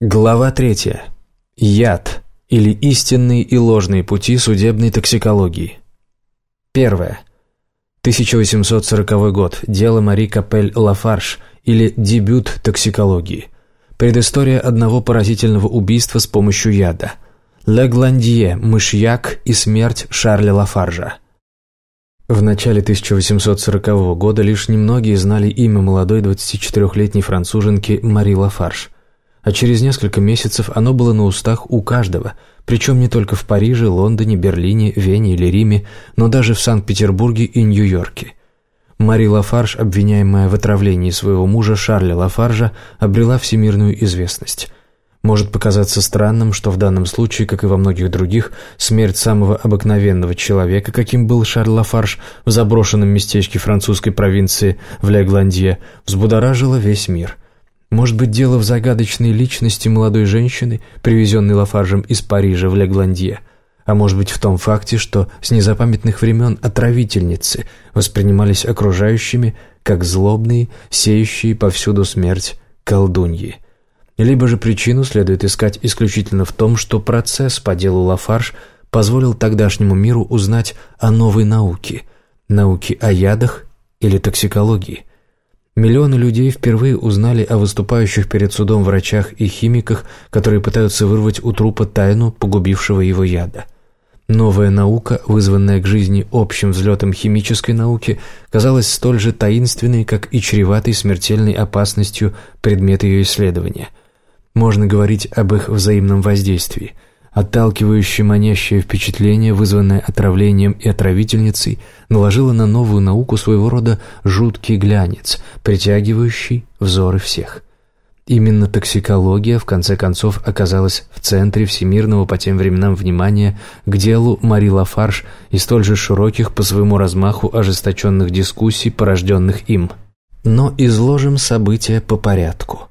Глава третья. Яд или истинные и ложные пути судебной токсикологии. Первое. 1840 год. Дело Мари Капель Лафарш или дебют токсикологии. Предыстория одного поразительного убийства с помощью яда. Легландье, мышьяк и смерть Шарля Лафаржа. В начале 1840 года лишь немногие знали имя молодой 24-летней француженки Мари Лафарш – а через несколько месяцев оно было на устах у каждого, причем не только в Париже, Лондоне, Берлине, Вене или Риме, но даже в Санкт-Петербурге и Нью-Йорке. Мари Лафарж, обвиняемая в отравлении своего мужа Шарля Лафаржа, обрела всемирную известность. Может показаться странным, что в данном случае, как и во многих других, смерть самого обыкновенного человека, каким был Шарль Лафарж в заброшенном местечке французской провинции в Легландье, взбудоражила весь мир – может быть, дело в загадочной личности молодой женщины, привезенной Лафаржем из Парижа в Легландье, а может быть в том факте, что с незапамятных времен отравительницы воспринимались окружающими как злобные, сеющие повсюду смерть колдуньи. Либо же причину следует искать исключительно в том, что процесс по делу Лафарж позволил тогдашнему миру узнать о новой науке, науке о ядах или токсикологии. Миллионы людей впервые узнали о выступающих перед судом врачах и химиках, которые пытаются вырвать у трупа тайну погубившего его яда. Новая наука, вызванная к жизни общим взлетом химической науки, казалась столь же таинственной, как и чреватой смертельной опасностью предмет ее исследования. Можно говорить об их взаимном воздействии – Отталкивающее манящее впечатление, вызванное отравлением и отравительницей, наложило на новую науку своего рода жуткий глянец, притягивающий взоры всех. Именно токсикология, в конце концов, оказалась в центре всемирного по тем временам внимания к делу Мари Лафарш и столь же широких по своему размаху ожесточенных дискуссий, порожденных им. Но изложим события по порядку.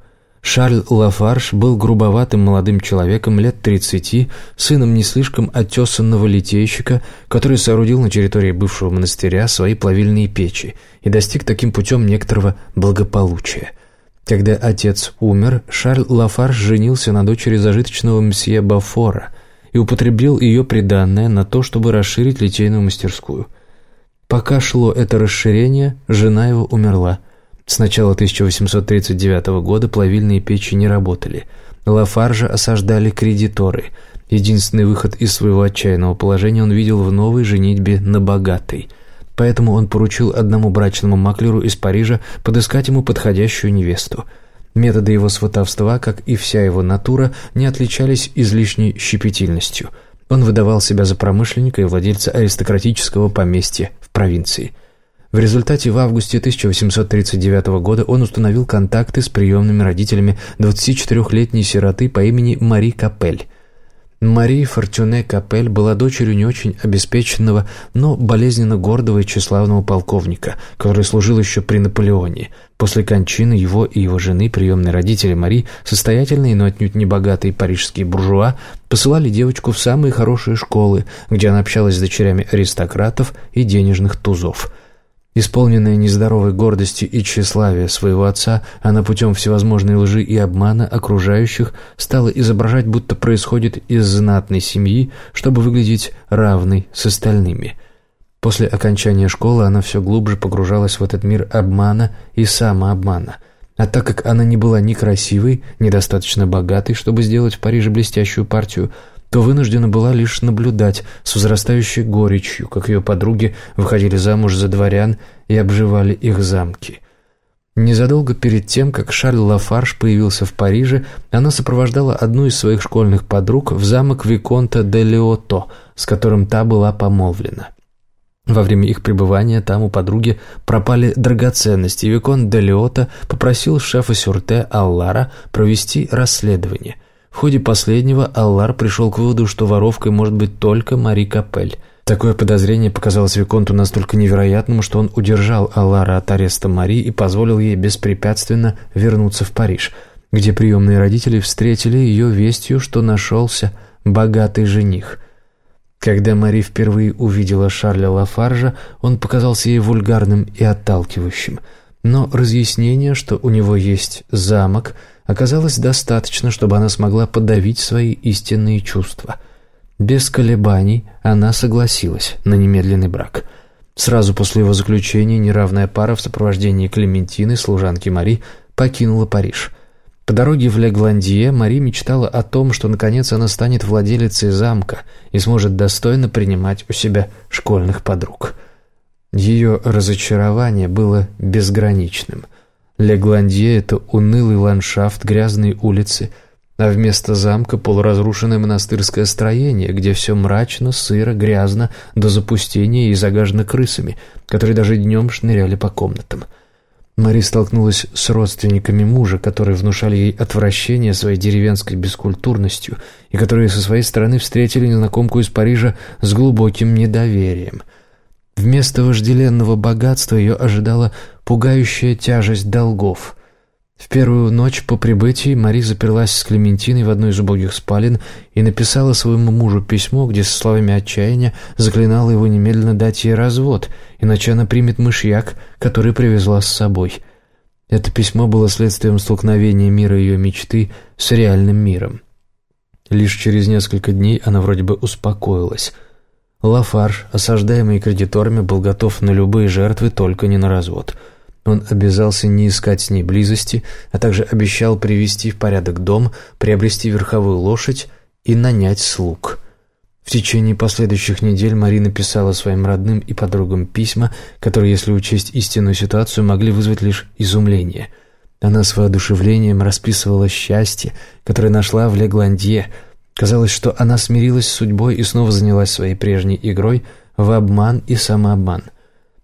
Шарль Лафарш был грубоватым молодым человеком лет 30, сыном не слишком оттесанного литейщика, который соорудил на территории бывшего монастыря свои плавильные печи и достиг таким путем некоторого благополучия. Когда отец умер, Шарль Лафарш женился на дочери зажиточного мсье Бафора и употребил ее приданное на то, чтобы расширить литейную мастерскую. Пока шло это расширение, жена его умерла – с начала 1839 года плавильные печи не работали. Лафаржа осаждали кредиторы. Единственный выход из своего отчаянного положения он видел в новой женитьбе на богатой. Поэтому он поручил одному брачному маклеру из Парижа подыскать ему подходящую невесту. Методы его сватовства, как и вся его натура, не отличались излишней щепетильностью. Он выдавал себя за промышленника и владельца аристократического поместья в провинции – в результате в августе 1839 года он установил контакты с приемными родителями 24-летней сироты по имени Мари Капель. Мари Фортюне Капель была дочерью не очень обеспеченного, но болезненно гордого и тщеславного полковника, который служил еще при Наполеоне. После кончины его и его жены приемные родители Мари, состоятельные, но отнюдь не богатые парижские буржуа, посылали девочку в самые хорошие школы, где она общалась с дочерями аристократов и денежных тузов – Исполненная нездоровой гордости и тщеславия своего отца, она путем всевозможной лжи и обмана окружающих стала изображать, будто происходит из знатной семьи, чтобы выглядеть равной с остальными. После окончания школы она все глубже погружалась в этот мир обмана и самообмана. А так как она не была ни красивой, ни достаточно богатой, чтобы сделать в Париже блестящую партию, то вынуждена была лишь наблюдать с возрастающей горечью, как ее подруги выходили замуж за дворян и обживали их замки. Незадолго перед тем, как Шарль Лафарш появился в Париже, она сопровождала одну из своих школьных подруг в замок Виконта де Леото, с которым та была помолвлена. Во время их пребывания там у подруги пропали драгоценности, и Виконт де Леото попросил шефа Сюрте Аллара провести расследование – в ходе последнего Аллар пришел к выводу, что воровкой может быть только Мари Капель. Такое подозрение показалось Виконту настолько невероятным, что он удержал Аллара от ареста Мари и позволил ей беспрепятственно вернуться в Париж, где приемные родители встретили ее вестью, что нашелся богатый жених. Когда Мари впервые увидела Шарля Лафаржа, он показался ей вульгарным и отталкивающим. Но разъяснение, что у него есть замок – оказалось достаточно, чтобы она смогла подавить свои истинные чувства. Без колебаний она согласилась на немедленный брак. Сразу после его заключения неравная пара в сопровождении Клементины, служанки Мари, покинула Париж. По дороге в Легландье Мари мечтала о том, что наконец она станет владелицей замка и сможет достойно принимать у себя школьных подруг. Ее разочарование было безграничным – Легландье — это унылый ландшафт, грязные улицы, а вместо замка полуразрушенное монастырское строение, где все мрачно, сыро, грязно, до запустения и загажено крысами, которые даже днем шныряли по комнатам. Мари столкнулась с родственниками мужа, которые внушали ей отвращение своей деревенской бескультурностью и которые со своей стороны встретили незнакомку из Парижа с глубоким недоверием — Вместо вожделенного богатства ее ожидала пугающая тяжесть долгов. В первую ночь по прибытии Мари заперлась с Клементиной в одной из убогих спален и написала своему мужу письмо, где со словами отчаяния заклинала его немедленно дать ей развод, иначе она примет мышьяк, который привезла с собой. Это письмо было следствием столкновения мира ее мечты с реальным миром. Лишь через несколько дней она вроде бы успокоилась – Лафарж, осаждаемый кредиторами, был готов на любые жертвы, только не на развод. Он обязался не искать с ней близости, а также обещал привести в порядок дом, приобрести верховую лошадь и нанять слуг. В течение последующих недель Марина писала своим родным и подругам письма, которые, если учесть истинную ситуацию, могли вызвать лишь изумление. Она с воодушевлением расписывала счастье, которое нашла в Легландье – Казалось, что она смирилась с судьбой и снова занялась своей прежней игрой в обман и самообман.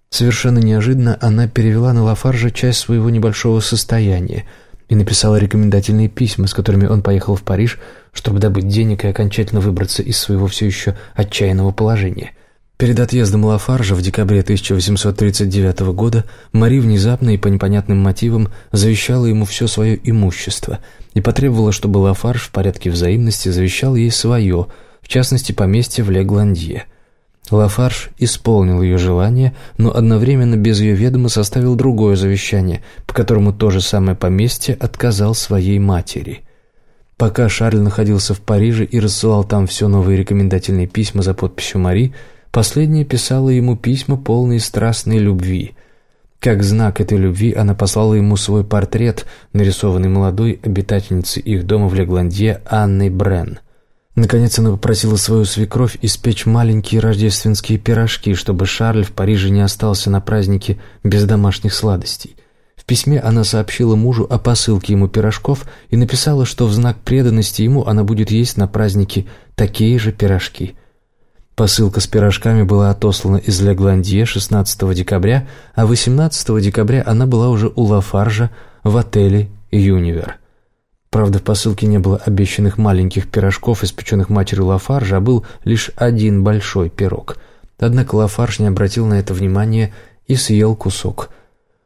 Совершенно неожиданно она перевела на Лафаржа часть своего небольшого состояния и написала рекомендательные письма, с которыми он поехал в Париж, чтобы добыть денег и окончательно выбраться из своего все еще отчаянного положения – Перед отъездом Лафаржа в декабре 1839 года Мари внезапно и по непонятным мотивам завещала ему все свое имущество и потребовала, чтобы Лафарж в порядке взаимности завещал ей свое, в частности, поместье в Легландье. Лафарж исполнил ее желание, но одновременно без ее ведома составил другое завещание, по которому то же самое поместье отказал своей матери. Пока Шарль находился в Париже и рассылал там все новые рекомендательные письма за подписью Мари, Последняя писала ему письма, полные страстной любви. Как знак этой любви она послала ему свой портрет, нарисованный молодой обитательницей их дома в Легландье Анной Брен. Наконец она попросила свою свекровь испечь маленькие рождественские пирожки, чтобы Шарль в Париже не остался на празднике без домашних сладостей. В письме она сообщила мужу о посылке ему пирожков и написала, что в знак преданности ему она будет есть на празднике такие же пирожки – Посылка с пирожками была отослана из Легландье 16 декабря, а 18 декабря она была уже у Лафаржа в отеле «Юнивер». Правда, в посылке не было обещанных маленьких пирожков, испеченных матерью Лафаржа, а был лишь один большой пирог. Однако Лафарж не обратил на это внимания и съел кусок.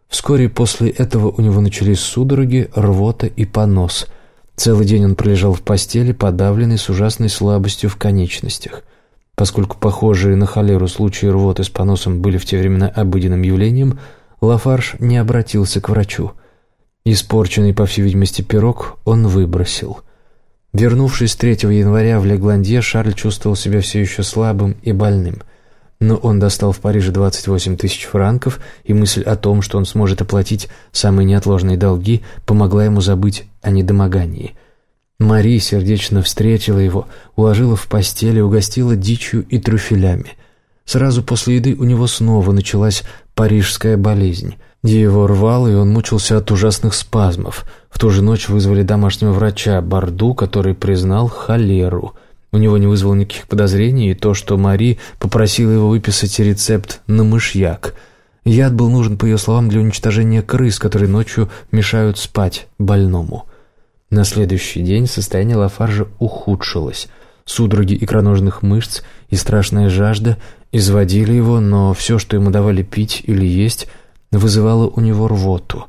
Вскоре после этого у него начались судороги, рвота и понос. Целый день он пролежал в постели, подавленный с ужасной слабостью в конечностях – Поскольку похожие на холеру случаи рвоты с поносом были в те времена обыденным явлением, Лафарж не обратился к врачу. Испорченный, по всей видимости, пирог он выбросил. Вернувшись 3 января в Легландье, Шарль чувствовал себя все еще слабым и больным. Но он достал в Париже 28 тысяч франков, и мысль о том, что он сможет оплатить самые неотложные долги, помогла ему забыть о недомогании – Мари сердечно встретила его, уложила в постель и угостила дичью и трюфелями. Сразу после еды у него снова началась парижская болезнь. Его рвало, и он мучился от ужасных спазмов. В ту же ночь вызвали домашнего врача Барду, который признал холеру. У него не вызвало никаких подозрений и то, что Мари попросила его выписать рецепт на мышьяк. Яд был нужен, по ее словам, для уничтожения крыс, которые ночью мешают спать больному. На следующий день состояние Лафаржа ухудшилось. Судороги икроножных мышц и страшная жажда изводили его, но все, что ему давали пить или есть, вызывало у него рвоту.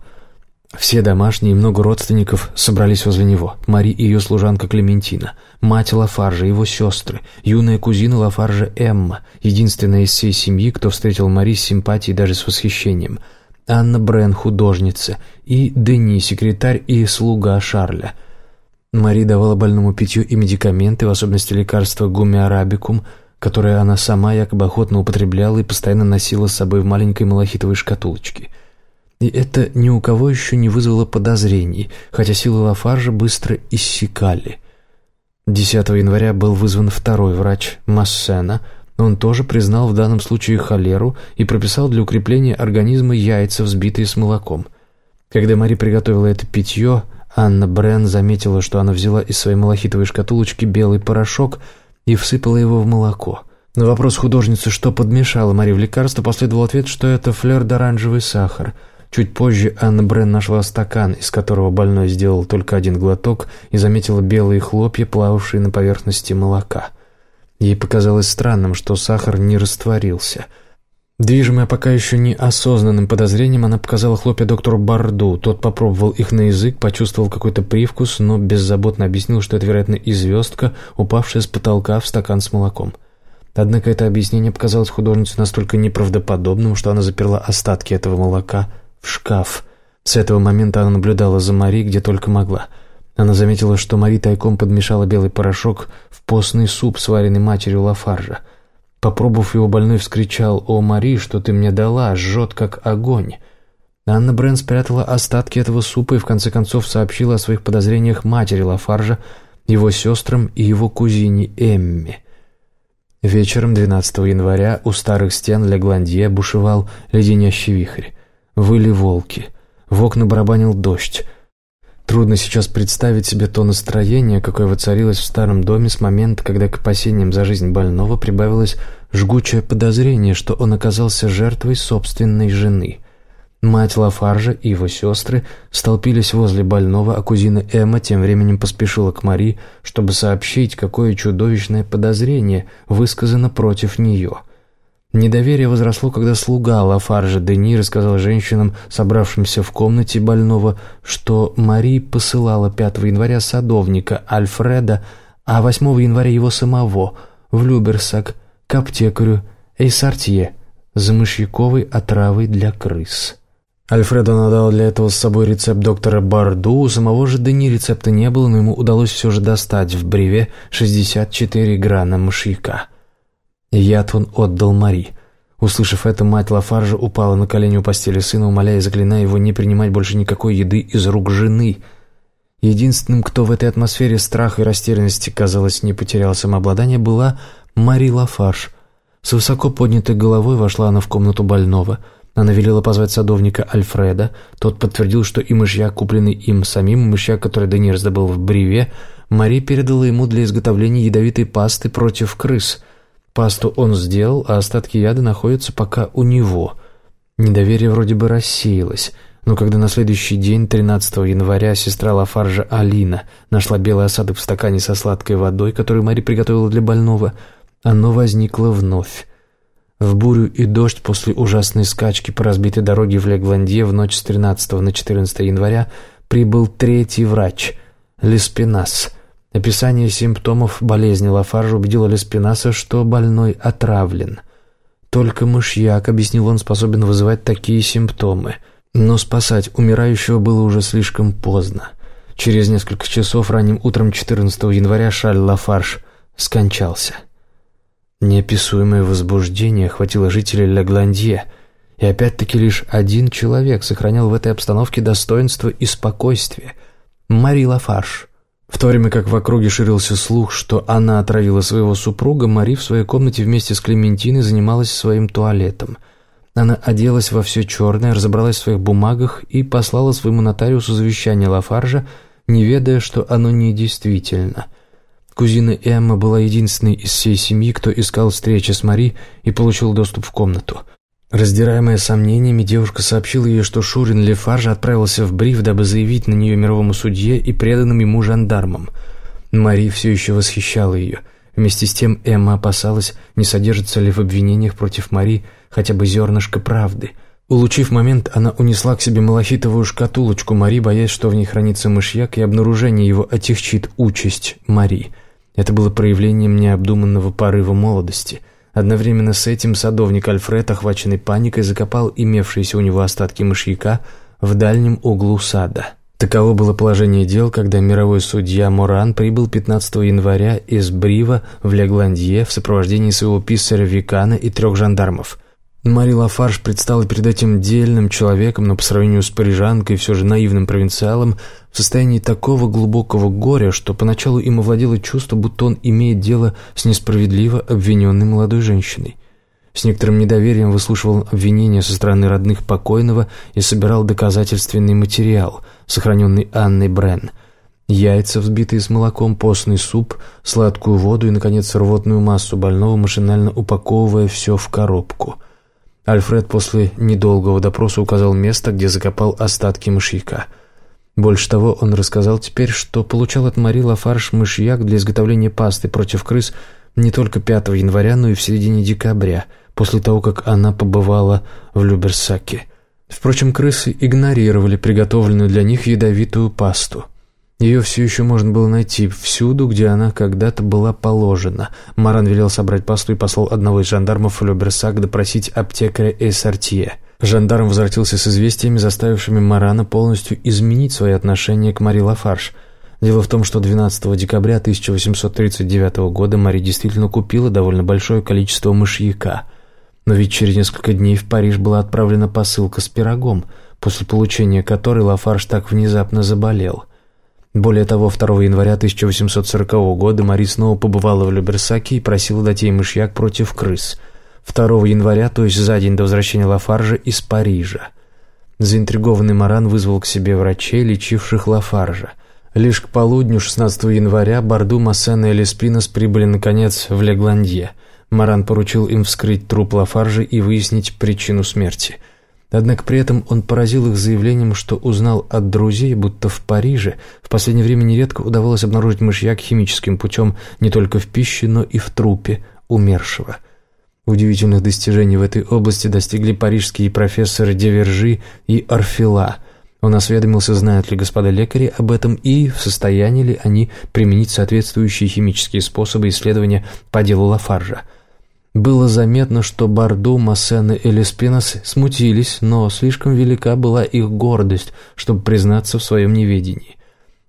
Все домашние и много родственников собрались возле него. Мари и ее служанка Клементина, мать Лафаржа, его сестры, юная кузина Лафаржа Эмма, единственная из всей семьи, кто встретил Мари с симпатией даже с восхищением – Анна Брен, художница, и Дени, секретарь и слуга Шарля. Мари давала больному питью и медикаменты, в особенности лекарство гумиарабикум, которое она сама якобы охотно употребляла и постоянно носила с собой в маленькой малахитовой шкатулочке. И это ни у кого еще не вызвало подозрений, хотя силы Лафаржа быстро иссякали. 10 января был вызван второй врач, Массена. Он тоже признал в данном случае холеру и прописал для укрепления организма яйца, взбитые с молоком. Когда Мари приготовила это питье, Анна Брен заметила, что она взяла из своей малахитовой шкатулочки белый порошок и всыпала его в молоко. На вопрос художницы, что подмешала Мари в лекарство, последовал ответ, что это флер-оранжевый сахар – Чуть позже Анна Брен нашла стакан, из которого больной сделал только один глоток и заметила белые хлопья, плававшие на поверхности молока. Ей показалось странным, что сахар не растворился. Движимая пока еще неосознанным подозрением, она показала хлопья доктору Барду. Тот попробовал их на язык, почувствовал какой-то привкус, но беззаботно объяснил, что это, вероятно, и звездка, упавшая с потолка в стакан с молоком. Однако это объяснение показалось художнице настолько неправдоподобным, что она заперла остатки этого молока в шкаф. С этого момента она наблюдала за Мари, где только могла. Она заметила, что Мари тайком подмешала белый порошок в постный суп, сваренный матерью Лафаржа. Попробовав его, больной вскричал «О, Мари, что ты мне дала, жжет как огонь!» Анна Брен спрятала остатки этого супа и в конце концов сообщила о своих подозрениях матери Лафаржа, его сестрам и его кузине Эмми. Вечером 12 января у старых стен Легландье бушевал леденящий вихрь. Выли волки. В окна барабанил дождь. Трудно сейчас представить себе то настроение, какое воцарилось в старом доме с момента, когда к опасениям за жизнь больного прибавилось жгучее подозрение, что он оказался жертвой собственной жены. Мать Лафаржа и его сестры столпились возле больного, а кузина Эмма тем временем поспешила к Мари, чтобы сообщить, какое чудовищное подозрение высказано против нее – Недоверие возросло, когда слуга Лафаржа Дени рассказал женщинам, собравшимся в комнате больного, что Мари посылала 5 января садовника Альфреда, а 8 января его самого в Люберсак к аптекарю Эйсартье за мышьяковой отравой для крыс. Альфреду надал для этого с собой рецепт доктора Барду, у самого же Дени рецепта не было, но ему удалось все же достать в бреве 64 грана мышьяка – Яд он отдал Мари. Услышав это, мать Лафаржа упала на колени у постели сына, умоляя и заклиная его не принимать больше никакой еды из рук жены. Единственным, кто в этой атмосфере страха и растерянности, казалось, не потерял самообладание, была Мари Лафарж. С высоко поднятой головой вошла она в комнату больного. Она велела позвать садовника Альфреда. Тот подтвердил, что и мышьяк, купленный им самим, мышьяк, который Денир раздобыл в Бриве, Мари передала ему для изготовления ядовитой пасты против крыс – Пасту он сделал, а остатки яда находятся пока у него. Недоверие вроде бы рассеялось, но когда на следующий день, 13 января, сестра Лафаржа Алина нашла белый осадок в стакане со сладкой водой, которую Мари приготовила для больного, оно возникло вновь. В бурю и дождь после ужасной скачки по разбитой дороге в Легландье в ночь с 13 на 14 января прибыл третий врач – Леспинас – Описание симптомов болезни Лафаржа убедило Леспинаса, что больной отравлен. Только мышьяк, объяснил он, способен вызывать такие симптомы. Но спасать умирающего было уже слишком поздно. Через несколько часов ранним утром 14 января Шаль Лафарж скончался. Неописуемое возбуждение охватило жителей Лагландье, и опять-таки лишь один человек сохранял в этой обстановке достоинство и спокойствие – Мари Лафарж. В то время как в округе ширился слух, что она отравила своего супруга, Мари в своей комнате вместе с Клементиной занималась своим туалетом. Она оделась во все черное, разобралась в своих бумагах и послала своему нотариусу завещание Лафаржа, не ведая, что оно недействительно. Кузина Эмма была единственной из всей семьи, кто искал встречи с Мари и получил доступ в комнату – Раздираемая сомнениями, девушка сообщила ей, что Шурин Лефаржа отправился в Бриф, дабы заявить на нее мировому судье и преданным ему жандармам. Мари все еще восхищала ее. Вместе с тем Эмма опасалась, не содержится ли в обвинениях против Мари хотя бы зернышко правды. Улучив момент, она унесла к себе малахитовую шкатулочку Мари, боясь, что в ней хранится мышьяк, и обнаружение его отягчит участь Мари. Это было проявлением необдуманного порыва молодости – Одновременно с этим садовник Альфред, охваченный паникой, закопал имевшиеся у него остатки мышьяка в дальнем углу сада. Таково было положение дел, когда мировой судья Моран прибыл 15 января из Брива в Легландье в сопровождении своего писаря Викана и трех жандармов – Мари Лафарж предстала перед этим дельным человеком, но по сравнению с парижанкой, все же наивным провинциалом, в состоянии такого глубокого горя, что поначалу им овладело чувство, будто он имеет дело с несправедливо обвиненной молодой женщиной. С некоторым недоверием выслушивал обвинения со стороны родных покойного и собирал доказательственный материал, сохраненный Анной Брен. Яйца, взбитые с молоком, постный суп, сладкую воду и, наконец, рвотную массу больного, машинально упаковывая все в коробку – Альфред после недолгого допроса указал место, где закопал остатки мышьяка. Больше того, он рассказал теперь, что получал от Мари Лафарш мышьяк для изготовления пасты против крыс не только 5 января, но и в середине декабря, после того, как она побывала в Люберсаке. Впрочем, крысы игнорировали приготовленную для них ядовитую пасту – ее все еще можно было найти всюду, где она когда-то была положена. Маран велел собрать пасту и послал одного из жандармов в Люберсак допросить аптекаря Эссартье. Жандарм возвратился с известиями, заставившими Марана полностью изменить свои отношения к Мари Лафарш. Дело в том, что 12 декабря 1839 года Мари действительно купила довольно большое количество мышьяка. Но ведь через несколько дней в Париж была отправлена посылка с пирогом, после получения которой Лафарш так внезапно заболел. Более того, 2 января 1840 года Мари снова побывала в Люберсаке и просила дать ей мышьяк против крыс. 2 января, то есть за день до возвращения Лафаржа, из Парижа. Заинтригованный Маран вызвал к себе врачей, лечивших Лафаржа. Лишь к полудню 16 января Барду, Массена и Леспинос прибыли, наконец, в Легландье. Маран поручил им вскрыть труп Лафаржа и выяснить причину смерти – Однако при этом он поразил их заявлением, что узнал от друзей, будто в Париже в последнее время нередко удавалось обнаружить мышьяк химическим путем не только в пище, но и в трупе умершего. Удивительных достижений в этой области достигли парижские профессоры Девержи и Орфила. Он осведомился, знают ли господа лекари об этом и в состоянии ли они применить соответствующие химические способы исследования по делу Лафаржа – было заметно, что Барду, Массен и Леспинос смутились, но слишком велика была их гордость, чтобы признаться в своем неведении.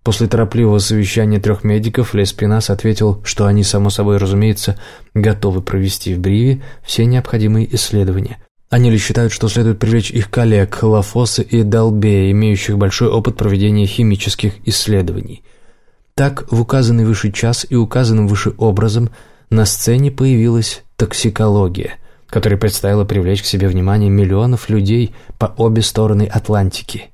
После торопливого совещания трех медиков Леспинас ответил, что они, само собой разумеется, готовы провести в Бриве все необходимые исследования. Они ли считают, что следует привлечь их коллег Лафоса и Долбея, имеющих большой опыт проведения химических исследований. Так, в указанный выше час и указанным выше образом на сцене появилась токсикология, которая предстояло привлечь к себе внимание миллионов людей по обе стороны Атлантики.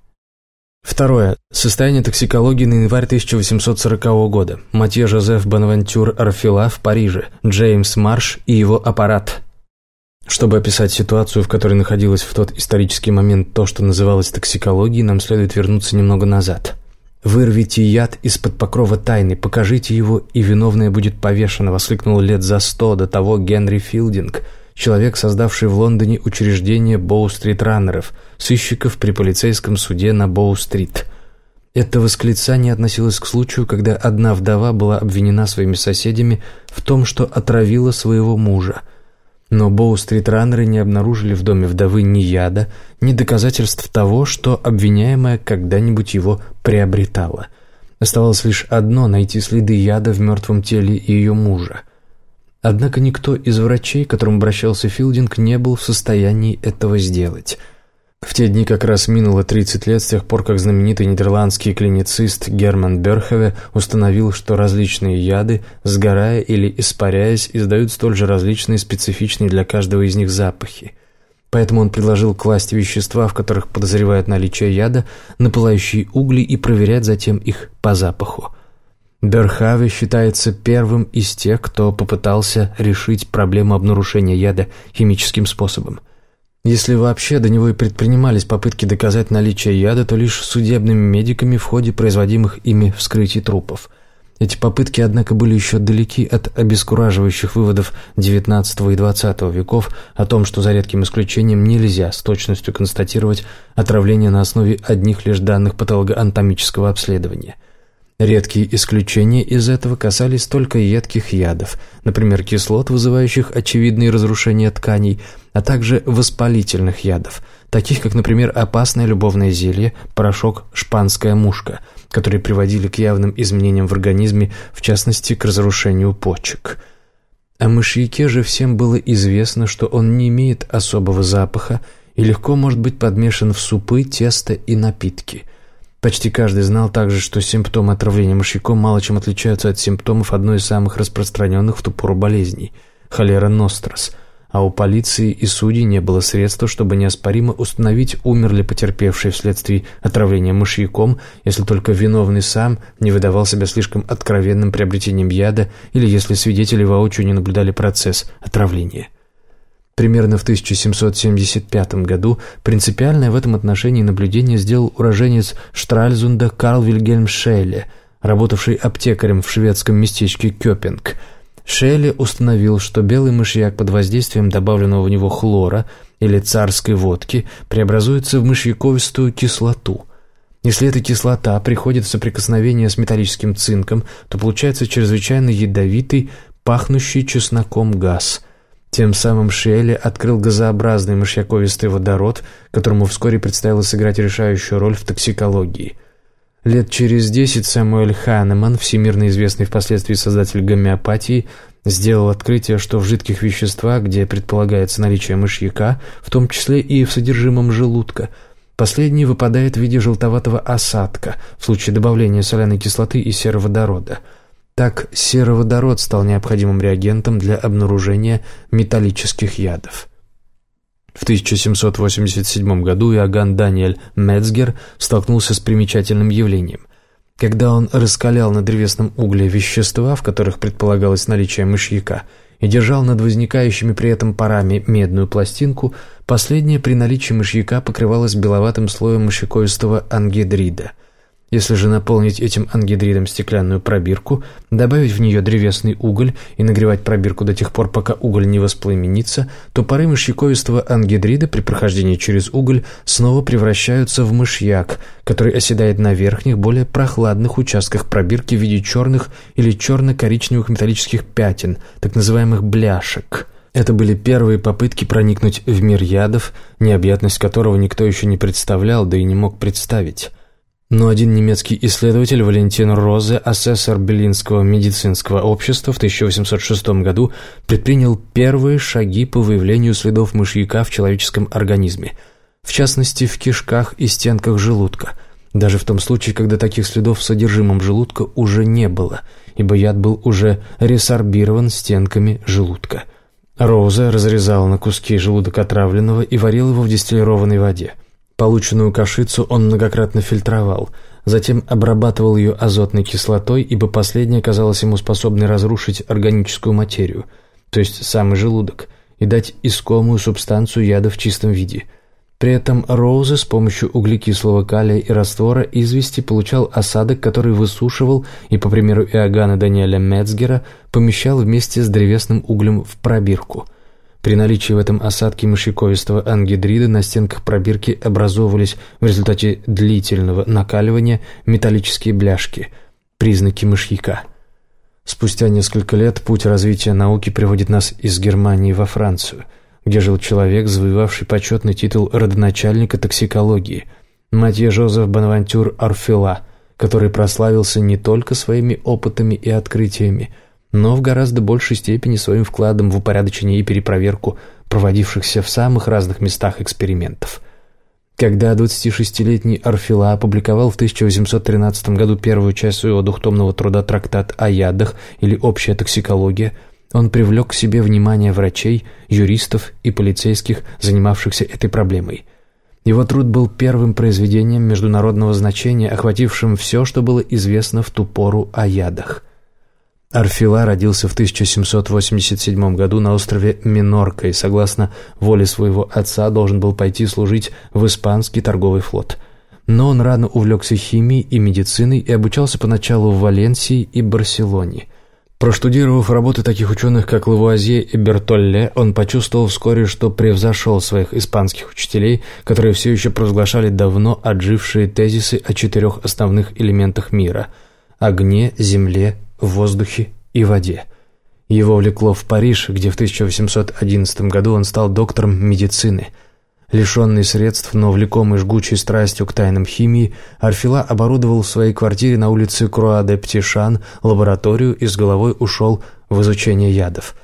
Второе. Состояние токсикологии на январь 1840 года. Матье Жозеф Бонавентюр Арфила в Париже. Джеймс Марш и его аппарат. Чтобы описать ситуацию, в которой находилось в тот исторический момент то, что называлось токсикологией, нам следует вернуться немного назад. «Вырвите яд из-под покрова тайны, покажите его, и виновная будет повешена», — воскликнул лет за сто до того Генри Филдинг, человек, создавший в Лондоне учреждение Боу-стрит-раннеров, сыщиков при полицейском суде на Боу-стрит. Это восклицание относилось к случаю, когда одна вдова была обвинена своими соседями в том, что отравила своего мужа — но Боу-стрит-раннеры не обнаружили в доме вдовы ни яда, ни доказательств того, что обвиняемая когда-нибудь его приобретала. Оставалось лишь одно – найти следы яда в мертвом теле ее мужа. Однако никто из врачей, к которым обращался Филдинг, не был в состоянии этого сделать – в те дни как раз минуло 30 лет с тех пор, как знаменитый нидерландский клиницист Герман Берхове установил, что различные яды, сгорая или испаряясь, издают столь же различные специфичные для каждого из них запахи. Поэтому он предложил класть вещества, в которых подозревают наличие яда, на пылающие угли и проверять затем их по запаху. Берхаве считается первым из тех, кто попытался решить проблему обнаружения яда химическим способом – если вообще до него и предпринимались попытки доказать наличие яда, то лишь судебными медиками в ходе производимых ими вскрытий трупов. Эти попытки, однако, были еще далеки от обескураживающих выводов XIX и XX веков о том, что за редким исключением нельзя с точностью констатировать отравление на основе одних лишь данных патологоанатомического обследования. Редкие исключения из этого касались только едких ядов, например, кислот, вызывающих очевидные разрушения тканей, а также воспалительных ядов, таких как, например, опасное любовное зелье, порошок «шпанская мушка», которые приводили к явным изменениям в организме, в частности, к разрушению почек. О мышьяке же всем было известно, что он не имеет особого запаха и легко может быть подмешан в супы, тесто и напитки – Почти каждый знал также, что симптомы отравления мышьяком мало чем отличаются от симптомов одной из самых распространенных в ту пору болезней – холера нострос, а у полиции и судей не было средства, чтобы неоспоримо установить, умер ли потерпевший вследствие отравления мышьяком, если только виновный сам не выдавал себя слишком откровенным приобретением яда или если свидетели воочию не наблюдали процесс отравления. Примерно в 1775 году принципиальное в этом отношении наблюдение сделал уроженец Штральзунда Карл Вильгельм Шейле, работавший аптекарем в шведском местечке Кёпинг. Шейле установил, что белый мышьяк под воздействием добавленного в него хлора или царской водки преобразуется в мышьяковистую кислоту – если эта кислота приходит в соприкосновение с металлическим цинком, то получается чрезвычайно ядовитый, пахнущий чесноком газ – тем самым Шелли открыл газообразный мышьяковистый водород, которому вскоре предстояло сыграть решающую роль в токсикологии. Лет через десять Сэмуэль Ханеман, всемирно известный впоследствии создатель гомеопатии, сделал открытие, что в жидких веществах, где предполагается наличие мышьяка, в том числе и в содержимом желудка, последний выпадает в виде желтоватого осадка в случае добавления соляной кислоты и сероводорода – так сероводород стал необходимым реагентом для обнаружения металлических ядов. В 1787 году Иоганн Даниэль Мецгер столкнулся с примечательным явлением. Когда он раскалял на древесном угле вещества, в которых предполагалось наличие мышьяка, и держал над возникающими при этом парами медную пластинку, последняя при наличии мышьяка покрывалась беловатым слоем мышьяковистого ангидрида – если же наполнить этим ангидридом стеклянную пробирку, добавить в нее древесный уголь и нагревать пробирку до тех пор, пока уголь не воспламенится, то пары мышьяковистого ангидрида при прохождении через уголь снова превращаются в мышьяк, который оседает на верхних, более прохладных участках пробирки в виде черных или черно-коричневых металлических пятен, так называемых бляшек. Это были первые попытки проникнуть в мир ядов, необъятность которого никто еще не представлял, да и не мог представить. Но один немецкий исследователь Валентин Розе, асессор Берлинского медицинского общества в 1806 году предпринял первые шаги по выявлению следов мышьяка в человеческом организме, в частности в кишках и стенках желудка, даже в том случае, когда таких следов в содержимом желудка уже не было, ибо яд был уже ресорбирован стенками желудка. Розе разрезал на куски желудок отравленного и варил его в дистиллированной воде – Полученную кашицу он многократно фильтровал, затем обрабатывал ее азотной кислотой, ибо последняя казалась ему способной разрушить органическую материю, то есть самый желудок, и дать искомую субстанцию яда в чистом виде. При этом Роузе с помощью углекислого калия и раствора извести получал осадок, который высушивал и, по примеру Иоганна Даниэля Мецгера, помещал вместе с древесным углем в пробирку – при наличии в этом осадке мышьяковистого ангидрида на стенках пробирки образовывались в результате длительного накаливания металлические бляшки, признаки мышьяка. Спустя несколько лет путь развития науки приводит нас из Германии во Францию, где жил человек, завоевавший почетный титул родоначальника токсикологии, Матье Жозеф Бонавантюр Орфила, который прославился не только своими опытами и открытиями – но в гораздо большей степени своим вкладом в упорядочение и перепроверку проводившихся в самых разных местах экспериментов. Когда 26-летний Орфила опубликовал в 1813 году первую часть своего двухтомного труда «Трактат о ядах» или «Общая токсикология», он привлек к себе внимание врачей, юристов и полицейских, занимавшихся этой проблемой. Его труд был первым произведением международного значения, охватившим все, что было известно в ту пору о ядах. Арфила родился в 1787 году на острове Минорка и, согласно воле своего отца, должен был пойти служить в испанский торговый флот. Но он рано увлекся химией и медициной и обучался поначалу в Валенсии и Барселоне. Проштудировав работы таких ученых, как Лавуазье и Бертолле, он почувствовал вскоре, что превзошел своих испанских учителей, которые все еще провозглашали давно отжившие тезисы о четырех основных элементах мира – огне, земле, воздухе и воде. Его влекло в Париж, где в 1811 году он стал доктором медицины. Лишенный средств, но влекомый жгучей страстью к тайнам химии, Арфила оборудовал в своей квартире на улице Круа-де-Птишан лабораторию и с головой ушел в изучение ядов.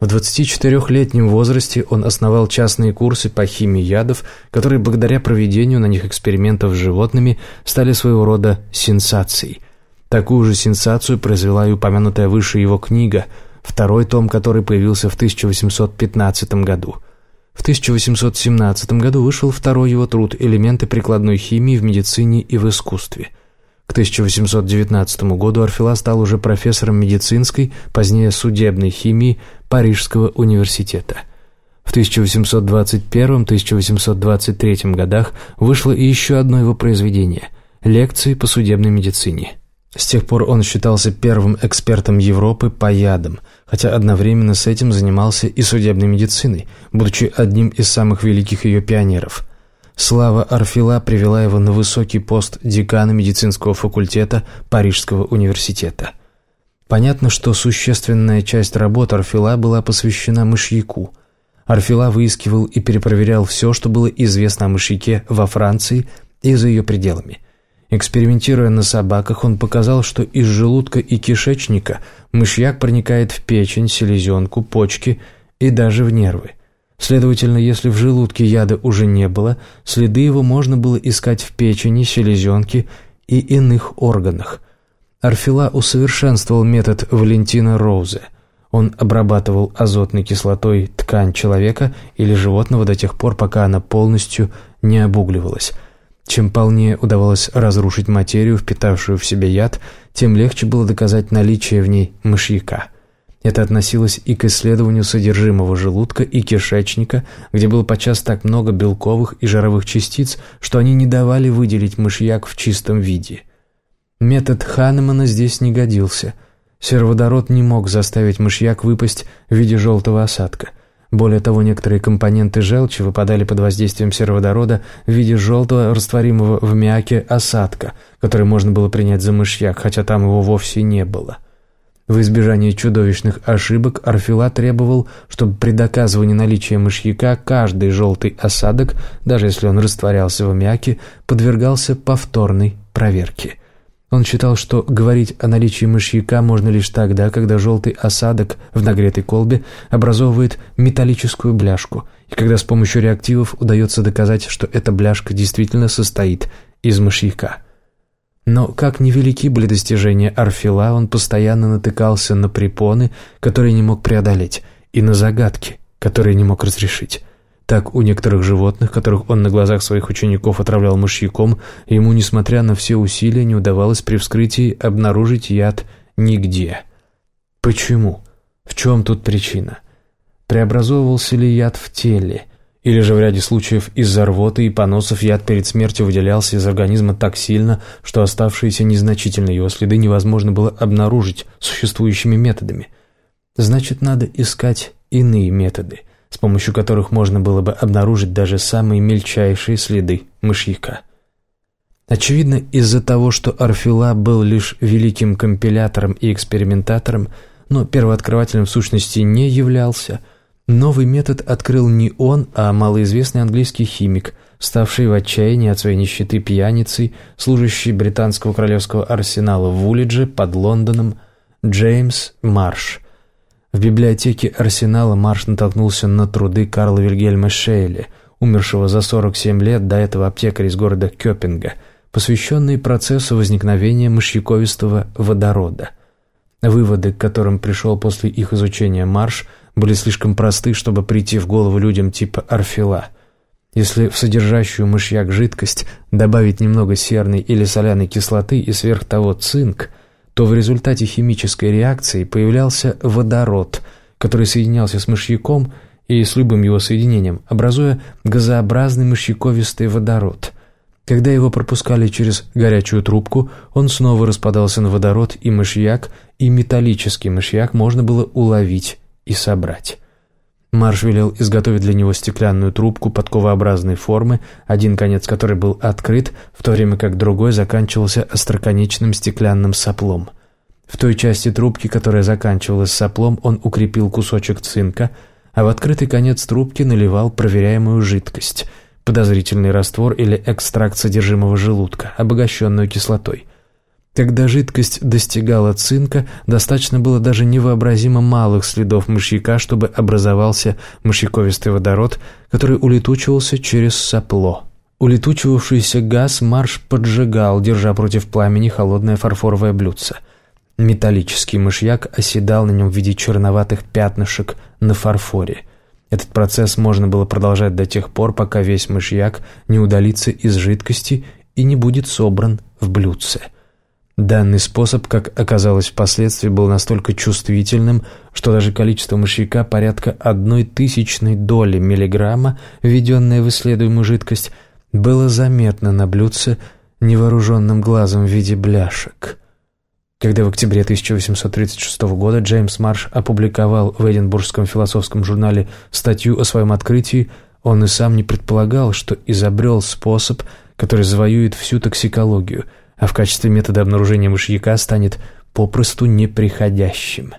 В 24-летнем возрасте он основал частные курсы по химии ядов, которые благодаря проведению на них экспериментов с животными стали своего рода сенсацией. Такую же сенсацию произвела и упомянутая выше его книга – второй том который появился в 1815 году. В 1817 году вышел второй его труд «Элементы прикладной химии в медицине и в искусстве». К 1819 году Орфила стал уже профессором медицинской, позднее судебной химии Парижского университета. В 1821-1823 годах вышло и еще одно его произведение – «Лекции по судебной медицине». С тех пор он считался первым экспертом Европы по ядам, хотя одновременно с этим занимался и судебной медициной, будучи одним из самых великих ее пионеров. Слава Арфила привела его на высокий пост декана медицинского факультета Парижского университета. Понятно, что существенная часть работы Арфила была посвящена мышьяку. Арфила выискивал и перепроверял все, что было известно о мышьяке во Франции и за ее пределами – Экспериментируя на собаках, он показал, что из желудка и кишечника мышьяк проникает в печень, селезенку, почки и даже в нервы. Следовательно, если в желудке яда уже не было, следы его можно было искать в печени, селезенке и иных органах. Арфила усовершенствовал метод Валентина Роузе. Он обрабатывал азотной кислотой ткань человека или животного до тех пор, пока она полностью не обугливалась – чем полнее удавалось разрушить материю, впитавшую в себя яд, тем легче было доказать наличие в ней мышьяка. Это относилось и к исследованию содержимого желудка и кишечника, где было подчас так много белковых и жировых частиц, что они не давали выделить мышьяк в чистом виде. Метод Ханемана здесь не годился. Сероводород не мог заставить мышьяк выпасть в виде желтого осадка – более того, некоторые компоненты желчи выпадали под воздействием сероводорода в виде желтого, растворимого в мяке осадка, который можно было принять за мышьяк, хотя там его вовсе не было. В избежание чудовищных ошибок Арфила требовал, чтобы при доказывании наличия мышьяка каждый желтый осадок, даже если он растворялся в мяке, подвергался повторной проверке. Он считал, что говорить о наличии мышьяка можно лишь тогда, когда желтый осадок в нагретой колбе образовывает металлическую бляшку, и когда с помощью реактивов удается доказать, что эта бляшка действительно состоит из мышьяка. Но как невелики были достижения Арфила, он постоянно натыкался на препоны, которые не мог преодолеть, и на загадки, которые не мог разрешить. Так у некоторых животных, которых он на глазах своих учеников отравлял мышьяком, ему, несмотря на все усилия, не удавалось при вскрытии обнаружить яд нигде. Почему? В чем тут причина? Преобразовывался ли яд в теле? Или же в ряде случаев из-за рвоты и поносов яд перед смертью выделялся из организма так сильно, что оставшиеся незначительные его следы невозможно было обнаружить существующими методами? Значит, надо искать иные методы – с помощью которых можно было бы обнаружить даже самые мельчайшие следы мышьяка. Очевидно, из-за того, что Арфила был лишь великим компилятором и экспериментатором, но первооткрывателем в сущности не являлся, новый метод открыл не он, а малоизвестный английский химик, ставший в отчаянии от своей нищеты пьяницей, служащий британского королевского арсенала в Вулидже под Лондоном, Джеймс Марш – в библиотеке Арсенала Марш натолкнулся на труды Карла Вильгельма Шейли, умершего за 47 лет до этого аптекаря из города Кёпинга, посвященные процессу возникновения мышьяковистого водорода. Выводы, к которым пришел после их изучения Марш, были слишком просты, чтобы прийти в голову людям типа Арфила. Если в содержащую мышьяк жидкость добавить немного серной или соляной кислоты и сверх того цинк – то в результате химической реакции появлялся водород, который соединялся с мышьяком и с любым его соединением, образуя газообразный мышьяковистый водород. Когда его пропускали через горячую трубку, он снова распадался на водород и мышьяк, и металлический мышьяк можно было уловить и собрать. Марш велел изготовить для него стеклянную трубку подковообразной формы, один конец которой был открыт, в то время как другой заканчивался остроконечным стеклянным соплом. В той части трубки, которая заканчивалась соплом, он укрепил кусочек цинка, а в открытый конец трубки наливал проверяемую жидкость – подозрительный раствор или экстракт содержимого желудка, обогащенную кислотой. Когда жидкость достигала цинка, достаточно было даже невообразимо малых следов мышьяка, чтобы образовался мышьяковистый водород, который улетучивался через сопло. Улетучивавшийся газ марш поджигал, держа против пламени холодное фарфоровое блюдце. Металлический мышьяк оседал на нем в виде черноватых пятнышек на фарфоре. Этот процесс можно было продолжать до тех пор, пока весь мышьяк не удалится из жидкости и не будет собран в блюдце. Данный способ, как оказалось впоследствии, был настолько чувствительным, что даже количество мышьяка порядка одной тысячной доли миллиграмма, введенное в исследуемую жидкость, было заметно на блюдце невооруженным глазом в виде бляшек. Когда в октябре 1836 года Джеймс Марш опубликовал в Эдинбургском философском журнале статью о своем открытии, он и сам не предполагал, что изобрел способ, который завоюет всю токсикологию, а в качестве метода обнаружения мышьяка станет попросту неприходящим.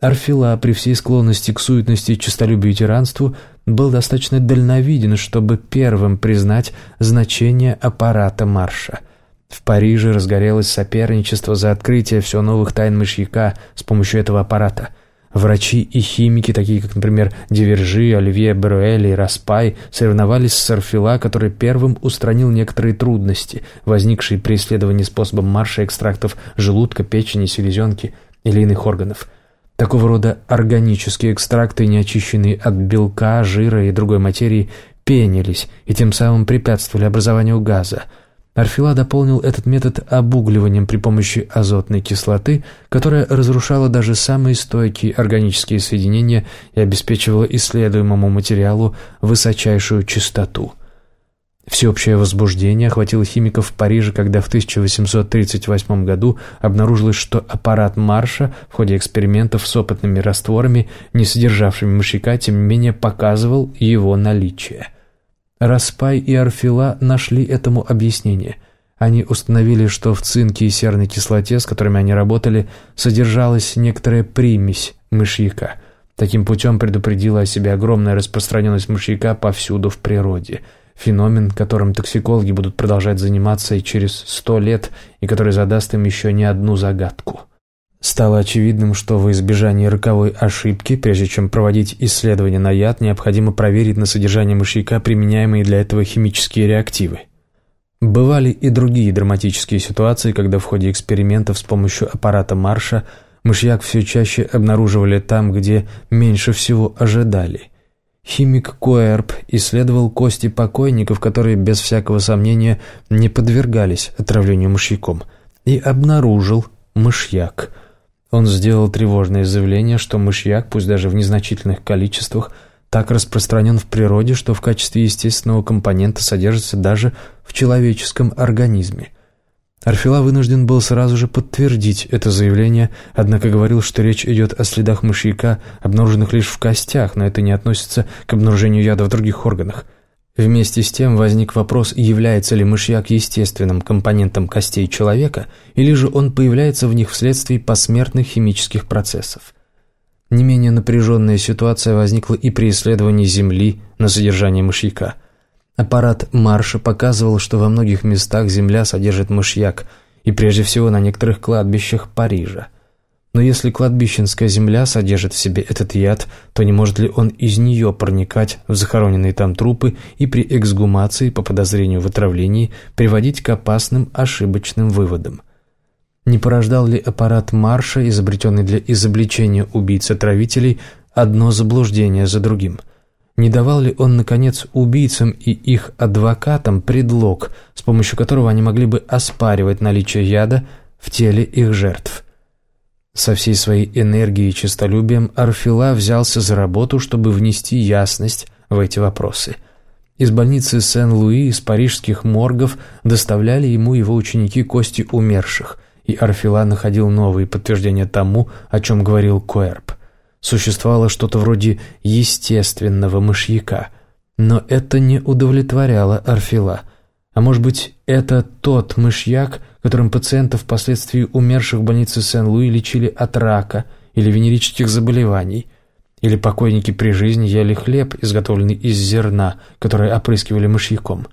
Арфила, при всей склонности к суетности, честолюбию и тиранству, был достаточно дальновиден, чтобы первым признать значение аппарата Марша – в Париже разгорелось соперничество за открытие все новых тайн мышьяка с помощью этого аппарата. Врачи и химики, такие как, например, Дивержи, Оливье Беруэль и Распай, соревновались с Сарфила, который первым устранил некоторые трудности, возникшие при исследовании способом марша экстрактов желудка, печени, селезенки или иных органов. Такого рода органические экстракты, не очищенные от белка, жира и другой материи, пенились и тем самым препятствовали образованию газа – Арфила дополнил этот метод обугливанием при помощи азотной кислоты, которая разрушала даже самые стойкие органические соединения и обеспечивала исследуемому материалу высочайшую чистоту. Всеобщее возбуждение охватило химиков в Париже, когда в 1838 году обнаружилось, что аппарат Марша в ходе экспериментов с опытными растворами, не содержавшими мышьяка, тем не менее показывал его наличие – Распай и Арфила нашли этому объяснение. Они установили, что в цинке и серной кислоте, с которыми они работали, содержалась некоторая примесь мышьяка. Таким путем предупредила о себе огромная распространенность мышьяка повсюду в природе. Феномен, которым токсикологи будут продолжать заниматься и через сто лет, и который задаст им еще не одну загадку. Стало очевидным, что во избежание роковой ошибки, прежде чем проводить исследования на яд, необходимо проверить на содержание мышьяка применяемые для этого химические реактивы. Бывали и другие драматические ситуации, когда в ходе экспериментов с помощью аппарата Марша мышьяк все чаще обнаруживали там, где меньше всего ожидали. Химик Коэрб исследовал кости покойников, которые без всякого сомнения не подвергались отравлению мышьяком, и обнаружил мышьяк – он сделал тревожное заявление, что мышьяк, пусть даже в незначительных количествах, так распространен в природе, что в качестве естественного компонента содержится даже в человеческом организме. Арфила вынужден был сразу же подтвердить это заявление, однако говорил, что речь идет о следах мышьяка, обнаруженных лишь в костях, но это не относится к обнаружению яда в других органах – Вместе с тем возник вопрос, является ли мышьяк естественным компонентом костей человека, или же он появляется в них вследствие посмертных химических процессов. Не менее напряженная ситуация возникла и при исследовании Земли на содержание мышьяка. Аппарат Марша показывал, что во многих местах Земля содержит мышьяк, и прежде всего на некоторых кладбищах Парижа – но если кладбищенская земля содержит в себе этот яд, то не может ли он из нее проникать в захороненные там трупы и при эксгумации по подозрению в отравлении приводить к опасным ошибочным выводам? Не порождал ли аппарат Марша, изобретенный для изобличения убийц-отравителей, одно заблуждение за другим? Не давал ли он, наконец, убийцам и их адвокатам предлог, с помощью которого они могли бы оспаривать наличие яда в теле их жертв – со всей своей энергией и честолюбием Арфила взялся за работу, чтобы внести ясность в эти вопросы. Из больницы Сен-Луи, из парижских моргов доставляли ему его ученики кости умерших, и Арфила находил новые подтверждения тому, о чем говорил Коэрб. Существовало что-то вроде естественного мышьяка. Но это не удовлетворяло Арфила. А может быть, это тот мышьяк, которым пациентов впоследствии умерших в больнице Сен-Луи лечили от рака или венерических заболеваний – или покойники при жизни ели хлеб, изготовленный из зерна, которое опрыскивали мышьяком.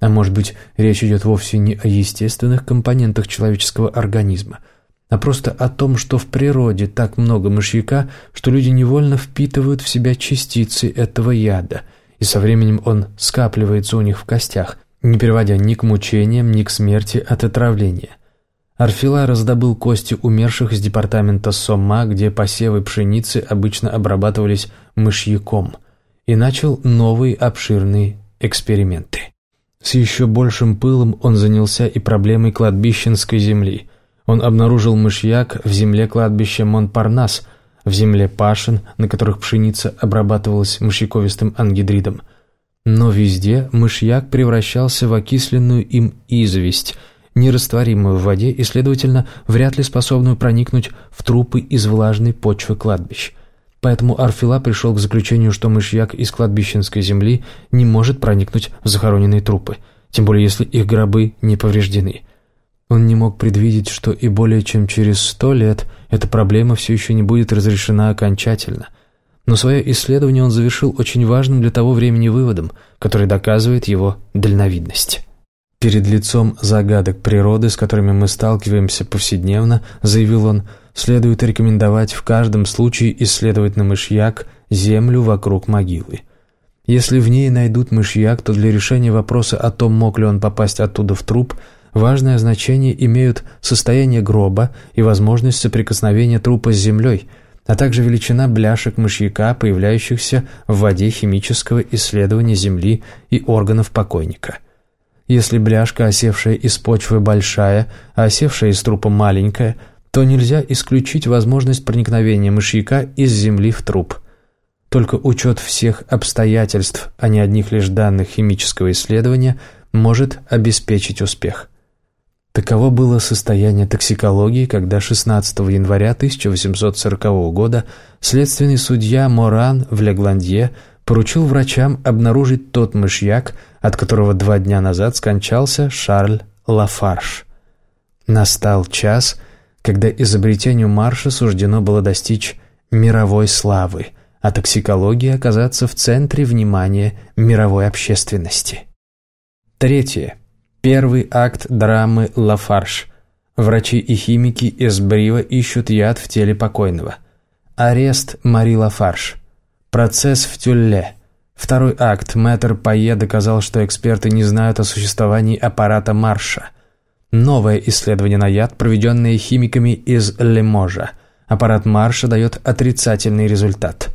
А может быть, речь идет вовсе не о естественных компонентах человеческого организма, а просто о том, что в природе так много мышьяка, что люди невольно впитывают в себя частицы этого яда, и со временем он скапливается у них в костях, не приводя ни к мучениям, ни к смерти от отравления. Арфила раздобыл кости умерших из департамента Сома, где посевы пшеницы обычно обрабатывались мышьяком, и начал новые обширные эксперименты. С еще большим пылом он занялся и проблемой кладбищенской земли. Он обнаружил мышьяк в земле кладбища Монпарнас, в земле пашин, на которых пшеница обрабатывалась мышьяковистым ангидридом. Но везде мышьяк превращался в окисленную им известь – нерастворимую в воде и, следовательно, вряд ли способную проникнуть в трупы из влажной почвы кладбищ. Поэтому Арфила пришел к заключению, что мышьяк из кладбищенской земли не может проникнуть в захороненные трупы, тем более если их гробы не повреждены. Он не мог предвидеть, что и более чем через сто лет эта проблема все еще не будет разрешена окончательно. Но свое исследование он завершил очень важным для того времени выводом, который доказывает его дальновидность. Перед лицом загадок природы, с которыми мы сталкиваемся повседневно, заявил он, следует рекомендовать в каждом случае исследовать на мышьяк землю вокруг могилы. Если в ней найдут мышьяк, то для решения вопроса о том, мог ли он попасть оттуда в труп, важное значение имеют состояние гроба и возможность соприкосновения трупа с землей, а также величина бляшек мышьяка, появляющихся в воде химического исследования земли и органов покойника. Если бляшка, осевшая из почвы, большая, а осевшая из трупа маленькая, то нельзя исключить возможность проникновения мышьяка из земли в труп. Только учет всех обстоятельств, а не одних лишь данных химического исследования, может обеспечить успех. Таково было состояние токсикологии, когда 16 января 1840 года следственный судья Моран в Легландье поручил врачам обнаружить тот мышьяк, от которого два дня назад скончался Шарль Лафарш. Настал час, когда изобретению Марша суждено было достичь мировой славы, а токсикологии оказаться в центре внимания мировой общественности. Третье. Первый акт драмы «Лафарш». Врачи и химики из Брива ищут яд в теле покойного. Арест Мари Лафарш. Процесс в Тюлле. Второй акт. Мэтр Пайе доказал, что эксперты не знают о существовании аппарата Марша. Новое исследование на яд, проведенное химиками из Леможа. Аппарат Марша дает отрицательный результат.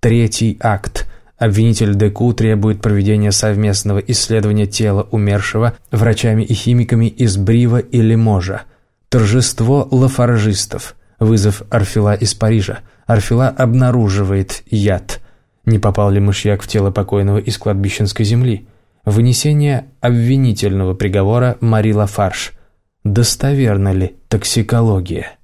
Третий акт. Обвинитель Деку требует проведения совместного исследования тела умершего врачами и химиками из Брива и Леможа. Торжество лафаржистов. Вызов Арфила из Парижа. Арфила обнаруживает яд. Не попал ли мышьяк в тело покойного из кладбищенской земли? Вынесение обвинительного приговора Мари Лафарш. Достоверна ли токсикология?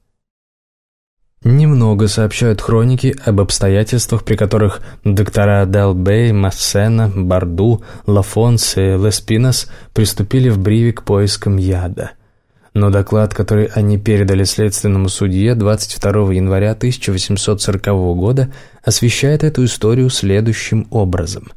Немного сообщают хроники об обстоятельствах, при которых доктора Далбей, Массена, Барду, Лафонс и Леспинос приступили в Бриве к поискам яда – но доклад, который они передали следственному судье 22 января 1840 года, освещает эту историю следующим образом.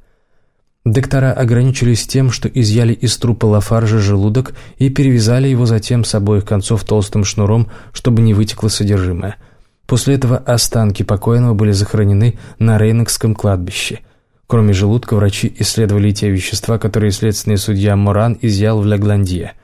Доктора ограничились тем, что изъяли из трупа Лафаржа желудок и перевязали его затем с обоих концов толстым шнуром, чтобы не вытекло содержимое. После этого останки покойного были захоронены на Рейнокском кладбище. Кроме желудка, врачи исследовали те вещества, которые следственный судья Моран изъял в Лагландье –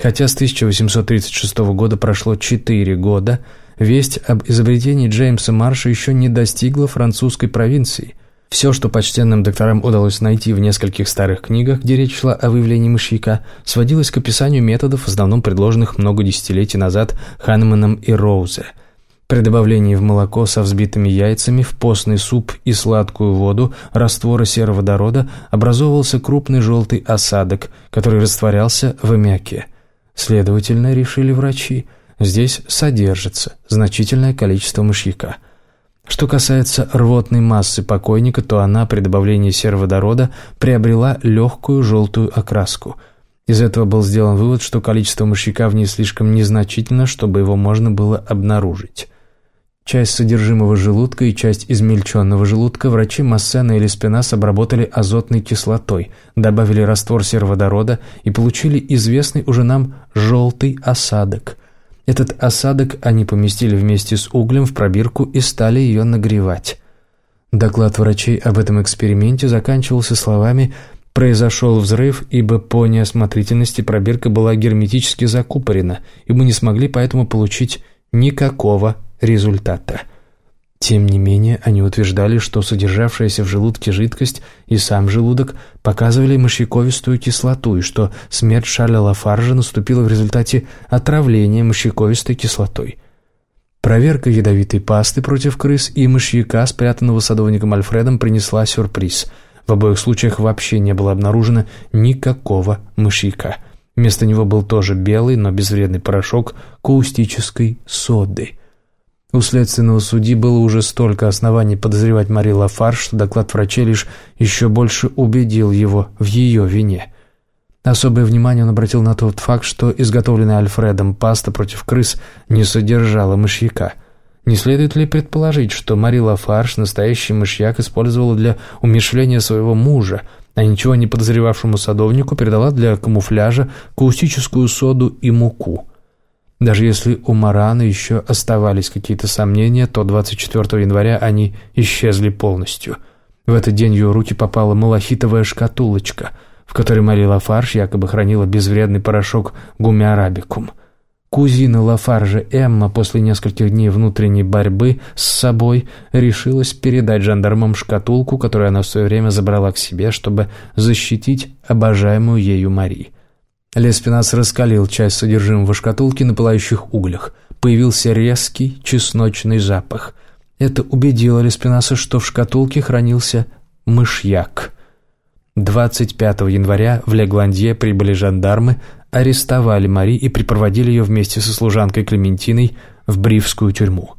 Хотя с 1836 года прошло 4 года, весть об изобретении Джеймса Марша еще не достигла французской провинции. Все, что почтенным докторам удалось найти в нескольких старых книгах, где речь шла о выявлении мышьяка, сводилось к описанию методов, в основном предложенных много десятилетий назад Ханеманом и Роузе. При добавлении в молоко со взбитыми яйцами, в постный суп и сладкую воду раствора сероводорода образовывался крупный желтый осадок, который растворялся в аммиаке – Следовательно, решили врачи, здесь содержится значительное количество мышьяка. Что касается рвотной массы покойника, то она при добавлении сероводорода приобрела легкую желтую окраску. Из этого был сделан вывод, что количество мышьяка в ней слишком незначительно, чтобы его можно было обнаружить. Часть содержимого желудка и часть измельченного желудка врачи Массена или Спинас обработали азотной кислотой, добавили раствор сероводорода и получили известный уже нам желтый осадок – этот осадок они поместили вместе с углем в пробирку и стали ее нагревать. Доклад врачей об этом эксперименте заканчивался словами «Произошел взрыв, ибо по неосмотрительности пробирка была герметически закупорена, и мы не смогли поэтому получить никакого результата». Тем не менее, они утверждали, что содержавшаяся в желудке жидкость и сам желудок показывали мощековистую кислоту, и что смерть Шарля Лафаржа наступила в результате отравления мощековистой кислотой. Проверка ядовитой пасты против крыс и мышьяка, спрятанного садовником Альфредом, принесла сюрприз. В обоих случаях вообще не было обнаружено никакого мышьяка. Вместо него был тоже белый, но безвредный порошок каустической соды – у следственного судьи было уже столько оснований подозревать Мари Лафар, что доклад врачей лишь еще больше убедил его в ее вине. Особое внимание он обратил на тот факт, что изготовленная Альфредом паста против крыс не содержала мышьяка. Не следует ли предположить, что Мари Лафарш настоящий мышьяк использовала для умершления своего мужа, а ничего не подозревавшему садовнику передала для камуфляжа каустическую соду и муку – даже если у Марана еще оставались какие-то сомнения, то 24 января они исчезли полностью. В этот день в ее руки попала малахитовая шкатулочка, в которой Мари Лафарж якобы хранила безвредный порошок гумиарабикум. Кузина Лафаржа Эмма после нескольких дней внутренней борьбы с собой решилась передать жандармам шкатулку, которую она в свое время забрала к себе, чтобы защитить обожаемую ею Мари. Леспинас раскалил часть содержимого шкатулки на пылающих углях. Появился резкий чесночный запах. Это убедило Леспинаса, что в шкатулке хранился мышьяк. 25 января в Легландье прибыли жандармы, арестовали Мари и припроводили ее вместе со служанкой Клементиной в Бривскую тюрьму.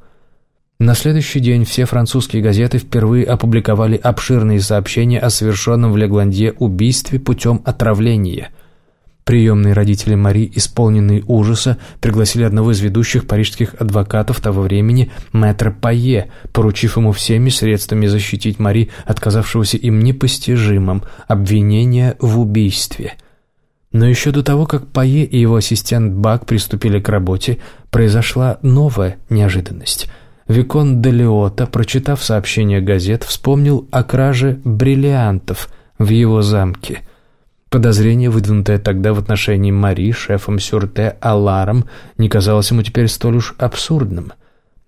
На следующий день все французские газеты впервые опубликовали обширные сообщения о совершенном в Легландье убийстве путем отравления – Приемные родители Мари, исполненные ужаса, пригласили одного из ведущих парижских адвокатов того времени, мэтра Пае, поручив ему всеми средствами защитить Мари, отказавшегося им непостижимым обвинения в убийстве. Но еще до того, как Пае и его ассистент Бак приступили к работе, произошла новая неожиданность. Викон де Леота, прочитав сообщение газет, вспомнил о краже бриллиантов в его замке – Подозрение, выдвинутое тогда в отношении Мари шефом Сюрте Аларом, не казалось ему теперь столь уж абсурдным.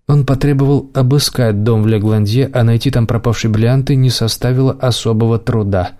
Он потребовал обыскать дом в Легландье, а найти там пропавшие бриллианты не составило особого труда.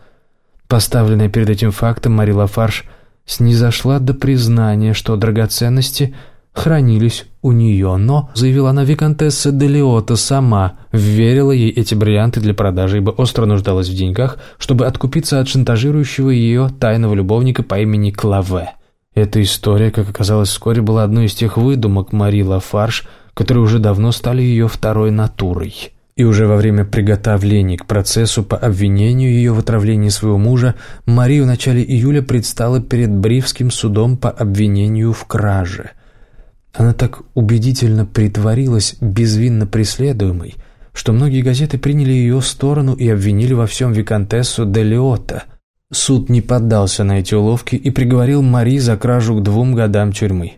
Поставленная перед этим фактом, Мари Лафарш снизошла до признания, что драгоценности – хранились у нее, но, заявила она, виконтесса Делиота сама верила ей эти бриллианты для продажи, ибо остро нуждалась в деньгах, чтобы откупиться от шантажирующего ее тайного любовника по имени Клаве. Эта история, как оказалось вскоре, была одной из тех выдумок Мари Лафарш, которые уже давно стали ее второй натурой. И уже во время приготовлений к процессу по обвинению ее в отравлении своего мужа Мари в начале июля предстала перед Бривским судом по обвинению в краже – она так убедительно притворилась безвинно преследуемой, что многие газеты приняли ее сторону и обвинили во всем виконтессу де Леота. Суд не поддался на эти уловки и приговорил Мари за кражу к двум годам тюрьмы.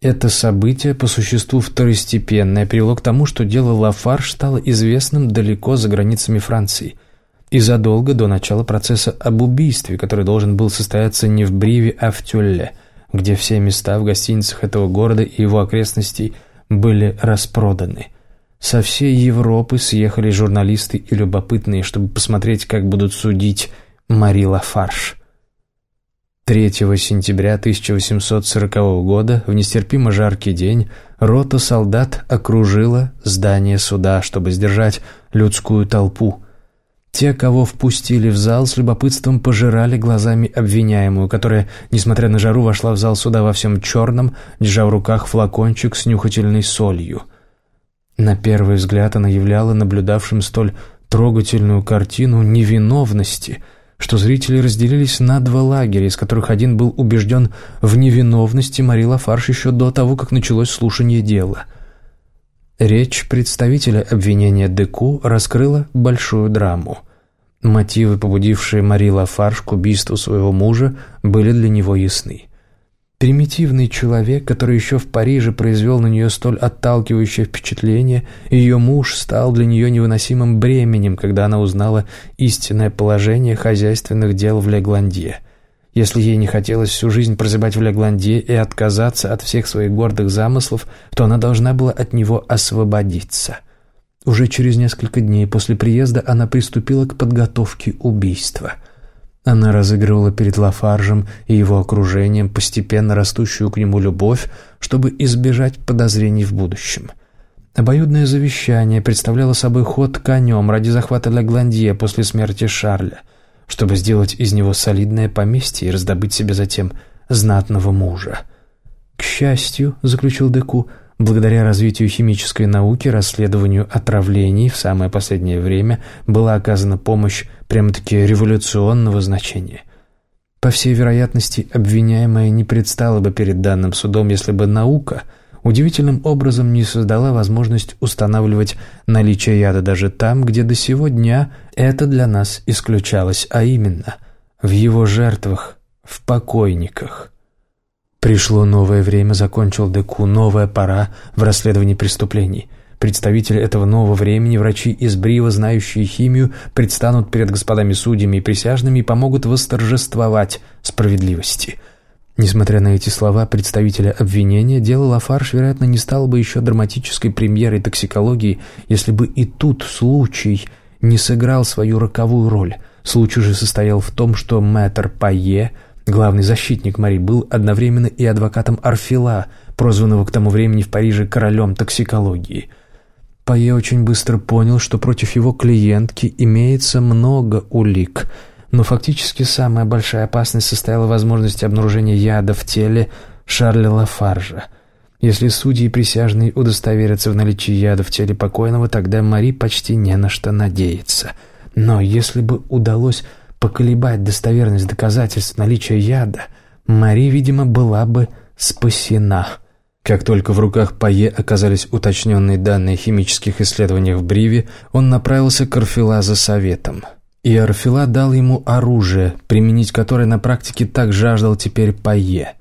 Это событие, по существу второстепенное, привело к тому, что дело Лафарж стало известным далеко за границами Франции и задолго до начала процесса об убийстве, который должен был состояться не в Бриве, а в Тюлле – где все места в гостиницах этого города и его окрестностей были распроданы. Со всей Европы съехали журналисты и любопытные, чтобы посмотреть, как будут судить Мари Лафарш. 3 сентября 1840 года, в нестерпимо жаркий день, рота солдат окружила здание суда, чтобы сдержать людскую толпу – те, кого впустили в зал, с любопытством пожирали глазами обвиняемую, которая, несмотря на жару, вошла в зал суда во всем черном, держа в руках флакончик с нюхательной солью. На первый взгляд она являла наблюдавшим столь трогательную картину невиновности, что зрители разделились на два лагеря, из которых один был убежден в невиновности Мари Лафарш еще до того, как началось слушание дела. Речь представителя обвинения Деку раскрыла большую драму. Мотивы, побудившие Мари Лафарш к убийству своего мужа, были для него ясны. Примитивный человек, который еще в Париже произвел на нее столь отталкивающее впечатление, ее муж стал для нее невыносимым бременем, когда она узнала истинное положение хозяйственных дел в Легландье. Если ей не хотелось всю жизнь прозябать в Легландье и отказаться от всех своих гордых замыслов, то она должна была от него освободиться. Уже через несколько дней после приезда она приступила к подготовке убийства – она разыгрывала перед Лафаржем и его окружением постепенно растущую к нему любовь, чтобы избежать подозрений в будущем. Обоюдное завещание представляло собой ход конем ради захвата Лагландье после смерти Шарля, чтобы сделать из него солидное поместье и раздобыть себе затем знатного мужа. «К счастью», — заключил Деку, — Благодаря развитию химической науки, расследованию отравлений в самое последнее время была оказана помощь прямо-таки революционного значения. По всей вероятности, обвиняемая не предстала бы перед данным судом, если бы наука удивительным образом не создала возможность устанавливать наличие яда даже там, где до сего дня это для нас исключалось, а именно в его жертвах, в покойниках. Пришло новое время, закончил Деку, новая пора в расследовании преступлений. Представители этого нового времени, врачи из Брива, знающие химию, предстанут перед господами судьями и присяжными и помогут восторжествовать справедливости. Несмотря на эти слова представителя обвинения, дело Лафарш, вероятно, не стало бы еще драматической премьерой токсикологии, если бы и тут случай не сыграл свою роковую роль. Случай же состоял в том, что мэтр Пайе – Главный защитник Мари был одновременно и адвокатом Арфила, прозванного к тому времени в Париже королем токсикологии. Пае очень быстро понял, что против его клиентки имеется много улик, но фактически самая большая опасность состояла в возможности обнаружения яда в теле Шарля Лафаржа. Если судьи и присяжные удостоверятся в наличии яда в теле покойного, тогда Мари почти не на что надеяться. Но если бы удалось поколебать достоверность доказательств наличия яда, Мари, видимо, была бы спасена. Как только в руках Пае оказались уточненные данные химических исследований в Бриве, он направился к Арфила за советом. И Арфила дал ему оружие, применить которое на практике так жаждал теперь Пае.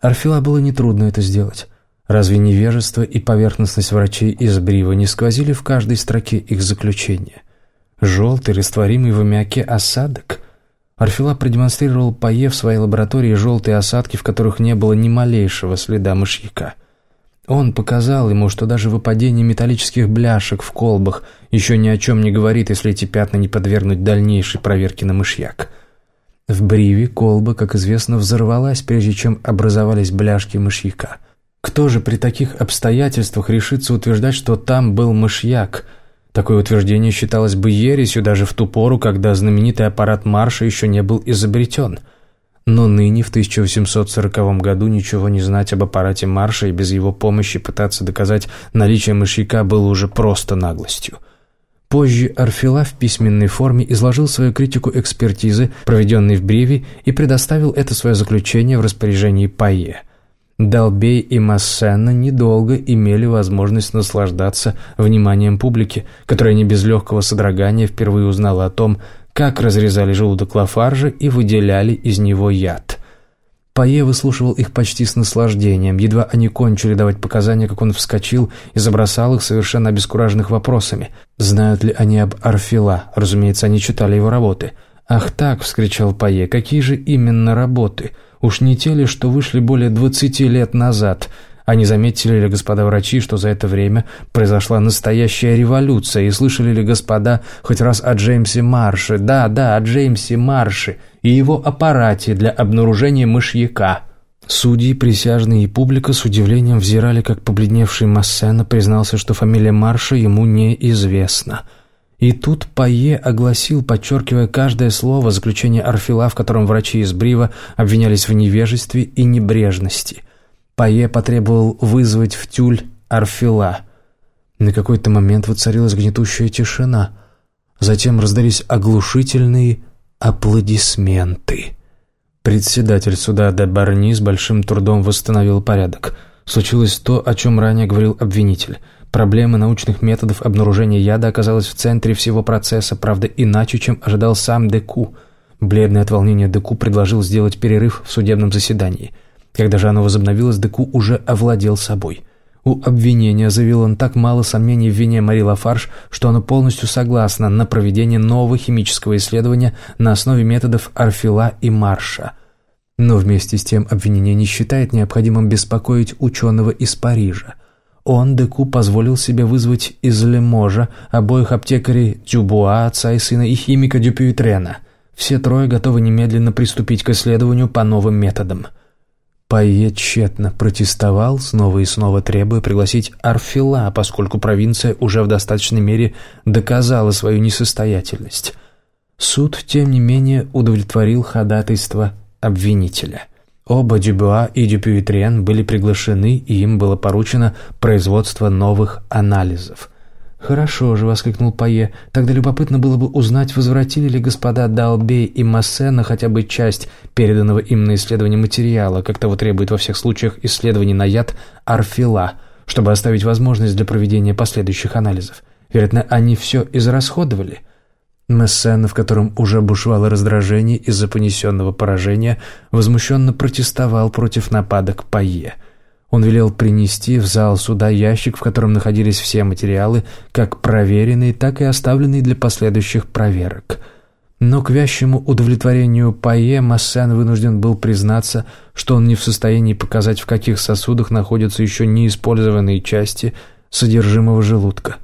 Арфила было нетрудно это сделать. Разве невежество и поверхностность врачей из Брива не сквозили в каждой строке их заключения? Желтый, растворимый в аммиаке осадок? Арфила продемонстрировал Пае в своей лаборатории желтые осадки, в которых не было ни малейшего следа мышьяка. Он показал ему, что даже выпадение металлических бляшек в колбах еще ни о чем не говорит, если эти пятна не подвергнуть дальнейшей проверке на мышьяк. В Бриве колба, как известно, взорвалась, прежде чем образовались бляшки мышьяка. Кто же при таких обстоятельствах решится утверждать, что там был мышьяк – Такое утверждение считалось бы ересью даже в ту пору, когда знаменитый аппарат Марша еще не был изобретен. Но ныне, в 1840 году, ничего не знать об аппарате Марша и без его помощи пытаться доказать наличие мышьяка было уже просто наглостью. Позже Арфила в письменной форме изложил свою критику экспертизы, проведенной в Бриве, и предоставил это свое заключение в распоряжении Пайе – Долбей и Массена недолго имели возможность наслаждаться вниманием публики, которая не без легкого содрогания впервые узнала о том, как разрезали желудок Лафаржа и выделяли из него яд. Пае выслушивал их почти с наслаждением. Едва они кончили давать показания, как он вскочил и забросал их совершенно обескураженных вопросами. Знают ли они об Арфила? Разумеется, они читали его работы. «Ах так!» — вскричал Пае. «Какие же именно работы?» Уж не те ли, что вышли более двадцати лет назад? А не заметили ли господа врачи, что за это время произошла настоящая революция? И слышали ли господа хоть раз о Джеймсе Марше? Да, да, о Джеймсе Марше и его аппарате для обнаружения мышьяка. Судьи, присяжные и публика с удивлением взирали, как побледневший Массена признался, что фамилия Марша ему неизвестна – и тут Пае огласил, подчеркивая каждое слово, заключение Арфила, в котором врачи из Брива обвинялись в невежестве и небрежности. Пае потребовал вызвать в тюль Арфила. На какой-то момент воцарилась гнетущая тишина. Затем раздались оглушительные аплодисменты. Председатель суда де Барни с большим трудом восстановил порядок. Случилось то, о чем ранее говорил обвинитель. Проблема научных методов обнаружения яда оказалась в центре всего процесса, правда, иначе, чем ожидал сам Деку. Бледный от волнения Деку предложил сделать перерыв в судебном заседании. Когда же оно возобновилось, Деку уже овладел собой. У обвинения заявил он так мало сомнений в вине Мари Лафарш, что оно полностью согласно на проведение нового химического исследования на основе методов Арфила и Марша. Но вместе с тем обвинение не считает необходимым беспокоить ученого из Парижа. Он, Деку, позволил себе вызвать из Леможа обоих аптекарей Дюбуа, отца и сына, и химика Дюпюитрена. Все трое готовы немедленно приступить к исследованию по новым методам – Пайе тщетно протестовал, снова и снова требуя пригласить Арфила, поскольку провинция уже в достаточной мере доказала свою несостоятельность. Суд, тем не менее, удовлетворил ходатайство обвинителя. Оба Дюбуа и Дюпюитрен были приглашены, и им было поручено производство новых анализов – «Хорошо же», — воскликнул Пае. «Тогда любопытно было бы узнать, возвратили ли господа Далбей и Массена хотя бы часть переданного им на исследование материала, как того требует во всех случаях исследований на яд арфила, чтобы оставить возможность для проведения последующих анализов. Вероятно, они все израсходовали». Мессен, в котором уже бушевало раздражение из-за понесенного поражения, возмущенно протестовал против нападок Пае — он велел принести в зал суда ящик, в котором находились все материалы, как проверенные, так и оставленные для последующих проверок. Но к вящему удовлетворению Пае Массен вынужден был признаться, что он не в состоянии показать, в каких сосудах находятся еще неиспользованные части содержимого желудка.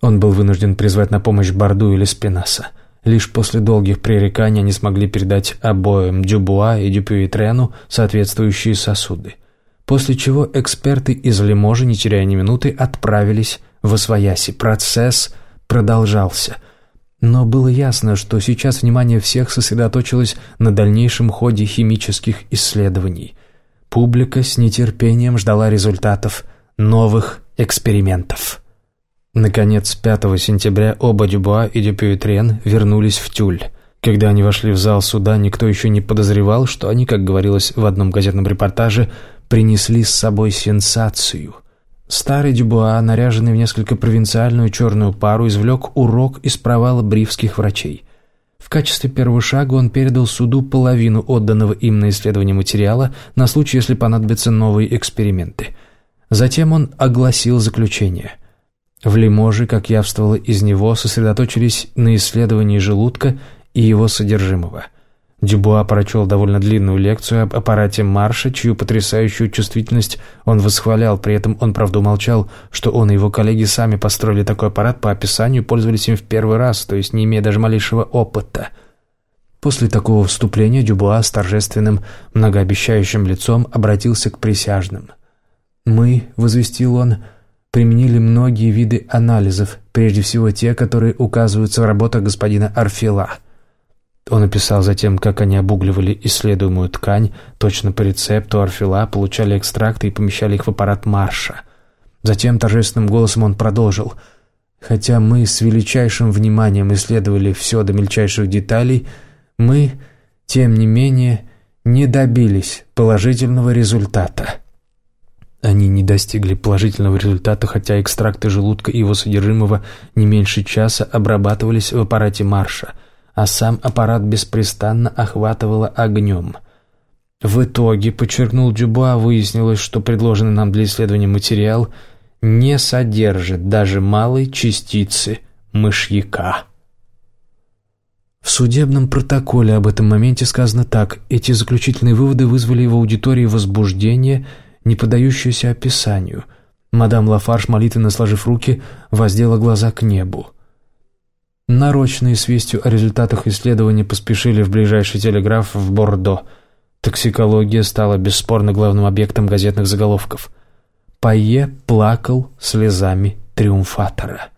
Он был вынужден призвать на помощь Борду или Спинаса. Лишь после долгих пререканий они смогли передать обоим Дюбуа и Дюпюитрену соответствующие сосуды после чего эксперты из Лиможа, не теряя ни минуты, отправились в Освояси. Процесс продолжался. Но было ясно, что сейчас внимание всех сосредоточилось на дальнейшем ходе химических исследований. Публика с нетерпением ждала результатов новых экспериментов. Наконец, 5 сентября оба Дюбуа и Дюпюитрен вернулись в Тюль. Когда они вошли в зал суда, никто еще не подозревал, что они, как говорилось в одном газетном репортаже, принесли с собой сенсацию. Старый Дюбуа, наряженный в несколько провинциальную черную пару, извлек урок из провала бривских врачей. В качестве первого шага он передал суду половину отданного им на исследование материала на случай, если понадобятся новые эксперименты. Затем он огласил заключение. В Лиможе, как явствовало из него, сосредоточились на исследовании желудка и его содержимого – Дюбуа прочел довольно длинную лекцию об аппарате Марша, чью потрясающую чувствительность он восхвалял, при этом он, правда, умолчал, что он и его коллеги сами построили такой аппарат по описанию пользовались им в первый раз, то есть не имея даже малейшего опыта. После такого вступления Дюбуа с торжественным, многообещающим лицом обратился к присяжным. «Мы», — возвестил он, — «применили многие виды анализов, прежде всего те, которые указываются в работах господина Арфила». Он описал затем, как они обугливали исследуемую ткань, точно по рецепту орфила, получали экстракты и помещали их в аппарат Марша. Затем торжественным голосом он продолжил. «Хотя мы с величайшим вниманием исследовали все до мельчайших деталей, мы, тем не менее, не добились положительного результата». Они не достигли положительного результата, хотя экстракты желудка и его содержимого не меньше часа обрабатывались в аппарате Марша – а сам аппарат беспрестанно охватывало огнем. В итоге, подчеркнул Дюбуа, выяснилось, что предложенный нам для исследования материал не содержит даже малой частицы мышьяка. В судебном протоколе об этом моменте сказано так. Эти заключительные выводы вызвали в аудитории возбуждение, не поддающееся описанию. Мадам Лафарш, молитвенно сложив руки, воздела глаза к небу. Нарочные с вестью о результатах исследования поспешили в ближайший телеграф в Бордо. Токсикология стала бесспорно главным объектом газетных заголовков. Пайе плакал слезами триумфатора.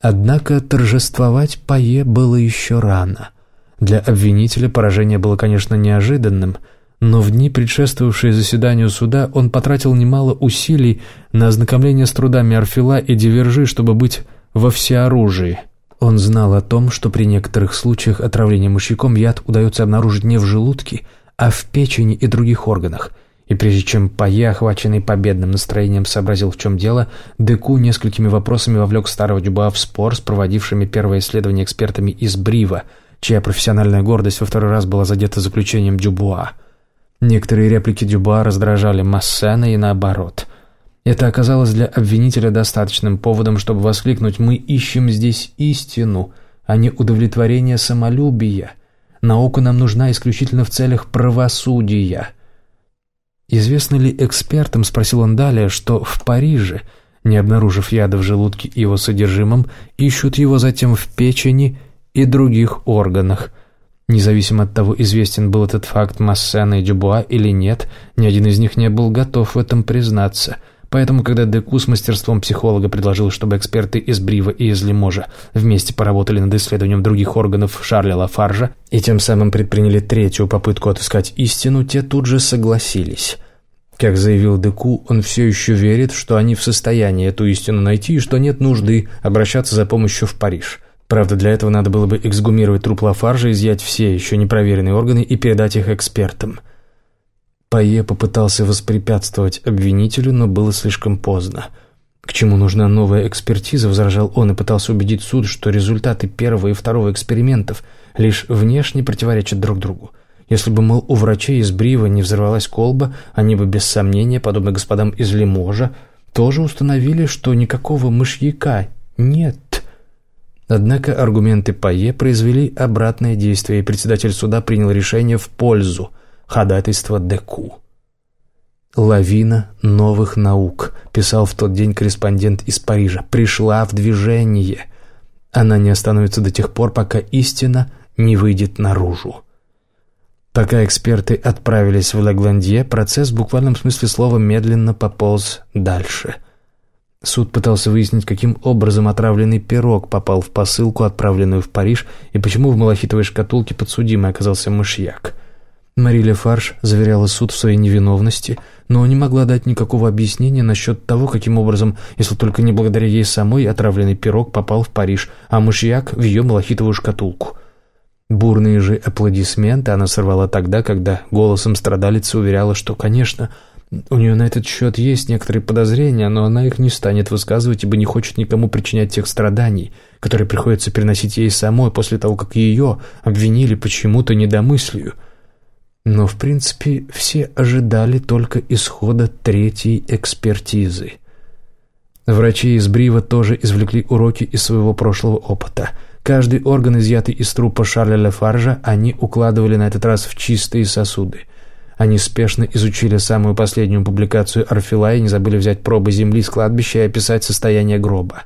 Однако торжествовать Пайе было еще рано. Для обвинителя поражение было, конечно, неожиданным, но в дни, предшествовавшие заседанию суда, он потратил немало усилий на ознакомление с трудами Орфила и Дивержи, чтобы быть во всеоружии. Он знал о том, что при некоторых случаях отравления мышьяком яд удается обнаружить не в желудке, а в печени и других органах. И прежде чем Пае, охваченный победным настроением, сообразил, в чем дело, Деку несколькими вопросами вовлек старого Дюба в спор с проводившими первое исследование экспертами из Брива, чья профессиональная гордость во второй раз была задета заключением Дюбуа – Некоторые реплики Дюба раздражали Массена и наоборот. Это оказалось для обвинителя достаточным поводом, чтобы воскликнуть «Мы ищем здесь истину, а не удовлетворение самолюбия. Наука нам нужна исключительно в целях правосудия». «Известно ли экспертам, — спросил он далее, — что в Париже, не обнаружив яда в желудке и его содержимом, ищут его затем в печени и других органах?» Независимо от того, известен был этот факт Массена и Дюбуа или нет, ни один из них не был готов в этом признаться. Поэтому, когда Деку с мастерством психолога предложил, чтобы эксперты из Брива и из Лиможа вместе поработали над исследованием других органов Шарля Лафаржа и тем самым предприняли третью попытку отыскать истину, те тут же согласились. Как заявил Деку, он все еще верит, что они в состоянии эту истину найти и что нет нужды обращаться за помощью в Париж – Правда, для этого надо было бы эксгумировать труп Лафаржа, изъять все еще непроверенные органы и передать их экспертам. Пае попытался воспрепятствовать обвинителю, но было слишком поздно. «К чему нужна новая экспертиза?» – возражал он и пытался убедить суд, что результаты первого и второго экспериментов лишь внешне противоречат друг другу. Если бы, мол, у врачей из Брива не взорвалась колба, они бы без сомнения, подобно господам из Лиможа, тоже установили, что никакого мышьяка нет. Однако аргументы Пае произвели обратное действие, и председатель суда принял решение в пользу ходатайства Деку. «Лавина новых наук», — писал в тот день корреспондент из Парижа, — «пришла в движение. Она не остановится до тех пор, пока истина не выйдет наружу». Пока эксперты отправились в Лагландье, процесс в буквальном смысле слова медленно пополз дальше — Суд пытался выяснить, каким образом отравленный пирог попал в посылку, отправленную в Париж, и почему в малахитовой шкатулке подсудимый оказался мышьяк. Мариля Фарш заверяла суд в своей невиновности, но не могла дать никакого объяснения насчет того, каким образом, если только не благодаря ей самой, отравленный пирог попал в Париж, а мышьяк в ее малахитовую шкатулку. Бурные же аплодисменты она сорвала тогда, когда голосом страдалица уверяла, что, конечно, у нее на этот счет есть некоторые подозрения, но она их не станет высказывать, ибо не хочет никому причинять тех страданий, которые приходится переносить ей самой после того, как ее обвинили почему-то недомыслию. Но, в принципе, все ожидали только исхода третьей экспертизы. Врачи из Брива тоже извлекли уроки из своего прошлого опыта. Каждый орган, изъятый из трупа Шарля Лефаржа, они укладывали на этот раз в чистые сосуды – они спешно изучили самую последнюю публикацию Орфила и не забыли взять пробы земли с кладбища и описать состояние гроба.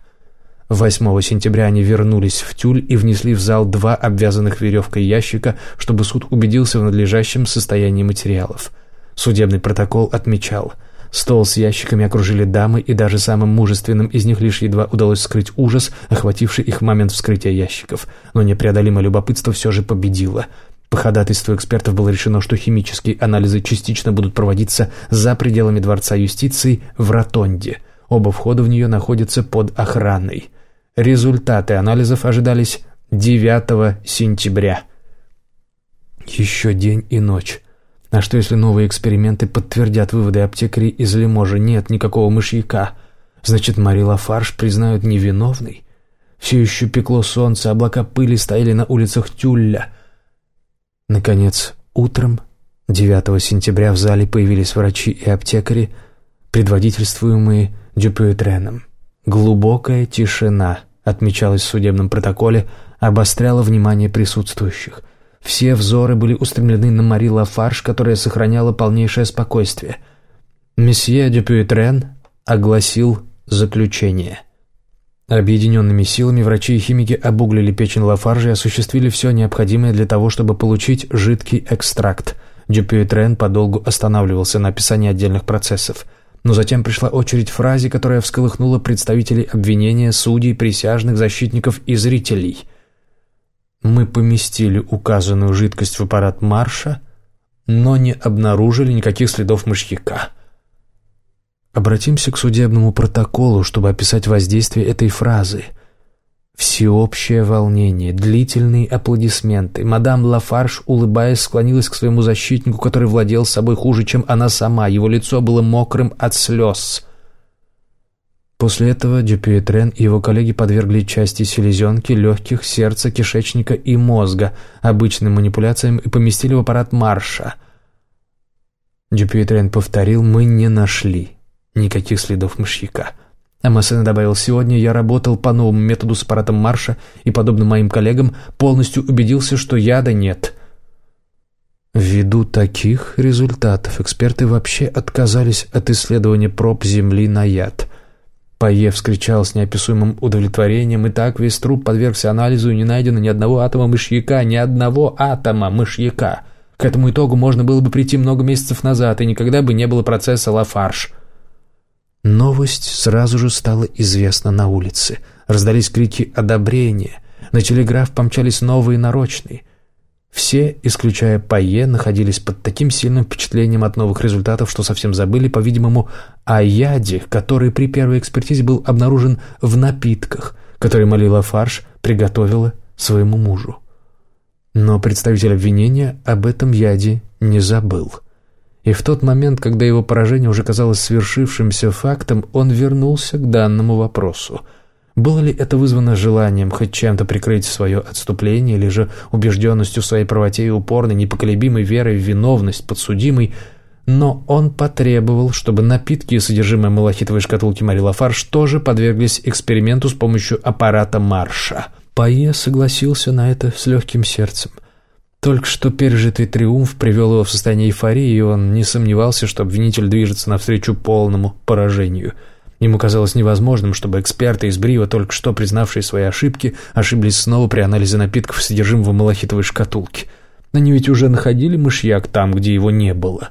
8 сентября они вернулись в тюль и внесли в зал два обвязанных веревкой ящика, чтобы суд убедился в надлежащем состоянии материалов. Судебный протокол отмечал – Стол с ящиками окружили дамы, и даже самым мужественным из них лишь едва удалось скрыть ужас, охвативший их в момент вскрытия ящиков. Но непреодолимое любопытство все же победило. По ходатайству экспертов было решено, что химические анализы частично будут проводиться за пределами Дворца юстиции в Ротонде. Оба входа в нее находятся под охраной. Результаты анализов ожидались 9 сентября. Еще день и ночь. А что если новые эксперименты подтвердят выводы аптекарей из Лиможа? Нет никакого мышьяка. Значит, Мари Лафарш признают невиновной? Все еще пекло солнце, облака пыли стояли на улицах Тюлля — Наконец, утром 9 сентября в зале появились врачи и аптекари, предводительствуемые Дюпюэтреном. Глубокая тишина, отмечалась в судебном протоколе, обостряла внимание присутствующих. Все взоры были устремлены на Мари Лафарш, которая сохраняла полнейшее спокойствие. Месье Дюпюэтрен огласил заключение – Объединенными силами врачи и химики обуглили печень Лафаржа и осуществили все необходимое для того, чтобы получить жидкий экстракт. Дюпюэтрен подолгу останавливался на описании отдельных процессов. Но затем пришла очередь фразе, которая всколыхнула представителей обвинения, судей, присяжных, защитников и зрителей. «Мы поместили указанную жидкость в аппарат Марша, но не обнаружили никаких следов мышьяка. Обратимся к судебному протоколу, чтобы описать воздействие этой фразы. Всеобщее волнение, длительные аплодисменты. Мадам Лафарш, улыбаясь, склонилась к своему защитнику, который владел собой хуже, чем она сама. Его лицо было мокрым от слез. После этого Дюпюэтрен и его коллеги подвергли части селезенки, легких, сердца, кишечника и мозга обычным манипуляциям и поместили в аппарат Марша. Дюпюэтрен повторил «Мы не нашли никаких следов мышьяка». А Массена добавил «Сегодня я работал по новому методу с аппаратом Марша и, подобно моим коллегам, полностью убедился, что яда нет». Ввиду таких результатов эксперты вообще отказались от исследования проб Земли на яд – Пае вскричал с неописуемым удовлетворением, и так весь труп подвергся анализу, и не найдено ни одного атома мышьяка, ни одного атома мышьяка. К этому итогу можно было бы прийти много месяцев назад, и никогда бы не было процесса Лафарш. Новость сразу же стала известна на улице. Раздались крики одобрения. На телеграф помчались новые нарочные. Все, исключая Пайе, находились под таким сильным впечатлением от новых результатов, что совсем забыли, по-видимому, о яде, который при первой экспертизе был обнаружен в напитках, которые Малила Фарш приготовила своему мужу. Но представитель обвинения об этом яде не забыл. И в тот момент, когда его поражение уже казалось свершившимся фактом, он вернулся к данному вопросу – было ли это вызвано желанием хоть чем-то прикрыть свое отступление, или же убежденностью в своей правоте и упорной, непоколебимой верой в виновность подсудимой, но он потребовал, чтобы напитки и содержимое малахитовой шкатулки Мари Лафарш тоже подверглись эксперименту с помощью аппарата Марша. Пае согласился на это с легким сердцем. Только что пережитый триумф привел его в состояние эйфории, и он не сомневался, что обвинитель движется навстречу полному поражению – Ему казалось невозможным, чтобы эксперты из Брива, только что признавшие свои ошибки, ошиблись снова при анализе напитков содержимого малахитовой шкатулки. Они ведь уже находили мышьяк там, где его не было.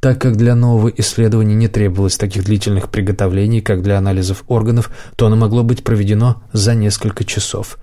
Так как для нового исследования не требовалось таких длительных приготовлений, как для анализов органов, то оно могло быть проведено за несколько часов.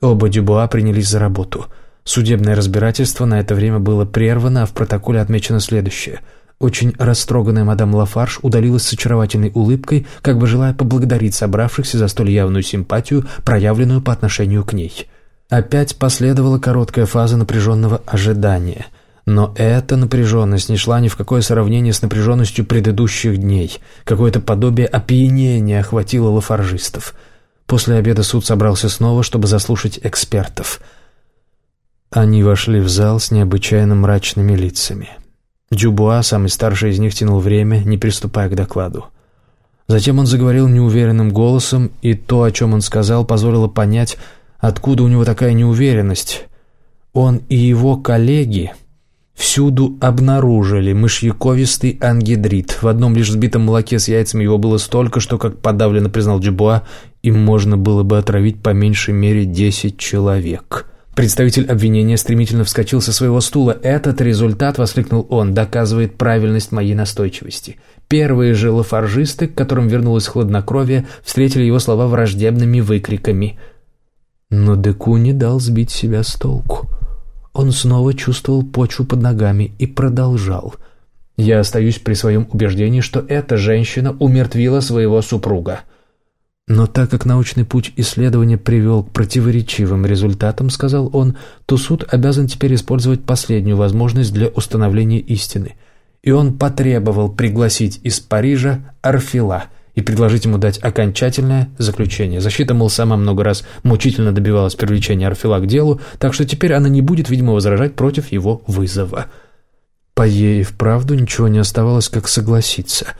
Оба Дюбуа принялись за работу. Судебное разбирательство на это время было прервано, а в протоколе отмечено следующее – очень растроганная мадам Лафарш удалилась с очаровательной улыбкой, как бы желая поблагодарить собравшихся за столь явную симпатию, проявленную по отношению к ней. Опять последовала короткая фаза напряженного ожидания. Но эта напряженность не шла ни в какое сравнение с напряженностью предыдущих дней. Какое-то подобие опьянения охватило лафаржистов. После обеда суд собрался снова, чтобы заслушать экспертов. Они вошли в зал с необычайно мрачными лицами. Дюбуа, самый старший из них, тянул время, не приступая к докладу. Затем он заговорил неуверенным голосом, и то, о чем он сказал, позволило понять, откуда у него такая неуверенность. Он и его коллеги всюду обнаружили мышьяковистый ангидрит. В одном лишь сбитом молоке с яйцами его было столько, что, как подавленно признал Дюбуа, им можно было бы отравить по меньшей мере десять человек. Представитель обвинения стремительно вскочил со своего стула. «Этот результат», — воскликнул он, — «доказывает правильность моей настойчивости». Первые же лафаржисты, к которым вернулось хладнокровие, встретили его слова враждебными выкриками. Но Деку не дал сбить себя с толку. Он снова чувствовал почву под ногами и продолжал. «Я остаюсь при своем убеждении, что эта женщина умертвила своего супруга». Но так как научный путь исследования привел к противоречивым результатам, сказал он, то суд обязан теперь использовать последнюю возможность для установления истины. И он потребовал пригласить из Парижа Арфила и предложить ему дать окончательное заключение. Защита, мол, сама много раз мучительно добивалась привлечения Арфила к делу, так что теперь она не будет, видимо, возражать против его вызова. По ей вправду ничего не оставалось, как согласиться –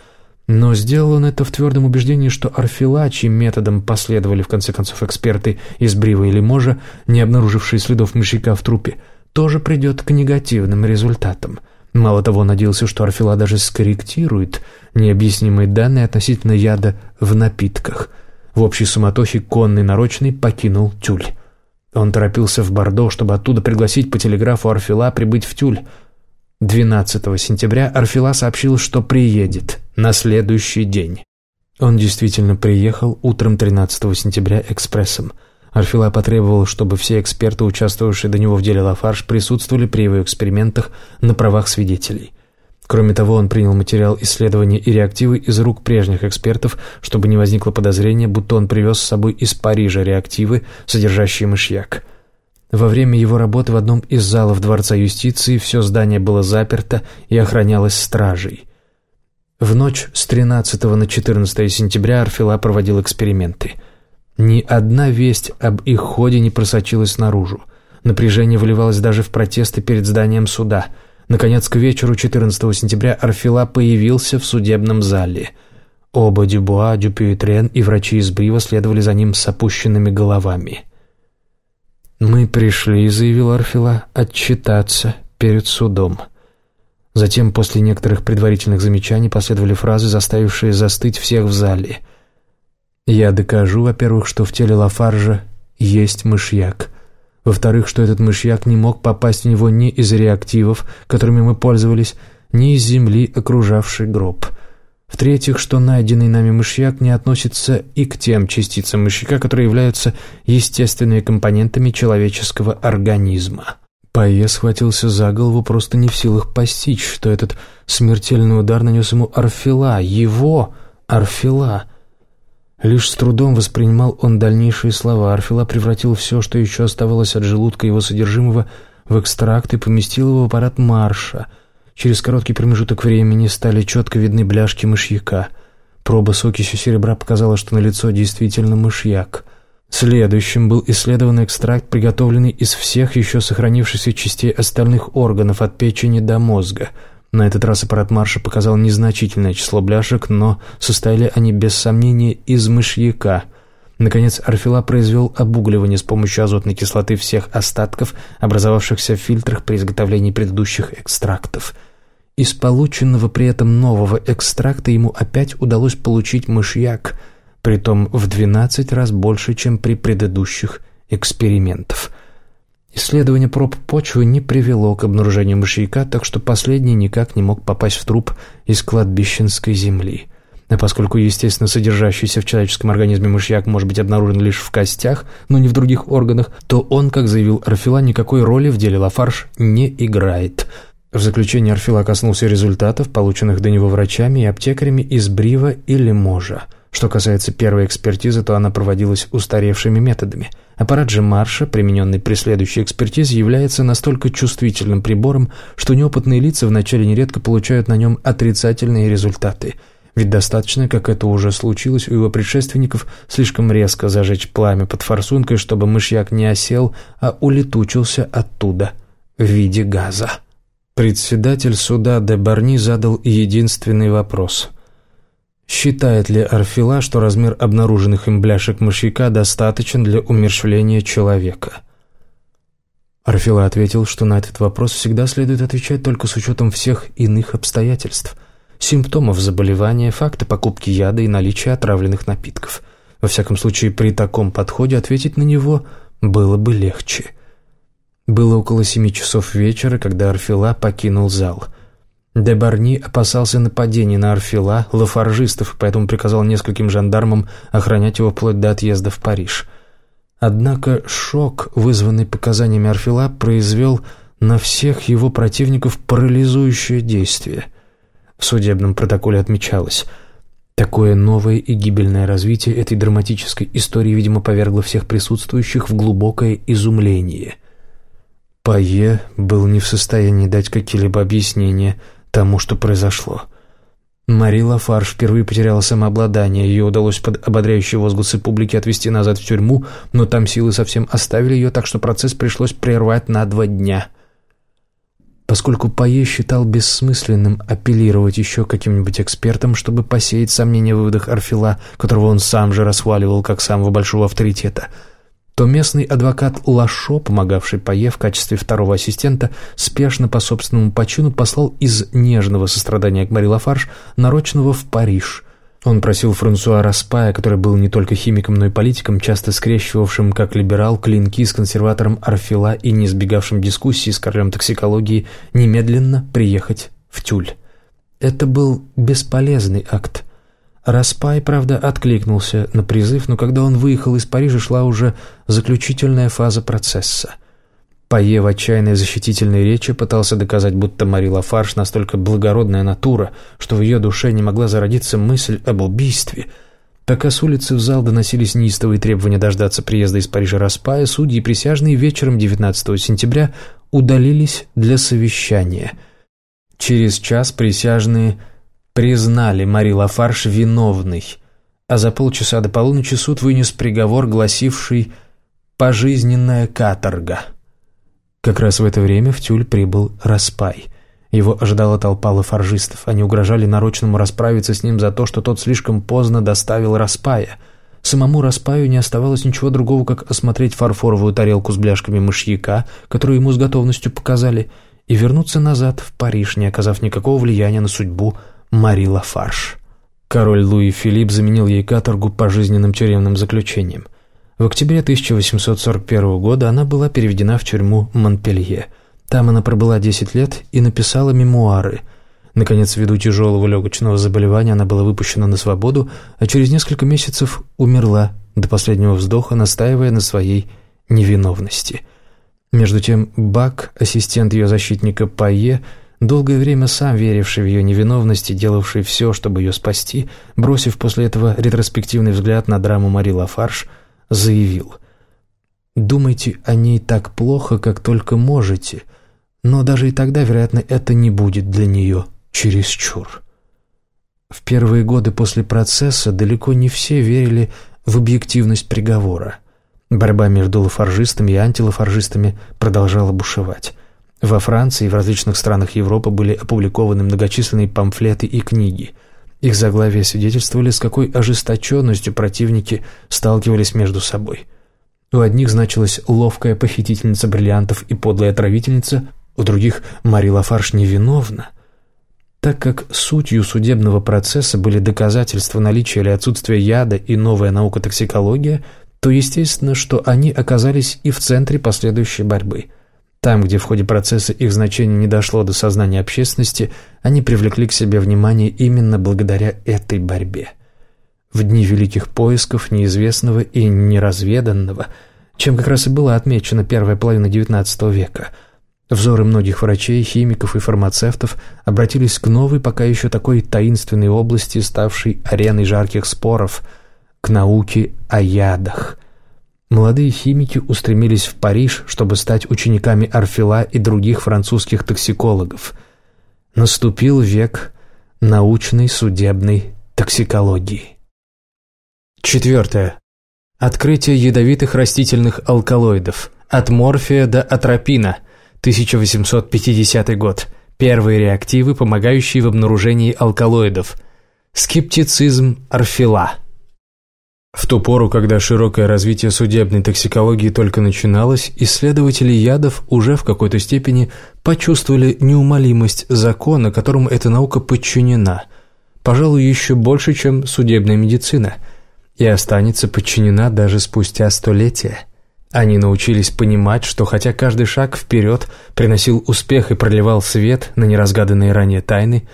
но сделал он это в твердом убеждении, что Арфила, чьим методом последовали в конце концов эксперты из Брива или Можа, не обнаружившие следов мышьяка в трупе, тоже придет к негативным результатам. Мало того, надеялся, что Арфила даже скорректирует необъяснимые данные относительно яда в напитках. В общей суматохе конный нарочный покинул Тюль. Он торопился в Бордо, чтобы оттуда пригласить по телеграфу Арфила прибыть в Тюль. 12 сентября Арфила сообщил, что приедет на следующий день. Он действительно приехал утром 13 сентября экспрессом. Арфила потребовал, чтобы все эксперты, участвовавшие до него в деле Лафарж, присутствовали при его экспериментах на правах свидетелей. Кроме того, он принял материал исследования и реактивы из рук прежних экспертов, чтобы не возникло подозрения, будто он привез с собой из Парижа реактивы, содержащие мышьяк. Во время его работы в одном из залов Дворца юстиции все здание было заперто и охранялось стражей. В ночь с 13 на 14 сентября Арфила проводил эксперименты – ни одна весть об их ходе не просочилась наружу. Напряжение выливалось даже в протесты перед зданием суда. Наконец, к вечеру 14 сентября Арфила появился в судебном зале. Оба Дюбуа, Дюпюитрен и врачи из Брива следовали за ним с опущенными головами. «Мы пришли», — заявил Арфила, — «отчитаться перед судом». Затем, после некоторых предварительных замечаний, последовали фразы, заставившие застыть всех в зале — я докажу, во-первых, что в теле Лафаржа есть мышьяк. Во-вторых, что этот мышьяк не мог попасть в него ни из реактивов, которыми мы пользовались, ни из земли, окружавшей гроб. В-третьих, что найденный нами мышьяк не относится и к тем частицам мышьяка, которые являются естественными компонентами человеческого организма. Пае схватился за голову, просто не в силах постичь, что этот смертельный удар нанес ему Арфила, его Арфила — Лишь с трудом воспринимал он дальнейшие слова. Арфила превратил все, что еще оставалось от желудка его содержимого, в экстракт и поместил его в аппарат марша. Через короткий промежуток времени стали четко видны бляшки мышьяка. Проба с окисью серебра показала, что на лицо действительно мышьяк. Следующим был исследован экстракт, приготовленный из всех еще сохранившихся частей остальных органов от печени до мозга – на этот раз аппарат Марша показал незначительное число бляшек, но состояли они без сомнения из мышьяка. Наконец, Арфила произвел обугливание с помощью азотной кислоты всех остатков, образовавшихся в фильтрах при изготовлении предыдущих экстрактов. Из полученного при этом нового экстракта ему опять удалось получить мышьяк, притом в 12 раз больше, чем при предыдущих экспериментах. Исследование проб почвы не привело к обнаружению мышьяка, так что последний никак не мог попасть в труп из кладбищенской земли. А поскольку, естественно, содержащийся в человеческом организме мышьяк может быть обнаружен лишь в костях, но не в других органах, то он, как заявил Арфила, никакой роли в деле Лафарш не играет. В заключение Арфила коснулся результатов, полученных до него врачами и аптекарями из Брива и Лиможа. Что касается первой экспертизы, то она проводилась устаревшими методами – Аппарат же Марша, примененный при следующей экспертизе, является настолько чувствительным прибором, что неопытные лица вначале нередко получают на нем отрицательные результаты. Ведь достаточно, как это уже случилось у его предшественников, слишком резко зажечь пламя под форсункой, чтобы мышьяк не осел, а улетучился оттуда в виде газа. Председатель суда де Барни задал единственный вопрос – Считает ли Арфила, что размер обнаруженных им бляшек мышьяка достаточен для умерщвления человека? Арфила ответил, что на этот вопрос всегда следует отвечать только с учетом всех иных обстоятельств, симптомов заболевания, факта покупки яда и наличия отравленных напитков. Во всяком случае, при таком подходе ответить на него было бы легче. Было около семи часов вечера, когда Арфила покинул зал – Де Барни опасался нападений на Арфила, лафаржистов, поэтому приказал нескольким жандармам охранять его вплоть до отъезда в Париж. Однако шок, вызванный показаниями Арфила, произвел на всех его противников парализующее действие. В судебном протоколе отмечалось – Такое новое и гибельное развитие этой драматической истории, видимо, повергло всех присутствующих в глубокое изумление. Пае был не в состоянии дать какие-либо объяснения тому, что произошло. Мари Лафар впервые потеряла самообладание, ее удалось под ободряющие возгласы публики отвезти назад в тюрьму, но там силы совсем оставили ее, так что процесс пришлось прервать на два дня. Поскольку Пае считал бессмысленным апеллировать еще каким-нибудь экспертам, чтобы посеять сомнения в выводах Арфила, которого он сам же расхваливал как самого большого авторитета – то местный адвокат Лашо, помогавший Пае в качестве второго ассистента, спешно по собственному почину послал из нежного сострадания к Мари Лафарж нарочного в Париж. Он просил Франсуа Распая, который был не только химиком, но и политиком, часто скрещивавшим как либерал клинки с консерватором Арфила и не избегавшим дискуссии с королем токсикологии, немедленно приехать в Тюль. Это был бесполезный акт – Распай, правда, откликнулся на призыв, но когда он выехал из Парижа, шла уже заключительная фаза процесса. Пае в отчаянной защитительной речи пытался доказать, будто Мари Лафарш настолько благородная натура, что в ее душе не могла зародиться мысль об убийстве. Пока с улицы в зал доносились неистовые требования дождаться приезда из Парижа Распая, судьи и присяжные вечером 19 сентября удалились для совещания. Через час присяжные признали Мари Лафарш виновной, а за полчаса до полуночи суд вынес приговор, гласивший «пожизненная каторга». Как раз в это время в Тюль прибыл Распай. Его ожидала толпа лафаржистов. Они угрожали нарочному расправиться с ним за то, что тот слишком поздно доставил Распая. Самому Распаю не оставалось ничего другого, как осмотреть фарфоровую тарелку с бляшками мышьяка, которую ему с готовностью показали, и вернуться назад в Париж, не оказав никакого влияния на судьбу Мари Лафарш. Король Луи Филипп заменил ей каторгу пожизненным тюремным заключением. В октябре 1841 года она была переведена в тюрьму Монпелье. Там она пробыла 10 лет и написала мемуары. Наконец, ввиду тяжелого легочного заболевания она была выпущена на свободу, а через несколько месяцев умерла до последнего вздоха, настаивая на своей невиновности. Между тем Бак, ассистент ее защитника Пайе, Долгое время сам веривший в ее невиновность и делавший все, чтобы ее спасти, бросив после этого ретроспективный взгляд на драму Мари Лафарш, заявил «Думайте о ней так плохо, как только можете, но даже и тогда, вероятно, это не будет для нее чересчур». В первые годы после процесса далеко не все верили в объективность приговора. Борьба между лафаржистами и антилафаржистами продолжала бушевать. Во Франции и в различных странах Европы были опубликованы многочисленные памфлеты и книги. Их заглавия свидетельствовали, с какой ожесточенностью противники сталкивались между собой. У одних значилась ловкая похитительница бриллиантов и подлая отравительница, у других Мари Лафарш невиновна. Так как сутью судебного процесса были доказательства наличия или отсутствия яда и новая наука токсикология, то естественно, что они оказались и в центре последующей борьбы – там, где в ходе процесса их значение не дошло до сознания общественности, они привлекли к себе внимание именно благодаря этой борьбе. В дни великих поисков неизвестного и неразведанного, чем как раз и была отмечена первая половина XIX века, взоры многих врачей, химиков и фармацевтов обратились к новой, пока еще такой таинственной области, ставшей ареной жарких споров, к науке о ядах – Молодые химики устремились в Париж, чтобы стать учениками Арфила и других французских токсикологов. Наступил век научной судебной токсикологии. Четвертое. Открытие ядовитых растительных алкалоидов. От морфия до атропина. 1850 год. Первые реактивы, помогающие в обнаружении алкалоидов. Скептицизм Арфила. В ту пору, когда широкое развитие судебной токсикологии только начиналось, исследователи ядов уже в какой-то степени почувствовали неумолимость закона, которому эта наука подчинена, пожалуй, еще больше, чем судебная медицина, и останется подчинена даже спустя столетия. Они научились понимать, что хотя каждый шаг вперед приносил успех и проливал свет на неразгаданные ранее тайны,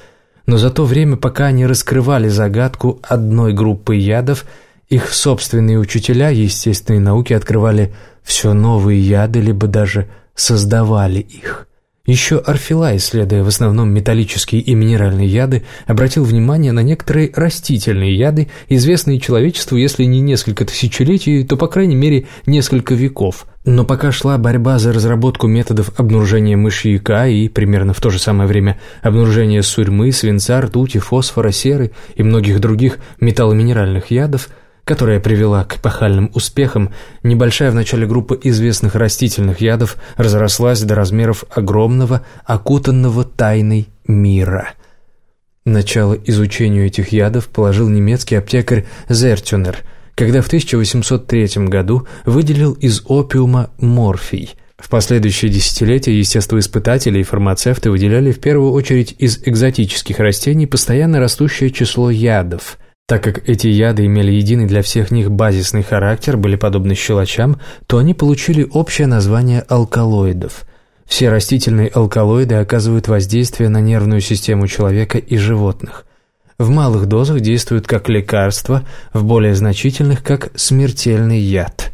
но за то время, пока они раскрывали загадку одной группы ядов – их собственные учителя естественной науки открывали все новые яды, либо даже создавали их. Еще Арфила, исследуя в основном металлические и минеральные яды, обратил внимание на некоторые растительные яды, известные человечеству, если не несколько тысячелетий, то, по крайней мере, несколько веков. Но пока шла борьба за разработку методов обнаружения мышьяка и, примерно в то же самое время, обнаружения сурьмы, свинца, ртути, фосфора, серы и многих других металломинеральных ядов – которая привела к эпохальным успехам, небольшая в начале группа известных растительных ядов разрослась до размеров огромного, окутанного тайной мира. Начало изучению этих ядов положил немецкий аптекарь Зертюнер, когда в 1803 году выделил из опиума морфий – в последующие десятилетия естествоиспытатели и фармацевты выделяли в первую очередь из экзотических растений постоянно растущее число ядов, так как эти яды имели единый для всех них базисный характер, были подобны щелочам, то они получили общее название алкалоидов. Все растительные алкалоиды оказывают воздействие на нервную систему человека и животных. в малых дозах действуют как лекарство, в более значительных – как смертельный яд.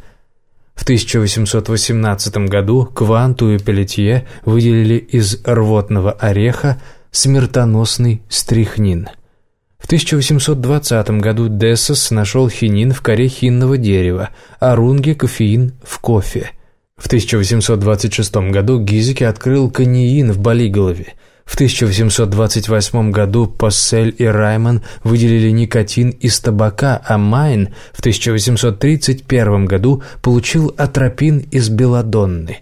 В 1818 году Кванту и Пелетье выделили из рвотного ореха смертоносный стрихнин. В 1820 году Дессос нашел хинин в коре хинного дерева, а Рунге – кофеин в кофе. В 1826 году Гизеке открыл каниин в болиголове – в 1828 году Поссель и Райман выделили никотин из табака, а Майн в 1831 году получил атропин из белладонны.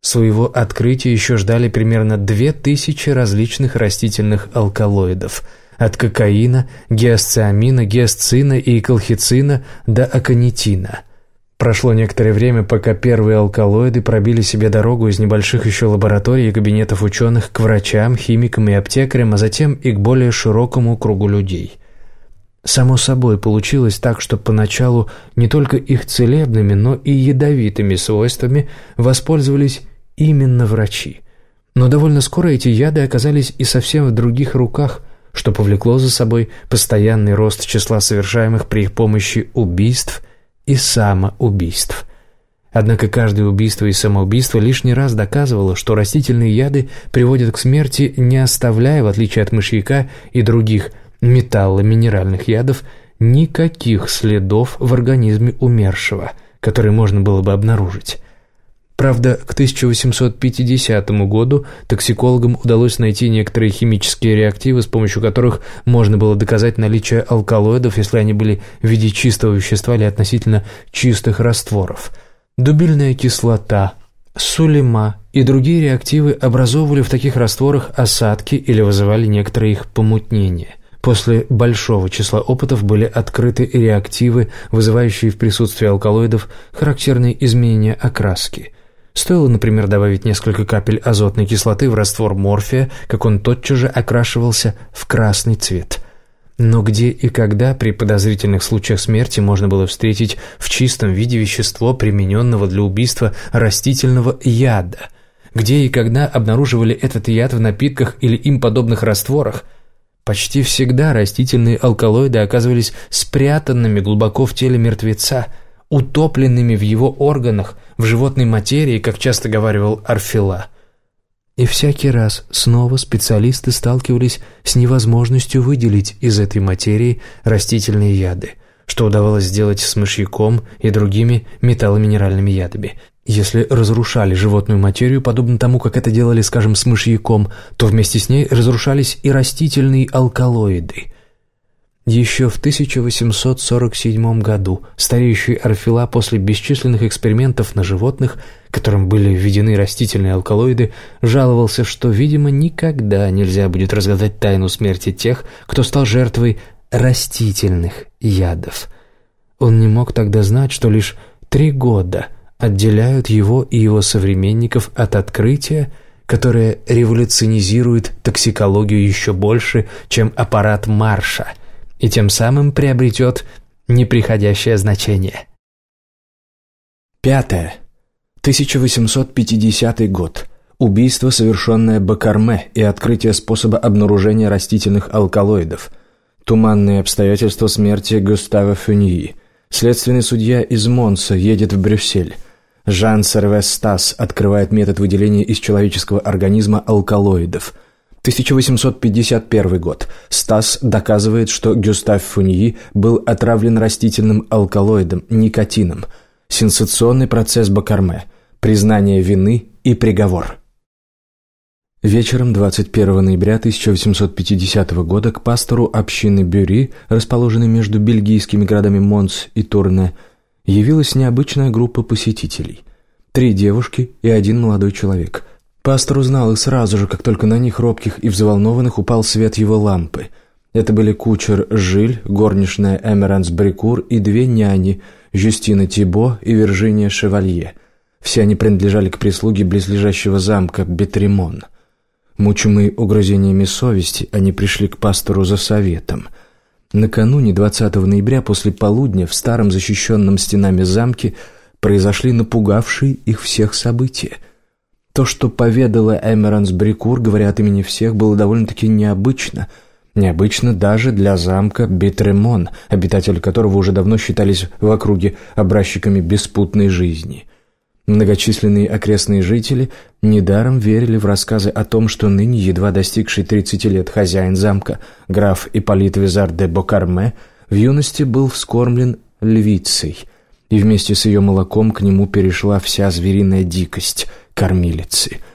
Своего открытия еще ждали примерно 2000 различных растительных алкалоидов – от кокаина, гиасциамина, гиасцина и колхицина до аконитина – Прошло некоторое время, пока первые алкалоиды пробили себе дорогу из небольших еще лабораторий и кабинетов ученых к врачам, химикам и аптекарям, а затем и к более широкому кругу людей. Само собой получилось так, что поначалу не только их целебными, но и ядовитыми свойствами воспользовались именно врачи. Но довольно скоро эти яды оказались и совсем в других руках, что повлекло за собой постоянный рост числа совершаемых при их помощи убийств – и самоубийств. Однако каждое убийство и самоубийство лишний раз доказывало, что растительные яды приводят к смерти, не оставляя, в отличие от мышьяка и других металломинеральных ядов, никаких следов в организме умершего, которые можно было бы обнаружить. Правда, к 1850 году токсикологам удалось найти некоторые химические реактивы, с помощью которых можно было доказать наличие алкалоидов, если они были в виде чистого вещества или относительно чистых растворов. Дубильная кислота, сулима и другие реактивы образовывали в таких растворах осадки или вызывали некоторые их помутнение. После большого числа опытов были открыты реактивы, вызывающие в присутствии алкалоидов характерные изменения окраски – Стоило, например, добавить несколько капель азотной кислоты в раствор морфия, как он тотчас же окрашивался в красный цвет. Но где и когда при подозрительных случаях смерти можно было встретить в чистом виде вещество, примененного для убийства растительного яда? Где и когда обнаруживали этот яд в напитках или им подобных растворах? Почти всегда растительные алкалоиды оказывались спрятанными глубоко в теле мертвеца, утопленными в его органах – в животной материи, как часто говаривал Арфила. И всякий раз снова специалисты сталкивались с невозможностью выделить из этой материи растительные яды, что удавалось сделать с мышьяком и другими металломинеральными ядами. Если разрушали животную материю, подобно тому, как это делали, скажем, с мышьяком, то вместе с ней разрушались и растительные алкалоиды – еще в 1847 году стареющий Орфила после бесчисленных экспериментов на животных, которым были введены растительные алкалоиды, жаловался, что, видимо, никогда нельзя будет разгадать тайну смерти тех, кто стал жертвой растительных ядов. Он не мог тогда знать, что лишь три года отделяют его и его современников от открытия, которое революционизирует токсикологию еще больше, чем аппарат Марша – и тем самым приобретет неприходящее значение. Пятое. 1850 год. Убийство, совершенное Бакарме, и открытие способа обнаружения растительных алкалоидов. Туманные обстоятельства смерти Густава Фюньи. Следственный судья из Монса едет в Брюссель. Жан Сервес Стас открывает метод выделения из человеческого организма алкалоидов – 1851 год. Стас доказывает, что Гюстав Фуньи был отравлен растительным алкалоидом, никотином. Сенсационный процесс Бакарме. Признание вины и приговор. Вечером 21 ноября 1850 года к пастору общины Бюри, расположенной между бельгийскими городами Монс и Турне, явилась необычная группа посетителей. Три девушки и один молодой человек – Пастор узнал их сразу же, как только на них робких и взволнованных упал свет его лампы. Это были кучер Жиль, горничная Эмеранс Брикур и две няни, Жюстина Тибо и Виржиния Шевалье. Все они принадлежали к прислуге близлежащего замка Бетремон. Мучимые угрызениями совести, они пришли к пастору за советом. Накануне 20 ноября после полудня в старом защищенном стенами замке произошли напугавшие их всех события – то, что поведала Эмеранс Брикур, говоря от имени всех, было довольно-таки необычно. Необычно даже для замка Бетремон, обитатели которого уже давно считались в округе образчиками беспутной жизни. Многочисленные окрестные жители недаром верили в рассказы о том, что ныне едва достигший 30 лет хозяин замка, граф Ипполит Визар де Бокарме, в юности был вскормлен львицей, и вместе с ее молоком к нему перешла вся звериная дикость кормилицы –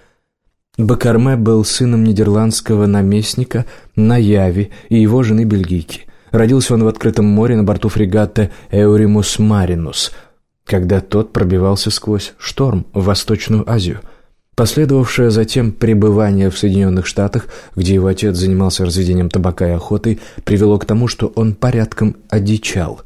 Бакарме был сыном нидерландского наместника на Яве и его жены бельгийки. Родился он в открытом море на борту фрегата «Эуримус Маринус», когда тот пробивался сквозь шторм в Восточную Азию. Последовавшее затем пребывание в Соединенных Штатах, где его отец занимался разведением табака и охотой, привело к тому, что он порядком одичал.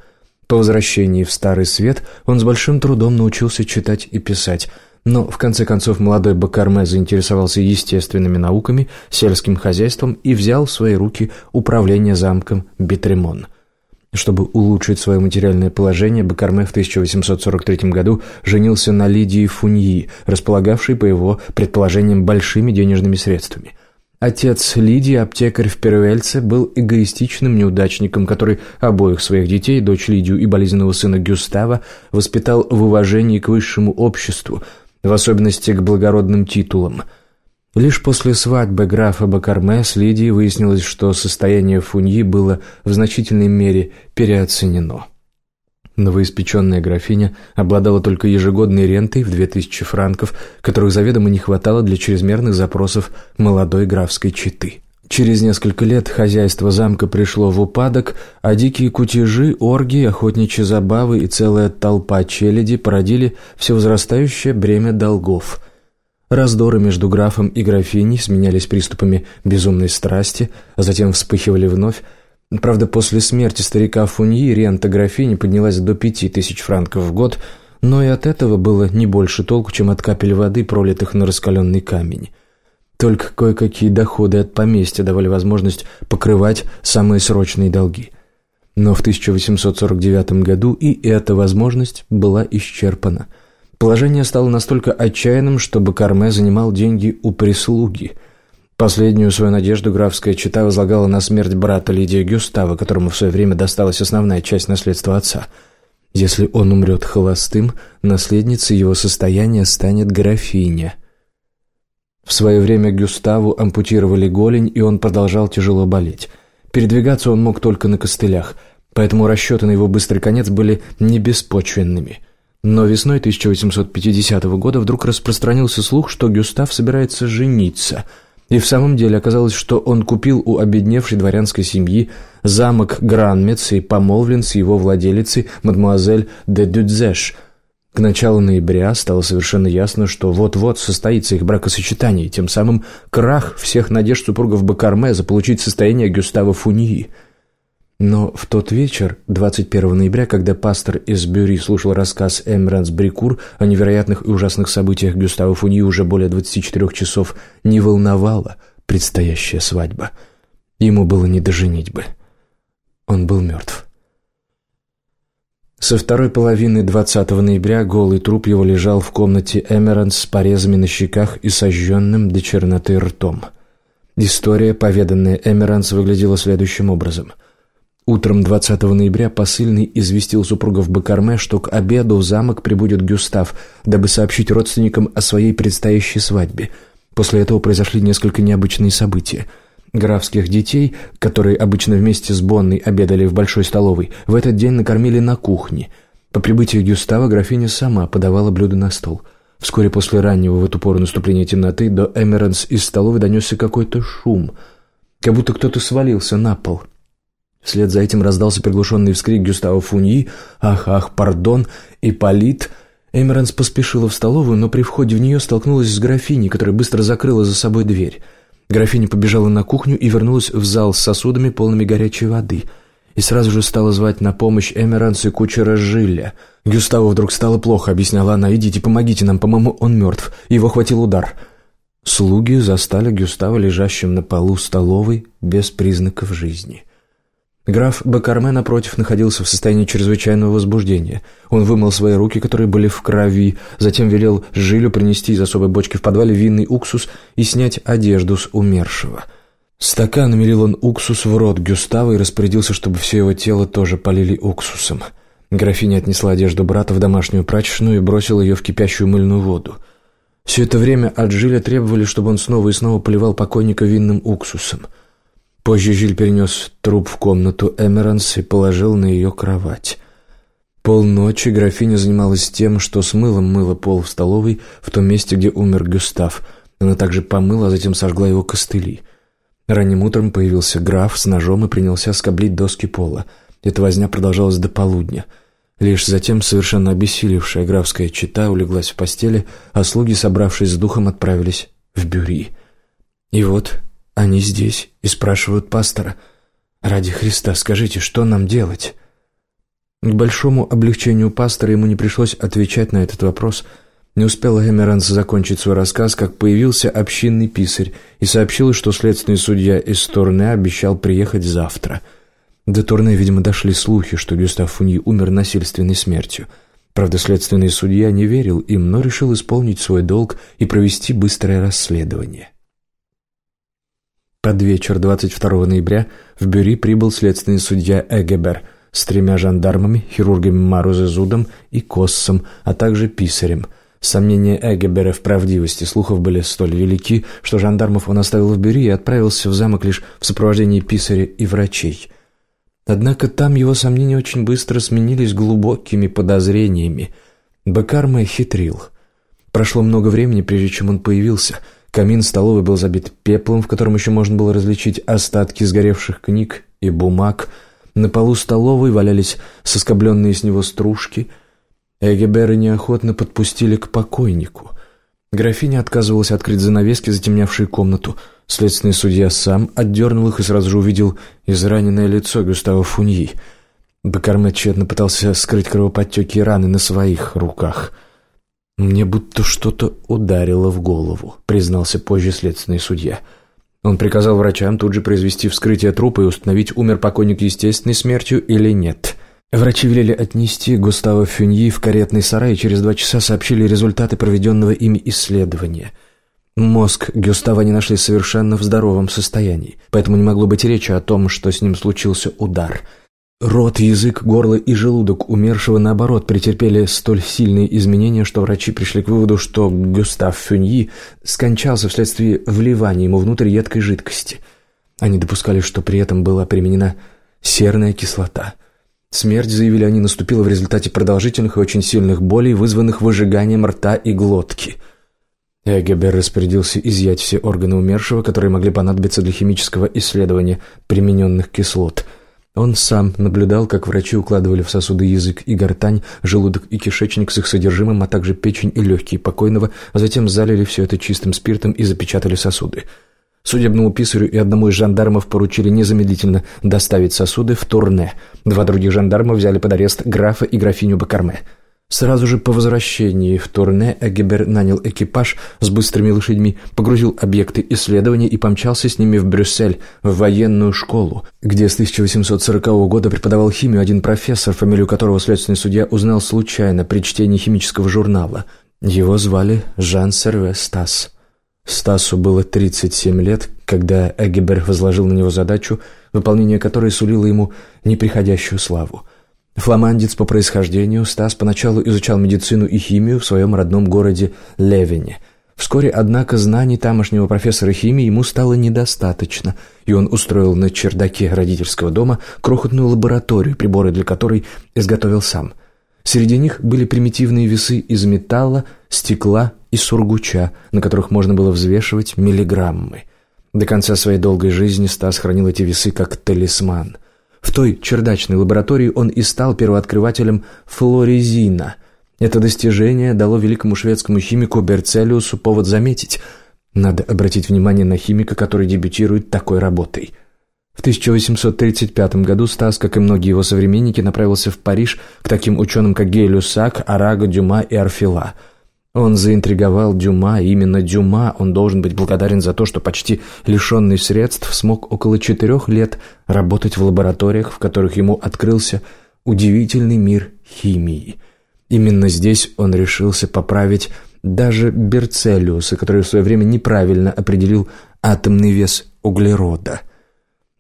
По возвращении в Старый Свет он с большим трудом научился читать и писать – но, в конце концов, молодой Бакарме заинтересовался естественными науками, сельским хозяйством и взял в свои руки управление замком Бетремон. Чтобы улучшить свое материальное положение, Бакарме в 1843 году женился на Лидии Фуньи, располагавшей, по его предположениям, большими денежными средствами. Отец Лидии, аптекарь в Перуэльце, был эгоистичным неудачником, который обоих своих детей, дочь Лидию и болезненного сына Гюстава, воспитал в уважении к высшему обществу – в особенности к благородным титулам. Лишь после свадьбы графа Бакарме с Лидией выяснилось, что состояние Фуньи было в значительной мере переоценено. Новоиспеченная графиня обладала только ежегодной рентой в 2000 франков, которых заведомо не хватало для чрезмерных запросов молодой графской четы. Через несколько лет хозяйство замка пришло в упадок, а дикие кутежи, оргии, охотничьи забавы и целая толпа челяди породили все возрастающее бремя долгов. Раздоры между графом и графиней сменялись приступами безумной страсти, а затем вспыхивали вновь. Правда, после смерти старика Фуньи рента графини поднялась до пяти тысяч франков в год, но и от этого было не больше толку, чем от капель воды, пролитых на раскаленный камень. Только кое-какие доходы от поместья давали возможность покрывать самые срочные долги. Но в 1849 году и эта возможность была исчерпана. Положение стало настолько отчаянным, что Бакарме занимал деньги у прислуги. Последнюю свою надежду графская чита возлагала на смерть брата Лидии Гюстава, которому в свое время досталась основная часть наследства отца. Если он умрет холостым, наследницей его состояния станет графиня – в свое время Гюставу ампутировали голень, и он продолжал тяжело болеть. Передвигаться он мог только на костылях, поэтому расчеты на его быстрый конец были не беспочвенными. Но весной 1850 года вдруг распространился слух, что Гюстав собирается жениться. И в самом деле оказалось, что он купил у обедневшей дворянской семьи замок Гранмец и помолвлен с его владелицей, мадемуазель де Дюдзеш – к началу ноября стало совершенно ясно, что вот-вот состоится их бракосочетание, и тем самым крах всех надежд супругов Бакарме заполучить состояние Гюстава Фуньи. Но в тот вечер, 21 ноября, когда пастор из Бюри слушал рассказ Эмранс Брикур о невероятных и ужасных событиях Гюстава Фуньи уже более 24 часов, не волновала предстоящая свадьба. Ему было не до женитьбы. Он был мертв. Со второй половины 20 ноября голый труп его лежал в комнате Эмеранс с порезами на щеках и сожженным до черноты ртом. История, поведанная Эмеранс, выглядела следующим образом. Утром 20 ноября посыльный известил супругов Бакарме, что к обеду в замок прибудет Гюстав, дабы сообщить родственникам о своей предстоящей свадьбе. После этого произошли несколько необычные события – Графских детей, которые обычно вместе с Бонной обедали в большой столовой, в этот день накормили на кухне. По прибытии Гюстава графиня сама подавала блюда на стол. Вскоре после раннего в эту пору наступления темноты до Эмеранс из столовой донесся какой-то шум, как будто кто-то свалился на пол. Вслед за этим раздался приглушенный вскрик Гюстава Фуньи «Ах, ах, пардон!» и «Полит!» Эмеранс поспешила в столовую, но при входе в нее столкнулась с графиней, которая быстро закрыла за собой дверь. Графиня побежала на кухню и вернулась в зал с сосудами, полными горячей воды. И сразу же стала звать на помощь Эмеранс и кучера Жилля. «Гюставу вдруг стало плохо», — объясняла она. «Идите, помогите нам, по-моему, он мертв. Его хватил удар». Слуги застали Гюстава лежащим на полу столовой без признаков жизни. Граф Бакарме, напротив, находился в состоянии чрезвычайного возбуждения. Он вымыл свои руки, которые были в крови, затем велел Жилю принести из особой бочки в подвале винный уксус и снять одежду с умершего. Стакан налил он уксус в рот Гюстава и распорядился, чтобы все его тело тоже полили уксусом. Графиня отнесла одежду брата в домашнюю прачечную и бросила ее в кипящую мыльную воду. Все это время от Жиля требовали, чтобы он снова и снова поливал покойника винным уксусом. Позже Жиль перенес труп в комнату Эмеранс и положил на ее кровать. Полночи графиня занималась тем, что с мылом мыла пол в столовой в том месте, где умер Гюстав. Она также помыла, а затем сожгла его костыли. Ранним утром появился граф с ножом и принялся скоблить доски пола. Эта возня продолжалась до полудня. Лишь затем совершенно обессилевшая графская чита улеглась в постели, а слуги, собравшись с духом, отправились в бюри. И вот они здесь и спрашивают пастора, «Ради Христа, скажите, что нам делать?» К большому облегчению пастора ему не пришлось отвечать на этот вопрос. Не успел Эмеранс закончить свой рассказ, как появился общинный писарь и сообщил, что следственный судья из Торне обещал приехать завтра. До Турне, видимо, дошли слухи, что Гюстав Фуньи умер насильственной смертью. Правда, следственный судья не верил им, но решил исполнить свой долг и провести быстрое расследование. Под вечер 22 ноября в Бюри прибыл следственный судья Эгебер – с тремя жандармами, хирургами Марузезудом и Коссом, а также писарем. Сомнения Эгебера в правдивости слухов были столь велики, что жандармов он оставил в Бюри и отправился в замок лишь в сопровождении писаря и врачей. Однако там его сомнения очень быстро сменились глубокими подозрениями. Бекарме хитрил. Прошло много времени, прежде чем он появился. Камин столовой был забит пеплом, в котором еще можно было различить остатки сгоревших книг и бумаг – на полу столовой валялись соскобленные с него стружки. Эгеберы неохотно подпустили к покойнику. Графиня отказывалась открыть занавески, затемнявшие комнату. Следственный судья сам отдернул их и сразу же увидел израненное лицо Густава Фуньи. Бекарме тщетно пытался скрыть кровоподтеки и раны на своих руках. «Мне будто что-то ударило в голову», — признался позже следственный судья. Он приказал врачам тут же произвести вскрытие трупа и установить, умер покойник естественной смертью или нет. Врачи велели отнести Густава Фюньи в каретный сарай и через два часа сообщили результаты проведенного ими исследования. Мозг Гюстава не нашли совершенно в здоровом состоянии, поэтому не могло быть речи о том, что с ним случился удар – Рот, язык, горло и желудок умершего, наоборот, претерпели столь сильные изменения, что врачи пришли к выводу, что Гюстав Фюньи скончался вследствие вливания ему внутрь едкой жидкости. Они допускали, что при этом была применена серная кислота. Смерть, заявили они, наступила в результате продолжительных и очень сильных болей, вызванных выжиганием рта и глотки. Эгебер распорядился изъять все органы умершего, которые могли понадобиться для химического исследования примененных кислот – он сам наблюдал, как врачи укладывали в сосуды язык и гортань, желудок и кишечник с их содержимым, а также печень и легкие покойного, а затем залили все это чистым спиртом и запечатали сосуды. Судебному писарю и одному из жандармов поручили незамедлительно доставить сосуды в Турне. Два других жандарма взяли под арест графа и графиню Бакарме. Сразу же по возвращении в Турне Эгебер нанял экипаж с быстрыми лошадьми, погрузил объекты исследования и помчался с ними в Брюссель, в военную школу, где с 1840 года преподавал химию один профессор, фамилию которого следственный судья узнал случайно при чтении химического журнала. Его звали Жан Серве Стас. Стасу было 37 лет, когда Эгебер возложил на него задачу, выполнение которой сулило ему неприходящую славу – Фламандец по происхождению, Стас поначалу изучал медицину и химию в своем родном городе Левене. Вскоре, однако, знаний тамошнего профессора химии ему стало недостаточно, и он устроил на чердаке родительского дома крохотную лабораторию, приборы для которой изготовил сам. Среди них были примитивные весы из металла, стекла и сургуча, на которых можно было взвешивать миллиграммы. До конца своей долгой жизни Стас хранил эти весы как талисман – в той чердачной лаборатории он и стал первооткрывателем флорезина. Это достижение дало великому шведскому химику Берцелиусу повод заметить. Надо обратить внимание на химика, который дебютирует такой работой. В 1835 году Стас, как и многие его современники, направился в Париж к таким ученым, как Гей Люсак, Араго, Дюма и Арфила – он заинтриговал Дюма, именно Дюма он должен быть благодарен за то, что почти лишенный средств смог около четырех лет работать в лабораториях, в которых ему открылся удивительный мир химии. Именно здесь он решился поправить даже Берцелиуса, который в свое время неправильно определил атомный вес углерода.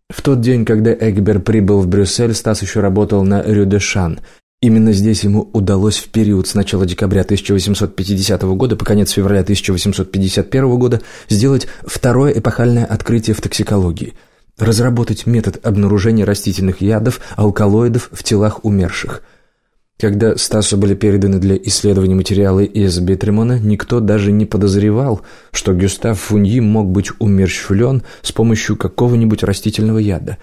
В тот день, когда Эгбер прибыл в Брюссель, Стас еще работал на Рю-де-Шан. Именно здесь ему удалось в период с начала декабря 1850 года по конец февраля 1851 года сделать второе эпохальное открытие в токсикологии – разработать метод обнаружения растительных ядов, алкалоидов в телах умерших – когда Стасу были переданы для исследования материалы из Бетремона, никто даже не подозревал, что Гюстав Фуньи мог быть умерщвлен с помощью какого-нибудь растительного яда.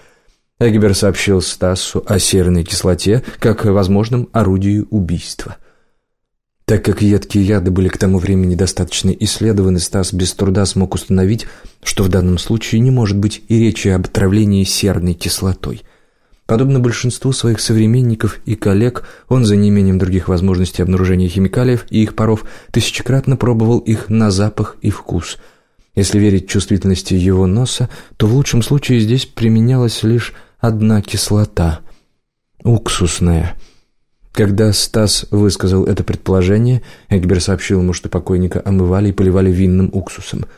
Эгбер сообщил Стасу о серной кислоте как возможном орудии убийства. Так как едкие яды были к тому времени достаточно исследованы, Стас без труда смог установить, что в данном случае не может быть и речи об отравлении серной кислотой – Подобно большинству своих современников и коллег, он за неимением других возможностей обнаружения химикалиев и их паров тысячекратно пробовал их на запах и вкус. Если верить чувствительности его носа, то в лучшем случае здесь применялась лишь одна кислота – уксусная. Когда Стас высказал это предположение, Эгбер сообщил ему, что покойника омывали и поливали винным уксусом –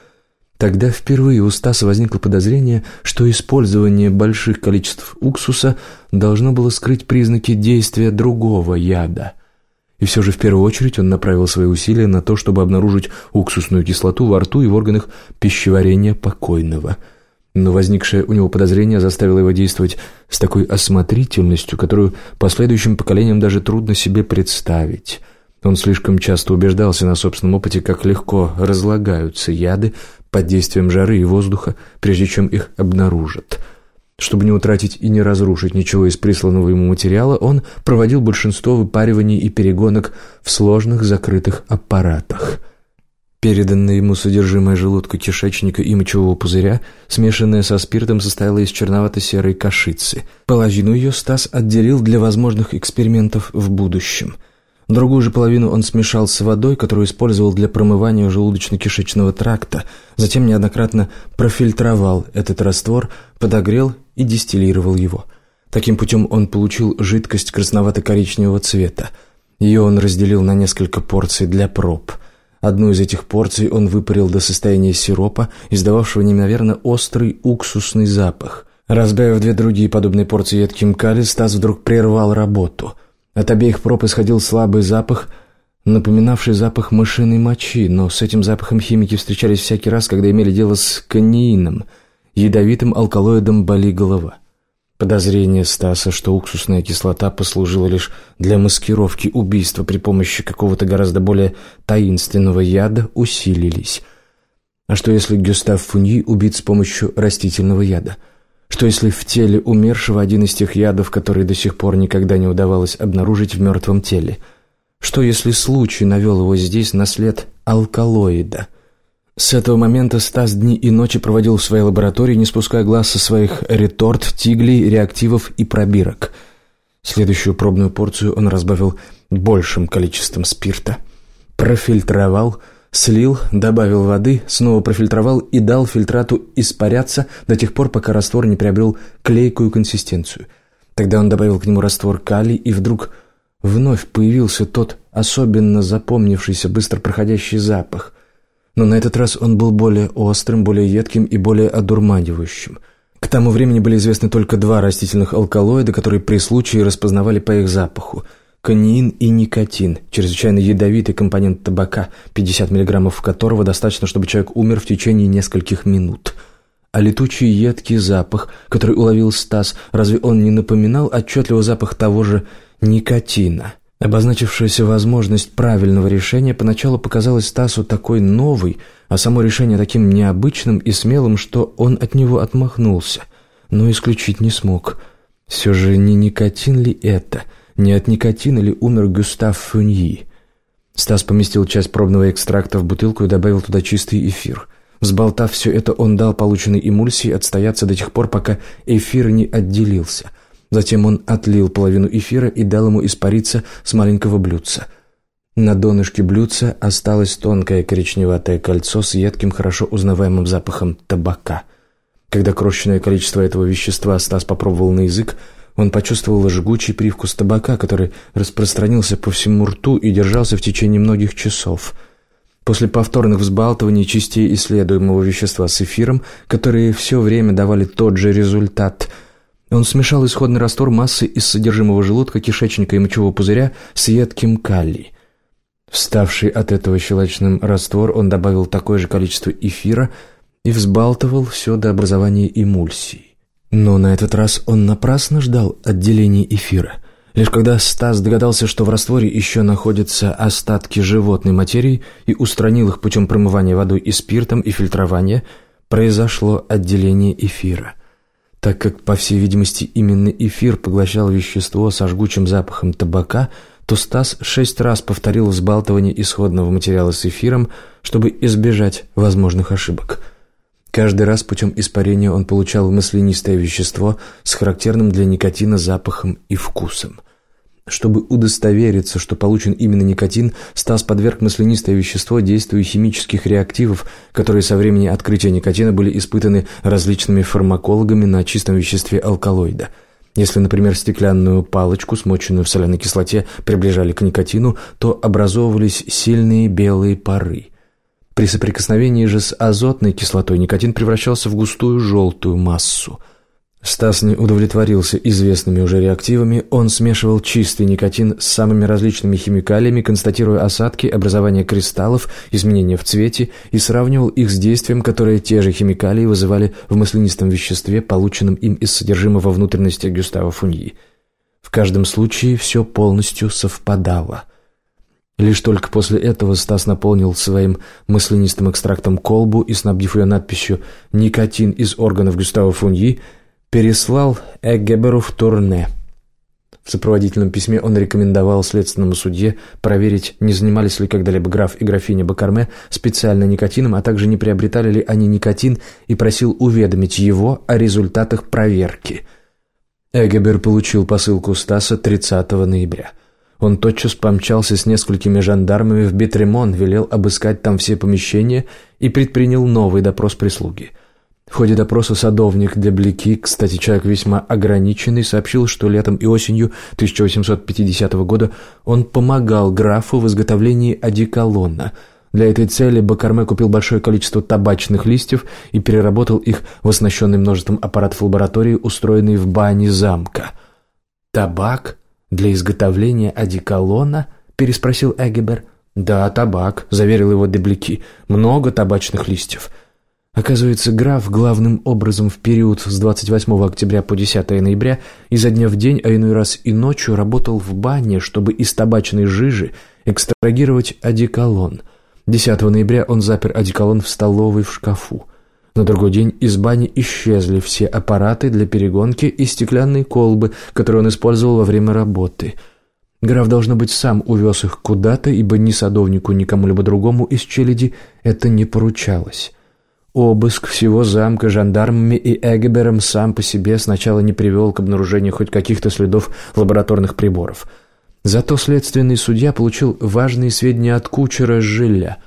Тогда впервые у Стаса возникло подозрение, что использование больших количеств уксуса должно было скрыть признаки действия другого яда. И все же в первую очередь он направил свои усилия на то, чтобы обнаружить уксусную кислоту во рту и в органах пищеварения покойного. Но возникшее у него подозрение заставило его действовать с такой осмотрительностью, которую последующим поколениям даже трудно себе представить – он слишком часто убеждался на собственном опыте, как легко разлагаются яды под действием жары и воздуха, прежде чем их обнаружат. Чтобы не утратить и не разрушить ничего из присланного ему материала, он проводил большинство выпариваний и перегонок в сложных закрытых аппаратах. Переданное ему содержимое желудка, кишечника и мочевого пузыря, смешанное со спиртом, состояло из черновато-серой кашицы. Половину ее Стас отделил для возможных экспериментов в будущем – Другую же половину он смешал с водой, которую использовал для промывания желудочно-кишечного тракта, затем неоднократно профильтровал этот раствор, подогрел и дистиллировал его. Таким путем он получил жидкость красновато-коричневого цвета. Ее он разделил на несколько порций для проб. Одну из этих порций он выпарил до состояния сиропа, издававшего неимоверно острый уксусный запах. Разбавив две другие подобные порции едким кали, Стас вдруг прервал работу – от обеих проб исходил слабый запах, напоминавший запах мышиной мочи, но с этим запахом химики встречались всякий раз, когда имели дело с каниином, ядовитым алкалоидом боли голова. Подозрение Стаса, что уксусная кислота послужила лишь для маскировки убийства при помощи какого-то гораздо более таинственного яда, усилились. А что если Гюстав Фуньи убит с помощью растительного яда – что если в теле умершего один из тех ядов, которые до сих пор никогда не удавалось обнаружить в мертвом теле? Что если случай навел его здесь на след алкалоида? С этого момента Стас дни и ночи проводил в своей лаборатории, не спуская глаз со своих реторт, тиглей, реактивов и пробирок. Следующую пробную порцию он разбавил большим количеством спирта, профильтровал – Слил, добавил воды, снова профильтровал и дал фильтрату испаряться до тех пор, пока раствор не приобрел клейкую консистенцию. Тогда он добавил к нему раствор калий, и вдруг вновь появился тот особенно запомнившийся, быстро проходящий запах. Но на этот раз он был более острым, более едким и более одурманивающим. К тому времени были известны только два растительных алкалоида, которые при случае распознавали по их запаху – Каниин и никотин, чрезвычайно ядовитый компонент табака, 50 мг которого достаточно, чтобы человек умер в течение нескольких минут. А летучий едкий запах, который уловил Стас, разве он не напоминал отчетливо запах того же никотина? Обозначившаяся возможность правильного решения поначалу показалась Стасу такой новой, а само решение таким необычным и смелым, что он от него отмахнулся, но исключить не смог. Все же не никотин ли это – не от никотина ли умер Гюстав Фюньи? Стас поместил часть пробного экстракта в бутылку и добавил туда чистый эфир. Взболтав все это, он дал полученной эмульсии отстояться до тех пор, пока эфир не отделился. Затем он отлил половину эфира и дал ему испариться с маленького блюдца. На донышке блюдца осталось тонкое коричневатое кольцо с едким, хорошо узнаваемым запахом табака. Когда крошечное количество этого вещества Стас попробовал на язык, он почувствовал жгучий привкус табака, который распространился по всему рту и держался в течение многих часов. После повторных взбалтываний частей исследуемого вещества с эфиром, которые все время давали тот же результат, он смешал исходный раствор массы из содержимого желудка, кишечника и мочевого пузыря с едким калий. Вставший от этого щелочным раствор он добавил такое же количество эфира и взбалтывал все до образования эмульсии. Но на этот раз он напрасно ждал отделения эфира – Лишь когда Стас догадался, что в растворе еще находятся остатки животной материи и устранил их путем промывания водой и спиртом и фильтрования, произошло отделение эфира. Так как, по всей видимости, именно эфир поглощал вещество со жгучим запахом табака, то Стас шесть раз повторил взбалтывание исходного материала с эфиром, чтобы избежать возможных ошибок – Каждый раз путем испарения он получал маслянистое вещество с характерным для никотина запахом и вкусом. Чтобы удостовериться, что получен именно никотин, Стас подверг маслянистое вещество действию химических реактивов, которые со времени открытия никотина были испытаны различными фармакологами на чистом веществе алкалоида. Если, например, стеклянную палочку, смоченную в соляной кислоте, приближали к никотину, то образовывались сильные белые пары. При соприкосновении же с азотной кислотой никотин превращался в густую желтую массу – Стас не удовлетворился известными уже реактивами, он смешивал чистый никотин с самыми различными химикалиями, констатируя осадки, образование кристаллов, изменения в цвете и сравнивал их с действием, которое те же химикалии вызывали в маслянистом веществе, полученном им из содержимого внутренности Гюстава Фуньи. В каждом случае все полностью совпадало. Лишь только после этого Стас наполнил своим маслянистым экстрактом колбу и, снабдив ее надписью «Никотин из органов Гюстава Фуньи», переслал Эггеберу в турне. В сопроводительном письме он рекомендовал следственному судье проверить, не занимались ли когда-либо граф и графиня Бакарме специально никотином, а также не приобретали ли они никотин, и просил уведомить его о результатах проверки. Эггебер получил посылку Стаса 30 ноября. Он тотчас помчался с несколькими жандармами в Бетремон, велел обыскать там все помещения и предпринял новый допрос прислуги – в ходе допроса садовник Деблики, кстати, человек весьма ограниченный, сообщил, что летом и осенью 1850 года он помогал графу в изготовлении одеколона. Для этой цели Бакарме купил большое количество табачных листьев и переработал их в оснащенный множеством аппаратов лаборатории, устроенной в бане замка. «Табак? Для изготовления одеколона?» – переспросил Эгебер. «Да, табак», – заверил его Деблики. «Много табачных листьев». Оказывается, граф главным образом в период с 28 октября по 10 ноября изо дня в день, а иной раз и ночью работал в бане, чтобы из табачной жижи экстрагировать одеколон. 10 ноября он запер одеколон в столовой в шкафу. На другой день из бани исчезли все аппараты для перегонки и стеклянные колбы, которые он использовал во время работы. Граф, должно быть, сам увез их куда-то, ибо ни садовнику, ни кому-либо другому из челяди это не поручалось. Обыск всего замка жандармами и Эгебером сам по себе сначала не привел к обнаружению хоть каких-то следов лабораторных приборов. Зато следственный судья получил важные сведения от кучера Жиля.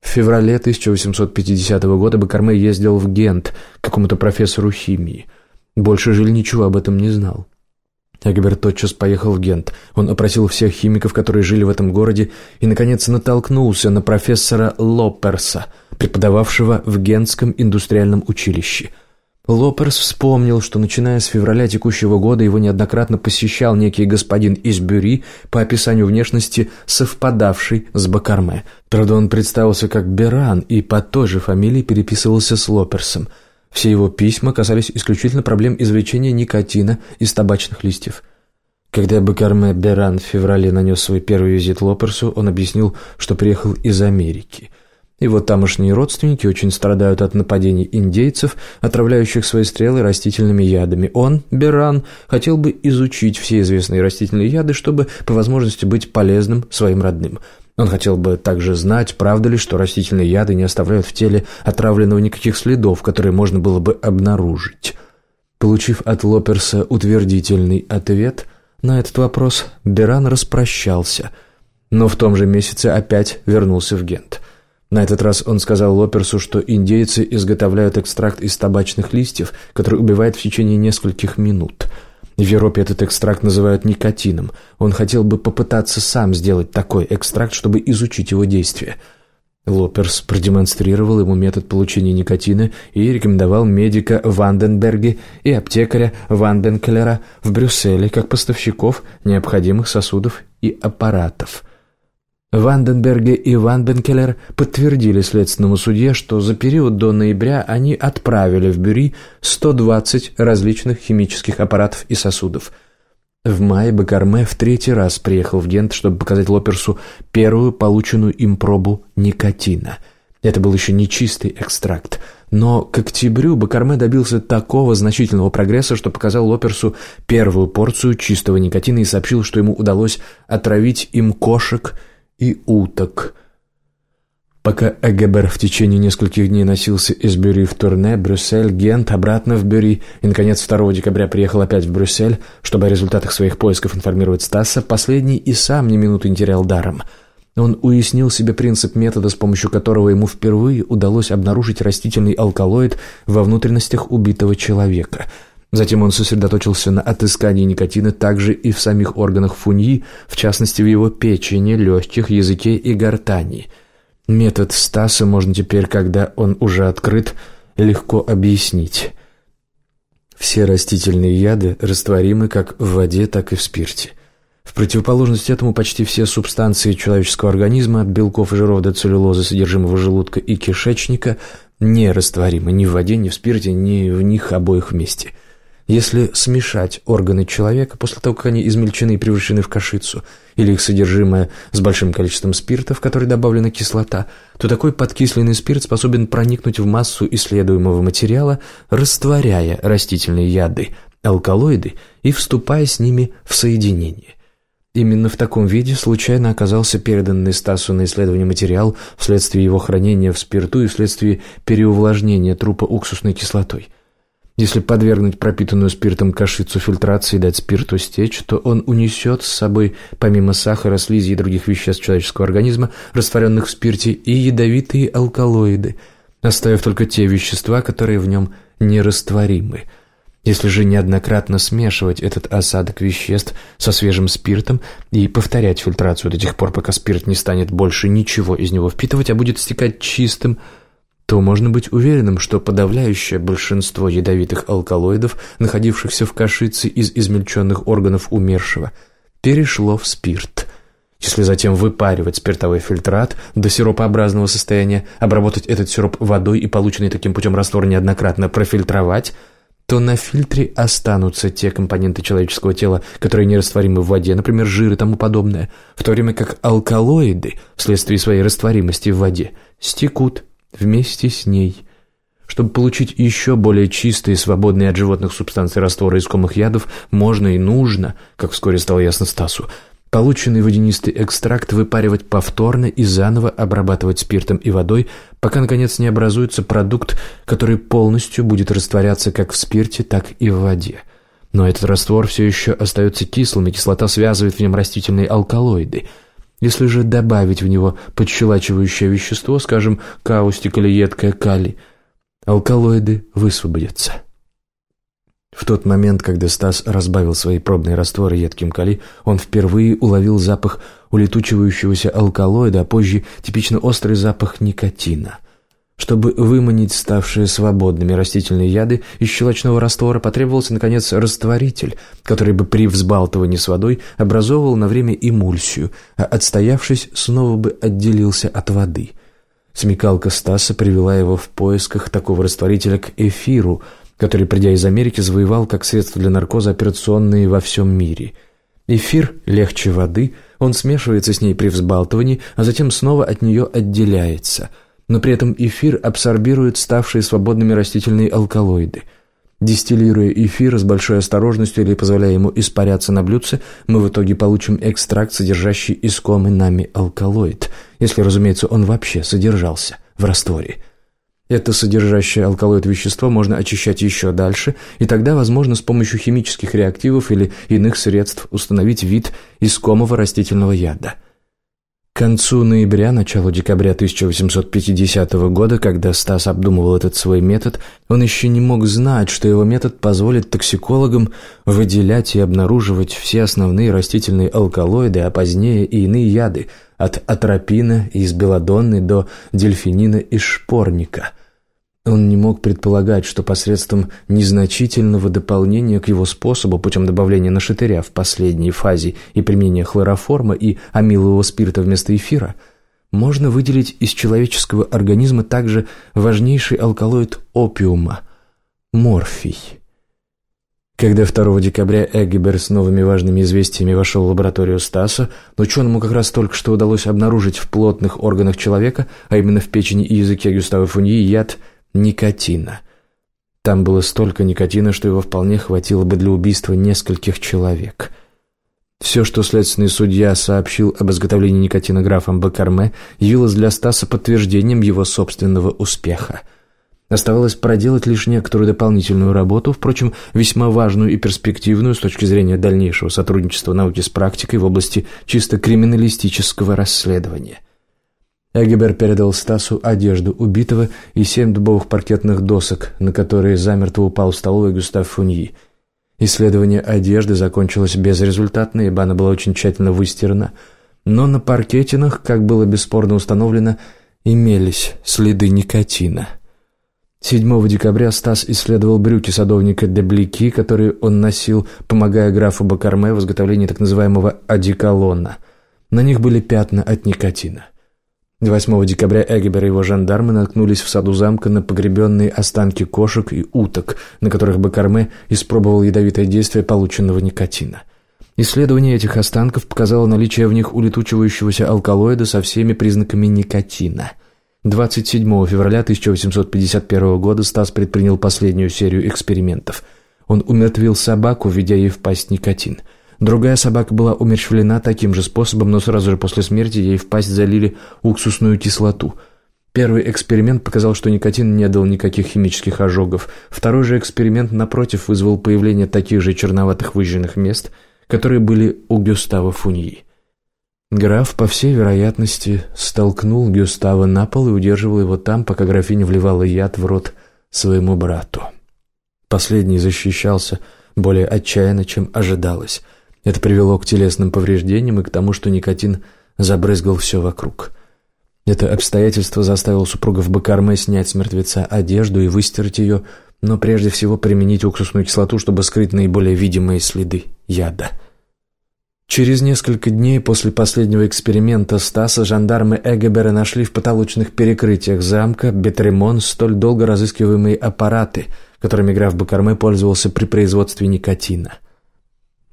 В феврале 1850 года Бакарме ездил в Гент к какому-то профессору химии. Больше Жиль ничего об этом не знал. Эгберт тотчас поехал в Гент. Он опросил всех химиков, которые жили в этом городе, и, наконец, натолкнулся на профессора Лоперса, преподававшего в Гентском индустриальном училище. Лоперс вспомнил, что, начиная с февраля текущего года, его неоднократно посещал некий господин из Бюри, по описанию внешности совпадавший с Бакарме. Правда, он представился как Беран и по той же фамилии переписывался с Лоперсом – все его письма касались исключительно проблем извлечения никотина из табачных листьев. Когда Бекарме Беран в феврале нанес свой первый визит Лоперсу, он объяснил, что приехал из Америки. Его тамошние родственники очень страдают от нападений индейцев, отравляющих свои стрелы растительными ядами. Он, Беран, хотел бы изучить все известные растительные яды, чтобы по возможности быть полезным своим родным – он хотел бы также знать, правда ли, что растительные яды не оставляют в теле отравленного никаких следов, которые можно было бы обнаружить. Получив от Лоперса утвердительный ответ на этот вопрос, Беран распрощался, но в том же месяце опять вернулся в Гент. На этот раз он сказал Лоперсу, что индейцы изготовляют экстракт из табачных листьев, который убивает в течение нескольких минут – в Европе этот экстракт называют никотином. Он хотел бы попытаться сам сделать такой экстракт, чтобы изучить его действие. Лоперс продемонстрировал ему метод получения никотина и рекомендовал медика Ванденберге и аптекаря Ванденклера в Брюсселе как поставщиков необходимых сосудов и аппаратов. Ванденберге и Ванденкеллер подтвердили следственному судье, что за период до ноября они отправили в Бюри 120 различных химических аппаратов и сосудов – в мае Бакарме в третий раз приехал в Гент, чтобы показать Лоперсу первую полученную им пробу никотина. Это был еще не чистый экстракт, но к октябрю Бакарме добился такого значительного прогресса, что показал Лоперсу первую порцию чистого никотина и сообщил, что ему удалось отравить им кошек и уток – Пока Эгебер в течение нескольких дней носился из Бюри в Турне, Брюссель, Гент, обратно в Бюри и, наконец, 2 декабря приехал опять в Брюссель, чтобы о результатах своих поисков информировать Стаса, последний и сам ни минуты не терял даром. Он уяснил себе принцип метода, с помощью которого ему впервые удалось обнаружить растительный алкалоид во внутренностях убитого человека – Затем он сосредоточился на отыскании никотина также и в самих органах фуньи, в частности в его печени, легких, языке и гортани – Метод Стаса можно теперь, когда он уже открыт, легко объяснить. Все растительные яды растворимы как в воде, так и в спирте. В противоположность этому почти все субстанции человеческого организма, от белков и жиров до целлюлозы, содержимого желудка и кишечника, не растворимы ни в воде, ни в спирте, ни в них обоих вместе – если смешать органы человека после того, как они измельчены и превращены в кашицу, или их содержимое с большим количеством спирта, в который добавлена кислота, то такой подкисленный спирт способен проникнуть в массу исследуемого материала, растворяя растительные яды, алкалоиды и вступая с ними в соединение. Именно в таком виде случайно оказался переданный Стасу на исследование материал вследствие его хранения в спирту и вследствие переувлажнения трупа уксусной кислотой – если подвергнуть пропитанную спиртом кашицу фильтрации и дать спирту стечь, то он унесет с собой, помимо сахара, слизи и других веществ человеческого организма, растворенных в спирте, и ядовитые алкалоиды, оставив только те вещества, которые в нем нерастворимы. Если же неоднократно смешивать этот осадок веществ со свежим спиртом и повторять фильтрацию до тех пор, пока спирт не станет больше ничего из него впитывать, а будет стекать чистым, то можно быть уверенным, что подавляющее большинство ядовитых алкалоидов, находившихся в кашице из измельченных органов умершего, перешло в спирт. Если затем выпаривать спиртовой фильтрат до сиропообразного состояния, обработать этот сироп водой и полученный таким путем раствор неоднократно профильтровать, то на фильтре останутся те компоненты человеческого тела, которые нерастворимы в воде, например, жир и тому подобное, в то время как алкалоиды, вследствие своей растворимости в воде, стекут вместе с ней. Чтобы получить еще более чистые, свободные от животных субстанций растворы искомых ядов, можно и нужно, как вскоре стало ясно Стасу, полученный водянистый экстракт выпаривать повторно и заново обрабатывать спиртом и водой, пока, наконец, не образуется продукт, который полностью будет растворяться как в спирте, так и в воде. Но этот раствор все еще остается кислым, и кислота связывает в нем растительные алкалоиды – если же добавить в него подщелачивающее вещество, скажем, каустик или едкая калий, алкалоиды высвободятся. В тот момент, когда Стас разбавил свои пробные растворы едким кали, он впервые уловил запах улетучивающегося алкалоида, а позже типично острый запах никотина. Чтобы выманить ставшие свободными растительные яды из щелочного раствора, потребовался, наконец, растворитель, который бы при взбалтывании с водой образовывал на время эмульсию, а отстоявшись, снова бы отделился от воды. Смекалка Стаса привела его в поисках такого растворителя к эфиру, который, придя из Америки, завоевал как средство для наркоза операционные во всем мире. Эфир легче воды, он смешивается с ней при взбалтывании, а затем снова от нее отделяется – но при этом эфир абсорбирует ставшие свободными растительные алкалоиды. Дистиллируя эфир с большой осторожностью или позволяя ему испаряться на блюдце, мы в итоге получим экстракт, содержащий искомый нами алкалоид, если, разумеется, он вообще содержался в растворе. Это содержащее алкалоид вещество можно очищать еще дальше, и тогда, возможно, с помощью химических реактивов или иных средств установить вид искомого растительного яда – К концу ноября, началу декабря 1850 года, когда Стас обдумывал этот свой метод, он еще не мог знать, что его метод позволит токсикологам выделять и обнаруживать все основные растительные алкалоиды, а позднее и иные яды, от атропина из белодонны до дельфинина из шпорника – он не мог предполагать, что посредством незначительного дополнения к его способу путем добавления нашатыря в последней фазе и применения хлороформа и амилового спирта вместо эфира можно выделить из человеческого организма также важнейший алкалоид опиума – морфий. Когда 2 декабря Эггебер с новыми важными известиями вошел в лабораторию Стаса, ученому как раз только что удалось обнаружить в плотных органах человека, а именно в печени и языке Гюстава Фуньи, яд – никотина. Там было столько никотина, что его вполне хватило бы для убийства нескольких человек. Все, что следственный судья сообщил об изготовлении никотина графом Бакарме, явилось для Стаса подтверждением его собственного успеха. Оставалось проделать лишь некоторую дополнительную работу, впрочем, весьма важную и перспективную с точки зрения дальнейшего сотрудничества науки с практикой в области чисто криминалистического расследования – Эгебер передал Стасу одежду убитого и семь дубовых паркетных досок, на которые замертво упал в столовой Густав Фуньи. Исследование одежды закончилось безрезультатно, ибо она была очень тщательно выстирана, но на паркетинах, как было бесспорно установлено, имелись следы никотина. 7 декабря Стас исследовал брюки садовника Деблики, которые он носил, помогая графу Бакарме в изготовлении так называемого одеколона. На них были пятна от никотина. 8 декабря Эгебер и его жандармы наткнулись в саду замка на погребенные останки кошек и уток, на которых Бакарме испробовал ядовитое действие полученного никотина. Исследование этих останков показало наличие в них улетучивающегося алкалоида со всеми признаками никотина. 27 февраля 1851 года Стас предпринял последнюю серию экспериментов. Он умертвил собаку, введя ей в пасть никотин – Другая собака была умерщвлена таким же способом, но сразу же после смерти ей в пасть залили уксусную кислоту. Первый эксперимент показал, что никотин не дал никаких химических ожогов. Второй же эксперимент, напротив, вызвал появление таких же черноватых выжженных мест, которые были у Гюстава Фуньи. Граф, по всей вероятности, столкнул Гюстава на пол и удерживал его там, пока графиня вливала яд в рот своему брату. Последний защищался более отчаянно, чем ожидалось – это привело к телесным повреждениям и к тому, что никотин забрызгал все вокруг. Это обстоятельство заставило супругов Бакарме снять с мертвеца одежду и выстирать ее, но прежде всего применить уксусную кислоту, чтобы скрыть наиболее видимые следы яда. Через несколько дней после последнего эксперимента Стаса жандармы Эгебера нашли в потолочных перекрытиях замка Бетремон столь долго разыскиваемые аппараты, которыми граф Бакарме пользовался при производстве никотина –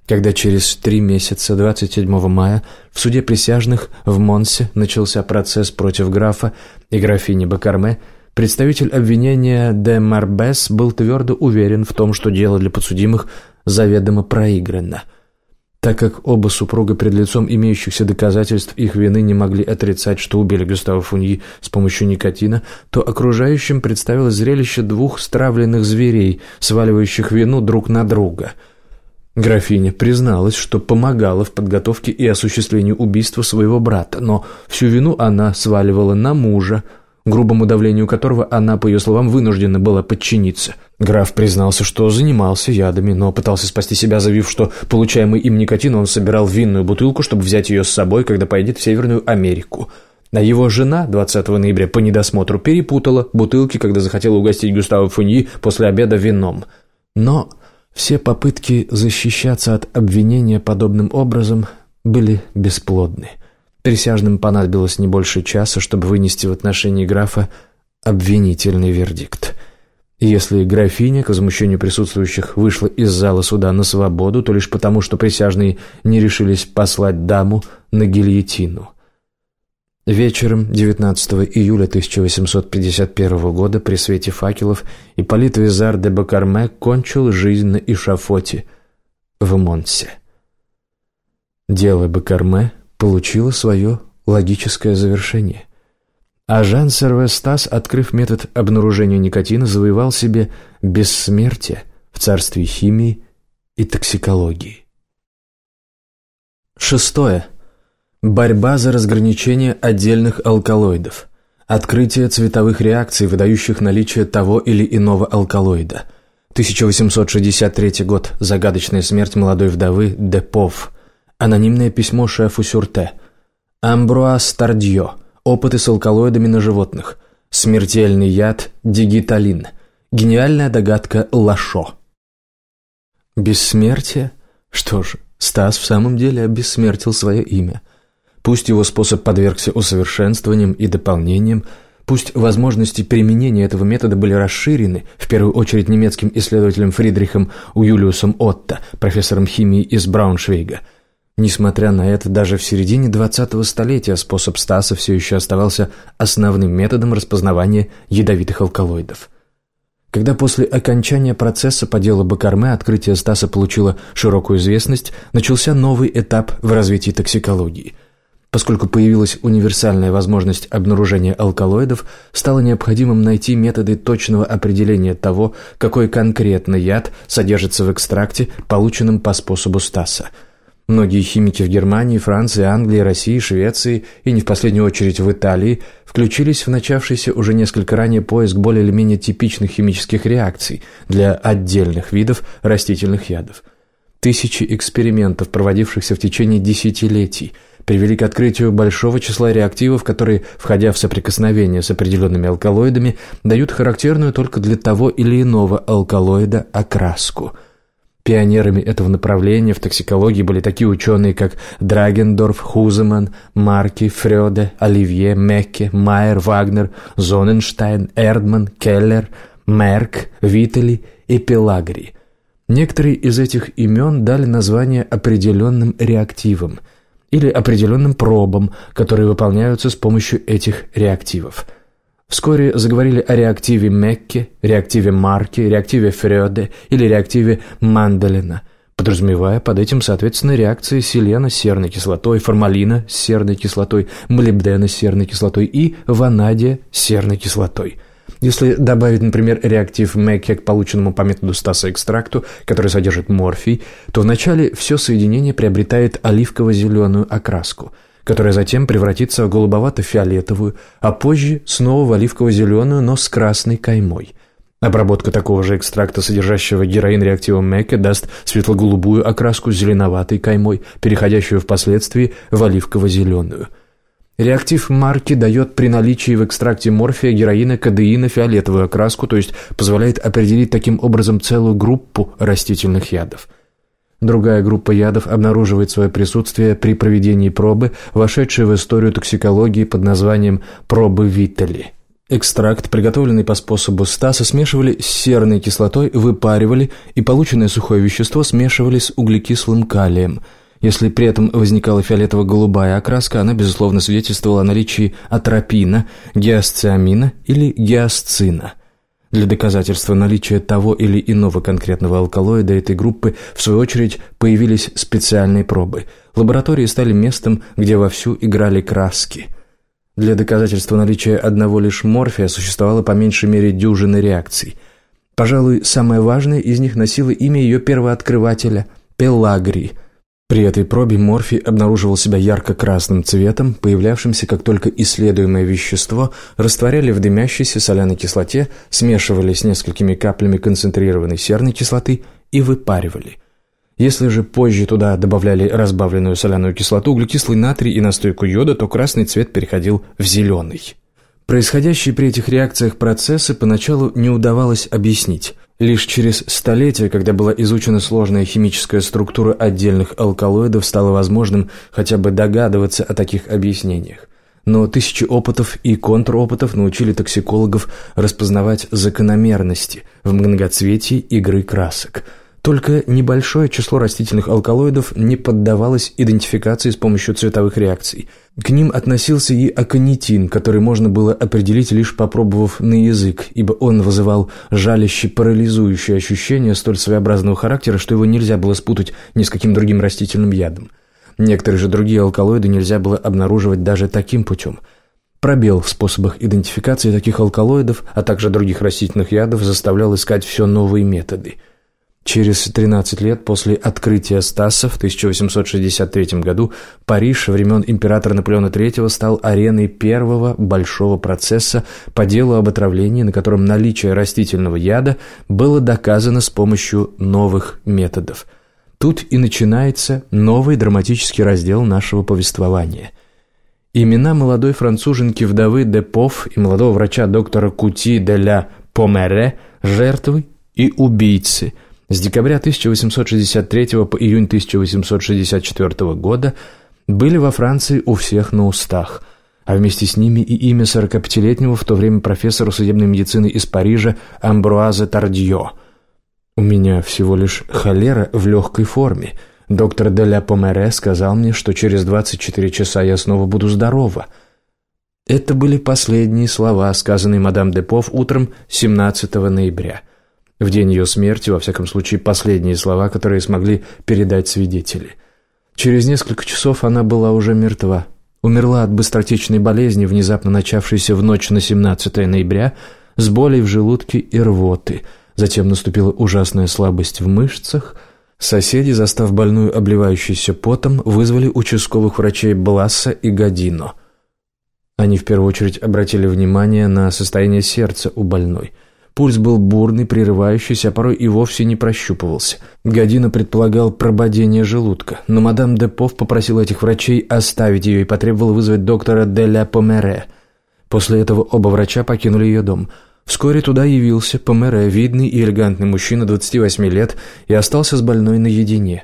когда через три месяца, 27 мая, в суде присяжных в Монсе начался процесс против графа и графини Бакарме, представитель обвинения де Марбес был твердо уверен в том, что дело для подсудимых заведомо проиграно. Так как оба супруга пред лицом имеющихся доказательств их вины не могли отрицать, что убили Густава Фуньи с помощью никотина, то окружающим представилось зрелище двух стравленных зверей, сваливающих вину друг на друга – Графиня призналась, что помогала в подготовке и осуществлении убийства своего брата, но всю вину она сваливала на мужа, грубому давлению которого она, по ее словам, вынуждена была подчиниться. Граф признался, что занимался ядами, но пытался спасти себя, заявив, что получаемый им никотин он собирал винную бутылку, чтобы взять ее с собой, когда поедет в Северную Америку. А его жена 20 ноября по недосмотру перепутала бутылки, когда захотела угостить Густава Фуньи после обеда вином. Но все попытки защищаться от обвинения подобным образом были бесплодны. Присяжным понадобилось не больше часа, чтобы вынести в отношении графа обвинительный вердикт. Если графиня, к возмущению присутствующих, вышла из зала суда на свободу, то лишь потому, что присяжные не решились послать даму на гильотину – Вечером 19 июля 1851 года при свете факелов Ипполит Визар де Бакарме кончил жизнь на Ишафоте в Монсе. Дело Бакарме получило свое логическое завершение. А Жан Сервестас, открыв метод обнаружения никотина, завоевал себе бессмертие в царстве химии и токсикологии. Шестое. Борьба за разграничение отдельных алкалоидов. Открытие цветовых реакций, выдающих наличие того или иного алкалоида. 1863 год. Загадочная смерть молодой вдовы Депов. Анонимное письмо шефу Сюрте. Амбруас Тардье. Опыты с алкалоидами на животных. Смертельный яд дигиталин. Гениальная догадка Лашо. Бессмертие? Что ж, Стас в самом деле обессмертил свое имя. Пусть его способ подвергся усовершенствованиям и дополнениям, пусть возможности применения этого метода были расширены, в первую очередь немецким исследователем Фридрихом Уюлиусом Отто, профессором химии из Брауншвейга – Несмотря на это, даже в середине 20-го столетия способ Стаса все еще оставался основным методом распознавания ядовитых алкалоидов. Когда после окончания процесса по делу Бакарме открытие Стаса получило широкую известность, начался новый этап в развитии токсикологии. Поскольку появилась универсальная возможность обнаружения алкалоидов, стало необходимым найти методы точного определения того, какой конкретно яд содержится в экстракте, полученном по способу Стаса – Многие химики в Германии, Франции, Англии, России, Швеции и не в последнюю очередь в Италии включились в начавшийся уже несколько ранее поиск более или менее типичных химических реакций для отдельных видов растительных ядов. Тысячи экспериментов, проводившихся в течение десятилетий, привели к открытию большого числа реактивов, которые, входя в соприкосновение с определенными алкалоидами, дают характерную только для того или иного алкалоида окраску – Пионерами этого направления в токсикологии были такие ученые, как Драгендорф, Хуземан, Марки, Фрёде, Оливье, Мекке, Майер, Вагнер, Зоненштайн, Эрдман, Келлер, Мерк, Виттели и Пелагри. Некоторые из этих имен дали название определенным реактивам или определенным пробам, которые выполняются с помощью этих реактивов – Вскоре заговорили о реактиве Мекке, реактиве Марки, реактиве Фрёде или реактиве Манделина, подразумевая под этим, соответственно, реакции селена с серной кислотой, формалина с серной кислотой, молибдена с серной кислотой и ванадия с серной кислотой. Если добавить, например, реактив Мекке к полученному по методу Стаса экстракту, который содержит морфий, то вначале все соединение приобретает оливково-зеленую окраску – которая затем превратится в голубовато-фиолетовую, а позже снова в оливково-зеленую, но с красной каймой. Обработка такого же экстракта, содержащего героин реактива Мекке, даст светло-голубую окраску с зеленоватой каймой, переходящую впоследствии в оливково-зеленую. Реактив марки дает при наличии в экстракте морфия, героина, кадеина фиолетовую окраску, то есть позволяет определить таким образом целую группу растительных ядов – Другая группа ядов обнаруживает свое присутствие при проведении пробы, вошедшей в историю токсикологии под названием «пробы Виттели». Экстракт, приготовленный по способу Стаса, смешивали с серной кислотой, выпаривали, и полученное сухое вещество смешивали с углекислым калием. Если при этом возникала фиолетово-голубая окраска, она, безусловно, свидетельствовала о наличии атропина, гиасциамина или гиасцина – для доказательства наличия того или иного конкретного алкалоида этой группы, в свою очередь, появились специальные пробы. Лаборатории стали местом, где вовсю играли краски. Для доказательства наличия одного лишь морфия существовало по меньшей мере дюжины реакций. Пожалуй, самое важное из них носило имя ее первооткрывателя – Пелагрий – при этой пробе морфий обнаруживал себя ярко-красным цветом, появлявшимся, как только исследуемое вещество растворяли в дымящейся соляной кислоте, смешивали с несколькими каплями концентрированной серной кислоты и выпаривали. Если же позже туда добавляли разбавленную соляную кислоту, углекислый натрий и настойку йода, то красный цвет переходил в зеленый. Происходящие при этих реакциях процессы поначалу не удавалось объяснить. Лишь через столетия, когда была изучена сложная химическая структура отдельных алкалоидов, стало возможным хотя бы догадываться о таких объяснениях. Но тысячи опытов и контропытов научили токсикологов распознавать закономерности в многоцветии игры красок – только небольшое число растительных алкалоидов не поддавалось идентификации с помощью цветовых реакций. К ним относился и аконитин, который можно было определить лишь попробовав на язык, ибо он вызывал жалящее парализующее ощущение столь своеобразного характера, что его нельзя было спутать ни с каким другим растительным ядом. Некоторые же другие алкалоиды нельзя было обнаруживать даже таким путем. Пробел в способах идентификации таких алкалоидов, а также других растительных ядов заставлял искать все новые методы – Через 13 лет после открытия Стаса в 1863 году Париж времен императора Наполеона III стал ареной первого большого процесса по делу об отравлении, на котором наличие растительного яда было доказано с помощью новых методов. Тут и начинается новый драматический раздел нашего повествования. Имена молодой француженки-вдовы Депов и молодого врача доктора Кути де ля Помере – жертвы и убийцы – с декабря 1863 по июнь 1864 года были во Франции у всех на устах, а вместе с ними и имя 45-летнего в то время профессора судебной медицины из Парижа Амбруаза Тардьо. «У меня всего лишь холера в легкой форме. Доктор де ля Помере сказал мне, что через 24 часа я снова буду здорова». Это были последние слова, сказанные мадам Депов утром 17 ноября – в день ее смерти, во всяком случае, последние слова, которые смогли передать свидетели. Через несколько часов она была уже мертва. Умерла от быстротечной болезни, внезапно начавшейся в ночь на 17 ноября, с болей в желудке и рвоты. Затем наступила ужасная слабость в мышцах. Соседи, застав больную, обливающуюся потом, вызвали участковых врачей Бласса и Гадино. Они в первую очередь обратили внимание на состояние сердца у больной – Пульс был бурный, прерывающийся, а порой и вовсе не прощупывался. Година предполагал прободение желудка, но мадам Депов попросила этих врачей оставить ее и потребовала вызвать доктора де ля Помере. После этого оба врача покинули ее дом. Вскоре туда явился Помере, видный и элегантный мужчина 28 лет, и остался с больной наедине.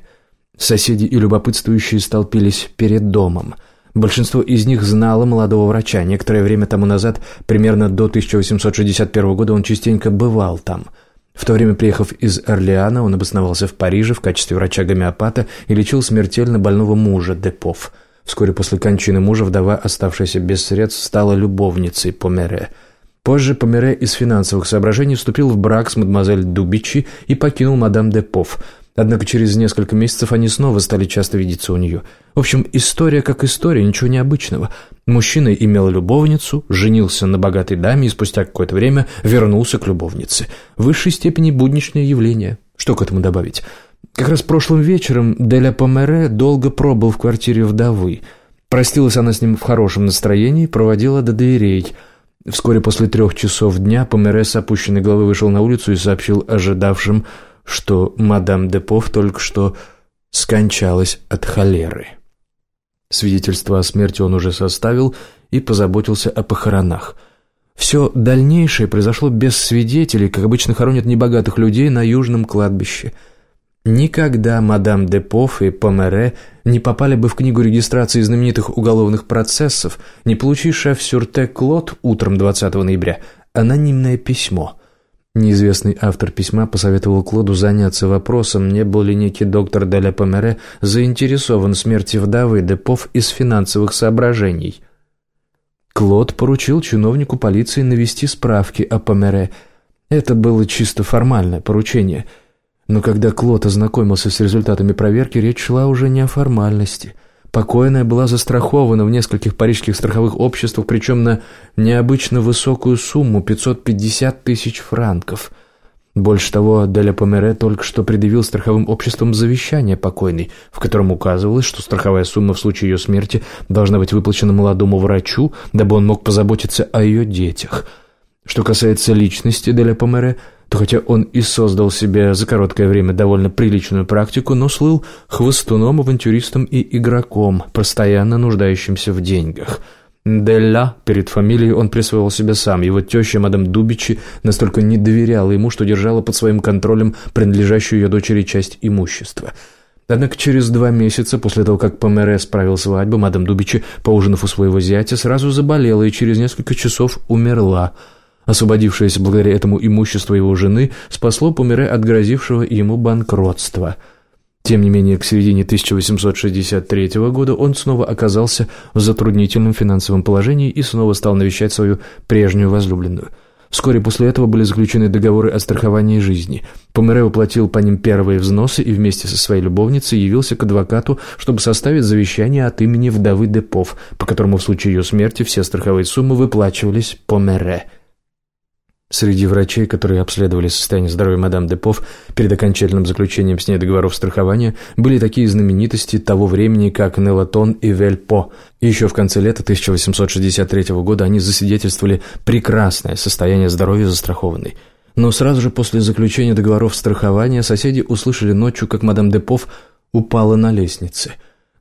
Соседи и любопытствующие столпились перед домом – Большинство из них знало молодого врача. Некоторое время тому назад, примерно до 1861 года, он частенько бывал там. В то время, приехав из Орлеана, он обосновался в Париже в качестве врача-гомеопата и лечил смертельно больного мужа Депов. Вскоре после кончины мужа вдова, оставшаяся без средств, стала любовницей Помере. Позже Помере из финансовых соображений вступил в брак с мадемуазель Дубичи и покинул мадам Депов – Однако через несколько месяцев они снова стали часто видеться у нее. В общем, история как история, ничего необычного. Мужчина имел любовницу, женился на богатой даме и спустя какое-то время вернулся к любовнице. В высшей степени будничное явление. Что к этому добавить? Как раз прошлым вечером Деля Помере долго пробыл в квартире вдовы. Простилась она с ним в хорошем настроении, проводила до дверей. Вскоре после трех часов дня Помере с опущенной головой вышел на улицу и сообщил ожидавшим что мадам Депов только что скончалась от холеры. Свидетельство о смерти он уже составил и позаботился о похоронах. Все дальнейшее произошло без свидетелей, как обычно хоронят небогатых людей на южном кладбище. Никогда мадам Депов и Помере не попали бы в книгу регистрации знаменитых уголовных процессов, не получив шеф Сюрте Клод утром 20 ноября анонимное письмо – Неизвестный автор письма посоветовал Клоду заняться вопросом, не был ли некий доктор Деля Помере заинтересован в смерти вдовы Депов из финансовых соображений. Клод поручил чиновнику полиции навести справки о Помере. Это было чисто формальное поручение. Но когда Клод ознакомился с результатами проверки, речь шла уже не о формальности – Покойная была застрахована в нескольких парижских страховых обществах, причем на необычно высокую сумму – 550 тысяч франков. Больше того, Деля Помере только что предъявил страховым обществам завещание покойной, в котором указывалось, что страховая сумма в случае ее смерти должна быть выплачена молодому врачу, дабы он мог позаботиться о ее детях. Что касается личности Деля Помере – то хотя он и создал себе за короткое время довольно приличную практику, но слыл хвостуном, авантюристом и игроком, постоянно нуждающимся в деньгах. Делла перед фамилией он присвоил себе сам. Его теща, мадам Дубичи, настолько не доверяла ему, что держала под своим контролем принадлежащую ее дочери часть имущества. Однако через два месяца после того, как Помере справил свадьбу, мадам Дубичи, поужинав у своего зятя, сразу заболела и через несколько часов умерла – Освободившееся благодаря этому имущество его жены спасло Помере от грозившего ему банкротства. Тем не менее, к середине 1863 года он снова оказался в затруднительном финансовом положении и снова стал навещать свою прежнюю возлюбленную. Вскоре после этого были заключены договоры о страховании жизни. Помере уплатил по ним первые взносы и вместе со своей любовницей явился к адвокату, чтобы составить завещание от имени вдовы Депов, по которому в случае ее смерти все страховые суммы выплачивались Помере. Среди врачей, которые обследовали состояние здоровья мадам Депов перед окончательным заключением с ней договоров страхования, были такие знаменитости того времени, как Нелатон и Вельпо. Еще в конце лета 1863 года они засвидетельствовали прекрасное состояние здоровья застрахованной. Но сразу же после заключения договоров страхования соседи услышали ночью, как мадам Депов упала на лестнице.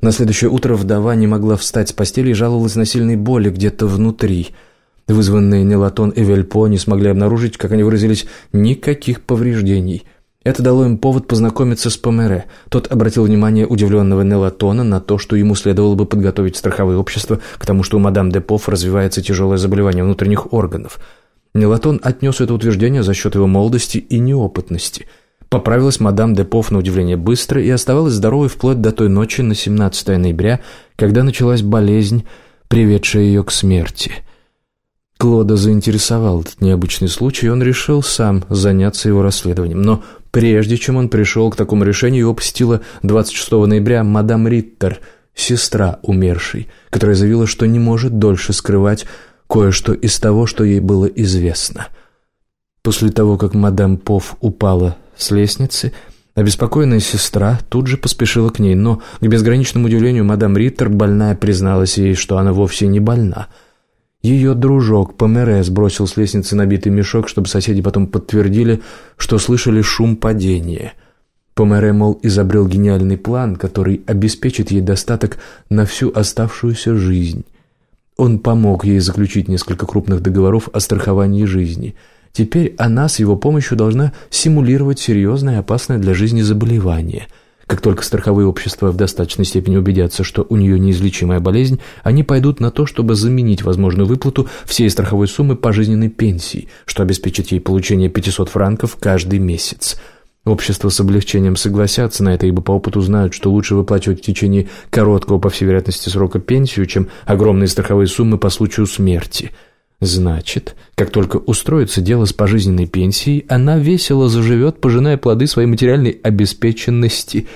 На следующее утро вдова не могла встать с постели и жаловалась на сильные боли где-то внутри – Вызванные Нелатон и Вельпо не смогли обнаружить, как они выразились, никаких повреждений. Это дало им повод познакомиться с Помере. Тот обратил внимание удивленного Нелатона на то, что ему следовало бы подготовить страховые общества к тому, что у мадам Депов развивается тяжелое заболевание внутренних органов. Нелатон отнес это утверждение за счет его молодости и неопытности. Поправилась мадам Депов на удивление быстро и оставалась здоровой вплоть до той ночи на 17 ноября, когда началась болезнь, приведшая ее к смерти – Клода заинтересовал этот необычный случай, и он решил сам заняться его расследованием. Но прежде чем он пришел к такому решению, его посетила 26 ноября мадам Риттер, сестра умершей, которая заявила, что не может дольше скрывать кое-что из того, что ей было известно. После того, как мадам Пов упала с лестницы, обеспокоенная сестра тут же поспешила к ней, но, к безграничному удивлению, мадам Риттер, больная, призналась ей, что она вовсе не больна – ее дружок Помере сбросил с лестницы набитый мешок, чтобы соседи потом подтвердили, что слышали шум падения. Помере, мол, изобрел гениальный план, который обеспечит ей достаток на всю оставшуюся жизнь. Он помог ей заключить несколько крупных договоров о страховании жизни. Теперь она с его помощью должна симулировать серьезное и опасное для жизни заболевание – как только страховые общества в достаточной степени убедятся, что у нее неизлечимая болезнь, они пойдут на то, чтобы заменить возможную выплату всей страховой суммы пожизненной пенсии, что обеспечит ей получение 500 франков каждый месяц. Общества с облегчением согласятся на это, ибо по опыту знают, что лучше выплачивать в течение короткого, по всей вероятности, срока пенсию, чем огромные страховые суммы по случаю смерти – Значит, как только устроится дело с пожизненной пенсией, она весело заживет, пожиная плоды своей материальной обеспеченности.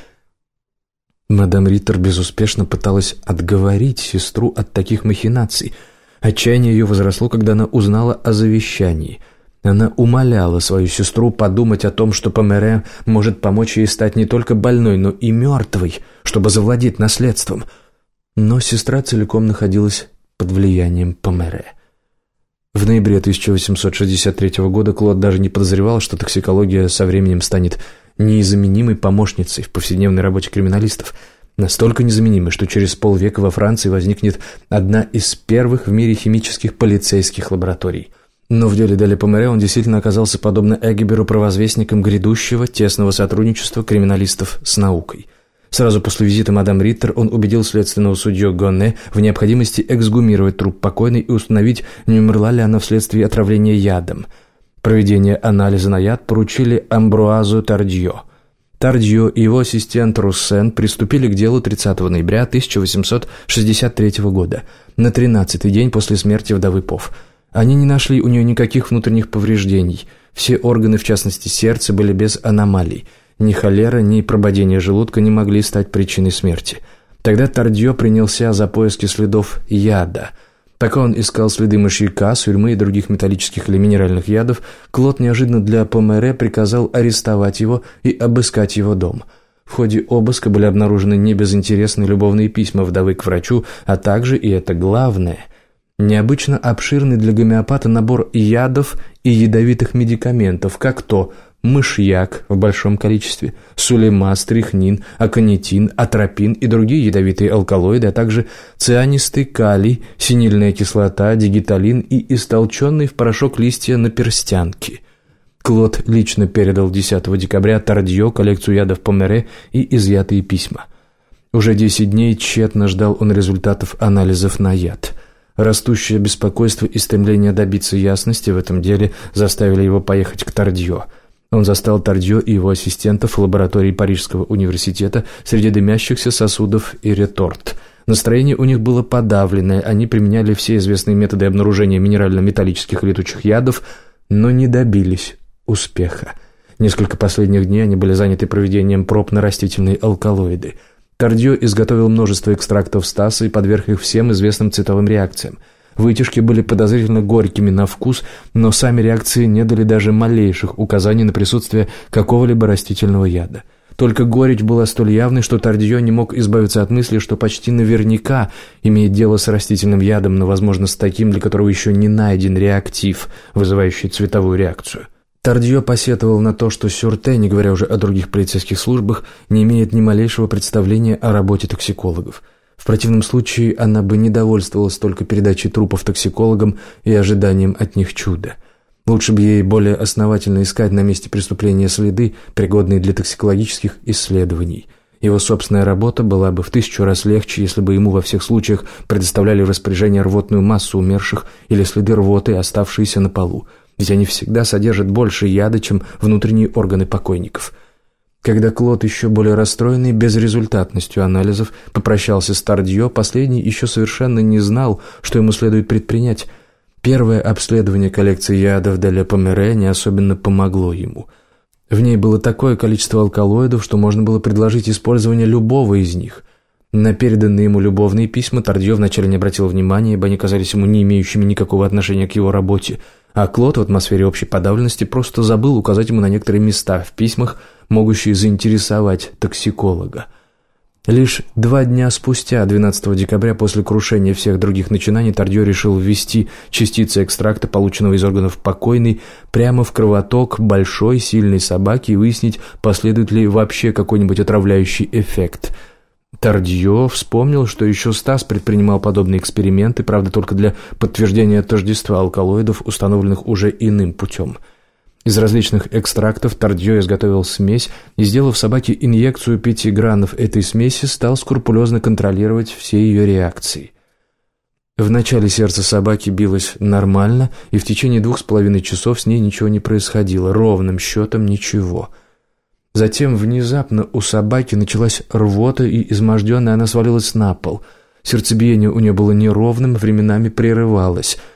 Мадам Риттер безуспешно пыталась отговорить сестру от таких махинаций. Отчаяние ее возросло, когда она узнала о завещании. Она умоляла свою сестру подумать о том, что Помере может помочь ей стать не только больной, но и мертвой, чтобы завладеть наследством. Но сестра целиком находилась под влиянием Помере. В ноябре 1863 года Клод даже не подозревал, что токсикология со временем станет неизаменимой помощницей в повседневной работе криминалистов. Настолько незаменимой, что через полвека во Франции возникнет одна из первых в мире химических полицейских лабораторий. Но в деле Дели Помере он действительно оказался подобно Эгиберу провозвестником грядущего тесного сотрудничества криминалистов с наукой – Сразу после визита мадам Риттер он убедил следственного судью Гонне в необходимости эксгумировать труп покойной и установить, не умерла ли она вследствие отравления ядом. Проведение анализа на яд поручили Амбруазу Тардьо. Тардьо и его ассистент Руссен приступили к делу 30 ноября 1863 года, на 13-й день после смерти вдовы Пов. Они не нашли у нее никаких внутренних повреждений. Все органы, в частности сердце, были без аномалий – ни холера, ни прободение желудка не могли стать причиной смерти. Тогда Тардье принялся за поиски следов яда. Пока он искал следы мышьяка, сурьмы и других металлических или минеральных ядов, Клод неожиданно для Помере приказал арестовать его и обыскать его дом. В ходе обыска были обнаружены небезынтересные любовные письма вдовы к врачу, а также, и это главное, необычно обширный для гомеопата набор ядов и ядовитых медикаментов, как то – мышьяк в большом количестве, сулема, стрихнин, аконитин, атропин и другие ядовитые алкалоиды, а также цианистый калий, синильная кислота, дигиталин и истолченный в порошок листья на перстянке. Клод лично передал 10 декабря Тардье коллекцию ядов Помере и изъятые письма. Уже 10 дней тщетно ждал он результатов анализов на яд. Растущее беспокойство и стремление добиться ясности в этом деле заставили его поехать к Тардье – он застал Тардье и его ассистентов в лаборатории Парижского университета среди дымящихся сосудов и реторт. Настроение у них было подавленное, они применяли все известные методы обнаружения минерально-металлических летучих ядов, но не добились успеха. Несколько последних дней они были заняты проведением проб на растительные алкалоиды. Тардье изготовил множество экстрактов стаса и подверг их всем известным цветовым реакциям – Вытяжки были подозрительно горькими на вкус, но сами реакции не дали даже малейших указаний на присутствие какого-либо растительного яда. Только горечь была столь явной, что Тардио не мог избавиться от мысли, что почти наверняка имеет дело с растительным ядом, но, возможно, с таким, для которого еще не найден реактив, вызывающий цветовую реакцию. Тардио посетовал на то, что Сюрте, не говоря уже о других полицейских службах, не имеет ни малейшего представления о работе токсикологов. В противном случае она бы не довольствовалась только передачей трупов токсикологам и ожиданием от них чуда – Лучше бы ей более основательно искать на месте преступления следы, пригодные для токсикологических исследований. Его собственная работа была бы в тысячу раз легче, если бы ему во всех случаях предоставляли распоряжение рвотную массу умерших или следы рвоты, оставшиеся на полу, ведь они всегда содержат больше яда, чем внутренние органы покойников. Когда Клод, еще более расстроенный безрезультатностью анализов, попрощался с Тардье, последний еще совершенно не знал, что ему следует предпринять – Первое обследование коллекции ядов Деля Помере не особенно помогло ему. В ней было такое количество алкалоидов, что можно было предложить использование любого из них. На переданные ему любовные письма Тардье вначале не обратил внимания, ибо они казались ему не имеющими никакого отношения к его работе, а Клод в атмосфере общей подавленности просто забыл указать ему на некоторые места в письмах, могущие заинтересовать токсиколога. Лишь два дня спустя, 12 декабря, после крушения всех других начинаний, Тардье решил ввести частицы экстракта, полученного из органов покойной, прямо в кровоток большой, сильной собаки и выяснить, последует ли вообще какой-нибудь отравляющий эффект. Тардье вспомнил, что еще Стас предпринимал подобные эксперименты, правда, только для подтверждения тождества алкалоидов, установленных уже иным путем – из различных экстрактов Тардьё изготовил смесь и, сделав собаке инъекцию пяти гранов этой смеси, стал скрупулезно контролировать все ее реакции. Вначале сердце собаки билось нормально, и в течение двух с половиной часов с ней ничего не происходило, ровным счетом ничего. Затем внезапно у собаки началась рвота, и изможденная она свалилась на пол. Сердцебиение у нее было неровным, временами прерывалось –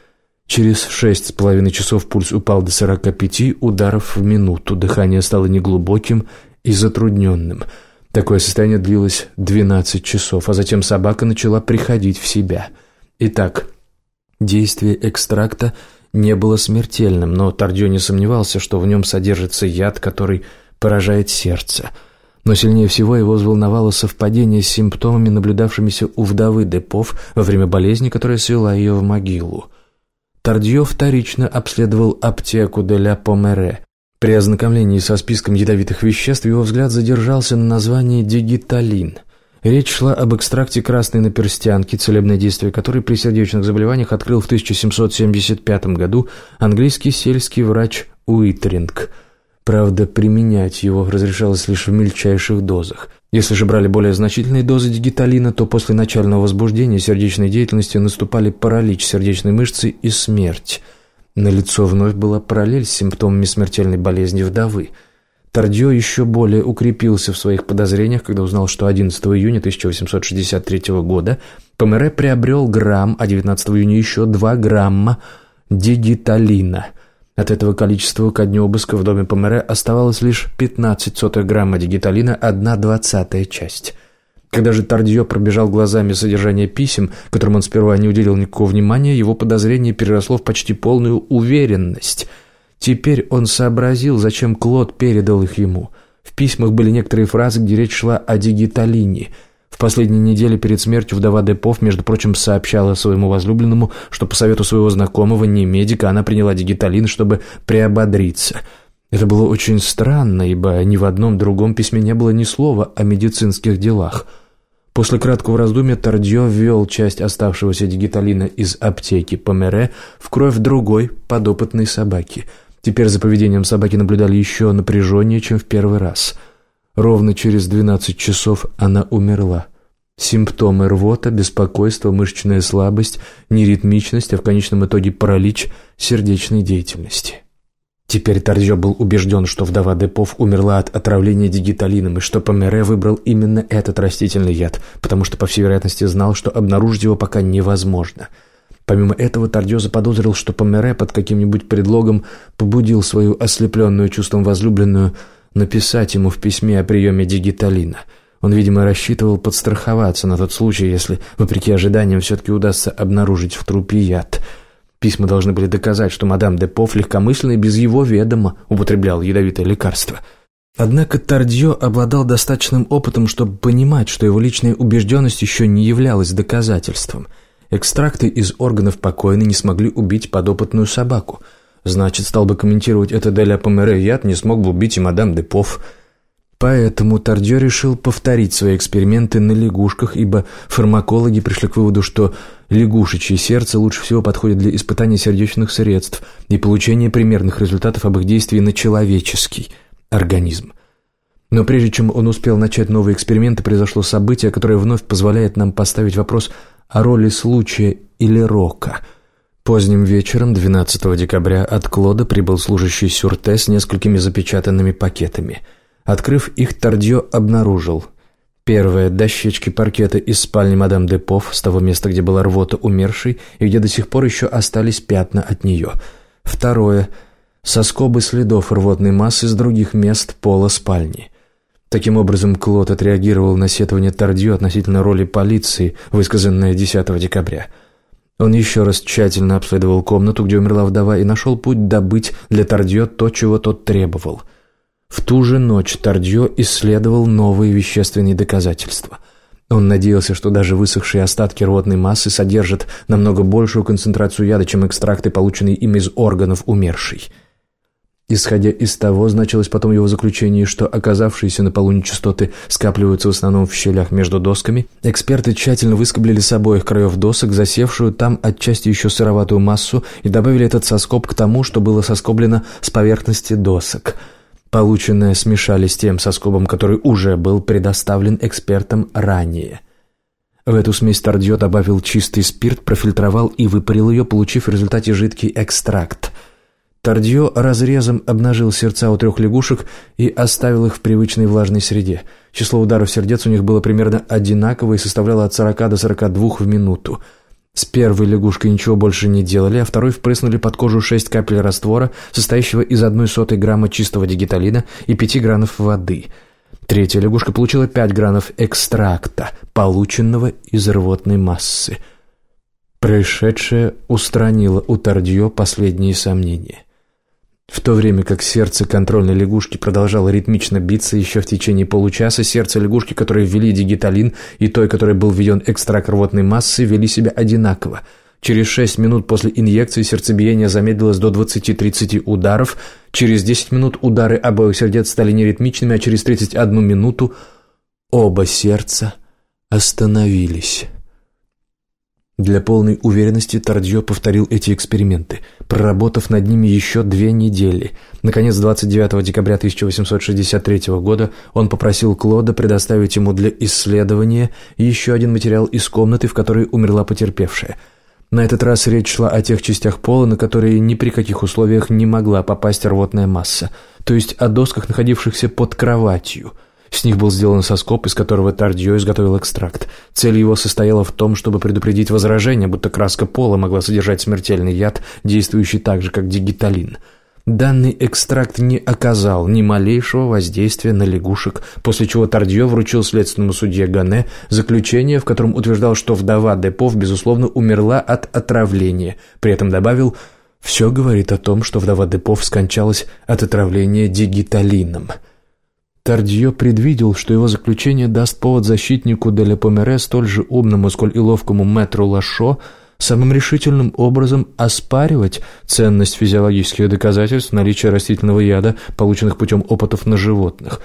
Через шесть с половиной часов пульс упал до сорока пяти ударов в минуту, дыхание стало неглубоким и затрудненным. Такое состояние длилось двенадцать часов, а затем собака начала приходить в себя. Итак, действие экстракта не было смертельным, но Тардио не сомневался, что в нем содержится яд, который поражает сердце. Но сильнее всего его взволновало совпадение с симптомами, наблюдавшимися у вдовы Депов во время болезни, которая свела ее в могилу. Тардье вторично обследовал аптеку де ля Помере. При ознакомлении со списком ядовитых веществ его взгляд задержался на названии «дигиталин». Речь шла об экстракте красной наперстянки, целебное действие которой при сердечных заболеваниях открыл в 1775 году английский сельский врач Уитеринг. Правда, применять его разрешалось лишь в мельчайших дозах. Если же брали более значительные дозы дигиталина, то после начального возбуждения сердечной деятельности наступали паралич сердечной мышцы и смерть. На лицо вновь была параллель с симптомами смертельной болезни вдовы. Тардье еще более укрепился в своих подозрениях, когда узнал, что 11 июня 1863 года Помере приобрел грамм, а 19 июня еще 2 грамма дигиталина – от этого количества ко дню обыска в доме Помере оставалось лишь 15 сотых грамма дигиталина, одна двадцатая часть. Когда же Тардье пробежал глазами содержание писем, которым он сперва не уделил никакого внимания, его подозрение переросло в почти полную уверенность. Теперь он сообразил, зачем Клод передал их ему. В письмах были некоторые фразы, где речь шла о дигиталине – в последние недели перед смертью вдова Депов, между прочим, сообщала своему возлюбленному, что по совету своего знакомого, не медика, она приняла дигиталин, чтобы приободриться. Это было очень странно, ибо ни в одном другом письме не было ни слова о медицинских делах. После краткого раздумья Тардье ввел часть оставшегося дигиталина из аптеки Помере в кровь другой подопытной собаки. Теперь за поведением собаки наблюдали еще напряженнее, чем в первый раз – Ровно через 12 часов она умерла. Симптомы рвота, беспокойство, мышечная слабость, неритмичность, а в конечном итоге паралич сердечной деятельности. Теперь Торзё был убежден, что вдова Депов умерла от отравления дигиталином и что Помере выбрал именно этот растительный яд, потому что, по всей вероятности, знал, что обнаружить его пока невозможно. Помимо этого, Тардё заподозрил, что Помере под каким-нибудь предлогом побудил свою ослепленную чувством возлюбленную написать ему в письме о приеме дигиталина. Он, видимо, рассчитывал подстраховаться на тот случай, если, вопреки ожиданиям, все-таки удастся обнаружить в трупе яд. Письма должны были доказать, что мадам де Поф легкомысленно и без его ведома употреблял ядовитое лекарство. Однако Тардье обладал достаточным опытом, чтобы понимать, что его личная убежденность еще не являлась доказательством. Экстракты из органов покойной не смогли убить подопытную собаку. Значит, стал бы комментировать это Деля Помере яд, не смог бы убить и мадам де Поф – Поэтому Тардье решил повторить свои эксперименты на лягушках, ибо фармакологи пришли к выводу, что лягушечье сердце лучше всего подходит для испытания сердечных средств и получения примерных результатов об их действии на человеческий организм. Но прежде чем он успел начать новые эксперименты, произошло событие, которое вновь позволяет нам поставить вопрос о роли случая или рока – Поздним вечером 12 декабря от Клода прибыл служащий Сюрте с несколькими запечатанными пакетами – Открыв их, Тардье обнаружил. Первое – дощечки паркета из спальни мадам Депов, с того места, где была рвота умершей, и где до сих пор еще остались пятна от нее. Второе – соскобы следов рвотной массы с других мест пола спальни. Таким образом, Клод отреагировал на сетование Тардье относительно роли полиции, высказанное 10 декабря. Он еще раз тщательно обследовал комнату, где умерла вдова, и нашел путь добыть для Тардье то, чего тот требовал – в ту же ночь Тардье исследовал новые вещественные доказательства. Он надеялся, что даже высохшие остатки рвотной массы содержат намного большую концентрацию яда, чем экстракты, полученные им из органов умершей. Исходя из того, значилось потом его заключение, что оказавшиеся на полу нечистоты скапливаются в основном в щелях между досками, эксперты тщательно выскоблили с обоих краев досок засевшую там отчасти еще сыроватую массу и добавили этот соскоб к тому, что было соскоблено с поверхности досок – Полученное смешали с тем соскобом, который уже был предоставлен экспертам ранее. В эту смесь Тардье добавил чистый спирт, профильтровал и выпарил ее, получив в результате жидкий экстракт. Тардье разрезом обнажил сердца у трех лягушек и оставил их в привычной влажной среде. Число ударов сердец у них было примерно одинаково и составляло от 40 до 42 в минуту – с первой лягушкой ничего больше не делали, а второй впрыснули под кожу 6 капель раствора, состоящего из одной сотой грамма чистого дигиталина и 5 гранов воды. Третья лягушка получила 5 гранов экстракта, полученного из рвотной массы. Происшедшее устранило у Тардье последние сомнения. В то время как сердце контрольной лягушки продолжало ритмично биться еще в течение получаса, сердце лягушки, которой ввели дигиталин, и той, которой был введен экстракт рвотной массы, вели себя одинаково. Через 6 минут после инъекции сердцебиение замедлилось до 20-30 ударов, через 10 минут удары обоих сердец стали неритмичными, а через 31 минуту оба сердца остановились. Для полной уверенности Тардье повторил эти эксперименты, проработав над ними еще две недели. Наконец, 29 декабря 1863 года он попросил Клода предоставить ему для исследования еще один материал из комнаты, в которой умерла потерпевшая. На этот раз речь шла о тех частях пола, на которые ни при каких условиях не могла попасть рвотная масса, то есть о досках, находившихся под кроватью – с них был сделан соскоб, из которого Тардьё изготовил экстракт. Цель его состояла в том, чтобы предупредить возражение, будто краска пола могла содержать смертельный яд, действующий так же, как дигиталин. Данный экстракт не оказал ни малейшего воздействия на лягушек, после чего Тардьё вручил следственному судье Гане заключение, в котором утверждал, что вдова Депов, безусловно, умерла от отравления. При этом добавил «Все говорит о том, что вдова Депов скончалась от отравления дигиталином». Тардье предвидел, что его заключение даст повод защитнику Деля Помере, столь же умному, сколь и ловкому мэтру Лашо, самым решительным образом оспаривать ценность физиологических доказательств наличия растительного яда, полученных путем опытов на животных.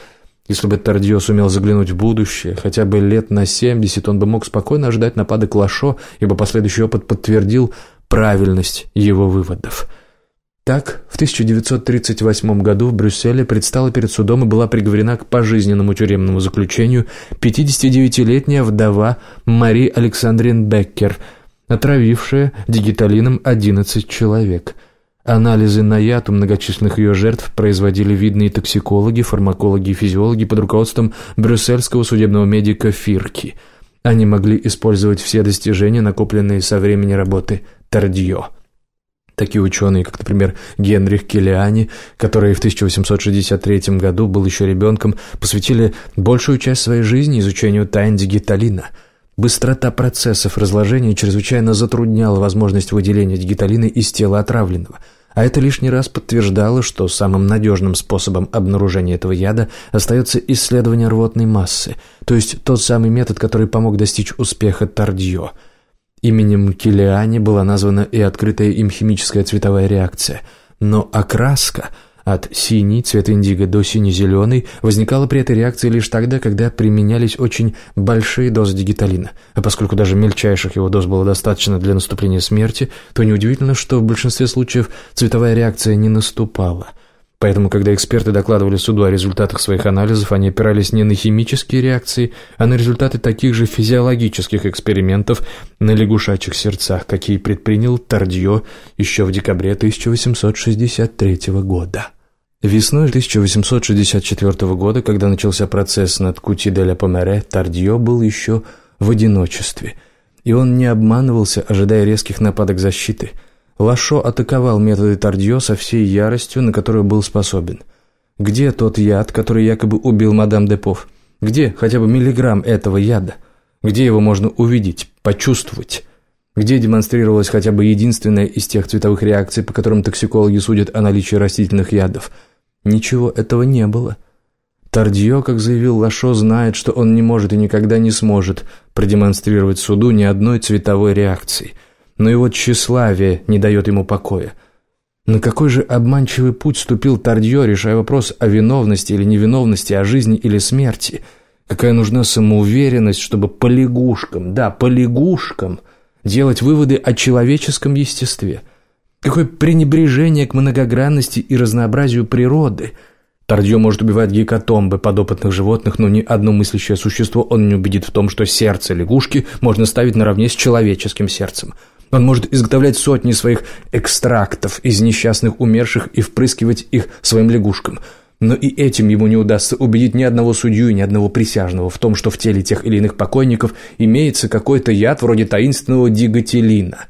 Если бы Тардье сумел заглянуть в будущее, хотя бы лет на 70, он бы мог спокойно ожидать нападок Лашо, ибо последующий опыт подтвердил правильность его выводов. Так, в 1938 году в Брюсселе предстала перед судом и была приговорена к пожизненному тюремному заключению 59-летняя вдова Мари Александрин Беккер, отравившая дигиталином 11 человек. Анализы на яд у многочисленных ее жертв производили видные токсикологи, фармакологи и физиологи под руководством брюссельского судебного медика Фирки. Они могли использовать все достижения, накопленные со времени работы Тардье. Такие ученые, как, например, Генрих Килиани, который в 1863 году был еще ребенком, посвятили большую часть своей жизни изучению тайн дигиталина. Быстрота процессов разложения чрезвычайно затрудняла возможность выделения дигиталина из тела отравленного, а это лишний раз подтверждало, что самым надежным способом обнаружения этого яда остается исследование рвотной массы, то есть тот самый метод, который помог достичь успеха Тардье – Именем Килиани была названа и открытая им химическая цветовая реакция, но окраска от синий, цвет индиго, до сине-зеленый возникала при этой реакции лишь тогда, когда применялись очень большие дозы дигиталина. А поскольку даже мельчайших его доз было достаточно для наступления смерти, то неудивительно, что в большинстве случаев цветовая реакция не наступала – Поэтому, когда эксперты докладывали суду о результатах своих анализов, они опирались не на химические реакции, а на результаты таких же физиологических экспериментов на лягушачьих сердцах, какие предпринял Тардье еще в декабре 1863 года. Весной 1864 года, когда начался процесс над Кути де Помере, Тардье был еще в одиночестве, и он не обманывался, ожидая резких нападок защиты – Лашо атаковал методы Тардье со всей яростью, на которую был способен. Где тот яд, который якобы убил мадам Депов? Где хотя бы миллиграмм этого яда? Где его можно увидеть, почувствовать? Где демонстрировалась хотя бы единственная из тех цветовых реакций, по которым токсикологи судят о наличии растительных ядов? Ничего этого не было. Тардье, как заявил Лашо, знает, что он не может и никогда не сможет продемонстрировать суду ни одной цветовой реакции – но его тщеславие не дает ему покоя. На какой же обманчивый путь ступил Тардье, решая вопрос о виновности или невиновности, о жизни или смерти? Какая нужна самоуверенность, чтобы по лягушкам, да, по лягушкам, делать выводы о человеческом естестве? Какое пренебрежение к многогранности и разнообразию природы – Тардье может убивать гекатомбы подопытных животных, но ни одно мыслящее существо он не убедит в том, что сердце лягушки можно ставить наравне с человеческим сердцем. Он может изготовлять сотни своих экстрактов из несчастных умерших и впрыскивать их своим лягушкам. Но и этим ему не удастся убедить ни одного судью и ни одного присяжного в том, что в теле тех или иных покойников имеется какой-то яд вроде таинственного диготилина.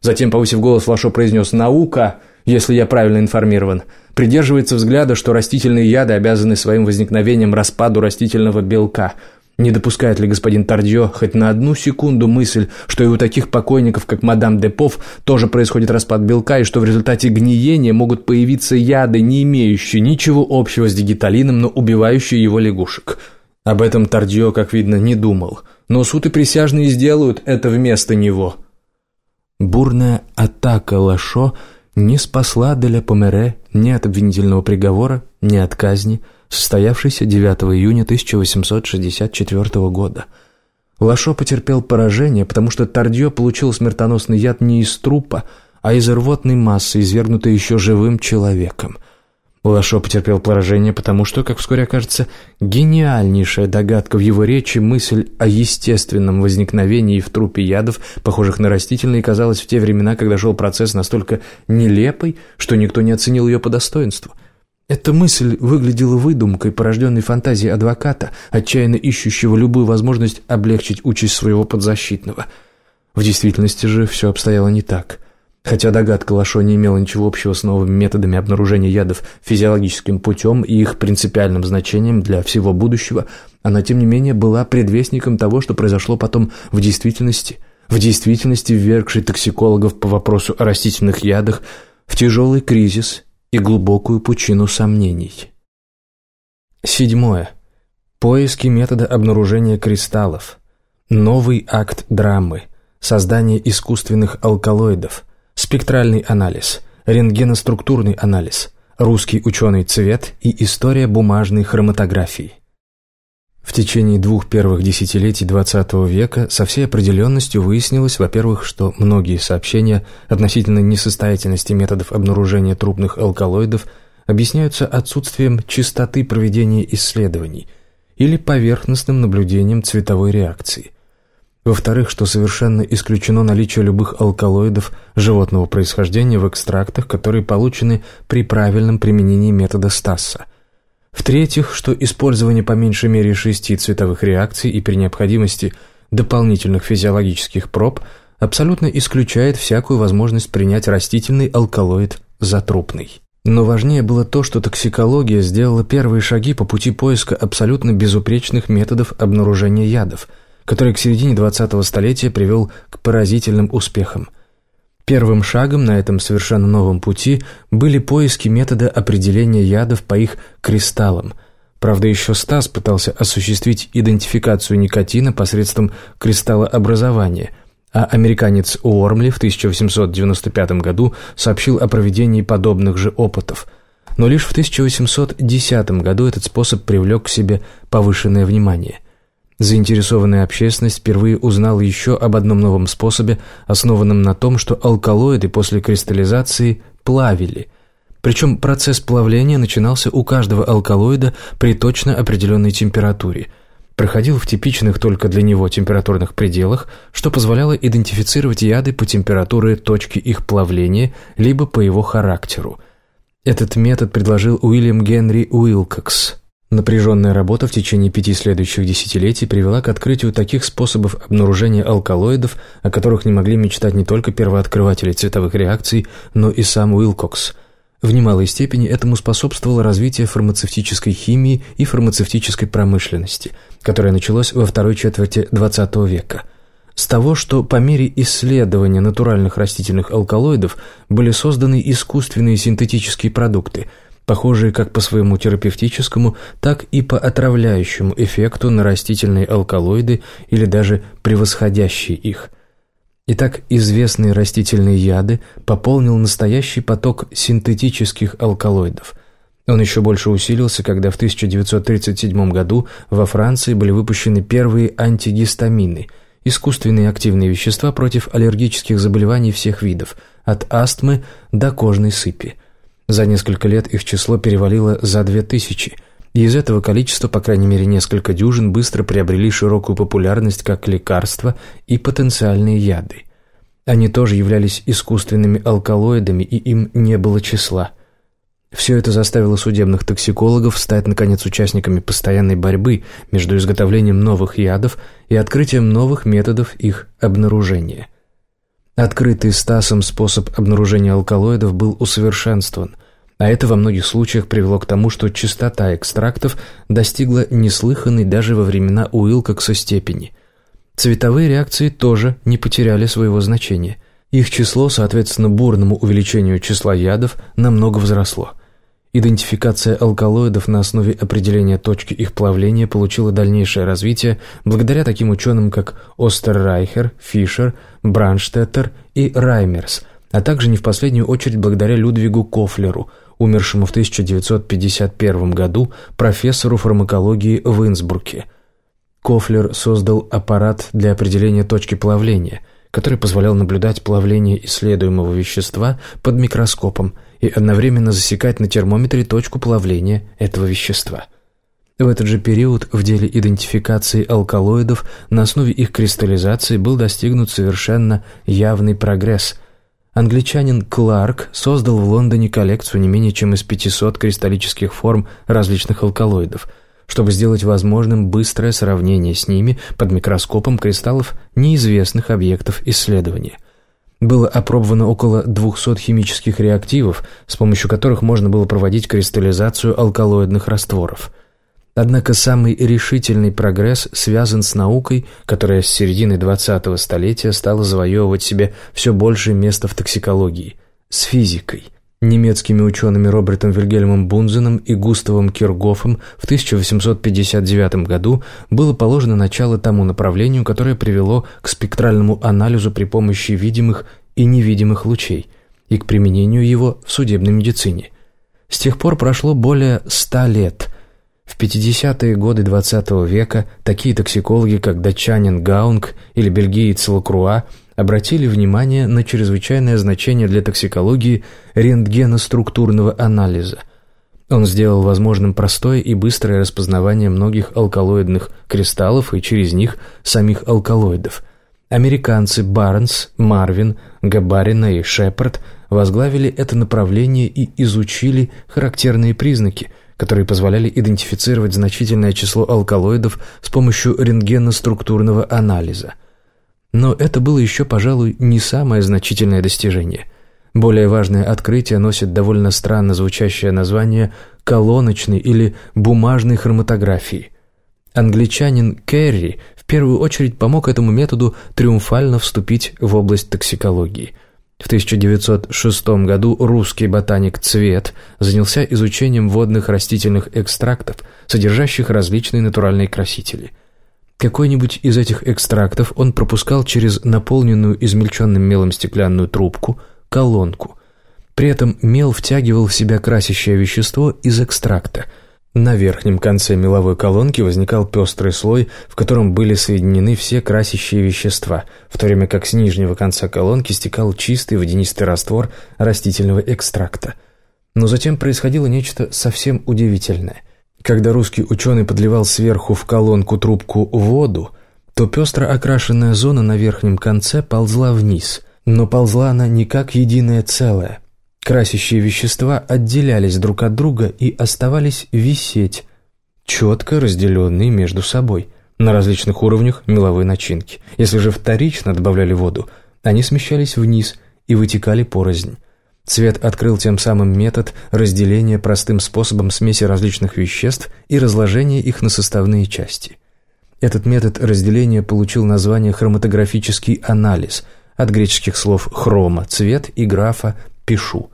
Затем, повысив голос, Лашо произнес «Наука, если я правильно информирован, придерживается взгляда, что растительные яды обязаны своим возникновением распаду растительного белка – не допускает ли господин Тардье хоть на одну секунду мысль, что и у таких покойников, как мадам Депов, тоже происходит распад белка, и что в результате гниения могут появиться яды, не имеющие ничего общего с дигиталином, но убивающие его лягушек? Об этом Тардье, как видно, не думал. Но суд и присяжные сделают это вместо него. Бурная атака Лашо не спасла Деля Помере ни от обвинительного приговора, ни от казни – состоявшийся 9 июня 1864 года. Лашо потерпел поражение, потому что Тардье получил смертоносный яд не из трупа, а из рвотной массы, извергнутой еще живым человеком. Лашо потерпел поражение, потому что, как вскоре окажется, гениальнейшая догадка в его речи, мысль о естественном возникновении в трупе ядов, похожих на растительные, казалась в те времена, когда шел процесс настолько нелепой, что никто не оценил ее по достоинству – эта мысль выглядела выдумкой, порожденной фантазией адвоката, отчаянно ищущего любую возможность облегчить участь своего подзащитного. В действительности же все обстояло не так. Хотя догадка Лашо не имела ничего общего с новыми методами обнаружения ядов физиологическим путем и их принципиальным значением для всего будущего, она, тем не менее, была предвестником того, что произошло потом в действительности, в действительности ввергшей токсикологов по вопросу о растительных ядах в тяжелый кризис – и глубокую пучину сомнений. Седьмое. Поиски метода обнаружения кристаллов. Новый акт драмы. Создание искусственных алкалоидов. Спектральный анализ. Рентгеноструктурный анализ. Русский ученый цвет и история бумажной хроматографии. В течение двух первых десятилетий XX века со всей определенностью выяснилось, во-первых, что многие сообщения относительно несостоятельности методов обнаружения трупных алкалоидов объясняются отсутствием чистоты проведения исследований или поверхностным наблюдением цветовой реакции. Во-вторых, что совершенно исключено наличие любых алкалоидов животного происхождения в экстрактах, которые получены при правильном применении метода Стасса – в-третьих, что использование по меньшей мере шести цветовых реакций и при необходимости дополнительных физиологических проб абсолютно исключает всякую возможность принять растительный алкалоид за трупный. Но важнее было то, что токсикология сделала первые шаги по пути поиска абсолютно безупречных методов обнаружения ядов, который к середине 20-го столетия привел к поразительным успехам. Первым шагом на этом совершенно новом пути были поиски метода определения ядов по их кристаллам. Правда, еще Стас пытался осуществить идентификацию никотина посредством кристаллообразования – а американец Уормли в 1895 году сообщил о проведении подобных же опытов. Но лишь в 1810 году этот способ привлек к себе повышенное внимание. Заинтересованная общественность впервые узнала еще об одном новом способе, основанном на том, что алкалоиды после кристаллизации плавили. Причем процесс плавления начинался у каждого алкалоида при точно определенной температуре – проходил в типичных только для него температурных пределах, что позволяло идентифицировать яды по температуре точки их плавления либо по его характеру. Этот метод предложил Уильям Генри Уилкокс. Напряженная работа в течение пяти следующих десятилетий привела к открытию таких способов обнаружения алкалоидов, о которых не могли мечтать не только первооткрыватели цветовых реакций, но и сам Уилкокс – в немалой степени этому способствовало развитие фармацевтической химии и фармацевтической промышленности, которое началось во второй четверти XX века. С того, что по мере исследования натуральных растительных алкалоидов были созданы искусственные синтетические продукты, похожие как по своему терапевтическому, так и по отравляющему эффекту на растительные алкалоиды или даже превосходящие их – Итак, известные растительные яды пополнил настоящий поток синтетических алкалоидов. Он еще больше усилился, когда в 1937 году во Франции были выпущены первые антигистамины – искусственные активные вещества против аллергических заболеваний всех видов, от астмы до кожной сыпи. За несколько лет их число перевалило за 2000 – и из этого количества, по крайней мере, несколько дюжин быстро приобрели широкую популярность как лекарства и потенциальные яды. Они тоже являлись искусственными алкалоидами, и им не было числа. Все это заставило судебных токсикологов стать, наконец, участниками постоянной борьбы между изготовлением новых ядов и открытием новых методов их обнаружения. Открытый Стасом способ обнаружения алкалоидов был усовершенствован – а это во многих случаях привело к тому, что частота экстрактов достигла неслыханной даже во времена Уилкокса степени. Цветовые реакции тоже не потеряли своего значения. Их число, соответственно бурному увеличению числа ядов, намного возросло. Идентификация алкалоидов на основе определения точки их плавления получила дальнейшее развитие благодаря таким ученым, как Остеррайхер, Фишер, Бранштеттер и Раймерс, а также не в последнюю очередь благодаря Людвигу Кофлеру – умершему в 1951 году профессору фармакологии в Инсбруке. Кофлер создал аппарат для определения точки плавления, который позволял наблюдать плавление исследуемого вещества под микроскопом и одновременно засекать на термометре точку плавления этого вещества. В этот же период в деле идентификации алкалоидов на основе их кристаллизации был достигнут совершенно явный прогресс – Англичанин Кларк создал в Лондоне коллекцию не менее чем из 500 кристаллических форм различных алкалоидов, чтобы сделать возможным быстрое сравнение с ними под микроскопом кристаллов неизвестных объектов исследования. Было опробовано около 200 химических реактивов, с помощью которых можно было проводить кристаллизацию алкалоидных растворов – Однако самый решительный прогресс связан с наукой, которая с середины 20-го столетия стала завоевывать себе все большее место в токсикологии, с физикой. Немецкими учеными Робертом Вильгельмом Бунзеном и Густавом Киргофом в 1859 году было положено начало тому направлению, которое привело к спектральному анализу при помощи видимых и невидимых лучей и к применению его в судебной медицине. С тех пор прошло более ста лет – в 50-е годы XX века такие токсикологи, как датчанин Гаунг или бельгиец Лакруа, обратили внимание на чрезвычайное значение для токсикологии рентгеноструктурного анализа. Он сделал возможным простое и быстрое распознавание многих алкалоидных кристаллов и через них самих алкалоидов. Американцы Барнс, Марвин, Габарина и Шепард возглавили это направление и изучили характерные признаки – которые позволяли идентифицировать значительное число алкалоидов с помощью рентгеноструктурного анализа. Но это было еще, пожалуй, не самое значительное достижение. Более важное открытие носит довольно странно звучащее название колоночной или бумажной хроматографии. Англичанин Керри в первую очередь помог этому методу триумфально вступить в область токсикологии – в 1906 году русский ботаник Цвет занялся изучением водных растительных экстрактов, содержащих различные натуральные красители. Какой-нибудь из этих экстрактов он пропускал через наполненную измельченным мелом стеклянную трубку, колонку. При этом мел втягивал в себя красящее вещество из экстракта – на верхнем конце меловой колонки возникал пестрый слой, в котором были соединены все красящие вещества, в то время как с нижнего конца колонки стекал чистый водянистый раствор растительного экстракта. Но затем происходило нечто совсем удивительное. Когда русский ученый подливал сверху в колонку трубку воду, то пестро окрашенная зона на верхнем конце ползла вниз, но ползла она не как единое целое – Красящие вещества отделялись друг от друга и оставались висеть, четко разделенные между собой, на различных уровнях меловой начинки. Если же вторично добавляли воду, они смещались вниз и вытекали порознь. Цвет открыл тем самым метод разделения простым способом смеси различных веществ и разложения их на составные части. Этот метод разделения получил название хроматографический анализ от греческих слов «хрома» – цвет и графа «пишу».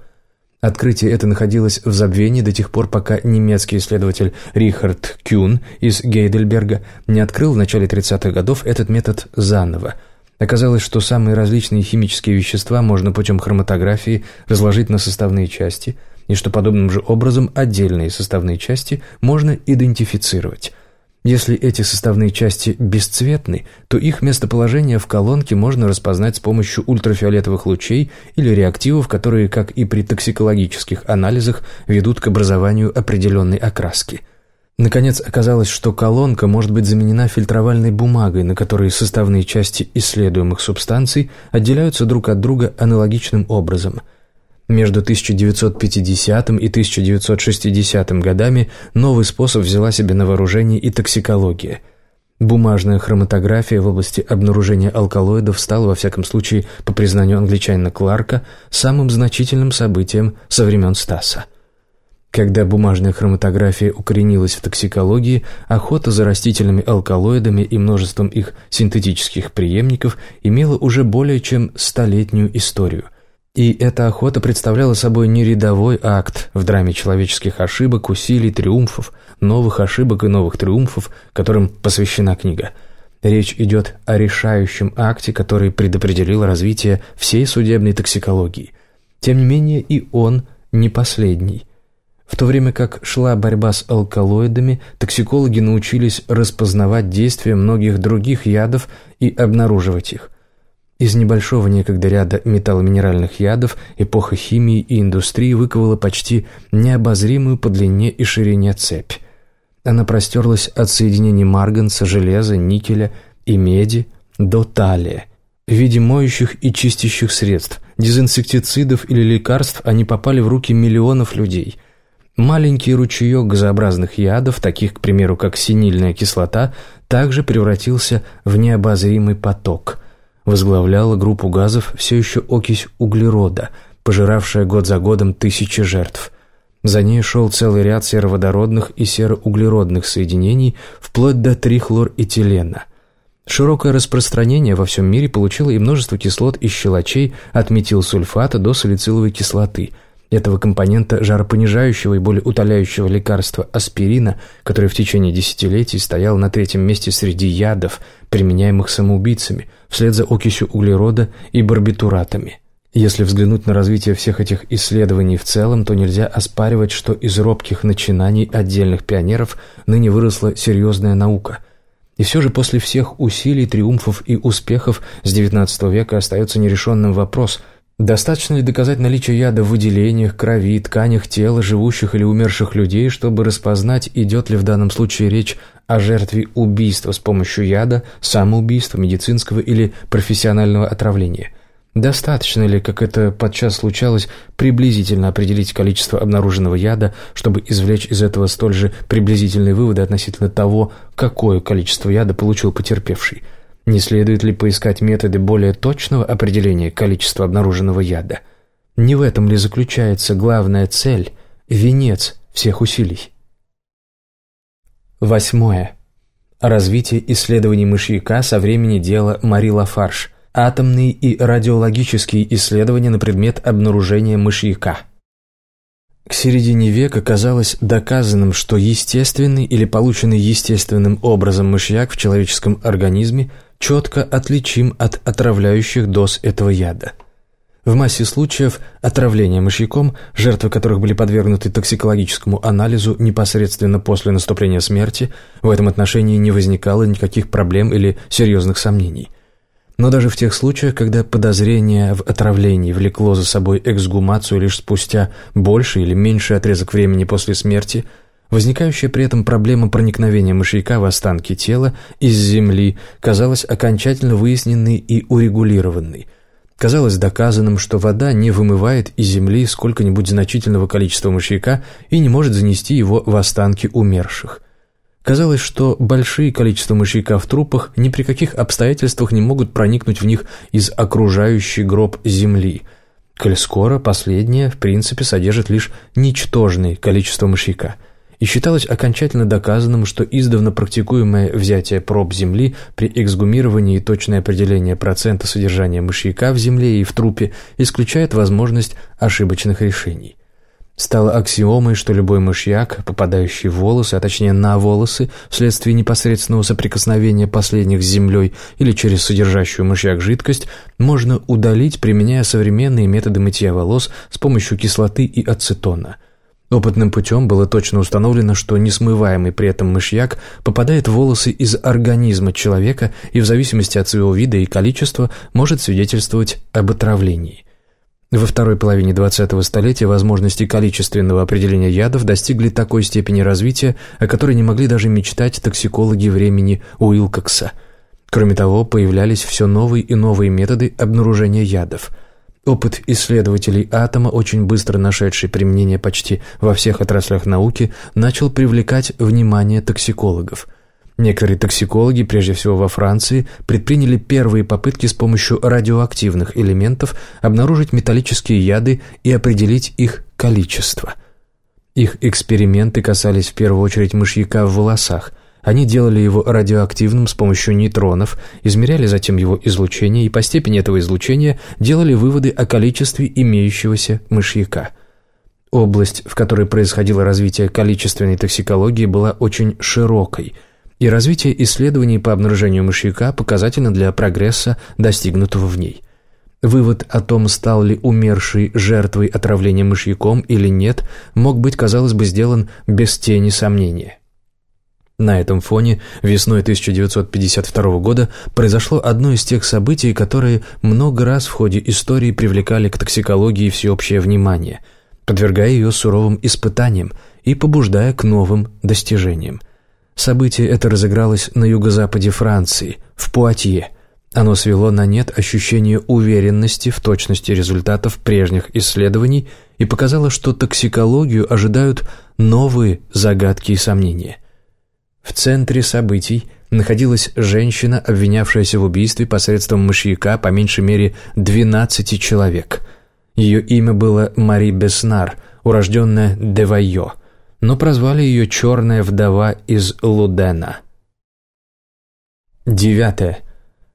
Открытие это находилось в забвении до тех пор, пока немецкий исследователь Рихард Кюн из Гейдельберга не открыл в начале 30-х годов этот метод заново. Оказалось, что самые различные химические вещества можно путем хроматографии разложить на составные части, и что подобным же образом отдельные составные части можно идентифицировать – если эти составные части бесцветны, то их местоположение в колонке можно распознать с помощью ультрафиолетовых лучей или реактивов, которые, как и при токсикологических анализах, ведут к образованию определенной окраски. Наконец, оказалось, что колонка может быть заменена фильтровальной бумагой, на которой составные части исследуемых субстанций отделяются друг от друга аналогичным образом – между 1950 и 1960 годами новый способ взяла себе на вооружение и токсикология. Бумажная хроматография в области обнаружения алкалоидов стала, во всяком случае, по признанию англичанина Кларка, самым значительным событием со времен Стаса. Когда бумажная хроматография укоренилась в токсикологии, охота за растительными алкалоидами и множеством их синтетических преемников имела уже более чем столетнюю историю. И эта охота представляла собой не рядовой акт в драме человеческих ошибок, усилий, триумфов, новых ошибок и новых триумфов, которым посвящена книга. Речь идет о решающем акте, который предопределил развитие всей судебной токсикологии. Тем не менее, и он не последний. В то время как шла борьба с алкалоидами, токсикологи научились распознавать действия многих других ядов и обнаруживать их. Из небольшого некогда ряда металломинеральных ядов эпоха химии и индустрии выковала почти необозримую по длине и ширине цепь. Она простерлась от соединений марганца, железа, никеля и меди до талия. В виде моющих и чистящих средств, дезинсектицидов или лекарств они попали в руки миллионов людей. Маленький ручеек газообразных ядов, таких, к примеру, как синильная кислота, также превратился в необозримый поток – возглавляла группу газов все еще окись углерода, пожиравшая год за годом тысячи жертв. За ней шел целый ряд сероводородных и сероуглеродных соединений, вплоть до трихлорэтилена. Широкое распространение во всем мире получило и множество кислот и щелочей от метилсульфата до салициловой кислоты – этого компонента жаропонижающего и более утоляющего лекарства аспирина, который в течение десятилетий стоял на третьем месте среди ядов, применяемых самоубийцами, вслед за окисью углерода и барбитуратами. Если взглянуть на развитие всех этих исследований в целом, то нельзя оспаривать, что из робких начинаний отдельных пионеров ныне выросла серьезная наука. И все же после всех усилий, триумфов и успехов с XIX века остается нерешенным вопрос – Достаточно ли доказать наличие яда в выделениях, крови, тканях тела живущих или умерших людей, чтобы распознать, идет ли в данном случае речь о жертве убийства с помощью яда, самоубийства, медицинского или профессионального отравления? Достаточно ли, как это подчас случалось, приблизительно определить количество обнаруженного яда, чтобы извлечь из этого столь же приблизительные выводы относительно того, какое количество яда получил потерпевший – Не следует ли поискать методы более точного определения количества обнаруженного яда? Не в этом ли заключается главная цель, венец всех усилий? Восьмое. Развитие исследований мышьяка со времени дела Мари Лафарш. Атомные и радиологические исследования на предмет обнаружения мышьяка. К середине века казалось доказанным, что естественный или полученный естественным образом мышьяк в человеческом организме четко отличим от отравляющих доз этого яда. В массе случаев отравления мышьяком, жертвы которых были подвергнуты токсикологическому анализу непосредственно после наступления смерти, в этом отношении не возникало никаких проблем или серьезных сомнений. Но даже в тех случаях, когда подозрение в отравлении влекло за собой эксгумацию лишь спустя больше или меньший отрезок времени после смерти, возникающая при этом проблема проникновения мышьяка в останки тела из земли казалась окончательно выясненной и урегулированной. Казалось доказанным, что вода не вымывает из земли сколько-нибудь значительного количества мышьяка и не может занести его в останки умерших. Казалось, что большие количества мышьяка в трупах ни при каких обстоятельствах не могут проникнуть в них из окружающей гроб земли, коль скоро последнее, в принципе, содержит лишь ничтожное количество мышьяка. И считалось окончательно доказанным, что издавна практикуемое взятие проб земли при эксгумировании и точное определение процента содержания мышьяка в земле и в трупе исключает возможность ошибочных решений. Стало аксиомой, что любой мышьяк, попадающий в волосы, а точнее на волосы, вследствие непосредственного соприкосновения последних с землей или через содержащую мышьяк жидкость, можно удалить, применяя современные методы мытья волос с помощью кислоты и ацетона. Опытным путем было точно установлено, что несмываемый при этом мышьяк попадает в волосы из организма человека и в зависимости от своего вида и количества может свидетельствовать об отравлении. Во второй половине 20-го столетия возможности количественного определения ядов достигли такой степени развития, о которой не могли даже мечтать токсикологи времени Уилкокса. Кроме того, появлялись все новые и новые методы обнаружения ядов. Опыт исследователей атома, очень быстро нашедший применение почти во всех отраслях науки, начал привлекать внимание токсикологов – Некоторые токсикологи, прежде всего во Франции, предприняли первые попытки с помощью радиоактивных элементов обнаружить металлические яды и определить их количество. Их эксперименты касались в первую очередь мышьяка в волосах. Они делали его радиоактивным с помощью нейтронов, измеряли затем его излучение и по степени этого излучения делали выводы о количестве имеющегося мышьяка. Область, в которой происходило развитие количественной токсикологии, была очень широкой – и развитие исследований по обнаружению мышьяка показательно для прогресса, достигнутого в ней. Вывод о том, стал ли умерший жертвой отравления мышьяком или нет, мог быть, казалось бы, сделан без тени сомнения. На этом фоне весной 1952 года произошло одно из тех событий, которые много раз в ходе истории привлекали к токсикологии всеобщее внимание, подвергая ее суровым испытаниям и побуждая к новым достижениям – Событие это разыгралось на юго-западе Франции, в Пуатье. Оно свело на нет ощущение уверенности в точности результатов прежних исследований и показало, что токсикологию ожидают новые загадки и сомнения. В центре событий находилась женщина, обвинявшаяся в убийстве посредством мышьяка по меньшей мере 12 человек. Ее имя было Мари Беснар, урожденная Девайо – но прозвали ее «Черная вдова из Лудена». Девятое.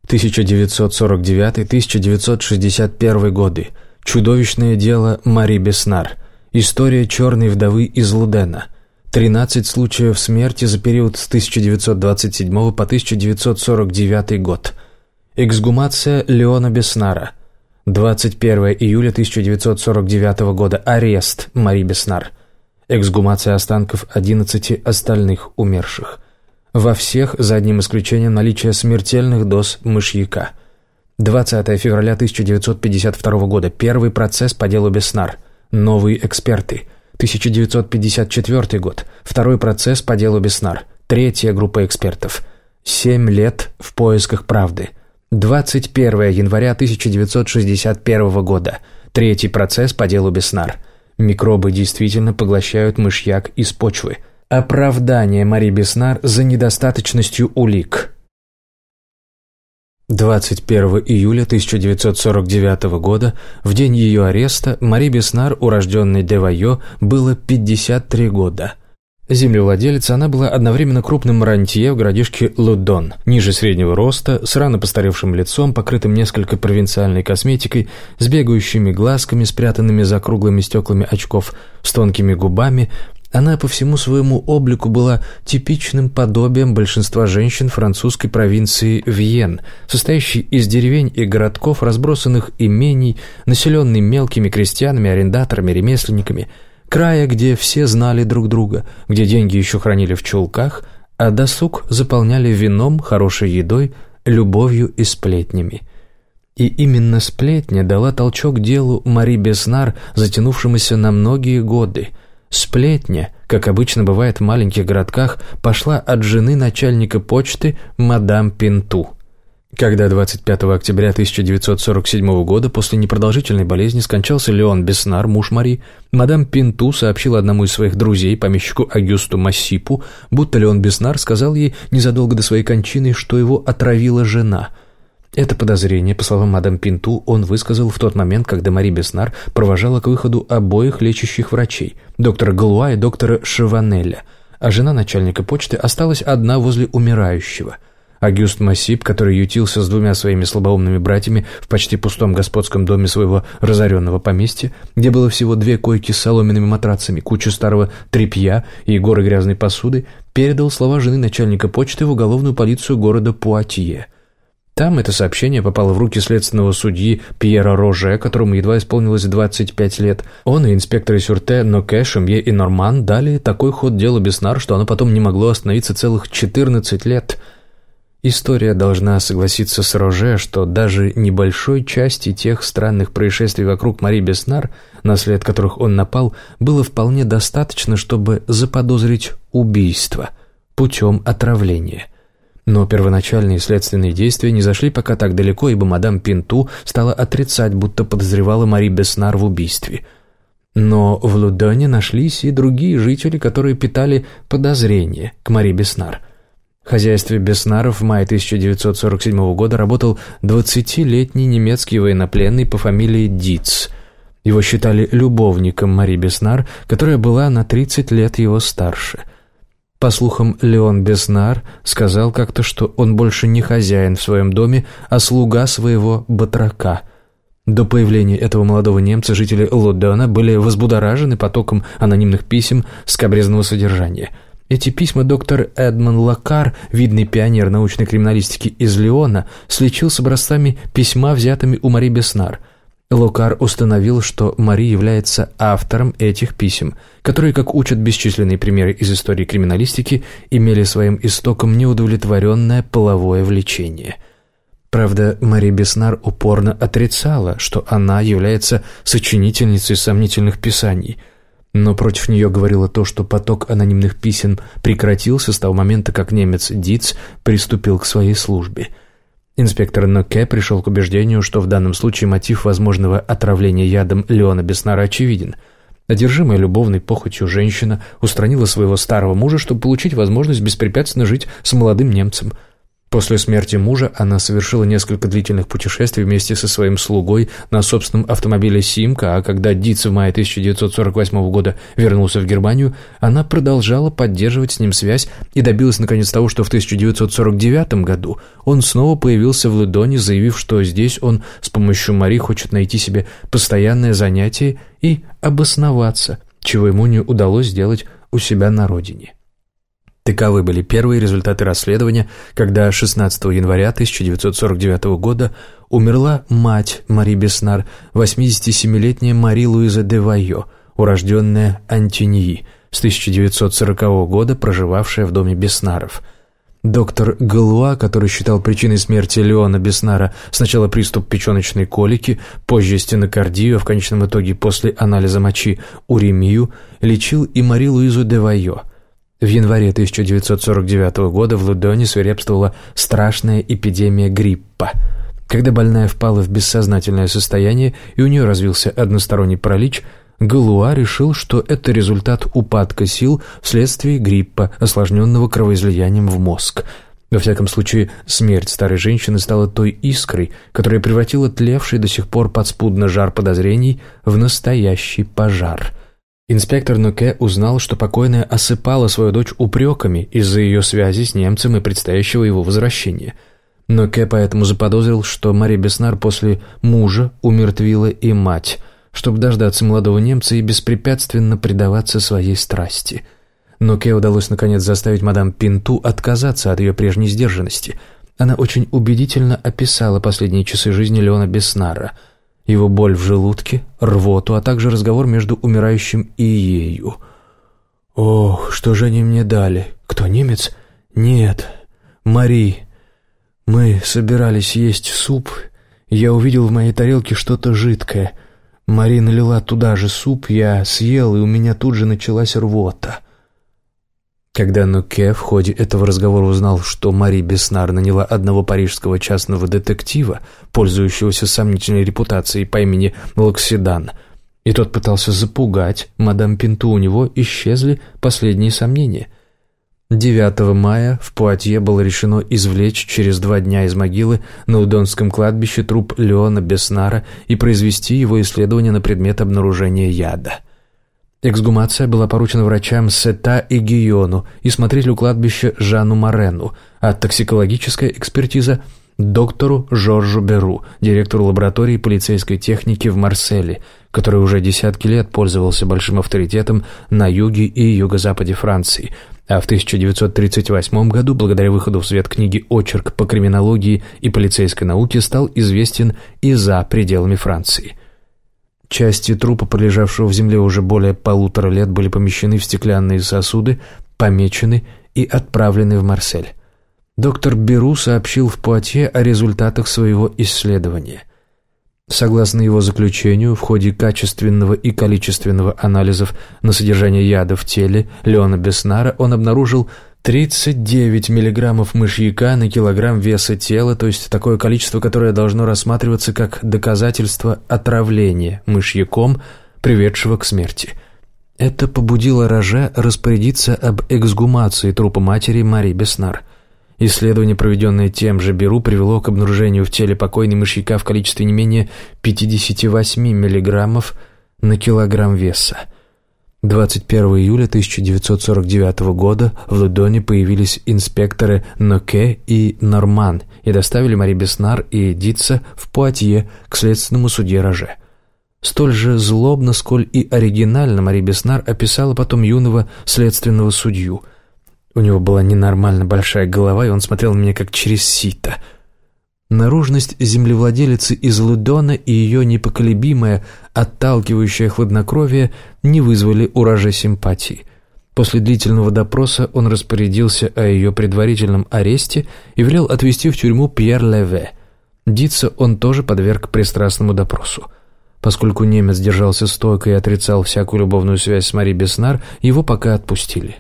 1949-1961 годы. Чудовищное дело Мари Беснар. История черной вдовы из Лудена. 13 случаев смерти за период с 1927 по 1949 год. Эксгумация Леона Беснара. 21 июля 1949 года. Арест Мари Беснар эксгумация останков 11 остальных умерших. Во всех, за одним исключением, наличие смертельных доз мышьяка. 20 февраля 1952 года. Первый процесс по делу Беснар. Новые эксперты. 1954 год. Второй процесс по делу Беснар. Третья группа экспертов. Семь лет в поисках правды. 21 января 1961 года. Третий процесс по делу Беснар. Микробы действительно поглощают мышьяк из почвы. Оправдание Мари Беснар за недостаточностью улик. 21 июля 1949 года, в день ее ареста, Мари Беснар, урожденной Девайо, было 53 года. Землевладелица, она была одновременно крупным рантье в городишке Лудон, ниже среднего роста, с рано постаревшим лицом, покрытым несколько провинциальной косметикой, с бегающими глазками, спрятанными за круглыми стеклами очков, с тонкими губами. Она по всему своему облику была типичным подобием большинства женщин французской провинции Вьен, состоящей из деревень и городков, разбросанных имений, населенной мелкими крестьянами, арендаторами, ремесленниками – края, где все знали друг друга, где деньги еще хранили в чулках, а досуг заполняли вином, хорошей едой, любовью и сплетнями. И именно сплетня дала толчок делу Мари Беснар, затянувшемуся на многие годы. Сплетня, как обычно бывает в маленьких городках, пошла от жены начальника почты мадам Пинту – когда 25 октября 1947 года после непродолжительной болезни скончался Леон Беснар, муж Мари, мадам Пинту сообщила одному из своих друзей, помещику Агюсту Массипу, будто Леон Беснар сказал ей незадолго до своей кончины, что его отравила жена. Это подозрение, по словам мадам Пинту, он высказал в тот момент, когда Мари Беснар провожала к выходу обоих лечащих врачей, доктора Галуа и доктора Шеванеля, а жена начальника почты осталась одна возле умирающего – Агюст Массип, который ютился с двумя своими слабоумными братьями в почти пустом господском доме своего разоренного поместья, где было всего две койки с соломенными матрацами, куча старого тряпья и горы грязной посуды, передал слова жены начальника почты в уголовную полицию города Пуатье. Там это сообщение попало в руки следственного судьи Пьера Роже, которому едва исполнилось 25 лет. Он и инспекторы Сюрте, Ноке, Шумье и Норман дали такой ход делу Беснар, что оно потом не могло остановиться целых 14 лет – История должна согласиться с Роже, что даже небольшой части тех странных происшествий вокруг Мари Беснар, на след которых он напал, было вполне достаточно, чтобы заподозрить убийство путем отравления. Но первоначальные следственные действия не зашли пока так далеко, ибо мадам Пинту стала отрицать, будто подозревала Мари Беснар в убийстве. Но в Лудоне нашлись и другие жители, которые питали подозрения к Мари Беснар – в хозяйстве Беснаров в мае 1947 года работал 20-летний немецкий военнопленный по фамилии Диц. Его считали любовником Мари Беснар, которая была на 30 лет его старше. По слухам, Леон Беснар сказал как-то, что он больше не хозяин в своем доме, а слуга своего батрака – до появления этого молодого немца жители Лодона были возбудоражены потоком анонимных писем скобрезного содержания – эти письма доктор Эдмон Лакар, видный пионер научной криминалистики из Леона, слечил с образцами письма, взятыми у Мари Беснар. Локар установил, что Мари является автором этих писем, которые, как учат бесчисленные примеры из истории криминалистики, имели своим истоком неудовлетворенное половое влечение. Правда, Мари Беснар упорно отрицала, что она является сочинительницей сомнительных писаний – но против нее говорило то, что поток анонимных писем прекратился с того момента, как немец Диц приступил к своей службе. Инспектор Ноке пришел к убеждению, что в данном случае мотив возможного отравления ядом Леона Беснара очевиден. Одержимая любовной похотью женщина устранила своего старого мужа, чтобы получить возможность беспрепятственно жить с молодым немцем – После смерти мужа она совершила несколько длительных путешествий вместе со своим слугой на собственном автомобиле «Симка», а когда Диц в мае 1948 года вернулся в Германию, она продолжала поддерживать с ним связь и добилась наконец того, что в 1949 году он снова появился в Ледоне, заявив, что здесь он с помощью Мари хочет найти себе постоянное занятие и обосноваться, чего ему не удалось сделать у себя на родине. Таковы были первые результаты расследования, когда 16 января 1949 года умерла мать Мари Беснар, 87-летняя Мари Луиза де Вайо, урожденная Антиньи, с 1940 года проживавшая в доме Беснаров. Доктор Галуа, который считал причиной смерти Леона Беснара сначала приступ печеночной колики, позже стенокардию, а в конечном итоге после анализа мочи уремию, лечил и Мари Луизу де Вайо – в январе 1949 года в Лудоне свирепствовала страшная эпидемия гриппа. Когда больная впала в бессознательное состояние и у нее развился односторонний паралич, Галуа решил, что это результат упадка сил вследствие гриппа, осложненного кровоизлиянием в мозг. Во всяком случае, смерть старой женщины стала той искрой, которая превратила тлевший до сих пор подспудно жар подозрений в настоящий пожар. Инспектор Нуке узнал, что покойная осыпала свою дочь упреками из-за ее связи с немцем и предстоящего его возвращения. Нуке поэтому заподозрил, что Мари Беснар после мужа умертвила и мать, чтобы дождаться молодого немца и беспрепятственно предаваться своей страсти – но Ке удалось наконец заставить мадам Пинту отказаться от ее прежней сдержанности. Она очень убедительно описала последние часы жизни Леона Беснара, его боль в желудке, рвоту, а также разговор между умирающим и ею. «Ох, что же они мне дали? Кто, немец? Нет, Мари. Мы собирались есть суп, я увидел в моей тарелке что-то жидкое. Мари налила туда же суп, я съел, и у меня тут же началась рвота». Когда Нуке в ходе этого разговора узнал, что Мари Беснар наняла одного парижского частного детектива, пользующегося сомнительной репутацией по имени Локсидан, и тот пытался запугать мадам Пинту, у него исчезли последние сомнения. 9 мая в Пуатье было решено извлечь через два дня из могилы на Удонском кладбище труп Леона Беснара и произвести его исследование на предмет обнаружения яда. Эксгумация была поручена врачам Сета и Гиону и смотрителю кладбища Жану Морену, а токсикологическая экспертиза – доктору Жоржу Беру, директору лаборатории полицейской техники в Марселе, который уже десятки лет пользовался большим авторитетом на юге и юго-западе Франции, а в 1938 году, благодаря выходу в свет книги «Очерк по криминологии и полицейской науке», стал известен и за пределами Франции. Части трупа, пролежавшего в земле уже более полутора лет, были помещены в стеклянные сосуды, помечены и отправлены в Марсель. Доктор Беру сообщил в Пуатье о результатах своего исследования. Согласно его заключению, в ходе качественного и количественного анализов на содержание яда в теле Леона Беснара он обнаружил 39 миллиграммов мышьяка на килограмм веса тела, то есть такое количество, которое должно рассматриваться как доказательство отравления мышьяком, приведшего к смерти. Это побудило Роже распорядиться об эксгумации трупа матери Мари Беснар. Исследование, проведенное тем же Беру, привело к обнаружению в теле покойной мышьяка в количестве не менее 58 миллиграммов на килограмм веса. 21 июля 1949 года в Лудоне появились инспекторы Ноке и Норман и доставили Мари Беснар и Дитса в Пуатье к следственному судье Роже. Столь же злобно, сколь и оригинально Мари Беснар описала потом юного следственного судью. У него была ненормально большая голова, и он смотрел на меня как через сито – Наружность землевладелицы из Лудона и ее непоколебимое, отталкивающее хладнокровие не вызвали урожа симпатии. После длительного допроса он распорядился о ее предварительном аресте и велел отвезти в тюрьму Пьер Леве. Дица он тоже подверг пристрастному допросу. Поскольку немец держался стойко и отрицал всякую любовную связь с Мари Беснар, его пока отпустили.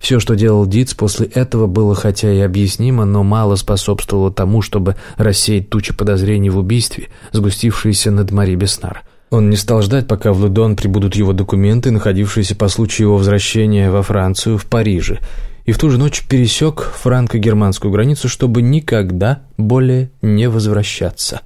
Все, что делал Диц после этого, было хотя и объяснимо, но мало способствовало тому, чтобы рассеять тучи подозрений в убийстве, сгустившиеся над Мари Беснар. Он не стал ждать, пока в Лудон прибудут его документы, находившиеся по случаю его возвращения во Францию, в Париже, и в ту же ночь пересек франко-германскую границу, чтобы никогда более не возвращаться.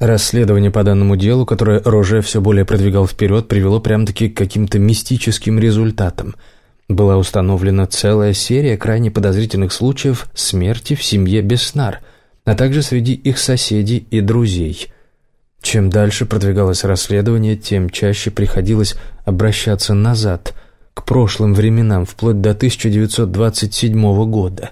Расследование по данному делу, которое Роже все более продвигал вперед, привело прям-таки к каким-то мистическим результатам – была установлена целая серия крайне подозрительных случаев смерти в семье Беснар, а также среди их соседей и друзей. Чем дальше продвигалось расследование, тем чаще приходилось обращаться назад, к прошлым временам, вплоть до 1927 года.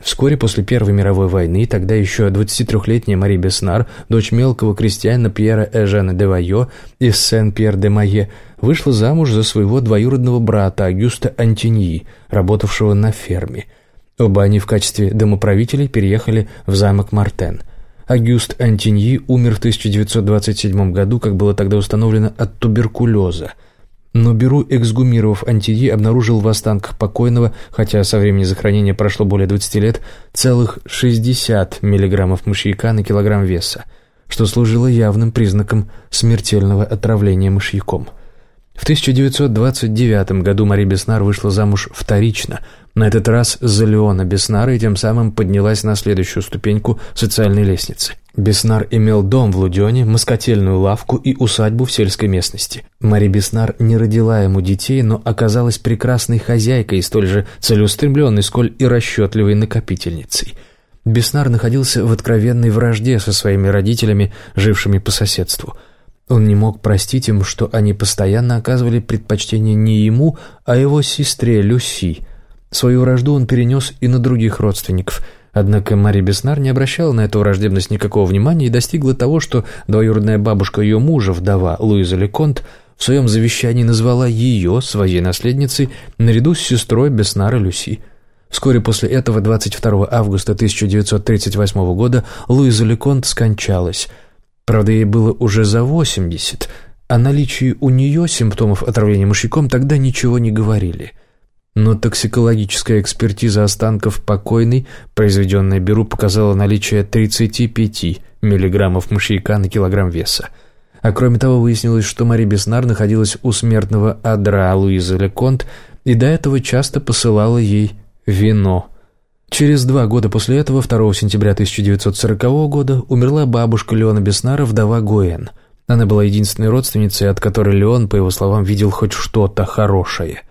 Вскоре после Первой мировой войны, тогда еще 23-летняя Мари Беснар, дочь мелкого крестьянина Пьера Эжена де Вайо из Сен-Пьер-де-Майе, вышла замуж за своего двоюродного брата Агюста Антиньи, работавшего на ферме. Оба они в качестве домоправителей переехали в замок Мартен. Агюст Антиньи умер в 1927 году, как было тогда установлено, от туберкулеза – но Беру, эксгумировав антиди, обнаружил в останках покойного, хотя со времени захоронения прошло более 20 лет, целых 60 миллиграммов мышьяка на килограмм веса, что служило явным признаком смертельного отравления мышьяком. В 1929 году Мари Беснар вышла замуж вторично, на этот раз за Леона Беснара и тем самым поднялась на следующую ступеньку социальной лестницы. Беснар имел дом в Лудене, москотельную лавку и усадьбу в сельской местности. Мари Беснар не родила ему детей, но оказалась прекрасной хозяйкой и столь же целеустремленной, сколь и расчетливой накопительницей. Беснар находился в откровенной вражде со своими родителями, жившими по соседству – он не мог простить им, что они постоянно оказывали предпочтение не ему, а его сестре Люси. Свою вражду он перенес и на других родственников. Однако Мари Беснар не обращала на эту враждебность никакого внимания и достигла того, что двоюродная бабушка ее мужа, вдова Луиза Леконт, в своем завещании назвала ее своей наследницей наряду с сестрой Беснара Люси. Вскоре после этого, 22 августа 1938 года, Луиза Леконт скончалась – Правда, ей было уже за 80, о наличии у нее симптомов отравления мышьяком тогда ничего не говорили. Но токсикологическая экспертиза останков покойной, произведенная Беру, показала наличие 35 миллиграммов мышьяка на килограмм веса. А кроме того, выяснилось, что Мари Беснар находилась у смертного адра Луизы Леконт и до этого часто посылала ей вино – Через два года после этого, 2 сентября 1940 года, умерла бабушка Леона Беснара, вдова Гоэн. Она была единственной родственницей, от которой Леон, по его словам, видел хоть что-то хорошее.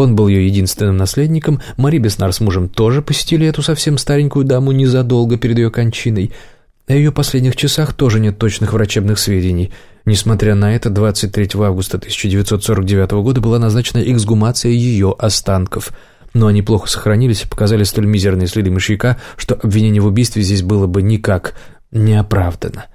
Он был ее единственным наследником, Мари Беснар с мужем тоже посетили эту совсем старенькую даму незадолго перед ее кончиной. О ее последних часах тоже нет точных врачебных сведений. Несмотря на это, 23 августа 1949 года была назначена эксгумация ее останков – но они плохо сохранились и показали столь мизерные следы мышьяка, что обвинение в убийстве здесь было бы никак не оправдано.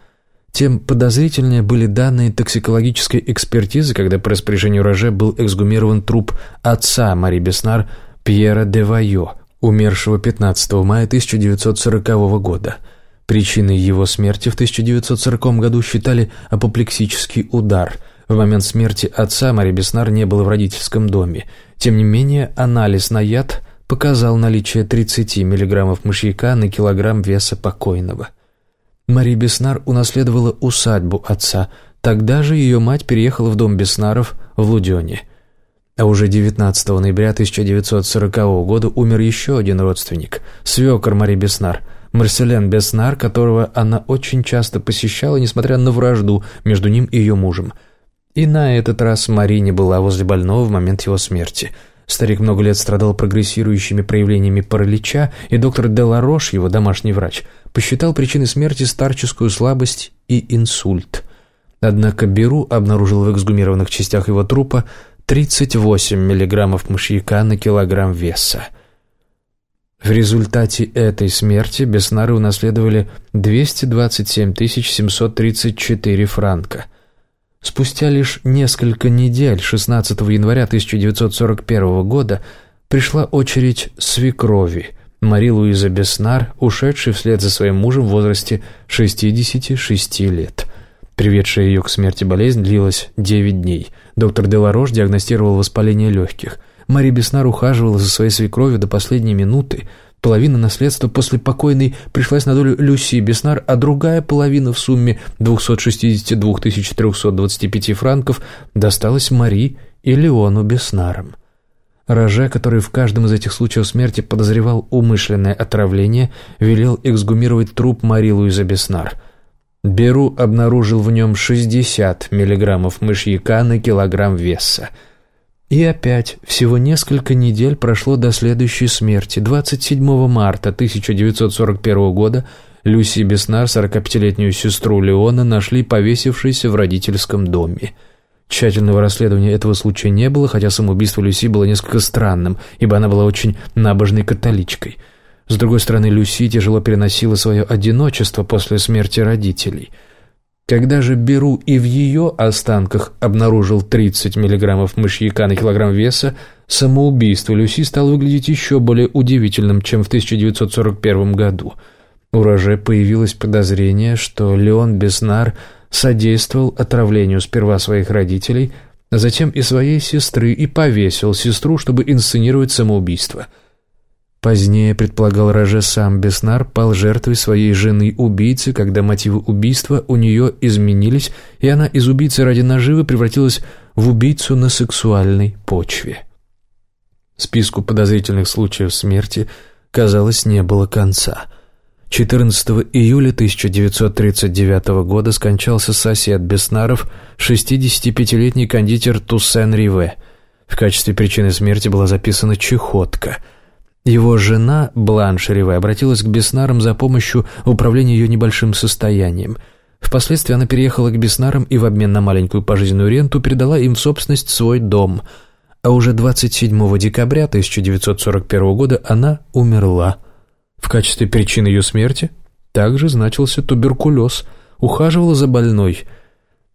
Тем подозрительнее были данные токсикологической экспертизы, когда по распоряжению Роже был эксгумирован труп отца Мари Беснар Пьера де Вайо, умершего 15 мая 1940 года. Причиной его смерти в 1940 году считали апоплексический удар – в момент смерти отца Мари Беснар не было в родительском доме. Тем не менее, анализ на яд показал наличие 30 мг мышьяка на килограмм веса покойного. Мари Беснар унаследовала усадьбу отца. Тогда же ее мать переехала в дом Беснаров в Лудене. А уже 19 ноября 1940 года умер еще один родственник, свекор Мари Беснар, Марселен Беснар, которого она очень часто посещала, несмотря на вражду между ним и ее мужем – и на этот раз Мари не была возле больного в момент его смерти. Старик много лет страдал прогрессирующими проявлениями паралича, и доктор Деларош, его домашний врач, посчитал причиной смерти старческую слабость и инсульт. Однако Беру обнаружил в эксгумированных частях его трупа 38 миллиграммов мышьяка на килограмм веса. В результате этой смерти Беснары унаследовали 227 734 франка – Спустя лишь несколько недель, 16 января 1941 года, пришла очередь свекрови, Мари Луиза Беснар, ушедшей вслед за своим мужем в возрасте 66 лет. Приведшая ее к смерти болезнь длилась 9 дней. Доктор Деларош диагностировал воспаление легких. Мари Беснар ухаживала за своей свекровью до последней минуты – Половина наследства после покойной пришлась на долю Люси Беснар, а другая половина в сумме 262 325 франков досталась Мари и Леону Беснарам. Роже, который в каждом из этих случаев смерти подозревал умышленное отравление, велел эксгумировать труп Мари Луиза Беснар. Беру обнаружил в нем 60 миллиграммов мышьяка на килограмм веса – и опять, всего несколько недель прошло до следующей смерти. 27 марта 1941 года Люси Беснар, 45-летнюю сестру Леона, нашли повесившейся в родительском доме. Тщательного расследования этого случая не было, хотя самоубийство Люси было несколько странным, ибо она была очень набожной католичкой. С другой стороны, Люси тяжело переносила свое одиночество после смерти родителей – когда же Беру и в ее останках обнаружил 30 миллиграммов мышьяка на килограмм веса, самоубийство Люси стало выглядеть еще более удивительным, чем в 1941 году. У Роже появилось подозрение, что Леон Беснар содействовал отравлению сперва своих родителей, а затем и своей сестры, и повесил сестру, чтобы инсценировать самоубийство – Позднее, предполагал Роже, сам Беснар пал жертвой своей жены-убийцы, когда мотивы убийства у нее изменились, и она из убийцы ради наживы превратилась в убийцу на сексуальной почве. Списку подозрительных случаев смерти, казалось, не было конца. 14 июля 1939 года скончался сосед Беснаров, 65-летний кондитер Туссен Риве. В качестве причины смерти была записана чехотка – его жена, Бланш Риве, обратилась к Беснарам за помощью в управлении ее небольшим состоянием. Впоследствии она переехала к Беснарам и в обмен на маленькую пожизненную ренту передала им в собственность свой дом. А уже 27 декабря 1941 года она умерла. В качестве причины ее смерти также значился туберкулез. Ухаживала за больной.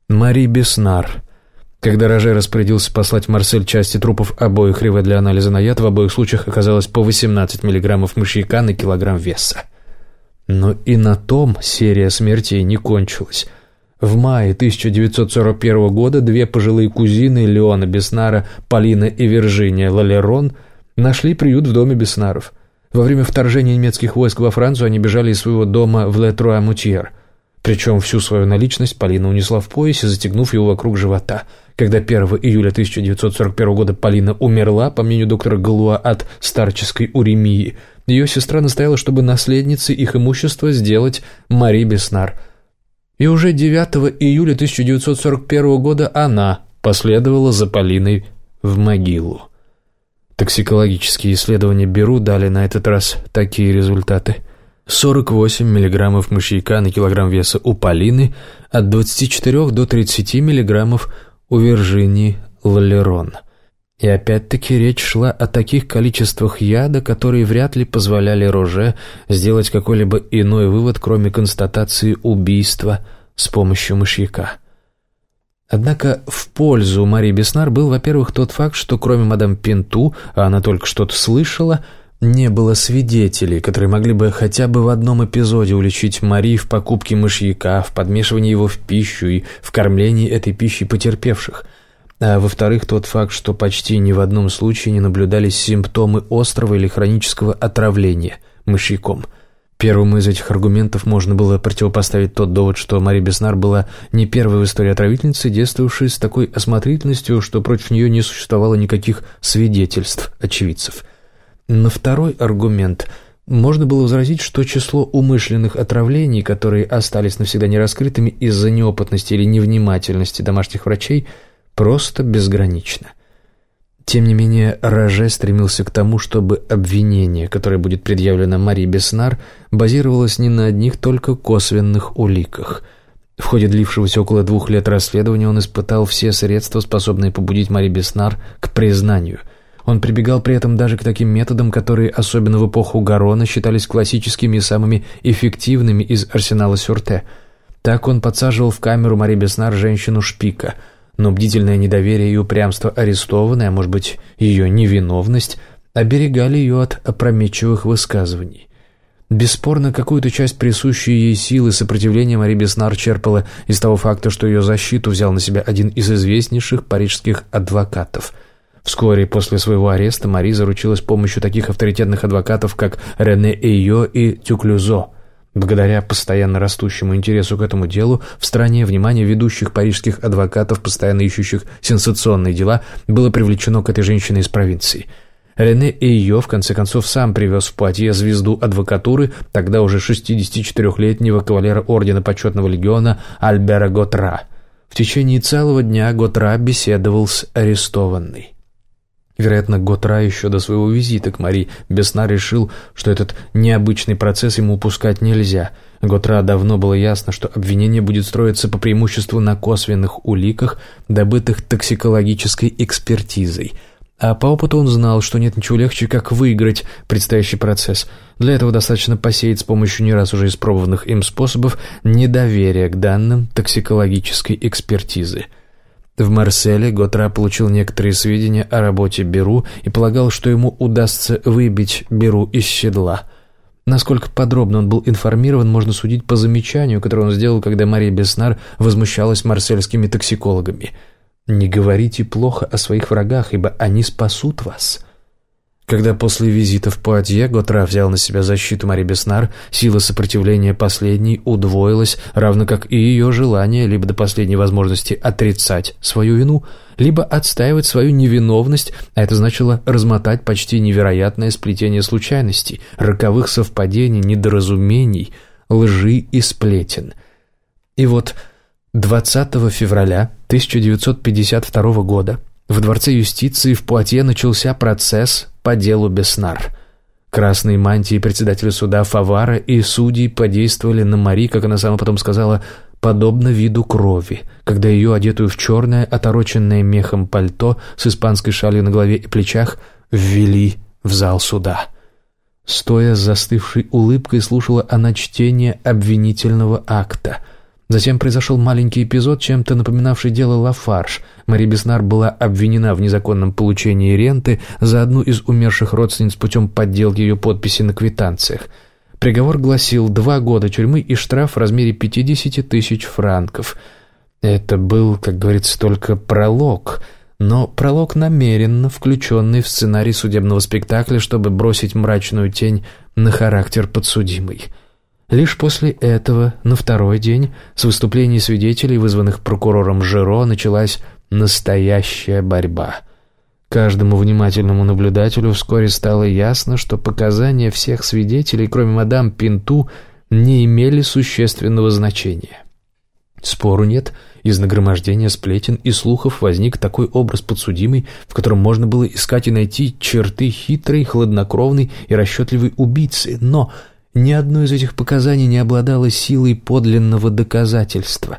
Мари Беснар – когда Роже распорядился послать в Марсель части трупов обоих Риве для анализа на яд, в обоих случаях оказалось по 18 мг мышьяка на килограмм веса. Но и на том серия смертей не кончилась. В мае 1941 года две пожилые кузины Леона Беснара, Полина и Виржиния Лалерон, нашли приют в доме Беснаров. Во время вторжения немецких войск во Францию они бежали из своего дома в Ле-Труа-Мутьер. Причем всю свою наличность Полина унесла в поясе, затягнув его вокруг живота – когда 1 июля 1941 года Полина умерла, по мнению доктора Галуа, от старческой уремии, ее сестра настояла, чтобы наследницей их имущества сделать Мари Беснар. И уже 9 июля 1941 года она последовала за Полиной в могилу. Токсикологические исследования Беру дали на этот раз такие результаты. 48 мг мышьяка на килограмм веса у Полины, от 24 до 30 мг у Виржинии Лалерон. И опять-таки речь шла о таких количествах яда, которые вряд ли позволяли Роже сделать какой-либо иной вывод, кроме констатации убийства с помощью мышьяка. Однако в пользу Марии Беснар был, во-первых, тот факт, что кроме мадам Пинту, а она только что-то слышала, не было свидетелей, которые могли бы хотя бы в одном эпизоде уличить Мари в покупке мышьяка, в подмешивании его в пищу и в кормлении этой пищей потерпевших. А во-вторых, тот факт, что почти ни в одном случае не наблюдались симптомы острого или хронического отравления мышьяком. Первым из этих аргументов можно было противопоставить тот довод, что Мари Беснар была не первой в истории отравительницей, действовавшей с такой осмотрительностью, что против нее не существовало никаких свидетельств очевидцев – на второй аргумент можно было возразить, что число умышленных отравлений, которые остались навсегда нераскрытыми из-за неопытности или невнимательности домашних врачей, просто безгранично. Тем не менее, Роже стремился к тому, чтобы обвинение, которое будет предъявлено Мари Беснар, базировалось не на одних только косвенных уликах. В ходе длившегося около двух лет расследования он испытал все средства, способные побудить Мари Беснар к признанию – он прибегал при этом даже к таким методам, которые, особенно в эпоху Гарона, считались классическими и самыми эффективными из арсенала Сюрте. Так он подсаживал в камеру Мари Беснар женщину-шпика, но бдительное недоверие и упрямство арестованной, а может быть ее невиновность, оберегали ее от опрометчивых высказываний. Бесспорно, какую-то часть присущей ей силы сопротивления Мари Беснар черпала из того факта, что ее защиту взял на себя один из известнейших парижских адвокатов – Вскоре после своего ареста Мари заручилась помощью таких авторитетных адвокатов, как Рене Эйо и Тюклюзо. Благодаря постоянно растущему интересу к этому делу в стране внимание ведущих парижских адвокатов, постоянно ищущих сенсационные дела, было привлечено к этой женщине из провинции. Рене Эйо, в конце концов, сам привез в Пуатье звезду адвокатуры, тогда уже 64-летнего кавалера Ордена Почетного Легиона Альбера Готра. В течение целого дня Готра беседовал с арестованной. Вероятно, Готра еще до своего визита к Мари Бесна решил, что этот необычный процесс ему упускать нельзя. Готра давно было ясно, что обвинение будет строиться по преимуществу на косвенных уликах, добытых токсикологической экспертизой. А по опыту он знал, что нет ничего легче, как выиграть предстоящий процесс. Для этого достаточно посеять с помощью не раз уже испробованных им способов недоверие к данным токсикологической экспертизы – в Марселе Готра получил некоторые сведения о работе Беру и полагал, что ему удастся выбить Беру из седла. Насколько подробно он был информирован, можно судить по замечанию, которое он сделал, когда Мария Беснар возмущалась марсельскими токсикологами. «Не говорите плохо о своих врагах, ибо они спасут вас». Когда после визита в Пуатье Готра взял на себя защиту Мари Беснар, сила сопротивления последней удвоилась, равно как и ее желание либо до последней возможности отрицать свою вину, либо отстаивать свою невиновность, а это значило размотать почти невероятное сплетение случайностей, роковых совпадений, недоразумений, лжи и сплетен. И вот 20 февраля 1952 года в Дворце юстиции в Пуатье начался процесс по делу Беснар. Красные мантии председателя суда Фавара и судьи подействовали на Мари, как она сама потом сказала, подобно виду крови, когда ее, одетую в черное, отороченное мехом пальто с испанской шалью на голове и плечах, ввели в зал суда. Стоя с застывшей улыбкой, слушала она чтение обвинительного акта — Затем произошел маленький эпизод, чем-то напоминавший дело Лафарш. Мари Беснар была обвинена в незаконном получении ренты за одну из умерших родственниц путем подделки ее подписи на квитанциях. Приговор гласил два года тюрьмы и штраф в размере 50 тысяч франков. Это был, как говорится, только пролог, но пролог намеренно включенный в сценарий судебного спектакля, чтобы бросить мрачную тень на характер подсудимой. Лишь после этого, на второй день, с выступлений свидетелей, вызванных прокурором Жиро, началась настоящая борьба. Каждому внимательному наблюдателю вскоре стало ясно, что показания всех свидетелей, кроме мадам Пинту, не имели существенного значения. Спору нет, из нагромождения сплетен и слухов возник такой образ подсудимый, в котором можно было искать и найти черты хитрой, хладнокровной и расчетливой убийцы, но ни одно из этих показаний не обладало силой подлинного доказательства.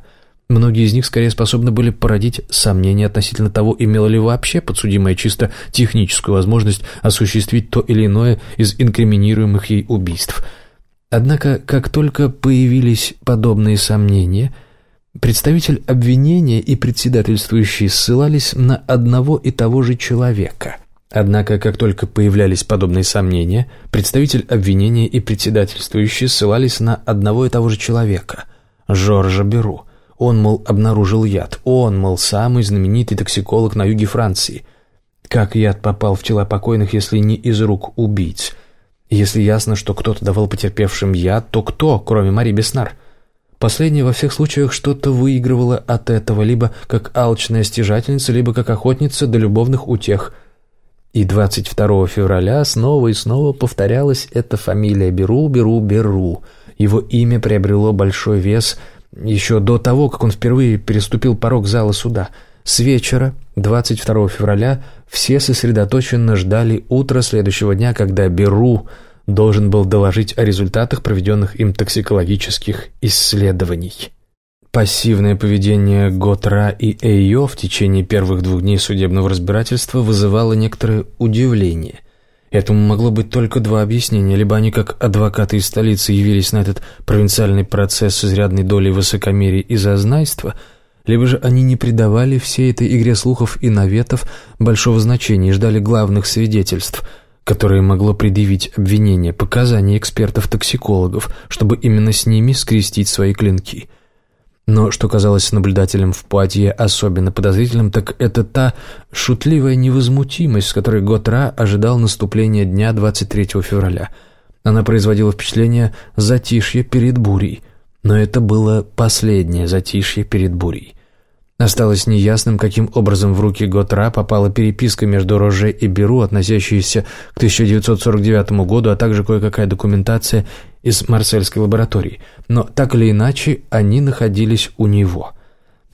Многие из них скорее способны были породить сомнения относительно того, имела ли вообще подсудимая чисто техническую возможность осуществить то или иное из инкриминируемых ей убийств. Однако, как только появились подобные сомнения, представитель обвинения и председательствующий ссылались на одного и того же человека – Однако, как только появлялись подобные сомнения, представитель обвинения и председательствующий ссылались на одного и того же человека – Жоржа Беру. Он, мол, обнаружил яд. Он, мол, самый знаменитый токсиколог на юге Франции. Как яд попал в тела покойных, если не из рук убийц? Если ясно, что кто-то давал потерпевшим яд, то кто, кроме Мари Беснар? Последняя во всех случаях что-то выигрывала от этого, либо как алчная стяжательница, либо как охотница до любовных утех – и 22 февраля снова и снова повторялась эта фамилия Беру, Беру, Беру. Его имя приобрело большой вес еще до того, как он впервые переступил порог зала суда. С вечера, 22 февраля, все сосредоточенно ждали утра следующего дня, когда Беру должен был доложить о результатах проведенных им токсикологических исследований. Пассивное поведение Готра и Эйо в течение первых двух дней судебного разбирательства вызывало некоторое удивление. Этому могло быть только два объяснения. Либо они, как адвокаты из столицы, явились на этот провинциальный процесс с изрядной долей высокомерия и зазнайства, либо же они не придавали всей этой игре слухов и наветов большого значения и ждали главных свидетельств – которое могло предъявить обвинение, показания экспертов-токсикологов, чтобы именно с ними скрестить свои клинки – но что казалось наблюдателям в Пуатье особенно подозрительным, так это та шутливая невозмутимость, с которой Готра ожидал наступления дня 23 февраля. Она производила впечатление затишья перед бурей, но это было последнее затишье перед бурей. Осталось неясным, каким образом в руки Готра попала переписка между Роже и Беру, относящаяся к 1949 году, а также кое-какая документация из марсельской лаборатории. Но так или иначе, они находились у него.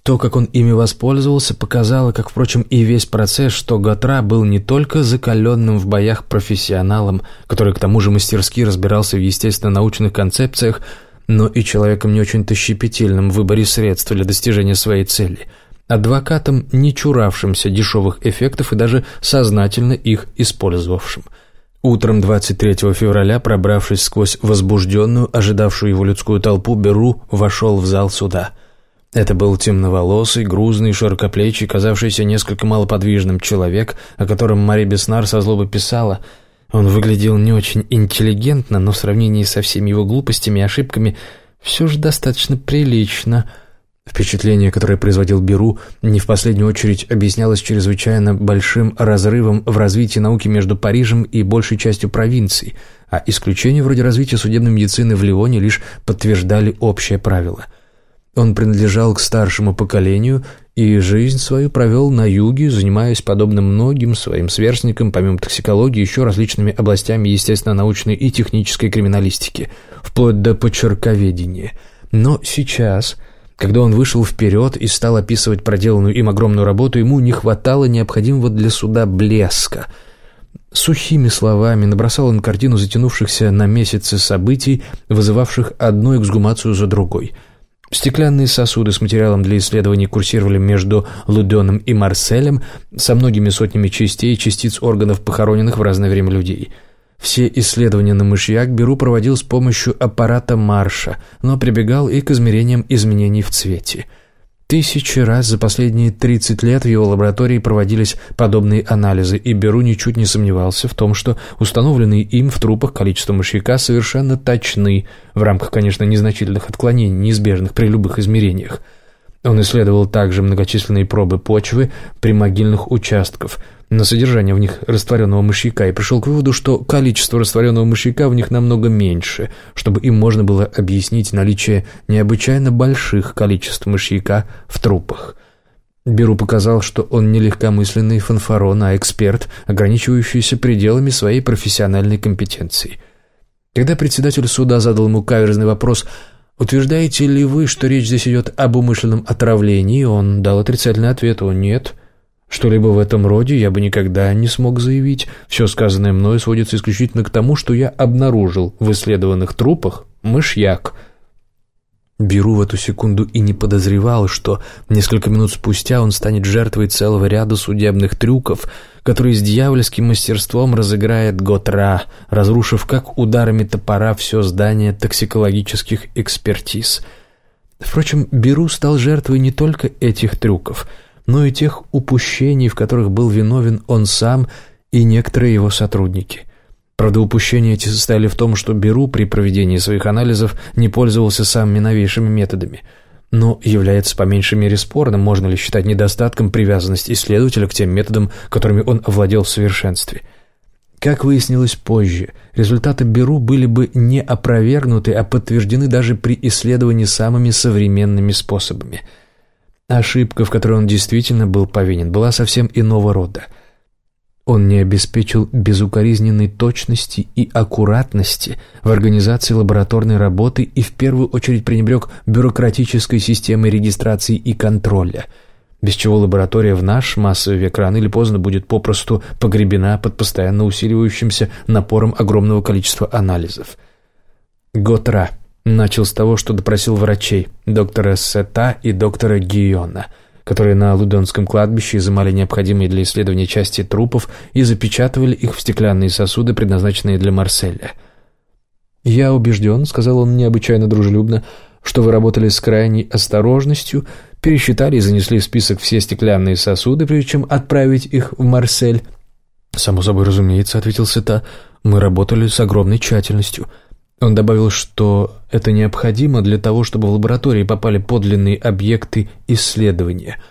То, как он ими воспользовался, показало, как, впрочем, и весь процесс, что Готра был не только закаленным в боях профессионалом, который к тому же мастерски разбирался в естественно-научных концепциях, но и человеком не очень-то щепетильным в выборе средств для достижения своей цели, адвокатом, не чуравшимся дешевых эффектов и даже сознательно их использовавшим. Утром 23 февраля, пробравшись сквозь возбужденную, ожидавшую его людскую толпу, Беру вошел в зал суда. Это был темноволосый, грузный, широкоплечий, казавшийся несколько малоподвижным человек, о котором Мари Беснар со злобой писала – он выглядел не очень интеллигентно, но в сравнении со всеми его глупостями и ошибками все же достаточно прилично. Впечатление, которое производил Беру, не в последнюю очередь объяснялось чрезвычайно большим разрывом в развитии науки между Парижем и большей частью провинций, а исключения вроде развития судебной медицины в Лионе лишь подтверждали общее правило. Он принадлежал к старшему поколению и жизнь свою провел на юге, занимаясь, подобно многим своим сверстникам, помимо токсикологии, еще различными областями естественно-научной и технической криминалистики, вплоть до почерковедения. Но сейчас когда он вышел вперед и стал описывать проделанную им огромную работу, ему не хватало необходимого для суда блеска. Сухими словами набросал он картину затянувшихся на месяцы событий, вызывавших одну эксгумацию за другой. Стеклянные сосуды с материалом для исследований курсировали между Луденом и Марселем со многими сотнями частей и частиц органов, похороненных в разное время людей – все исследования на мышьяк Беру проводил с помощью аппарата Марша, но прибегал и к измерениям изменений в цвете. Тысячи раз за последние 30 лет в его лаборатории проводились подобные анализы, и Беру ничуть не сомневался в том, что установленные им в трупах количество мышьяка совершенно точны, в рамках, конечно, незначительных отклонений, неизбежных при любых измерениях. Он исследовал также многочисленные пробы почвы при могильных участках – на содержание в них растворенного мышьяка и пришел к выводу, что количество растворенного мышьяка в них намного меньше, чтобы им можно было объяснить наличие необычайно больших количеств мышьяка в трупах. Беру показал, что он не легкомысленный фанфарон, а эксперт, ограничивающийся пределами своей профессиональной компетенции. Когда председатель суда задал ему каверзный вопрос «Утверждаете ли вы, что речь здесь идет об умышленном отравлении?» Он дал отрицательный ответ «О, нет». Что-либо в этом роде я бы никогда не смог заявить. Все сказанное мной сводится исключительно к тому, что я обнаружил в исследованных трупах мышьяк. Беру в эту секунду и не подозревал, что несколько минут спустя он станет жертвой целого ряда судебных трюков, которые с дьявольским мастерством разыграет Готра, разрушив как ударами топора все здание токсикологических экспертиз. Впрочем, Беру стал жертвой не только этих трюков — но и тех упущений, в которых был виновен он сам и некоторые его сотрудники. Правда, упущения эти состояли в том, что Беру при проведении своих анализов не пользовался самыми новейшими методами. Но является по меньшей мере спорным, можно ли считать недостатком привязанность исследователя к тем методам, которыми он овладел в совершенстве. Как выяснилось позже, результаты Беру были бы не опровергнуты, а подтверждены даже при исследовании самыми современными способами – Ошибка, в которой он действительно был повинен, была совсем иного рода. Он не обеспечил безукоризненной точности и аккуратности в организации лабораторной работы и в первую очередь пренебрег бюрократической системой регистрации и контроля, без чего лаборатория в наш массовый век рано или поздно будет попросту погребена под постоянно усиливающимся напором огромного количества анализов. Готра – Начал с того, что допросил врачей, доктора Сета и доктора Гиона, которые на Лудонском кладбище изымали необходимые для исследования части трупов и запечатывали их в стеклянные сосуды, предназначенные для Марселя. «Я убежден», — сказал он необычайно дружелюбно, «что вы работали с крайней осторожностью, пересчитали и занесли в список все стеклянные сосуды, прежде чем отправить их в Марсель». «Само собой разумеется», — ответил Сета, — «мы работали с огромной тщательностью». Он добавил, что это необходимо для того, чтобы в лаборатории попали подлинные объекты исследования.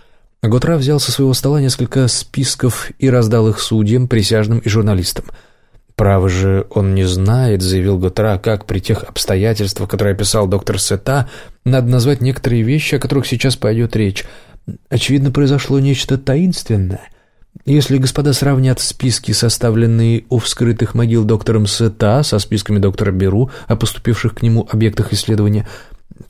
Готра взял со своего стола несколько списков и раздал их судьям, присяжным и журналистам. «Право же он не знает», — заявил Готра, «как при тех обстоятельствах, которые описал доктор Сета, надо назвать некоторые вещи, о которых сейчас пойдет речь. Очевидно, произошло нечто таинственное». Если господа сравнят списки, составленные у вскрытых могил доктором Сета, со списками доктора Беру о поступивших к нему объектах исследования,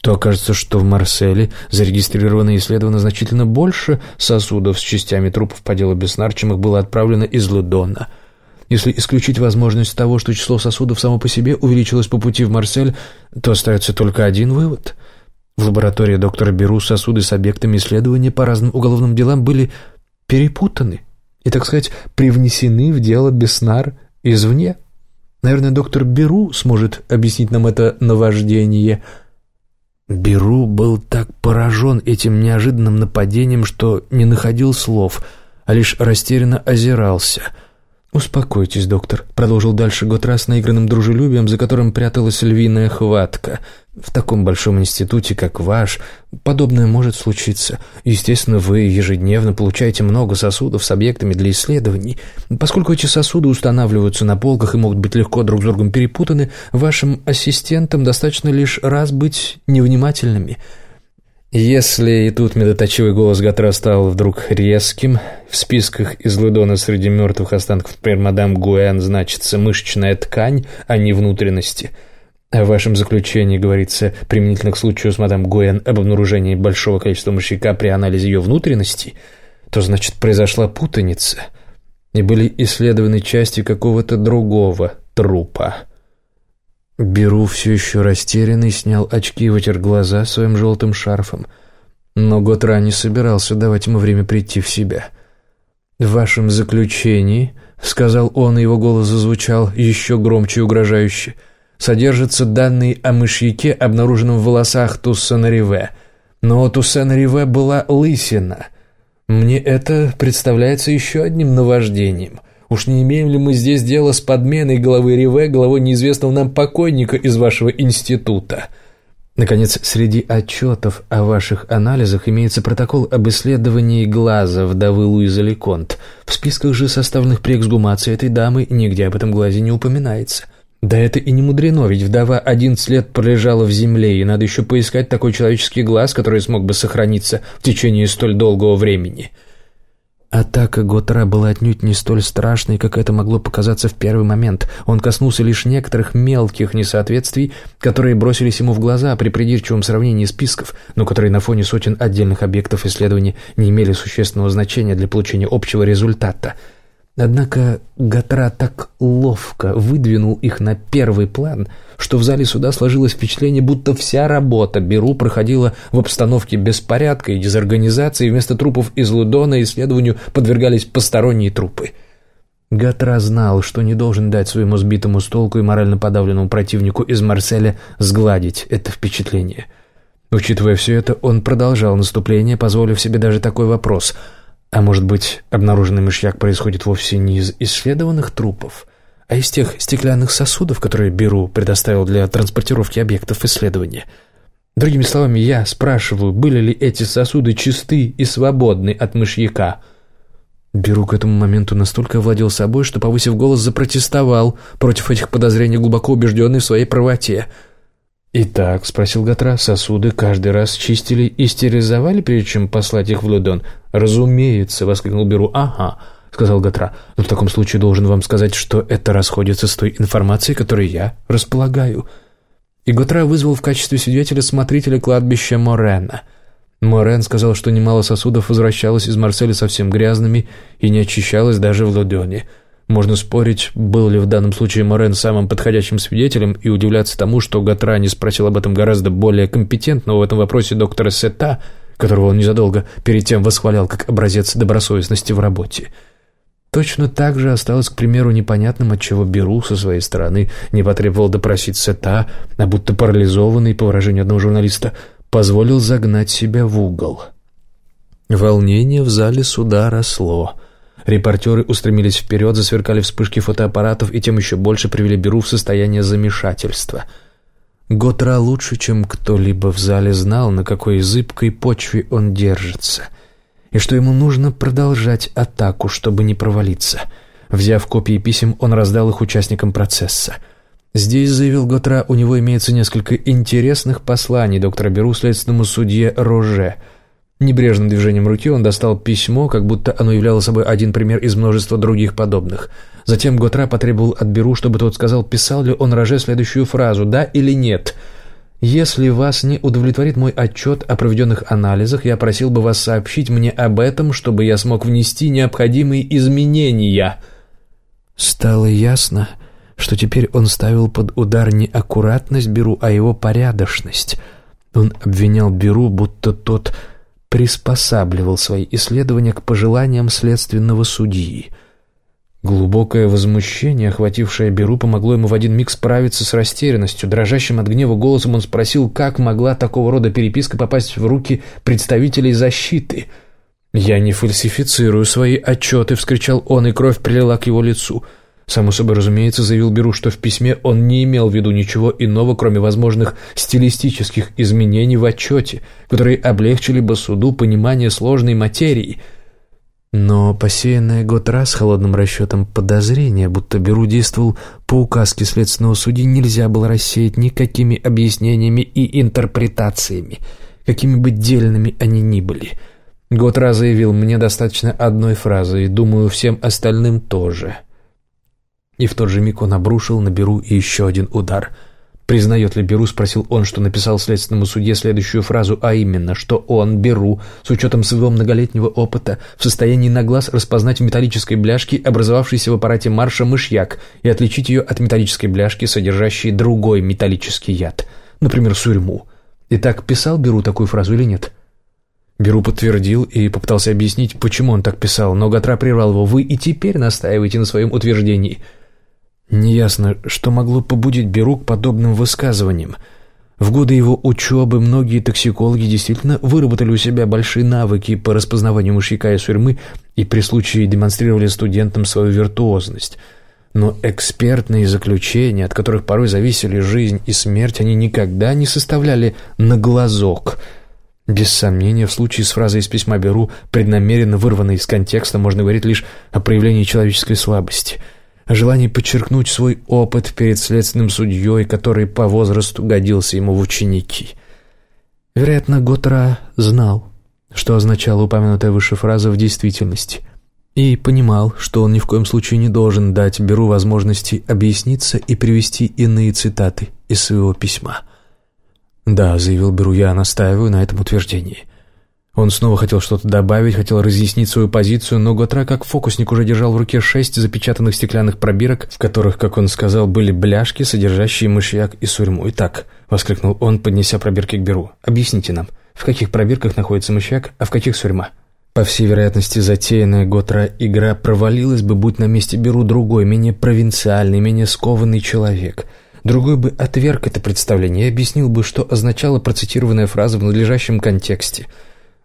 то окажется, что в Марселе зарегистрировано и исследовано значительно больше сосудов с частями трупов по делу Беснар, чем их было отправлено из Лудона. Если исключить возможность того, что число сосудов само по себе увеличилось по пути в Марсель, то остается только один вывод. В лаборатории доктора Беру сосуды с объектами исследования по разным уголовным делам были перепутаны и, так сказать, привнесены в дело Беснар извне. Наверное, доктор Беру сможет объяснить нам это наваждение. Беру был так поражен этим неожиданным нападением, что не находил слов, а лишь растерянно озирался. «Успокойтесь, доктор», — продолжил дальше Готра с наигранным дружелюбием, за которым пряталась львиная хватка. «В таком большом институте, как ваш, подобное может случиться. Естественно, вы ежедневно получаете много сосудов с объектами для исследований. Поскольку эти сосуды устанавливаются на полках и могут быть легко друг с другом перепутаны, вашим ассистентам достаточно лишь раз быть невнимательными». Если и тут медоточивый голос Гатра стал вдруг резким, в списках из Лудона среди мертвых останков, например, мадам Гуэн значится мышечная ткань, а не внутренности. В вашем заключении говорится применительно к случаю с мадам Гуэн об обнаружении большого количества мышьяка при анализе ее внутренности, то значит произошла путаница, и были исследованы части какого-то другого трупа. Беру все еще растерянный, снял очки и вытер глаза своим желтым шарфом. Но Готра не собирался давать ему время прийти в себя. «В вашем заключении», — сказал он, и его голос зазвучал еще громче и угрожающе, «содержатся данные о мышьяке, обнаруженном в волосах Туссана Риве. Но у Туссана Риве была лысина. Мне это представляется еще одним наваждением». Уж не имеем ли мы здесь дело с подменой головы Риве, головой неизвестного нам покойника из вашего института?» Наконец, среди отчетов о ваших анализах имеется протокол об исследовании глаза вдовы Луизы Леконт. В списках же, составленных при эксгумации этой дамы, нигде об этом глазе не упоминается. Да это и не мудрено, ведь вдова 11 лет пролежала в земле, и надо еще поискать такой человеческий глаз, который смог бы сохраниться в течение столь долгого времени. Атака Готра была отнюдь не столь страшной, как это могло показаться в первый момент. Он коснулся лишь некоторых мелких несоответствий, которые бросились ему в глаза при придирчивом сравнении списков, но которые на фоне сотен отдельных объектов исследования не имели существенного значения для получения общего результата – Однако Гатра так ловко выдвинул их на первый план, что в зале суда сложилось впечатление, будто вся работа Беру проходила в обстановке беспорядка и дезорганизации, вместо трупов из Лудона исследованию подвергались посторонние трупы. Гатра знал, что не должен дать своему сбитому с толку и морально подавленному противнику из Марселя сгладить это впечатление. Учитывая все это, он продолжал наступление, позволив себе даже такой вопрос – а может быть, обнаруженный мышьяк происходит вовсе не из исследованных трупов, а из тех стеклянных сосудов, которые Беру предоставил для транспортировки объектов исследования. Другими словами, я спрашиваю, были ли эти сосуды чисты и свободны от мышьяка. Беру к этому моменту настолько овладел собой, что, повысив голос, запротестовал против этих подозрений, глубоко убежденный в своей правоте – «Итак», — спросил Гатра, — «сосуды каждый раз чистили и стерилизовали, прежде чем послать их в Лудон?» «Разумеется», — воскликнул Беру. «Ага», — сказал Гатра, — «но в таком случае должен вам сказать, что это расходится с той информацией, которой я располагаю». И Гатра вызвал в качестве свидетеля смотрителя кладбища Морена. Морен сказал, что немало сосудов возвращалось из Марселя совсем грязными и не очищалось даже в Лудоне. Можно спорить, был ли в данном случае Морен самым подходящим свидетелем и удивляться тому, что Гатрани спросил об этом гораздо более компетентного в этом вопросе доктора Сета, которого он незадолго перед тем восхвалял как образец добросовестности в работе. Точно так же осталось, к примеру, непонятным, отчего Беру со своей стороны не потребовал допросить Сета, а будто парализованный, по выражению одного журналиста, позволил загнать себя в угол. Волнение в зале суда росло – Репортеры устремились вперед, засверкали вспышки фотоаппаратов и тем еще больше привели Беру в состояние замешательства. Готра лучше, чем кто-либо в зале знал, на какой зыбкой почве он держится, и что ему нужно продолжать атаку, чтобы не провалиться. Взяв копии писем, он раздал их участникам процесса. Здесь, заявил Готра, у него имеется несколько интересных посланий доктора Беру следственному судье Роже – Небрежным движением руки он достал письмо, как будто оно являло собой один пример из множества других подобных. Затем Готра потребовал от Беру, чтобы тот сказал, писал ли он Роже следующую фразу «да» или «нет». «Если вас не удовлетворит мой отчет о проведенных анализах, я просил бы вас сообщить мне об этом, чтобы я смог внести необходимые изменения». Стало ясно, что теперь он ставил под удар не аккуратность Беру, а его порядочность. Он обвинял Беру, будто тот приспосабливал свои исследования к пожеланиям следственного судьи. Глубокое возмущение, охватившее Беру, помогло ему в один миг справиться с растерянностью. Дрожащим от гнева голосом он спросил, как могла такого рода переписка попасть в руки представителей защиты. «Я не фальсифицирую свои отчеты», — вскричал он, и кровь прилила к его лицу. Само собой разумеется, заявил Беру, что в письме он не имел в виду ничего иного, кроме возможных стилистических изменений в отчете, которые облегчили бы суду понимание сложной материи — но посеянное год раз холодным расчетом подозрение, будто Беру действовал по указке следственного судьи, нельзя было рассеять никакими объяснениями и интерпретациями, какими бы дельными они ни были. Готра заявил, мне достаточно одной фразы, и, думаю, всем остальным тоже. И в тот же миг он обрушил на Беру еще один удар — Признает ли Беру, спросил он, что написал следственному судье следующую фразу, а именно, что он, Беру, с учетом своего многолетнего опыта, в состоянии на глаз распознать в металлической бляшке образовавшийся в аппарате марша мышьяк и отличить ее от металлической бляшки, содержащей другой металлический яд, например, сурьму. Итак, писал Беру такую фразу или нет? Беру подтвердил и попытался объяснить, почему он так писал, но Гатра прервал его. «Вы и теперь настаиваете на своем утверждении». Неясно, что могло побудить Беру к подобным высказываниям. В годы его учебы многие токсикологи действительно выработали у себя большие навыки по распознаванию мышьяка и сурьмы и при случае демонстрировали студентам свою виртуозность. Но экспертные заключения, от которых порой зависели жизнь и смерть, они никогда не составляли на глазок. Без сомнения, в случае с фразой из письма Беру, преднамеренно вырванной из контекста, можно говорить лишь о проявлении человеческой слабости – о желании подчеркнуть свой опыт перед следственным судьей, который по возрасту годился ему в ученики. Вероятно, Готра знал, что означала упомянутая выше фраза в действительности, и понимал, что он ни в коем случае не должен дать Беру возможности объясниться и привести иные цитаты из своего письма. «Да», — заявил Беру, — «я настаиваю на этом утверждении». Он снова хотел что-то добавить, хотел разъяснить свою позицию, но Готра, как фокусник, уже держал в руке шесть запечатанных стеклянных пробирок, в которых, как он сказал, были бляшки, содержащие мышьяк и сурьму. «Итак», — воскликнул он, поднеся пробирки к Беру, — «объясните нам, в каких пробирках находится мышьяк, а в каких сурьма?» По всей вероятности, затеянная Готра игра провалилась бы, будь на месте Беру другой, менее провинциальный, менее скованный человек — Другой бы отверг это представление и объяснил бы, что означала процитированная фраза в надлежащем контексте —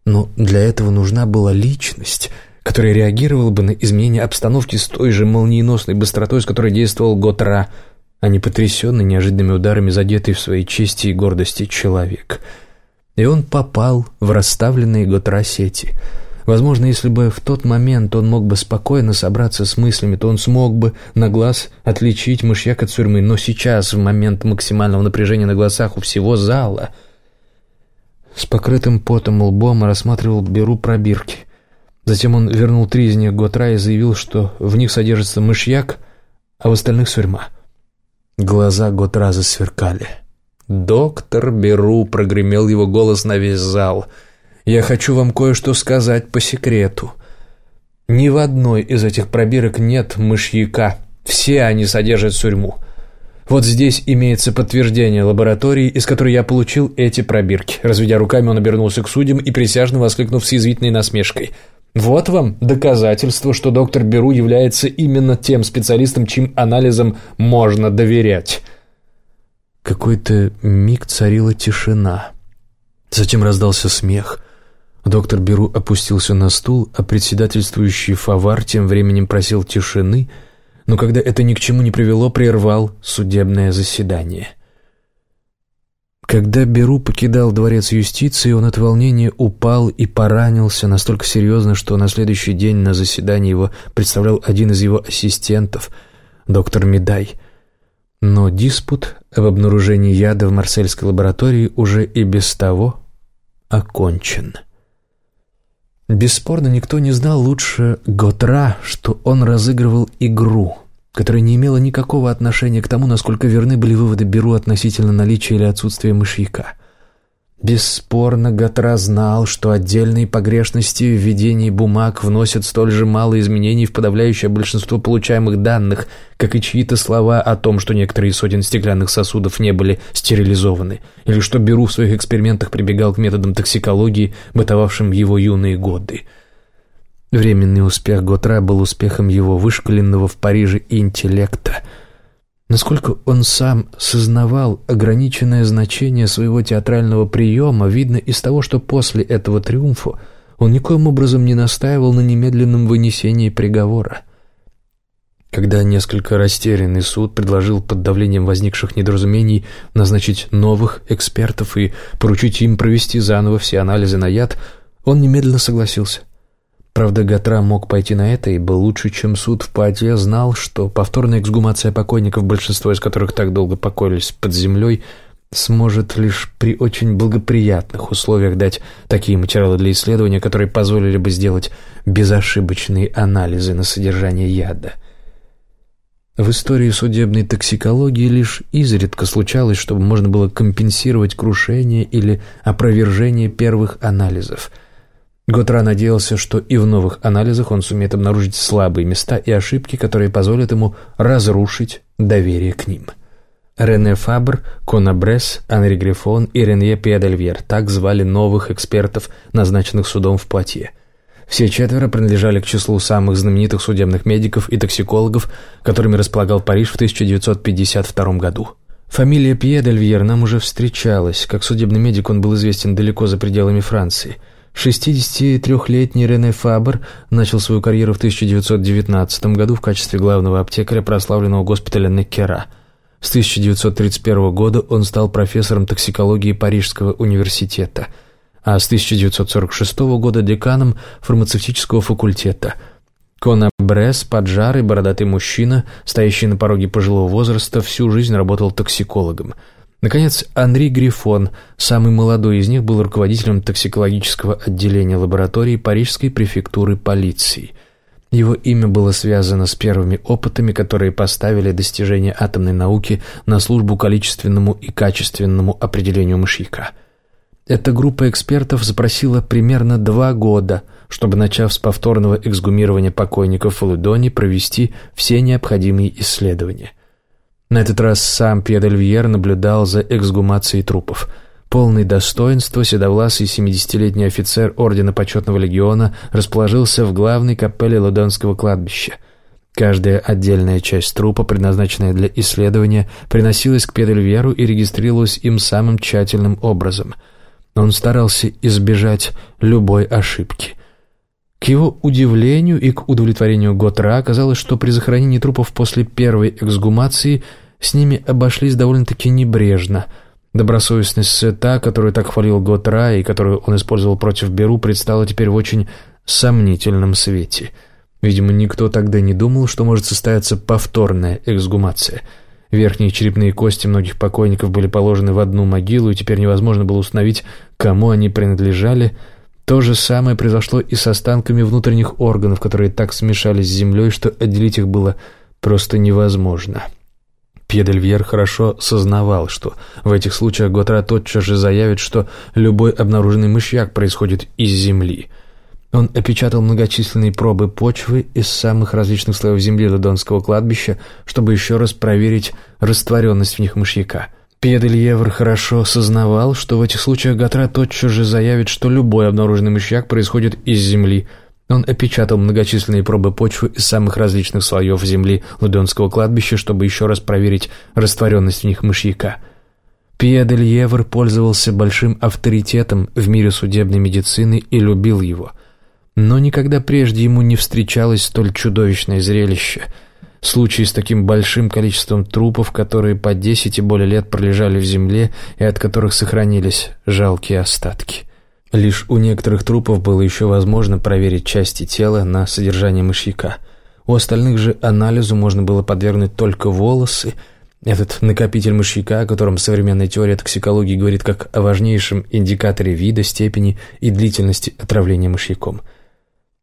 но для этого нужна была личность, которая реагировала бы на изменение обстановки с той же молниеносной быстротой, с которой действовал Готра, а не потрясенный неожиданными ударами задетый в своей чести и гордости человек. И он попал в расставленные Готра сети. Возможно, если бы в тот момент он мог бы спокойно собраться с мыслями, то он смог бы на глаз отличить мышьяк от сурьмы, но сейчас, в момент максимального напряжения на глазах у всего зала – с покрытым потом лбом рассматривал Беру пробирки. Затем он вернул три из них Готра и заявил, что в них содержится мышьяк, а в остальных сурьма. Глаза Готра засверкали. «Доктор Беру!» — прогремел его голос на весь зал. «Я хочу вам кое-что сказать по секрету. Ни в одной из этих пробирок нет мышьяка. Все они содержат сурьму. Вот здесь имеется подтверждение лаборатории, из которой я получил эти пробирки. Разведя руками, он обернулся к судьям и присяжно воскликнув с язвительной насмешкой. Вот вам доказательство, что доктор Беру является именно тем специалистом, чьим анализам можно доверять. Какой-то миг царила тишина. Затем раздался смех. Доктор Беру опустился на стул, а председательствующий Фавар тем временем просил тишины — но когда это ни к чему не привело, прервал судебное заседание. Когда Беру покидал дворец юстиции, он от волнения упал и поранился настолько серьезно, что на следующий день на заседании его представлял один из его ассистентов, доктор Медай. Но диспут об обнаружении яда в марсельской лаборатории уже и без того окончен. Бесспорно, никто не знал лучше Готра, что он разыгрывал игру, которая не имела никакого отношения к тому, насколько верны были выводы Беру относительно наличия или отсутствия мышьяка. Бесспорно, Гатра знал, что отдельные погрешности в введении бумаг вносят столь же мало изменений в подавляющее большинство получаемых данных, как и чьи-то слова о том, что некоторые сотен стеклянных сосудов не были стерилизованы, или что Беру в своих экспериментах прибегал к методам токсикологии, бытовавшим в его юные годы. Временный успех Готра был успехом его вышкаленного в Париже интеллекта – Насколько он сам сознавал ограниченное значение своего театрального приема, видно из того, что после этого триумфа он никоим образом не настаивал на немедленном вынесении приговора. Когда несколько растерянный суд предложил под давлением возникших недоразумений назначить новых экспертов и поручить им провести заново все анализы на яд, он немедленно согласился. Правда, Гатра мог пойти на это, ибо лучше, чем суд в Патия, знал, что повторная эксгумация покойников, большинство из которых так долго покоились под землей, сможет лишь при очень благоприятных условиях дать такие материалы для исследования, которые позволили бы сделать безошибочные анализы на содержание яда. В истории судебной токсикологии лишь изредка случалось, чтобы можно было компенсировать крушение или опровержение первых анализов – Готра надеялся, что и в новых анализах он сумеет обнаружить слабые места и ошибки, которые позволят ему разрушить доверие к ним. Рене Фабр, Кона Бресс, Анри Грифон и Ренье Пиадельвьер – так звали новых экспертов, назначенных судом в Пуатье. Все четверо принадлежали к числу самых знаменитых судебных медиков и токсикологов, которыми располагал Париж в 1952 году. Фамилия Пьедельвьер нам уже встречалась. Как судебный медик он был известен далеко за пределами Франции – 63-летний Рене Фабер начал свою карьеру в 1919 году в качестве главного аптекаря прославленного госпиталя Неккера. С 1931 года он стал профессором токсикологии Парижского университета, а с 1946 года деканом фармацевтического факультета. Кона Брес, поджарый, бородатый мужчина, стоящий на пороге пожилого возраста, всю жизнь работал токсикологом – Наконец, Анри Грифон, самый молодой из них, был руководителем токсикологического отделения лаборатории Парижской префектуры полиции. Его имя было связано с первыми опытами, которые поставили достижения атомной науки на службу количественному и качественному определению мышьяка. Эта группа экспертов запросила примерно два года, чтобы, начав с повторного эксгумирования покойников в Лудоне, провести все необходимые исследования – на этот раз сам Пьедельвьер наблюдал за эксгумацией трупов. Полный достоинства седовласый 70-летний офицер Ордена Почетного Легиона расположился в главной капелле Лодонского кладбища. Каждая отдельная часть трупа, предназначенная для исследования, приносилась к Педельверу и регистрировалась им самым тщательным образом. Он старался избежать любой ошибки. К его удивлению и к удовлетворению Готра оказалось, что при захоронении трупов после первой эксгумации с ними обошлись довольно-таки небрежно. Добросовестность Сета, которую так хвалил Готра и которую он использовал против Беру, предстала теперь в очень сомнительном свете. Видимо, никто тогда не думал, что может состояться повторная эксгумация. Верхние черепные кости многих покойников были положены в одну могилу, и теперь невозможно было установить, кому они принадлежали – то же самое произошло и с останками внутренних органов, которые так смешались с землей, что отделить их было просто невозможно. Пьедельвьер хорошо сознавал, что в этих случаях Готра тотчас же заявит, что любой обнаруженный мышьяк происходит из земли. Он опечатал многочисленные пробы почвы из самых различных слоев земли Лодонского кладбища, чтобы еще раз проверить растворенность в них мышьяка – Пьедельевр хорошо сознавал, что в этих случаях Гатра тотчас же заявит, что любой обнаруженный мышьяк происходит из земли. Он опечатал многочисленные пробы почвы из самых различных слоев земли Лудонского кладбища, чтобы еще раз проверить растворенность в них мышьяка. Пьедельевр пользовался большим авторитетом в мире судебной медицины и любил его. Но никогда прежде ему не встречалось столь чудовищное зрелище – Случаи с таким большим количеством трупов, которые по десять и более лет пролежали в земле и от которых сохранились жалкие остатки. Лишь у некоторых трупов было еще возможно проверить части тела на содержание мышьяка. У остальных же анализу можно было подвергнуть только волосы, этот накопитель мышьяка, о котором современная теория токсикологии говорит как о важнейшем индикаторе вида, степени и длительности отравления мышьяком –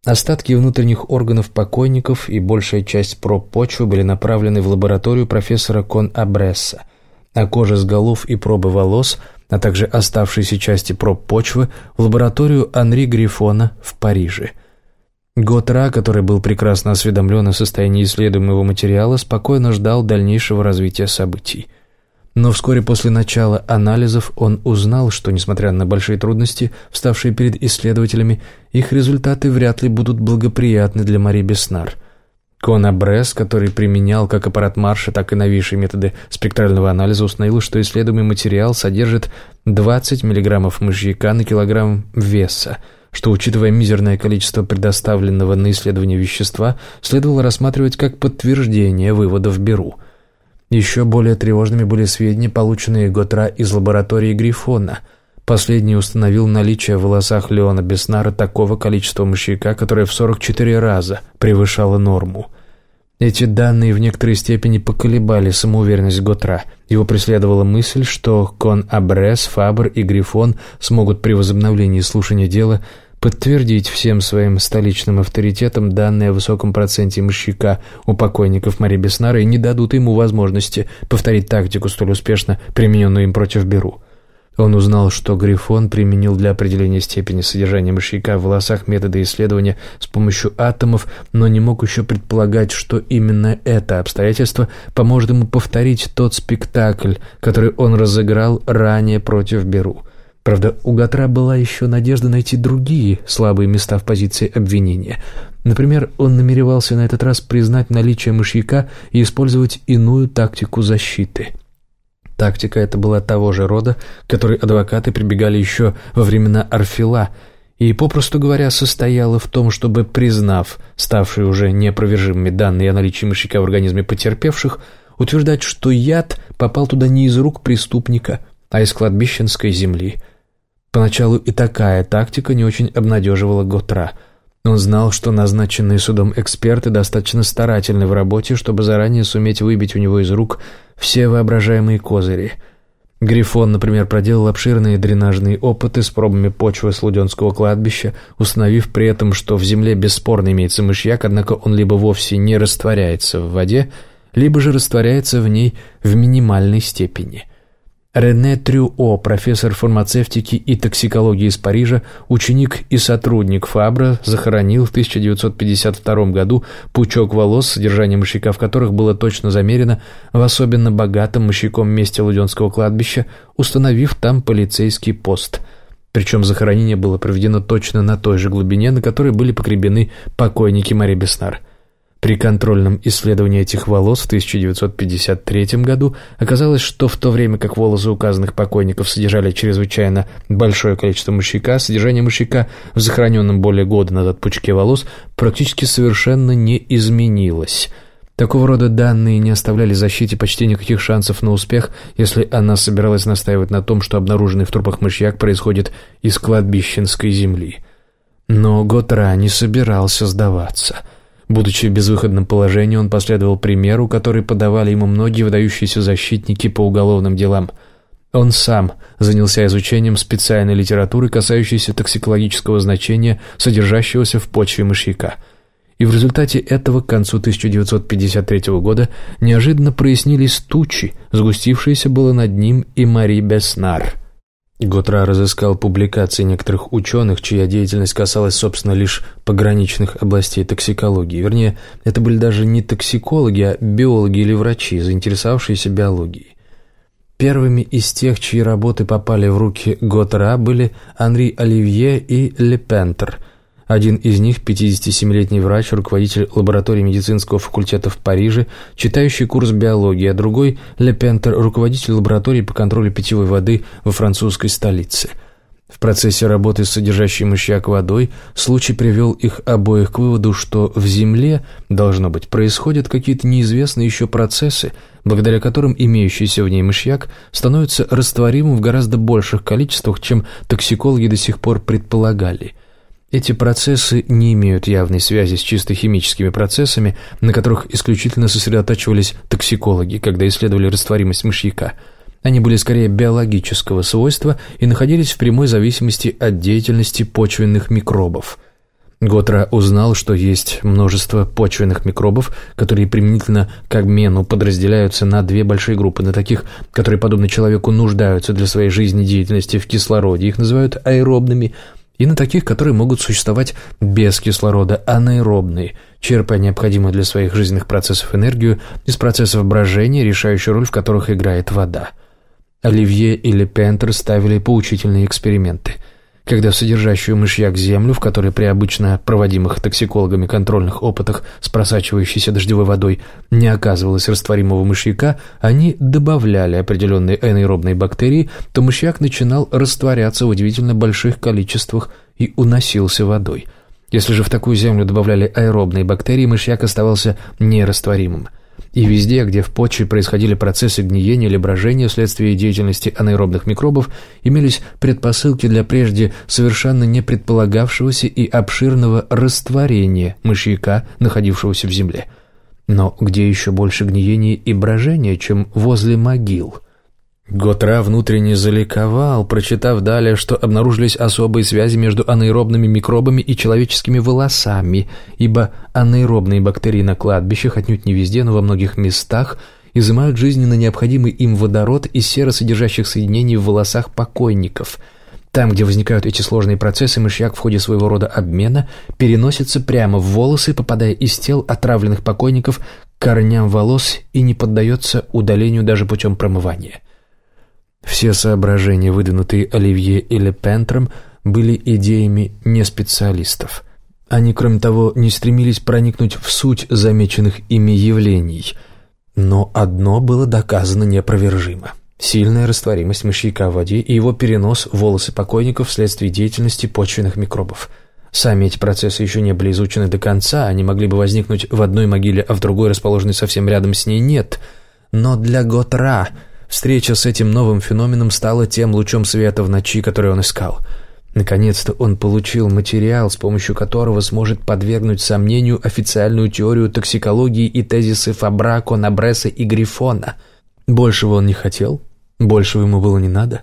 Остатки внутренних органов покойников и большая часть проб почвы были направлены в лабораторию профессора Кон Абресса, а кожа с голов и пробы волос, а также оставшиеся части проб почвы в лабораторию Анри Грифона в Париже. Готра, который был прекрасно осведомлен о состоянии исследуемого материала, спокойно ждал дальнейшего развития событий – но вскоре после начала анализов он узнал, что, несмотря на большие трудности, вставшие перед исследователями, их результаты вряд ли будут благоприятны для Мари Беснар. Кона Бресс, который применял как аппарат Марша, так и новейшие методы спектрального анализа, установил, что исследуемый материал содержит 20 мг мышьяка на килограмм веса, что, учитывая мизерное количество предоставленного на исследование вещества, следовало рассматривать как подтверждение выводов Беру. Еще более тревожными были сведения, полученные Готра из лаборатории Грифона. Последний установил наличие в волосах Леона Беснара такого количества мышьяка, которое в 44 раза превышало норму. Эти данные в некоторой степени поколебали самоуверенность Готра. Его преследовала мысль, что Кон Абрес, Фабр и Грифон смогут при возобновлении слушания дела подтвердить всем своим столичным авторитетом данные о высоком проценте мышьяка у покойников Мари Беснара и не дадут ему возможности повторить тактику, столь успешно примененную им против Беру. Он узнал, что Грифон применил для определения степени содержания мышьяка в волосах методы исследования с помощью атомов, но не мог еще предполагать, что именно это обстоятельство поможет ему повторить тот спектакль, который он разыграл ранее против Беру. Правда, у Гатра была еще надежда найти другие слабые места в позиции обвинения. Например, он намеревался на этот раз признать наличие мышьяка и использовать иную тактику защиты – Тактика эта была того же рода, к которой адвокаты прибегали еще во времена Арфила, и, попросту говоря, состояла в том, чтобы, признав ставшие уже неопровержимыми данные о наличии мышьяка в организме потерпевших, утверждать, что яд попал туда не из рук преступника, а из кладбищенской земли. Поначалу и такая тактика не очень обнадеживала Готра – он знал, что назначенные судом эксперты достаточно старательны в работе, чтобы заранее суметь выбить у него из рук все воображаемые козыри. Грифон, например, проделал обширные дренажные опыты с пробами почвы Слуденского кладбища, установив при этом, что в земле бесспорно имеется мышьяк, однако он либо вовсе не растворяется в воде, либо же растворяется в ней в минимальной степени – Рене Трюо, профессор фармацевтики и токсикологии из Парижа, ученик и сотрудник Фабра, захоронил в 1952 году пучок волос, содержание мышьяка в которых было точно замерено в особенно богатом мышьяком месте Луденского кладбища, установив там полицейский пост. Причем захоронение было проведено точно на той же глубине, на которой были погребены покойники Мари Беснар. При контрольном исследовании этих волос в 1953 году оказалось, что в то время как волосы указанных покойников содержали чрезвычайно большое количество мышьяка, содержание мышьяка в захороненном более года назад пучке волос практически совершенно не изменилось. Такого рода данные не оставляли защите почти никаких шансов на успех, если она собиралась настаивать на том, что обнаруженный в трупах мышьяк происходит из кладбищенской земли. Но Готра не собирался сдаваться – Будучи в безвыходном положении, он последовал примеру, который подавали ему многие выдающиеся защитники по уголовным делам. Он сам занялся изучением специальной литературы, касающейся токсикологического значения, содержащегося в почве мышьяка. И в результате этого к концу 1953 года неожиданно прояснились тучи, сгустившиеся было над ним и Мари Беснар – Готра разыскал публикации некоторых ученых, чья деятельность касалась, собственно, лишь пограничных областей токсикологии. Вернее, это были даже не токсикологи, а биологи или врачи, заинтересовавшиеся биологией. Первыми из тех, чьи работы попали в руки Готра, были Анри Оливье и Лепентер – один из них, 57-летний врач, руководитель лаборатории медицинского факультета в Париже, читающий курс биологии, а другой – Лепентер, руководитель лаборатории по контролю питьевой воды во французской столице. В процессе работы с содержащей мышьяк водой случай привел их обоих к выводу, что в Земле, должно быть, происходят какие-то неизвестные еще процессы, благодаря которым имеющийся в ней мышьяк становится растворимым в гораздо больших количествах, чем токсикологи до сих пор предполагали – эти процессы не имеют явной связи с чисто химическими процессами, на которых исключительно сосредотачивались токсикологи, когда исследовали растворимость мышьяка. Они были скорее биологического свойства и находились в прямой зависимости от деятельности почвенных микробов. Готра узнал, что есть множество почвенных микробов, которые применительно к обмену подразделяются на две большие группы, на таких, которые, подобно человеку, нуждаются для своей жизнедеятельности в кислороде, их называют аэробными – и на таких, которые могут существовать без кислорода, анаэробные, черпая необходимую для своих жизненных процессов энергию из процессов брожения, решающую роль в которых играет вода. Оливье или Пентер ставили поучительные эксперименты – когда содержащую мышьяк землю, в которой при обычно проводимых токсикологами контрольных опытах с просачивающейся дождевой водой не оказывалось растворимого мышьяка, они добавляли определенные анаэробные бактерии, то мышьяк начинал растворяться в удивительно больших количествах и уносился водой. Если же в такую землю добавляли аэробные бактерии, мышьяк оставался нерастворимым. И везде, где в почве происходили процессы гниения или брожения вследствие деятельности анаэробных микробов, имелись предпосылки для прежде совершенно не предполагавшегося и обширного растворения мышьяка, находившегося в земле. Но где еще больше гниения и брожения, чем возле могил – Готра внутренне заликовал, прочитав далее, что обнаружились особые связи между анаэробными микробами и человеческими волосами, ибо анаэробные бактерии на кладбищах отнюдь не везде, но во многих местах изымают жизненно необходимый им водород из серосодержащих соединений в волосах покойников. Там, где возникают эти сложные процессы, мышьяк в ходе своего рода обмена переносится прямо в волосы, попадая из тел отравленных покойников к корням волос и не поддается удалению даже путем промывания. Все соображения, выдвинутые Оливье или Пентром, были идеями не специалистов. Они, кроме того, не стремились проникнуть в суть замеченных ими явлений. Но одно было доказано неопровержимо. Сильная растворимость мышьяка в воде и его перенос в волосы покойников вследствие деятельности почвенных микробов. Сами эти процессы еще не были изучены до конца, они могли бы возникнуть в одной могиле, а в другой, расположенной совсем рядом с ней, нет. Но для Готра Встреча с этим новым феноменом стала тем лучом света в ночи, который он искал. Наконец-то он получил материал, с помощью которого сможет подвергнуть сомнению официальную теорию токсикологии и тезисы Фабрако, Набреса и Грифона. Большего он не хотел, большего ему было не надо.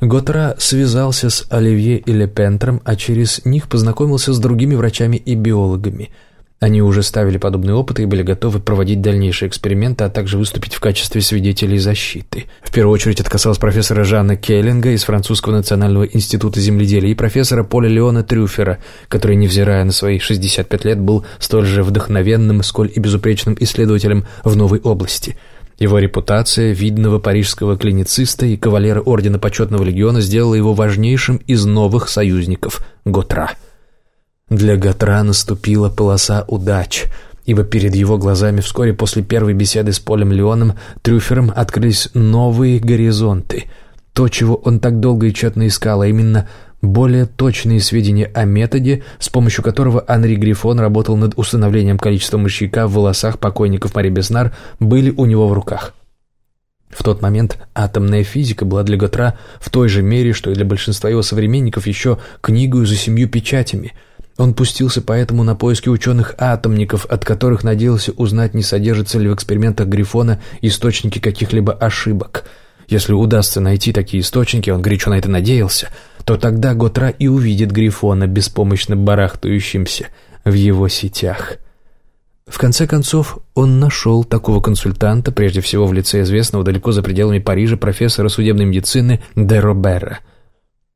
Готра связался с Оливье и Лепентром, а через них познакомился с другими врачами и биологами – они уже ставили подобные опыты и были готовы проводить дальнейшие эксперименты, а также выступить в качестве свидетелей защиты. В первую очередь это касалось профессора Жанна Келлинга из Французского национального института земледелия и профессора Поля Леона Трюфера, который, невзирая на свои 65 лет, был столь же вдохновенным, сколь и безупречным исследователем в новой области – его репутация видного парижского клинициста и кавалера Ордена Почетного Легиона сделала его важнейшим из новых союзников – Готра – для Гатра наступила полоса удач, ибо перед его глазами вскоре после первой беседы с Полем Леоном Трюфером открылись новые горизонты. То, чего он так долго и тщетно искал, а именно более точные сведения о методе, с помощью которого Анри Грифон работал над установлением количества мышьяка в волосах покойников Мари Беснар, были у него в руках. В тот момент атомная физика была для Готра в той же мере, что и для большинства его современников еще книгою за семью печатями – он пустился поэтому на поиски ученых-атомников, от которых надеялся узнать, не содержатся ли в экспериментах Грифона источники каких-либо ошибок. Если удастся найти такие источники, он горячо на это надеялся, то тогда Готра и увидит Грифона, беспомощно барахтающимся в его сетях. В конце концов, он нашел такого консультанта, прежде всего в лице известного далеко за пределами Парижа профессора судебной медицины де Робера –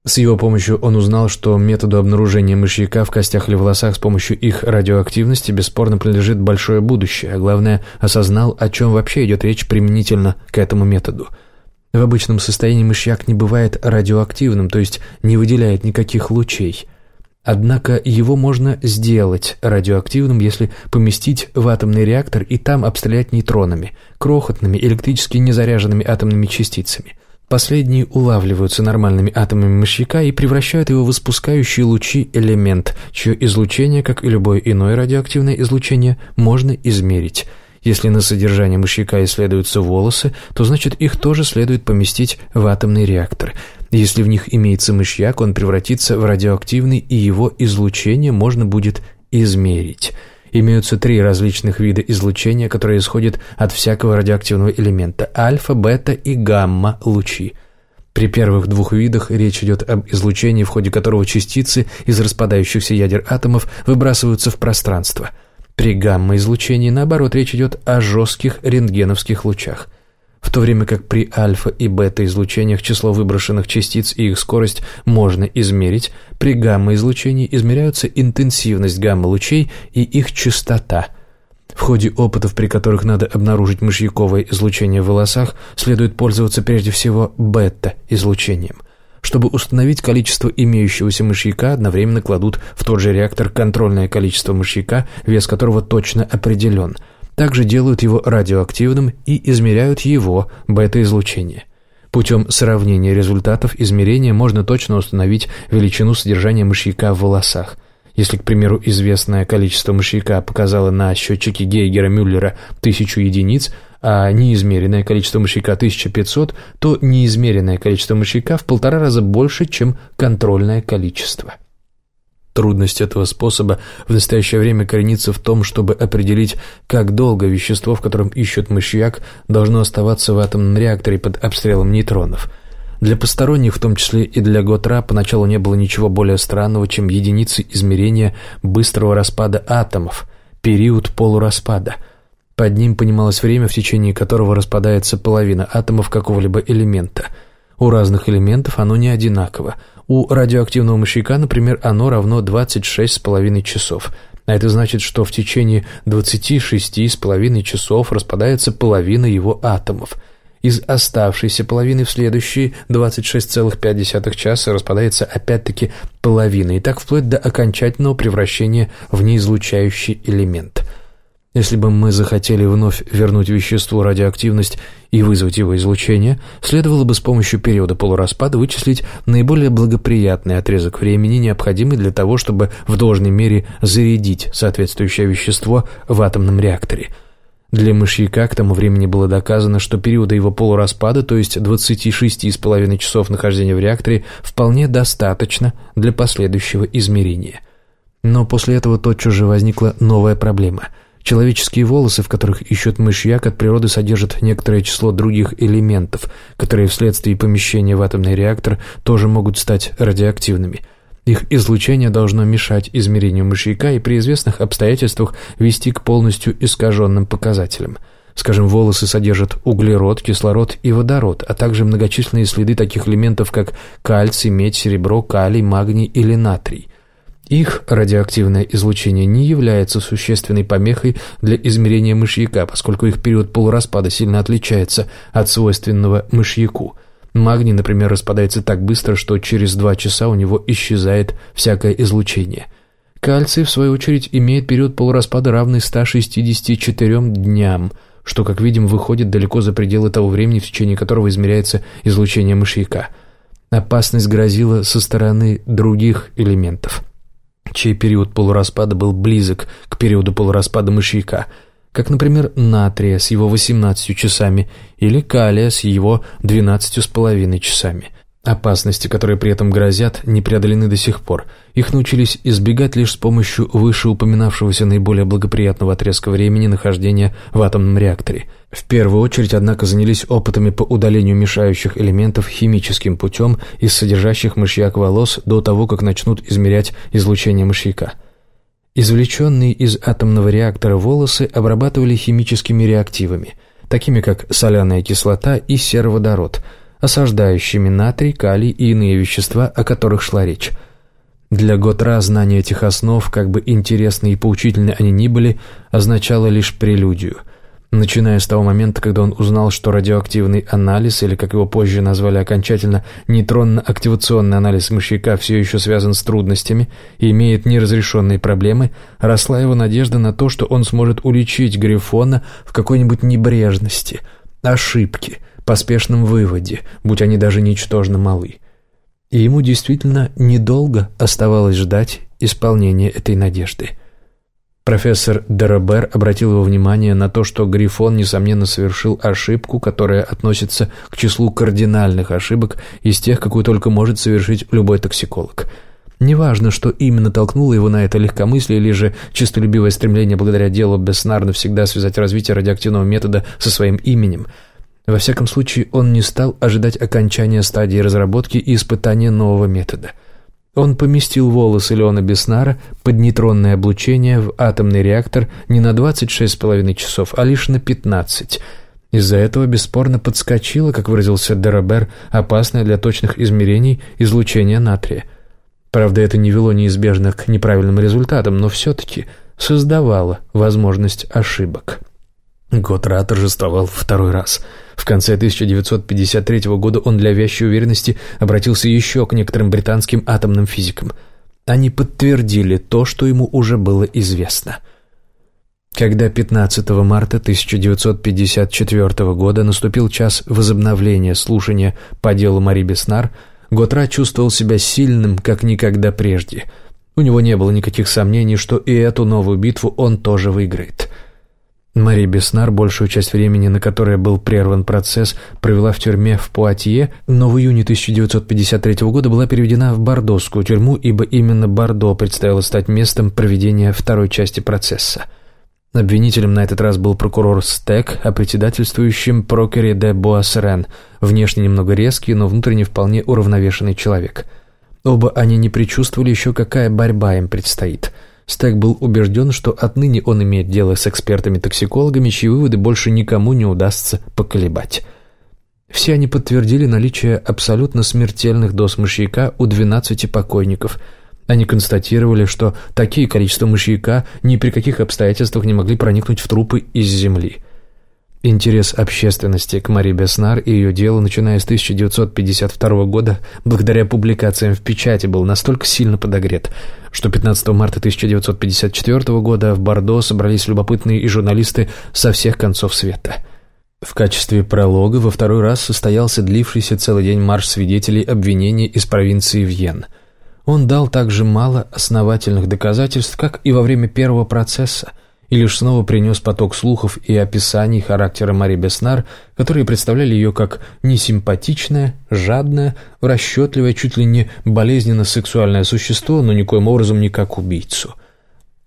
с его помощью он узнал, что методу обнаружения мышьяка в костях или волосах с помощью их радиоактивности бесспорно принадлежит большое будущее, а главное, осознал, о чем вообще идет речь применительно к этому методу. В обычном состоянии мышьяк не бывает радиоактивным, то есть не выделяет никаких лучей. Однако его можно сделать радиоактивным, если поместить в атомный реактор и там обстрелять нейтронами, крохотными электрически незаряженными атомными частицами – Последние улавливаются нормальными атомами мышьяка и превращают его в испускающий лучи элемент, чье излучение, как и любое иное радиоактивное излучение, можно измерить. Если на содержание мышьяка исследуются волосы, то значит их тоже следует поместить в атомный реактор. Если в них имеется мышьяк, он превратится в радиоактивный, и его излучение можно будет измерить. Имеются три различных вида излучения, которые исходят от всякого радиоактивного элемента – альфа, бета и гамма-лучи. При первых двух видах речь идет об излучении, в ходе которого частицы из распадающихся ядер атомов выбрасываются в пространство. При гамма-излучении, наоборот, речь идет о жестких рентгеновских лучах в то время как при альфа и бета-излучениях число выброшенных частиц и их скорость можно измерить, при гамма-излучении измеряются интенсивность гамма-лучей и их частота. В ходе опытов, при которых надо обнаружить мышьяковое излучение в волосах, следует пользоваться прежде всего бета-излучением. Чтобы установить количество имеющегося мышьяка, одновременно кладут в тот же реактор контрольное количество мышьяка, вес которого точно определен – также делают его радиоактивным и измеряют его бета-излучение. Путем сравнения результатов измерения можно точно установить величину содержания мышьяка в волосах. Если, к примеру, известное количество мышьяка показало на счетчике Гейгера-Мюллера 1000 единиц, а неизмеренное количество мышьяка 1500, то неизмеренное количество мышьяка в полтора раза больше, чем контрольное количество. Трудность этого способа в настоящее время коренится в том, чтобы определить, как долго вещество, в котором ищут мышьяк, должно оставаться в атомном реакторе под обстрелом нейтронов. Для посторонних, в том числе и для Готра, поначалу не было ничего более странного, чем единицы измерения быстрого распада атомов, период полураспада. Под ним понималось время, в течение которого распадается половина атомов какого-либо элемента. У разных элементов оно не одинаково – у радиоактивного мышьяка, например, оно равно 26,5 часов. А это значит, что в течение 26,5 часов распадается половина его атомов. Из оставшейся половины в следующие 26,5 часа распадается опять-таки половина, и так вплоть до окончательного превращения в неизлучающий элемент – если бы мы захотели вновь вернуть веществу радиоактивность и вызвать его излучение, следовало бы с помощью периода полураспада вычислить наиболее благоприятный отрезок времени, необходимый для того, чтобы в должной мере зарядить соответствующее вещество в атомном реакторе. Для мышьяка к тому времени было доказано, что периода его полураспада, то есть 26,5 часов нахождения в реакторе, вполне достаточно для последующего измерения. Но после этого тотчас же возникла новая проблема – Человеческие волосы, в которых ищут мышьяк, от природы содержат некоторое число других элементов, которые вследствие помещения в атомный реактор тоже могут стать радиоактивными. Их излучение должно мешать измерению мышьяка и при известных обстоятельствах вести к полностью искаженным показателям. Скажем, волосы содержат углерод, кислород и водород, а также многочисленные следы таких элементов, как кальций, медь, серебро, калий, магний или натрий – их радиоактивное излучение не является существенной помехой для измерения мышьяка, поскольку их период полураспада сильно отличается от свойственного мышьяку. Магний, например, распадается так быстро, что через два часа у него исчезает всякое излучение. Кальций, в свою очередь, имеет период полураспада равный 164 дням, что, как видим, выходит далеко за пределы того времени, в течение которого измеряется излучение мышьяка. Опасность грозила со стороны других элементов – чей период полураспада был близок к периоду полураспада мышьяка, как, например, натрия с его 18 часами или калия с его 12,5 часами. Опасности, которые при этом грозят, не преодолены до сих пор. Их научились избегать лишь с помощью вышеупоминавшегося наиболее благоприятного отрезка времени нахождения в атомном реакторе. В первую очередь, однако, занялись опытами по удалению мешающих элементов химическим путем из содержащих мышьяк волос до того, как начнут измерять излучение мышьяка. Извлеченные из атомного реактора волосы обрабатывали химическими реактивами, такими как соляная кислота и сероводород – осаждающими натрий, калий и иные вещества, о которых шла речь. Для Готра знание этих основ, как бы интересны и поучительны они ни были, означало лишь прелюдию. Начиная с того момента, когда он узнал, что радиоактивный анализ, или, как его позже назвали окончательно, нейтронно-активационный анализ мышьяка все еще связан с трудностями и имеет неразрешенные проблемы, росла его надежда на то, что он сможет уличить Грифона в какой-нибудь небрежности, ошибке, поспешном выводе, будь они даже ничтожно малы. И ему действительно недолго оставалось ждать исполнения этой надежды. Профессор Дерабер обратил его внимание на то, что Грифон, несомненно, совершил ошибку, которая относится к числу кардинальных ошибок из тех, какую только может совершить любой токсиколог. Неважно, что именно толкнуло его на это легкомыслие или же чистолюбивое стремление благодаря делу Беснар навсегда связать развитие радиоактивного метода со своим именем – во всяком случае, он не стал ожидать окончания стадии разработки и испытания нового метода. Он поместил волосы Леона Беснара под нейтронное облучение в атомный реактор не на 26,5 часов, а лишь на 15. Из-за этого бесспорно подскочило, как выразился Дерабер, опасное для точных измерений излучение натрия. Правда, это не вело неизбежно к неправильным результатам, но все-таки создавало возможность ошибок. Готра торжествовал второй раз – в конце 1953 года он для вящей уверенности обратился еще к некоторым британским атомным физикам. Они подтвердили то, что ему уже было известно. Когда 15 марта 1954 года наступил час возобновления слушания по делу Мари Беснар, Готра чувствовал себя сильным, как никогда прежде. У него не было никаких сомнений, что и эту новую битву он тоже выиграет. Мари Беснар большую часть времени, на которое был прерван процесс, провела в тюрьме в Пуатье, но в июне 1953 года была переведена в Бордоскую тюрьму, ибо именно Бордо предстояло стать местом проведения второй части процесса. Обвинителем на этот раз был прокурор Стек, а председательствующим прокуре де Буассерен, внешне немного резкий, но внутренне вполне уравновешенный человек. Оба они не предчувствовали еще, какая борьба им предстоит – Стек был убежден, что отныне он имеет дело с экспертами-токсикологами, чьи выводы больше никому не удастся поколебать. Все они подтвердили наличие абсолютно смертельных доз мышьяка у 12 покойников. Они констатировали, что такие количества мышьяка ни при каких обстоятельствах не могли проникнуть в трупы из земли. Интерес общественности к Мари Беснар и ее делу, начиная с 1952 года, благодаря публикациям в печати, был настолько сильно подогрет, что 15 марта 1954 года в Бордо собрались любопытные и журналисты со всех концов света. В качестве пролога во второй раз состоялся длившийся целый день марш свидетелей обвинения из провинции Вьен. Он дал также мало основательных доказательств, как и во время первого процесса – и лишь снова принес поток слухов и описаний характера Мари Беснар, которые представляли ее как несимпатичное, жадное, расчетливое, чуть ли не болезненно-сексуальное существо, но никоим образом не как убийцу.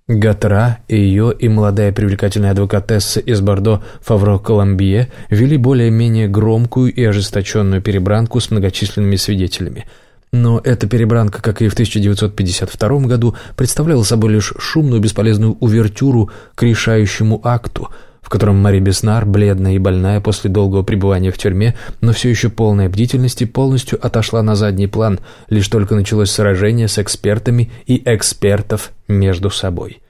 Гатра ее и молодая привлекательная адвокатесса из Бордо Фавро Коломбье вели более-менее громкую и ожесточенную перебранку с многочисленными свидетелями – но эта перебранка, как и в 1952 году, представляла собой лишь шумную бесполезную увертюру к решающему акту, в котором Мари Беснар, бледная и больная после долгого пребывания в тюрьме, но все еще полная бдительности, полностью отошла на задний план, лишь только началось сражение с экспертами и экспертов между собой.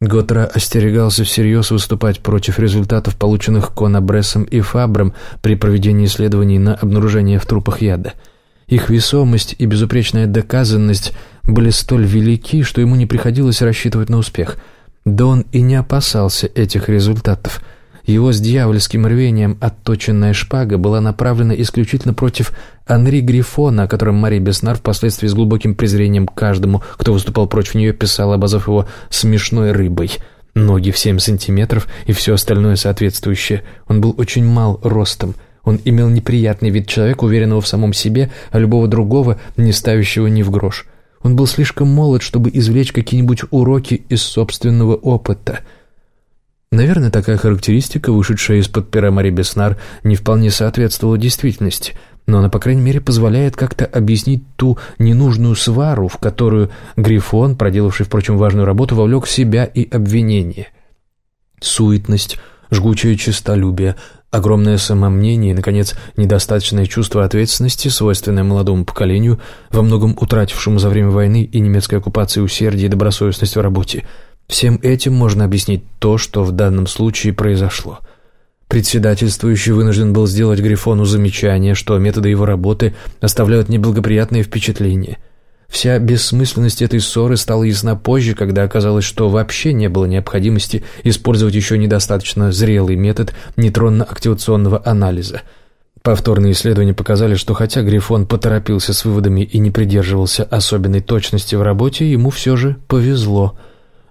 Готра остерегался всерьез выступать против результатов, полученных Конабрессом и Фабром при проведении исследований на обнаружение в трупах яда – их весомость и безупречная доказанность были столь велики, что ему не приходилось рассчитывать на успех. Да он и не опасался этих результатов. Его с дьявольским рвением отточенная шпага была направлена исключительно против Анри Грифона, о котором Мари Беснар впоследствии с глубоким презрением к каждому, кто выступал против нее, писал, обозвав его «смешной рыбой». Ноги в семь сантиметров и все остальное соответствующее. Он был очень мал ростом – он имел неприятный вид человека, уверенного в самом себе, а любого другого, не ставящего ни в грош. Он был слишком молод, чтобы извлечь какие-нибудь уроки из собственного опыта. Наверное, такая характеристика, вышедшая из-под пера Мари Беснар, не вполне соответствовала действительности, но она, по крайней мере, позволяет как-то объяснить ту ненужную свару, в которую Грифон, проделавший, впрочем, важную работу, вовлек себя и обвинение. Суетность, жгучее честолюбие, Огромное самомнение и, наконец, недостаточное чувство ответственности, свойственное молодому поколению, во многом утратившему за время войны и немецкой оккупации усердие и добросовестность в работе. Всем этим можно объяснить то, что в данном случае произошло. Председательствующий вынужден был сделать Грифону замечание, что методы его работы оставляют неблагоприятные впечатления – Вся бессмысленность этой ссоры стала ясна позже, когда оказалось, что вообще не было необходимости использовать еще недостаточно зрелый метод нейтронно-активационного анализа. Повторные исследования показали, что хотя Грифон поторопился с выводами и не придерживался особенной точности в работе, ему все же повезло.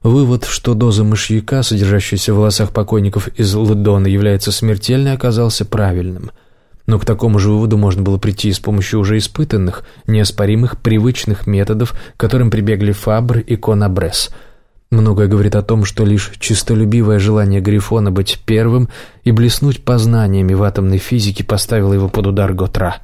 Вывод, что доза мышьяка, содержащаяся в волосах покойников из Ледона, является смертельной, оказался правильным – но к такому же выводу можно было прийти с помощью уже испытанных, неоспоримых, привычных методов, к которым прибегли Фабр и Конабрес. Многое говорит о том, что лишь чистолюбивое желание Грифона быть первым и блеснуть познаниями в атомной физике поставило его под удар Готра.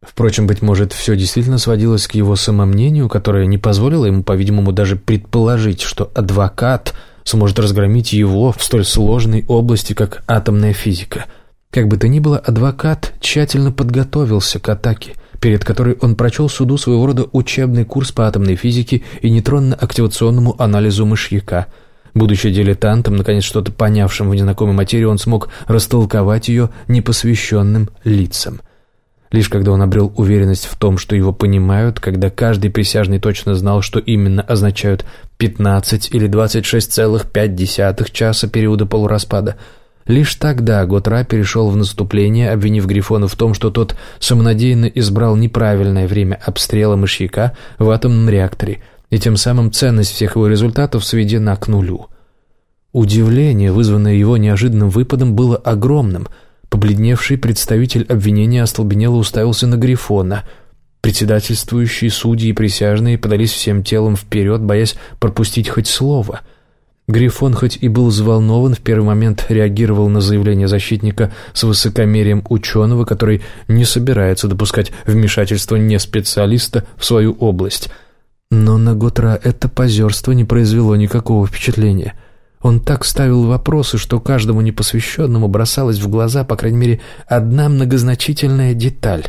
Впрочем, быть может, все действительно сводилось к его самомнению, которое не позволило ему, по-видимому, даже предположить, что адвокат сможет разгромить его в столь сложной области, как атомная физика – как бы то ни было, адвокат тщательно подготовился к атаке, перед которой он прочел суду своего рода учебный курс по атомной физике и нейтронно-активационному анализу мышьяка. Будучи дилетантом, наконец что-то понявшим в незнакомой материи, он смог растолковать ее непосвященным лицам. Лишь когда он обрел уверенность в том, что его понимают, когда каждый присяжный точно знал, что именно означают 15 или 26,5 часа периода полураспада, лишь тогда Готра перешел в наступление, обвинив Грифона в том, что тот самонадеянно избрал неправильное время обстрела мышьяка в атомном реакторе, и тем самым ценность всех его результатов сведена к нулю. Удивление, вызванное его неожиданным выпадом, было огромным – Побледневший представитель обвинения остолбенело уставился на Грифона. Председательствующие судьи и присяжные подались всем телом вперед, боясь пропустить хоть слово. Грифон, хоть и был взволнован, в первый момент реагировал на заявление защитника с высокомерием ученого, который не собирается допускать вмешательства не специалиста в свою область. Но на Готра это позерство не произвело никакого впечатления – он так ставил вопросы, что каждому непосвященному бросалась в глаза, по крайней мере, одна многозначительная деталь.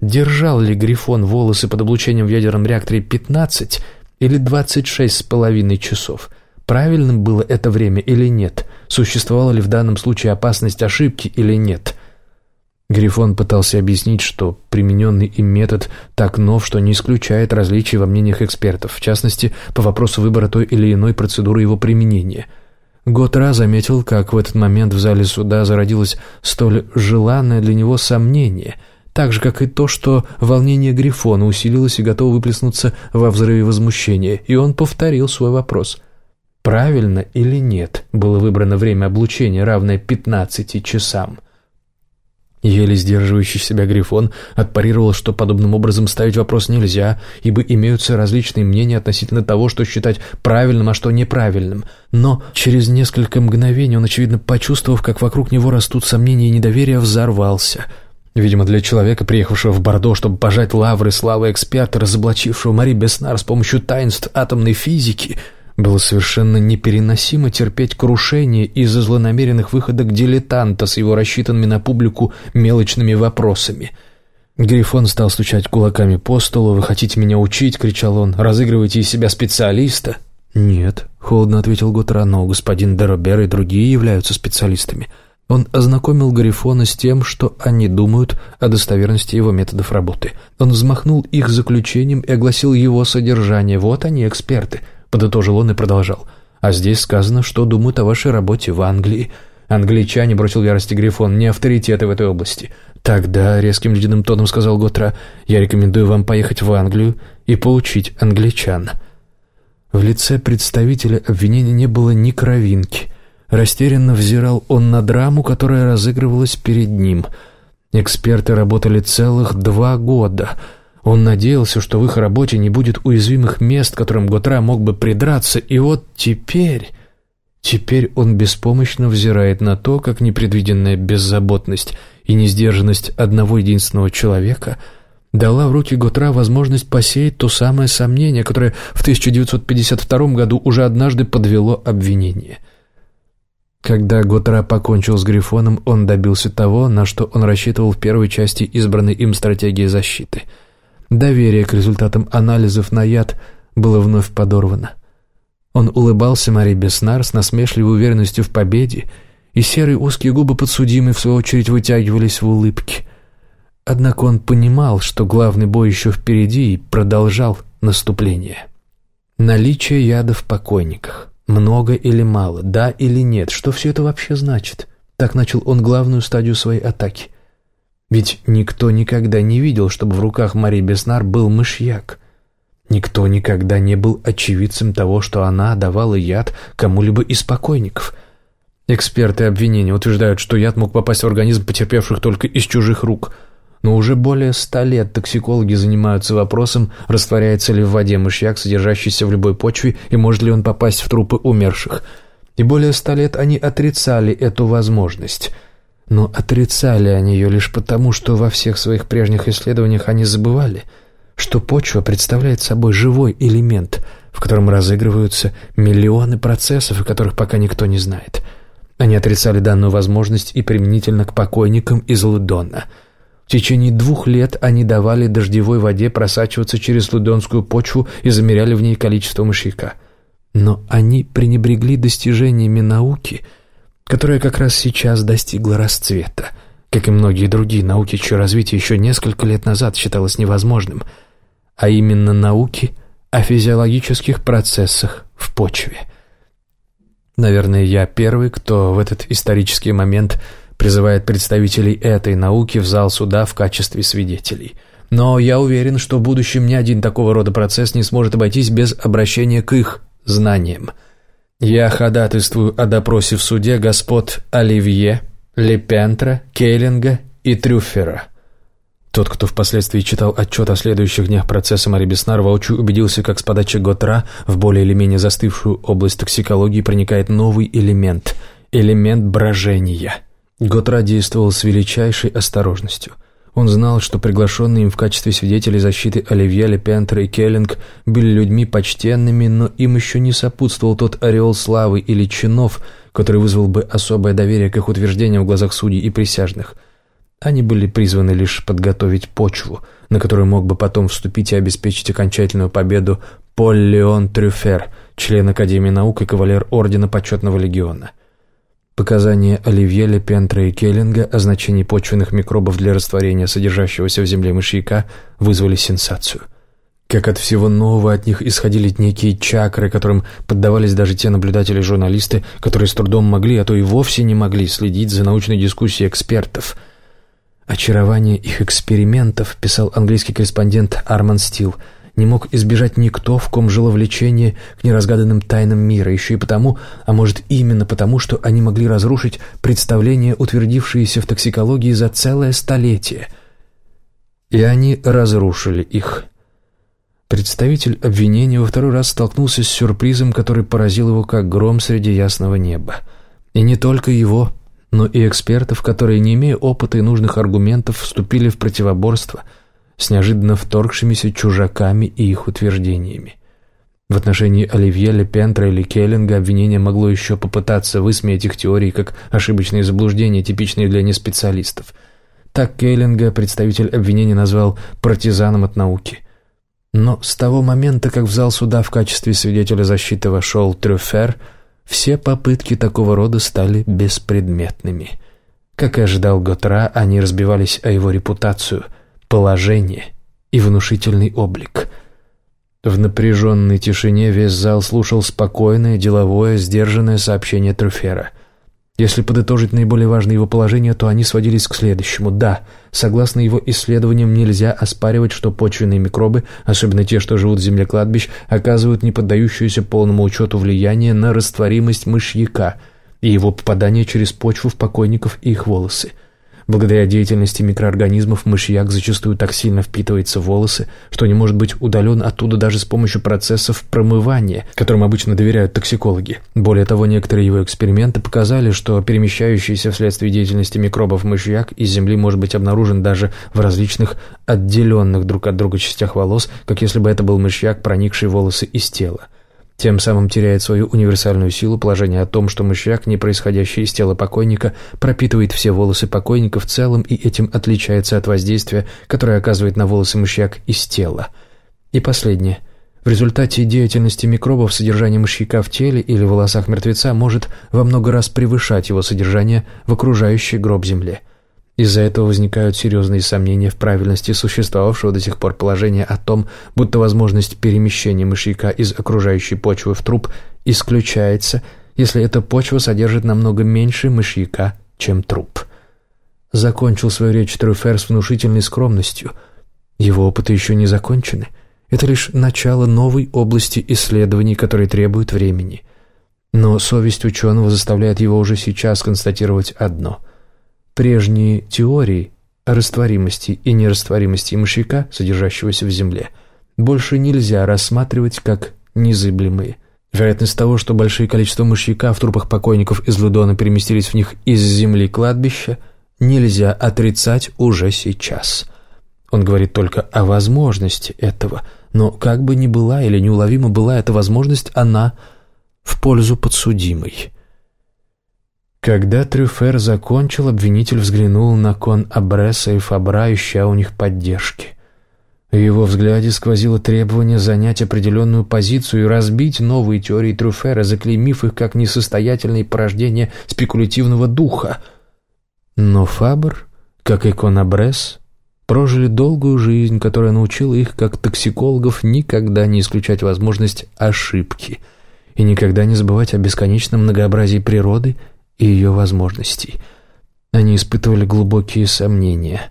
Держал ли Грифон волосы под облучением в ядерном реакторе 15 или 26 с половиной часов? Правильным было это время или нет? Существовала ли в данном случае опасность ошибки или нет? Грифон пытался объяснить, что примененный им метод так нов, что не исключает различий во мнениях экспертов, в частности, по вопросу выбора той или иной процедуры его применения – Готра заметил, как в этот момент в зале суда зародилось столь желанное для него сомнение, так же, как и то, что волнение Грифона усилилось и готово выплеснуться во взрыве возмущения, и он повторил свой вопрос. Правильно или нет было выбрано время облучения, равное 15 часам? Еле сдерживающий себя Грифон отпарировал, что подобным образом ставить вопрос нельзя, ибо имеются различные мнения относительно того, что считать правильным, а что неправильным. Но через несколько мгновений он, очевидно, почувствовав, как вокруг него растут сомнения и недоверие, взорвался. Видимо, для человека, приехавшего в Бордо, чтобы пожать лавры славы эксперта, разоблачившего Мари Беснар с помощью таинств атомной физики – было совершенно непереносимо терпеть крушение из-за злонамеренных выходок дилетанта с его рассчитанными на публику мелочными вопросами. Грифон стал стучать кулаками по столу. «Вы хотите меня учить?» — кричал он. «Разыгрываете из себя специалиста?» «Нет», — холодно ответил Готра, «но господин Деробер и другие являются специалистами». Он ознакомил Гарифона с тем, что они думают о достоверности его методов работы. Он взмахнул их заключением и огласил его содержание. «Вот они, эксперты. Подытожил он и продолжал. «А здесь сказано, что думают о вашей работе в Англии. Англичане, бросил ярости Грифон, не авторитеты в этой области. Тогда, резким ледяным тоном сказал Готра, я рекомендую вам поехать в Англию и поучить англичан». В лице представителя обвинения не было ни кровинки. Растерянно взирал он на драму, которая разыгрывалась перед ним. Эксперты работали целых два года — он надеялся, что в их работе не будет уязвимых мест, которым Готра мог бы придраться, и вот теперь... Теперь он беспомощно взирает на то, как непредвиденная беззаботность и несдержанность одного единственного человека дала в руки Готра возможность посеять то самое сомнение, которое в 1952 году уже однажды подвело обвинение. Когда Готра покончил с Грифоном, он добился того, на что он рассчитывал в первой части избранной им стратегии защиты – Доверие к результатам анализов на яд было вновь подорвано. Он улыбался Мари Беснар с насмешливой уверенностью в победе, и серые узкие губы подсудимой, в свою очередь, вытягивались в улыбке. Однако он понимал, что главный бой еще впереди, и продолжал наступление. Наличие яда в покойниках. Много или мало, да или нет, что все это вообще значит? Так начал он главную стадию своей атаки – ведь никто никогда не видел, чтобы в руках Мари Беснар был мышьяк. Никто никогда не был очевидцем того, что она давала яд кому-либо из покойников. Эксперты обвинения утверждают, что яд мог попасть в организм потерпевших только из чужих рук. Но уже более ста лет токсикологи занимаются вопросом, растворяется ли в воде мышьяк, содержащийся в любой почве, и может ли он попасть в трупы умерших. И более ста лет они отрицали эту возможность – но отрицали они ее лишь потому, что во всех своих прежних исследованиях они забывали, что почва представляет собой живой элемент, в котором разыгрываются миллионы процессов, о которых пока никто не знает. Они отрицали данную возможность и применительно к покойникам из Лудона. В течение двух лет они давали дождевой воде просачиваться через лудонскую почву и замеряли в ней количество мышьяка. Но они пренебрегли достижениями науки – которая как раз сейчас достигла расцвета. как и многие другие науки, чье развитие еще несколько лет назад считалось невозможным, а именно науки о физиологических процессах в почве. Наверное, я первый, кто в этот исторический момент призывает представителей этой науки в зал суда в качестве свидетелей. Но я уверен, что в будущем ни один такого рода процесс не сможет обойтись без обращения к их знаниям. Я ходатайствую о допросе в суде господ Оливье, Лепентра, Кейлинга и Трюффера. Тот, кто впоследствии читал отчет о следующих днях процесса Мари Беснар, воочию убедился, как с подачи Готра в более или менее застывшую область токсикологии проникает новый элемент – элемент брожения. Готра действовал с величайшей осторожностью – он знал, что приглашенные им в качестве свидетелей защиты Оливье, Лепентер и Келлинг были людьми почтенными, но им еще не сопутствовал тот ореол славы или чинов, который вызвал бы особое доверие к их утверждениям в глазах судей и присяжных. Они были призваны лишь подготовить почву, на которую мог бы потом вступить и обеспечить окончательную победу Поль Леон Трюфер, член Академии наук и кавалер Ордена Почетного Легиона. Показания Оливье Лепентра и Келлинга о значении почвенных микробов для растворения содержащегося в земле мышьяка вызвали сенсацию. Как от всего нового от них исходили некие чакры, которым поддавались даже те наблюдатели журналисты, которые с трудом могли, а то и вовсе не могли следить за научной дискуссией экспертов. «Очарование их экспериментов», — писал английский корреспондент Арман Стил — не мог избежать никто, в ком жило влечение к неразгаданным тайнам мира, еще и потому, а может именно потому, что они могли разрушить представления, утвердившиеся в токсикологии за целое столетие. И они разрушили их. Представитель обвинения во второй раз столкнулся с сюрпризом, который поразил его как гром среди ясного неба. И не только его, но и экспертов, которые, не имея опыта и нужных аргументов, вступили в противоборство – с неожиданно вторгшимися чужаками и их утверждениями. В отношении Оливье Лепентра или Келлинга обвинение могло еще попытаться высмеять их теории как ошибочные заблуждения, типичные для неспециалистов. Так Келлинга представитель обвинения назвал «партизаном от науки». Но с того момента, как в зал суда в качестве свидетеля защиты вошел Трюфер, все попытки такого рода стали беспредметными. Как и ожидал Готра, они разбивались о его репутацию – положение и внушительный облик. В напряженной тишине весь зал слушал спокойное, деловое, сдержанное сообщение Труфера. Если подытожить наиболее важные его положения, то они сводились к следующему. Да, согласно его исследованиям, нельзя оспаривать, что почвенные микробы, особенно те, что живут в земле кладбищ, оказывают неподдающуюся полному учету влияние на растворимость мышьяка и его попадание через почву в покойников и их волосы – Благодаря деятельности микроорганизмов мышьяк зачастую так сильно впитывается в волосы, что не может быть удален оттуда даже с помощью процессов промывания, которым обычно доверяют токсикологи. Более того, некоторые его эксперименты показали, что перемещающийся вследствие деятельности микробов мышьяк из земли может быть обнаружен даже в различных отделенных друг от друга частях волос, как если бы это был мышьяк, проникший в волосы из тела. Тем самым теряет свою универсальную силу положение о том, что мышьяк, не происходящий из тела покойника, пропитывает все волосы покойника в целом и этим отличается от воздействия, которое оказывает на волосы мышьяк из тела. И последнее. В результате деятельности микробов содержание мышьяка в теле или волосах мертвеца может во много раз превышать его содержание в окружающей гроб земле. Из-за этого возникают серьезные сомнения в правильности существовавшего до сих пор положения о том, будто возможность перемещения мышьяка из окружающей почвы в труп исключается, если эта почва содержит намного меньше мышьяка, чем труп. Закончил свою речь Трюфер с внушительной скромностью. Его опыты еще не закончены. Это лишь начало новой области исследований, которые требуют времени. Но совесть ученого заставляет его уже сейчас констатировать одно – Прежние теории о растворимости и нерастворимости мышьяка, содержащегося в земле, больше нельзя рассматривать как незыблемые. Вероятность того, что большие количества мышьяка в трупах покойников из Лудона переместились в них из земли кладбища, нельзя отрицать уже сейчас. Он говорит только о возможности этого, но как бы ни была или неуловима была эта возможность, она в пользу подсудимой. Когда Трюфер закончил, обвинитель взглянул на кон Абреса и Фабра, ища у них поддержки. В его взгляде сквозило требование занять определенную позицию и разбить новые теории Трюфера, заклеймив их как несостоятельные порождения спекулятивного духа. Но Фабр как и Конабрес, прожили долгую жизнь, которая научила их, как токсикологов, никогда не исключать возможность ошибки и никогда не забывать о бесконечном многообразии природы и ее возможностей. Они испытывали глубокие сомнения,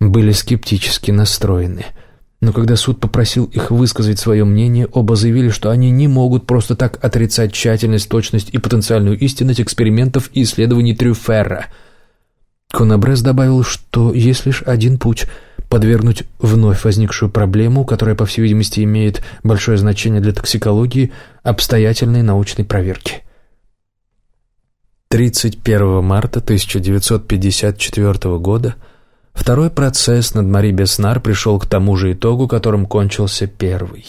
были скептически настроены – но когда суд попросил их высказать свое мнение, оба заявили, что они не могут просто так отрицать тщательность, точность и потенциальную истинность экспериментов и исследований Трюферра. Конабрес добавил, что есть лишь один путь – подвергнуть вновь возникшую проблему, которая, по всей видимости, имеет большое значение для токсикологии, обстоятельной научной проверке. 31 марта 1954 года – Второй процесс над Мари Беснар пришел к тому же итогу, которым кончился первый.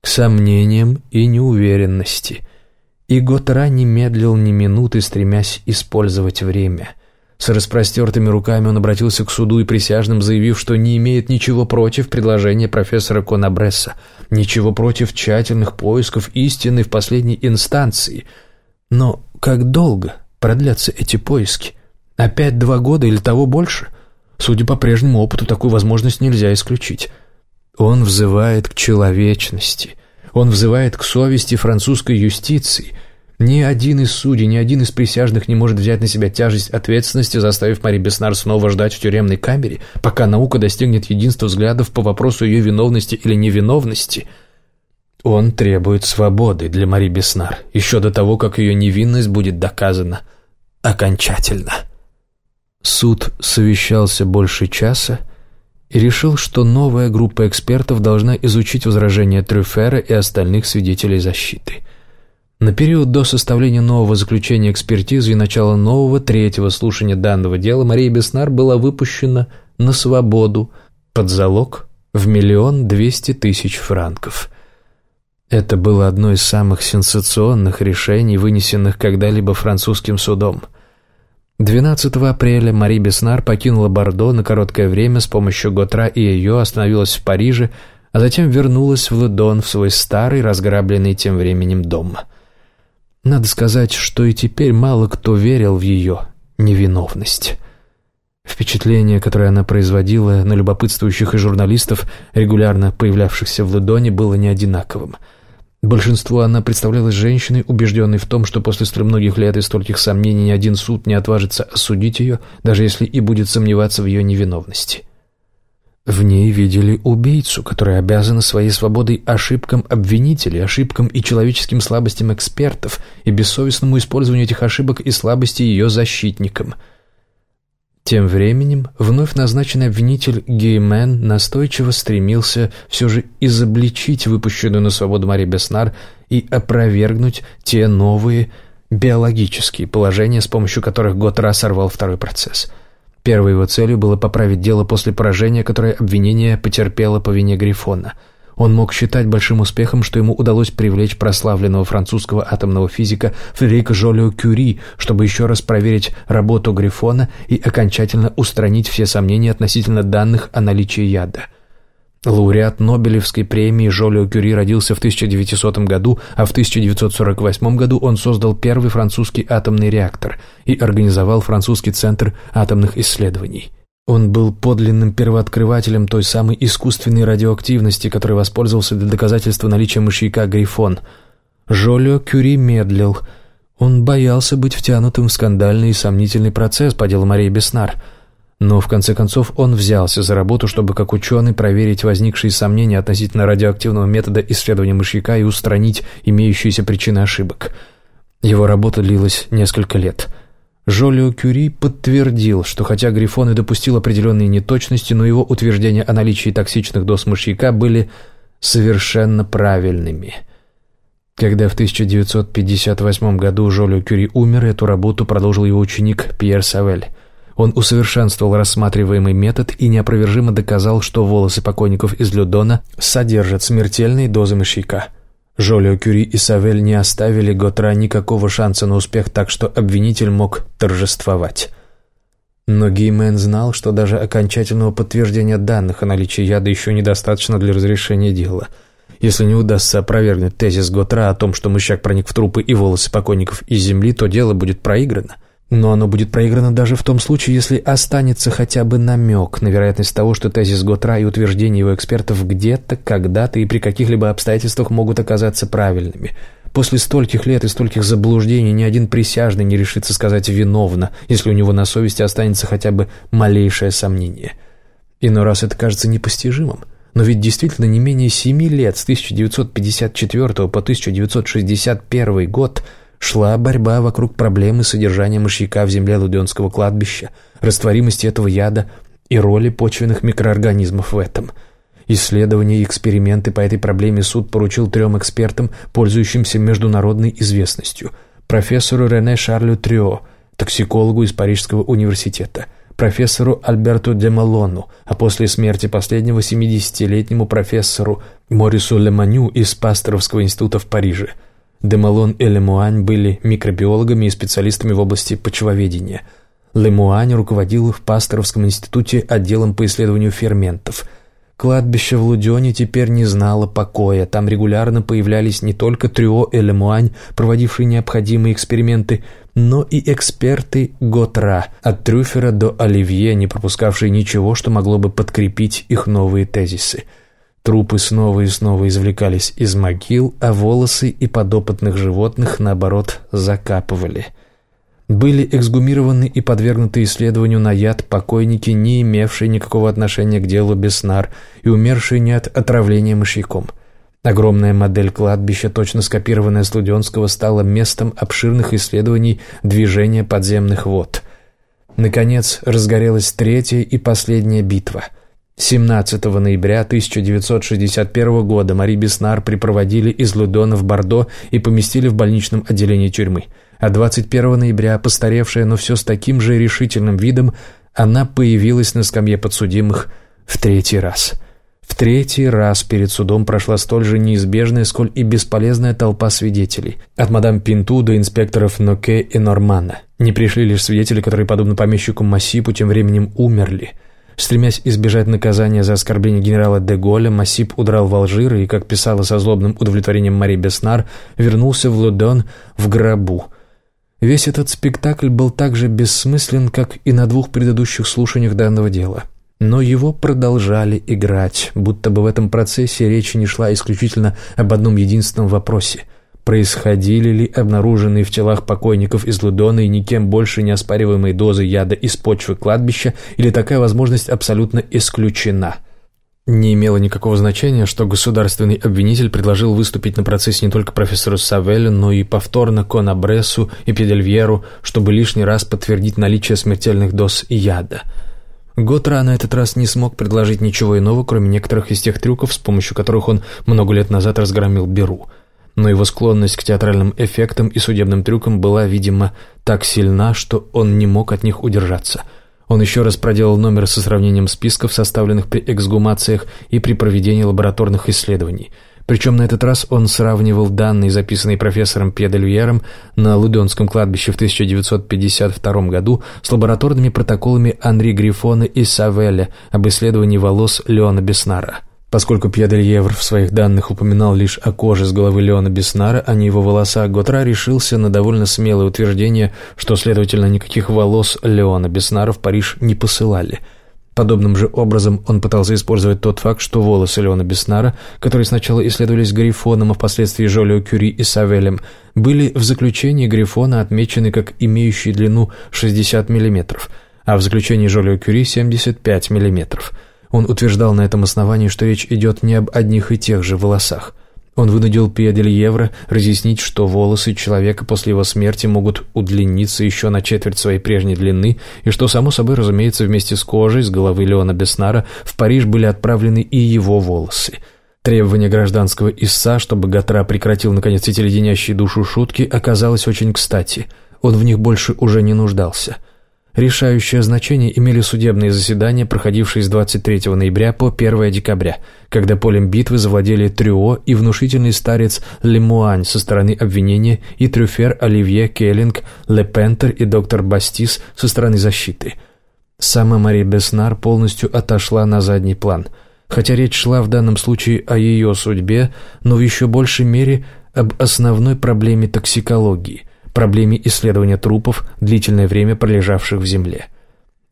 К сомнениям и неуверенности. И Готра не медлил ни минуты, стремясь использовать время. С распростертыми руками он обратился к суду и присяжным, заявив, что не имеет ничего против предложения профессора Конабресса, ничего против тщательных поисков истины в последней инстанции. Но как долго продлятся эти поиски? Опять два года или того больше? Судя по прежнему опыту, такую возможность нельзя исключить. Он взывает к человечности. Он взывает к совести французской юстиции. Ни один из судей, ни один из присяжных не может взять на себя тяжесть ответственности, заставив Мари Беснар снова ждать в тюремной камере, пока наука достигнет единства взглядов по вопросу ее виновности или невиновности. Он требует свободы для Мари Беснар, еще до того, как ее невинность будет доказана окончательно. Суд совещался больше часа и решил, что новая группа экспертов должна изучить возражения Трюфера и остальных свидетелей защиты. На период до составления нового заключения экспертизы и начала нового третьего слушания данного дела Мария Беснар была выпущена на свободу под залог в миллион двести тысяч франков. Это было одно из самых сенсационных решений, вынесенных когда-либо французским судом – 12 апреля Мари Беснар покинула Бордо на короткое время с помощью Готра и ее остановилась в Париже, а затем вернулась в Ледон в свой старый, разграбленный тем временем дом. Надо сказать, что и теперь мало кто верил в ее невиновность. Впечатление, которое она производила на любопытствующих и журналистов, регулярно появлявшихся в Ледоне, было неодинаковым – Большинству она представлялась женщиной, убежденной в том, что после столь многих лет и стольких сомнений ни один суд не отважится осудить ее, даже если и будет сомневаться в ее невиновности. В ней видели убийцу, который обязан своей свободой ошибкам обвинителей, ошибкам и человеческим слабостям экспертов и бессовестному использованию этих ошибок и слабостей ее защитникам – тем временем вновь назначенный обвинитель Геймен настойчиво стремился все же изобличить выпущенную на свободу Мари Беснар и опровергнуть те новые биологические положения, с помощью которых Готра сорвал второй процесс. Первой его целью было поправить дело после поражения, которое обвинение потерпело по вине Грифона – он мог считать большим успехом, что ему удалось привлечь прославленного французского атомного физика Фредерика Жолио Кюри, чтобы еще раз проверить работу Грифона и окончательно устранить все сомнения относительно данных о наличии яда. Лауреат Нобелевской премии Жолио Кюри родился в 1900 году, а в 1948 году он создал первый французский атомный реактор и организовал французский центр атомных исследований. Он был подлинным первооткрывателем той самой искусственной радиоактивности, которой воспользовался для доказательства наличия мышьяка Грифон. Жолио Кюри медлил. Он боялся быть втянутым в скандальный и сомнительный процесс по делу Марии Беснар. Но в конце концов он взялся за работу, чтобы как ученый проверить возникшие сомнения относительно радиоактивного метода исследования мышьяка и устранить имеющиеся причины ошибок. Его работа длилась несколько лет – Жолио Кюри подтвердил, что хотя Грифон и допустил определенные неточности, но его утверждения о наличии токсичных доз мышьяка были совершенно правильными. Когда в 1958 году Жолио Кюри умер, эту работу продолжил его ученик Пьер Савель. Он усовершенствовал рассматриваемый метод и неопровержимо доказал, что волосы покойников из Людона содержат смертельные дозы мышьяка – Жолио Кюри и Савель не оставили Готра никакого шанса на успех, так что обвинитель мог торжествовать. Но Геймен знал, что даже окончательного подтверждения данных о наличии яда еще недостаточно для разрешения дела. Если не удастся опровергнуть тезис Готра о том, что мышьяк проник в трупы и волосы покойников из земли, то дело будет проиграно. Но оно будет проиграно даже в том случае, если останется хотя бы намек на вероятность того, что тезис Готра и утверждения его экспертов где-то, когда-то и при каких-либо обстоятельствах могут оказаться правильными. После стольких лет и стольких заблуждений ни один присяжный не решится сказать «виновно», если у него на совести останется хотя бы малейшее сомнение. Иной раз это кажется непостижимым. Но ведь действительно не менее семи лет, с 1954 по 1961 год – шла борьба вокруг проблемы содержания мышьяка в земле Луденского кладбища, растворимости этого яда и роли почвенных микроорганизмов в этом. Исследования и эксперименты по этой проблеме суд поручил трем экспертам, пользующимся международной известностью. Профессору Рене Шарлю Трио, токсикологу из Парижского университета, профессору Альберту де Малону, а после смерти последнего 70-летнему профессору Морису Леманю из Пасторовского института в Париже – Демалон и Лемуань были микробиологами и специалистами в области почвоведения. Лемуань руководил в Пасторовском институте отделом по исследованию ферментов. Кладбище в Лудионе теперь не знало покоя. Там регулярно появлялись не только Трюо и Лемуань, проводившие необходимые эксперименты, но и эксперты Готра, от Трюфера до Оливье, не пропускавшие ничего, что могло бы подкрепить их новые тезисы – Трупы снова и снова извлекались из могил, а волосы и подопытных животных, наоборот, закапывали. Были эксгумированы и подвергнуты исследованию на яд покойники, не имевшие никакого отношения к делу Беснар и умершие не от отравления мышьяком. Огромная модель кладбища, точно скопированная с стала местом обширных исследований движения подземных вод. Наконец, разгорелась третья и последняя битва — 17 ноября 1961 года Мари Беснар припроводили из Лудона в Бордо и поместили в больничном отделении тюрьмы. А 21 ноября, постаревшая, но все с таким же решительным видом, она появилась на скамье подсудимых в третий раз. В третий раз перед судом прошла столь же неизбежная, сколь и бесполезная толпа свидетелей. От мадам Пинту до инспекторов Ноке и Нормана. Не пришли лишь свидетели, которые, подобно помещику Массипу, тем временем умерли – Стремясь избежать наказания за оскорбление генерала де Голля, Массип удрал в Алжир и, как писала со злобным удовлетворением Мари Беснар, вернулся в Лудон в гробу. Весь этот спектакль был так же бессмыслен, как и на двух предыдущих слушаниях данного дела. Но его продолжали играть, будто бы в этом процессе речи не шла исключительно об одном единственном вопросе – происходили ли обнаруженные в телах покойников из Лудона и никем больше не оспариваемые дозы яда из почвы кладбища, или такая возможность абсолютно исключена. Не имело никакого значения, что государственный обвинитель предложил выступить на процессе не только профессору Савелю, но и повторно Конабресу и Педельвьеру, чтобы лишний раз подтвердить наличие смертельных доз яда. Готра на этот раз не смог предложить ничего иного, кроме некоторых из тех трюков, с помощью которых он много лет назад разгромил Беру – но его склонность к театральным эффектам и судебным трюкам была, видимо, так сильна, что он не мог от них удержаться. Он еще раз проделал номер со сравнением списков, составленных при эксгумациях и при проведении лабораторных исследований. Причем на этот раз он сравнивал данные, записанные профессором Пьедельвьером на Лудонском кладбище в 1952 году, с лабораторными протоколами Анри Грифона и Савеля об исследовании волос Леона Беснара. Поскольку Пьядельевр в своих данных упоминал лишь о коже с головы Леона Беснара, а не его волосах, Готра решился на довольно смелое утверждение, что, следовательно, никаких волос Леона Беснара в Париж не посылали. Подобным же образом он пытался использовать тот факт, что волосы Леона Беснара, которые сначала исследовались Грифоном, а впоследствии Жолио Кюри и Савелем, были в заключении Грифона отмечены как имеющие длину 60 мм, а в заключении Жолио Кюри 75 мм. Он утверждал на этом основании, что речь идет не об одних и тех же волосах. Он вынудил Пьедель разъяснить, что волосы человека после его смерти могут удлиниться еще на четверть своей прежней длины, и что, само собой, разумеется, вместе с кожей с головы Леона Беснара в Париж были отправлены и его волосы. Требование гражданского истца, чтобы Гатра прекратил, наконец, эти леденящие душу шутки, оказалось очень кстати. Он в них больше уже не нуждался – Решающее значение имели судебные заседания, проходившие с 23 ноября по 1 декабря, когда полем битвы завладели Трюо и внушительный старец Лемуань со стороны обвинения и Трюфер, Оливье, Келлинг, Лепентер и доктор Бастис со стороны защиты. Сама Мари Беснар полностью отошла на задний план. Хотя речь шла в данном случае о ее судьбе, но в еще большей мере об основной проблеме токсикологии – проблеме исследования трупов, длительное время пролежавших в земле.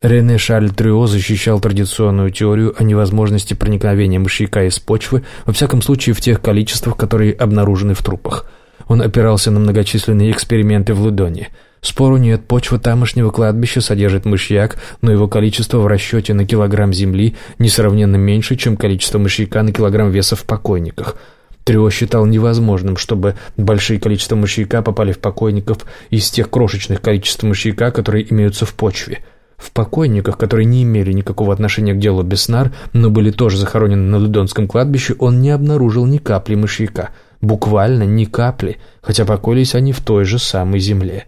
Рене Шарль Трюо защищал традиционную теорию о невозможности проникновения мышьяка из почвы, во всяком случае в тех количествах, которые обнаружены в трупах. Он опирался на многочисленные эксперименты в Лудоне. Спору нет, почва тамошнего кладбища содержит мышьяк, но его количество в расчете на килограмм земли несравненно меньше, чем количество мышьяка на килограмм веса в покойниках – Трио считал невозможным, чтобы большие количества мышьяка попали в покойников из тех крошечных количеств мышьяка, которые имеются в почве – в покойниках, которые не имели никакого отношения к делу Беснар, но были тоже захоронены на Лудонском кладбище, он не обнаружил ни капли мышьяка. Буквально ни капли, хотя покоились они в той же самой земле.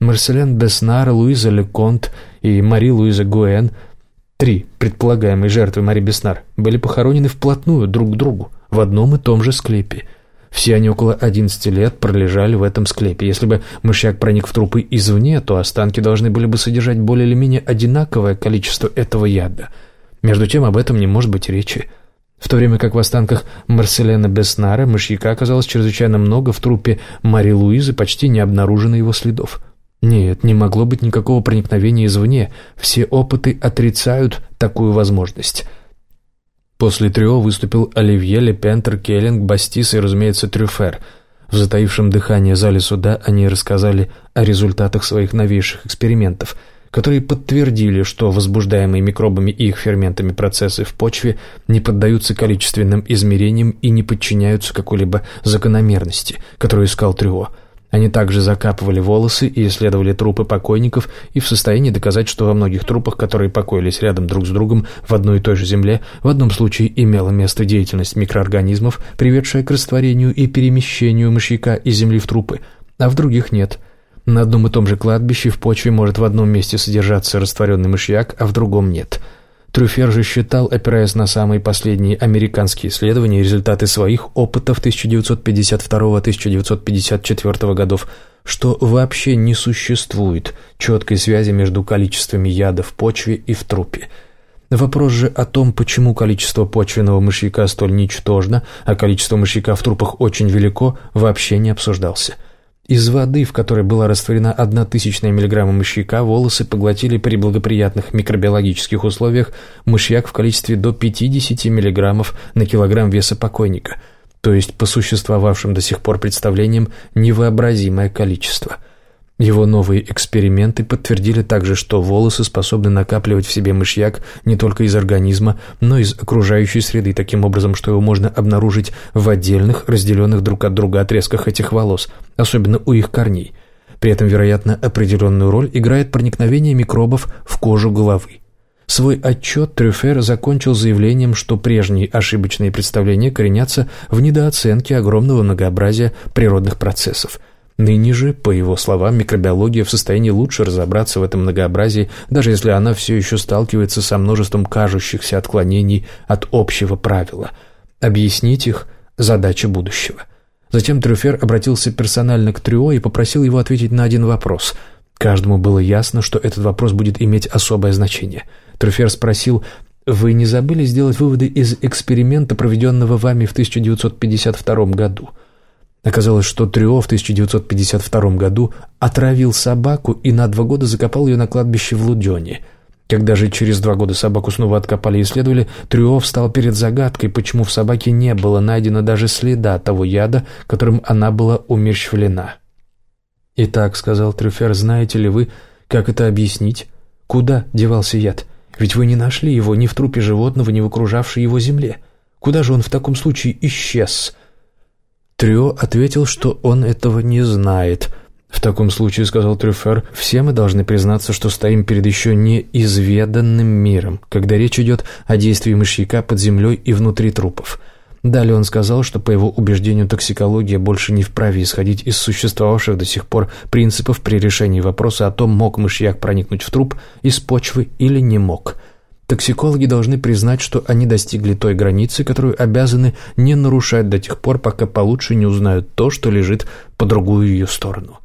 Марселен Беснар, Луиза Леконт и Мари Луиза Гуэн, три предполагаемые жертвы Мари Беснар, были похоронены вплотную друг к другу, в одном и том же склепе – все они около 11 лет пролежали в этом склепе. Если бы мышьяк проник в трупы извне, то останки должны были бы содержать более или менее одинаковое количество этого яда. Между тем об этом не может быть речи. В то время как в останках Марселена Беснара мышьяка оказалось чрезвычайно много, в трупе Мари Луизы почти не обнаружено его следов. Нет, не могло быть никакого проникновения извне. Все опыты отрицают такую возможность. После трио выступил Оливье, Лепентер, Келлинг, Бастис и, разумеется, Трюфер. В затаившем дыхании зале суда они рассказали о результатах своих новейших экспериментов, которые подтвердили, что возбуждаемые микробами и их ферментами процессы в почве не поддаются количественным измерениям и не подчиняются какой-либо закономерности, которую искал Трюо – они также закапывали волосы и исследовали трупы покойников и в состоянии доказать, что во многих трупах, которые покоились рядом друг с другом в одной и той же земле, в одном случае имела место деятельность микроорганизмов, приведшая к растворению и перемещению мышьяка из земли в трупы, а в других нет. На одном и том же кладбище в почве может в одном месте содержаться растворенный мышьяк, а в другом нет – Трюфер же считал, опираясь на самые последние американские исследования и результаты своих опытов 1952-1954 годов, что вообще не существует четкой связи между количествами яда в почве и в трупе. Вопрос же о том, почему количество почвенного мышьяка столь ничтожно, а количество мышьяка в трупах очень велико, вообще не обсуждался – из воды, в которой была растворена одна тысячная миллиграмма мышьяка, волосы поглотили при благоприятных микробиологических условиях мышьяк в количестве до 50 миллиграммов на килограмм веса покойника, то есть по существовавшим до сих пор представлениям невообразимое количество – его новые эксперименты подтвердили также, что волосы способны накапливать в себе мышьяк не только из организма, но и из окружающей среды, таким образом, что его можно обнаружить в отдельных, разделенных друг от друга отрезках этих волос, особенно у их корней. При этом, вероятно, определенную роль играет проникновение микробов в кожу головы. Свой отчет Трюфер закончил заявлением, что прежние ошибочные представления коренятся в недооценке огромного многообразия природных процессов – Ныне же, по его словам, микробиология в состоянии лучше разобраться в этом многообразии, даже если она все еще сталкивается со множеством кажущихся отклонений от общего правила. Объяснить их – задача будущего. Затем Трюфер обратился персонально к Трюо и попросил его ответить на один вопрос. Каждому было ясно, что этот вопрос будет иметь особое значение. Трюфер спросил, «Вы не забыли сделать выводы из эксперимента, проведенного вами в 1952 году?» Оказалось, что Трюо в 1952 году отравил собаку и на два года закопал ее на кладбище в Лудёне. Когда же через два года собаку снова откопали и исследовали, Трюо встал перед загадкой, почему в собаке не было найдено даже следа того яда, которым она была умерщвлена. «Итак», — сказал Трюфер, — «знаете ли вы, как это объяснить? Куда девался яд? Ведь вы не нашли его ни в трупе животного, ни в окружавшей его земле. Куда же он в таком случае исчез?» Трюо ответил, что он этого не знает. «В таком случае, — сказал Трюфер, — все мы должны признаться, что стоим перед еще неизведанным миром, когда речь идет о действии мышьяка под землей и внутри трупов». Далее он сказал, что по его убеждению токсикология больше не вправе исходить из существовавших до сих пор принципов при решении вопроса о том, мог мышьяк проникнуть в труп из почвы или не мог – Токсикологи должны признать, что они достигли той границы, которую обязаны не нарушать до тех пор, пока получше не узнают то, что лежит по другую ее сторону.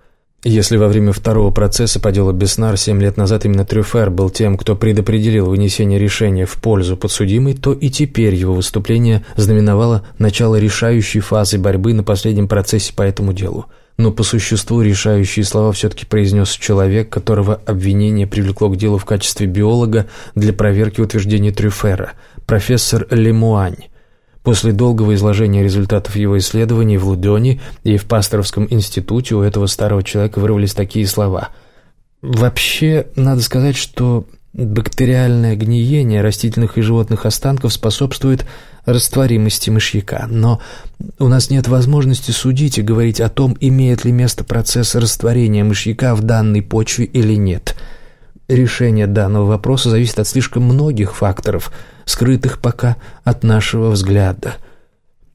Если во время второго процесса по делу Беснар семь лет назад именно Трюфер был тем, кто предопределил вынесение решения в пользу подсудимой, то и теперь его выступление знаменовало начало решающей фазы борьбы на последнем процессе по этому делу. Но по существу решающие слова все-таки произнес человек, которого обвинение привлекло к делу в качестве биолога для проверки утверждений Трюфера, профессор Лемуань. После долгого изложения результатов его исследований в Лудоне и в Пасторовском институте у этого старого человека вырвались такие слова. «Вообще, надо сказать, что бактериальное гниение растительных и животных останков способствует растворимости мышьяка, но у нас нет возможности судить и говорить о том, имеет ли место процесс растворения мышьяка в данной почве или нет. Решение данного вопроса зависит от слишком многих факторов, скрытых пока от нашего взгляда –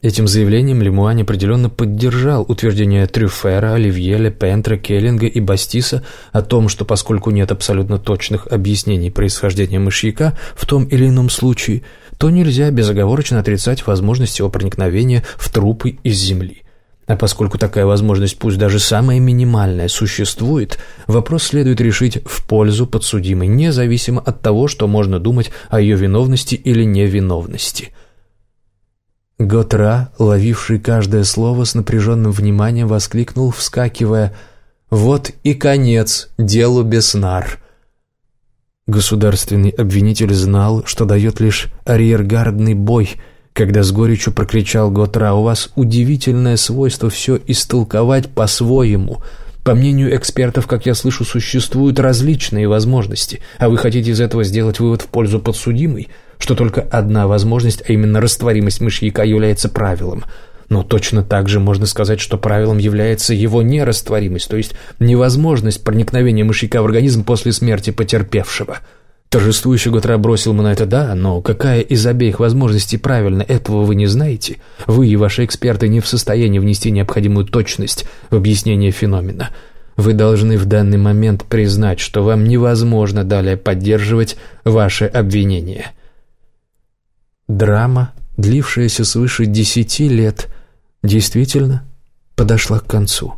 Этим заявлением Лемуань определенно поддержал утверждение Трюфера, Оливье, Лепентра, Келлинга и Бастиса о том, что поскольку нет абсолютно точных объяснений происхождения мышьяка в том или ином случае, то нельзя безоговорочно отрицать возможность его проникновения в трупы из земли. А поскольку такая возможность, пусть даже самая минимальная, существует, вопрос следует решить в пользу подсудимой, независимо от того, что можно думать о ее виновности или невиновности – Готра, ловивший каждое слово с напряженным вниманием, воскликнул, вскакивая «Вот и конец делу Беснар». Государственный обвинитель знал, что дает лишь арьергардный бой, когда с горечью прокричал Готра «У вас удивительное свойство все истолковать по-своему». По мнению экспертов, как я слышу, существуют различные возможности, а вы хотите из этого сделать вывод в пользу подсудимой – что только одна возможность, а именно растворимость мышьяка, является правилом. Но точно так же можно сказать, что правилом является его нерастворимость, то есть невозможность проникновения мышьяка в организм после смерти потерпевшего. Торжествующий Готра бросил ему на это «да», но какая из обеих возможностей правильно, этого вы не знаете. Вы и ваши эксперты не в состоянии внести необходимую точность в объяснение феномена. Вы должны в данный момент признать, что вам невозможно далее поддерживать ваше обвинение. Драма, длившаяся свыше десяти лет, действительно подошла к концу.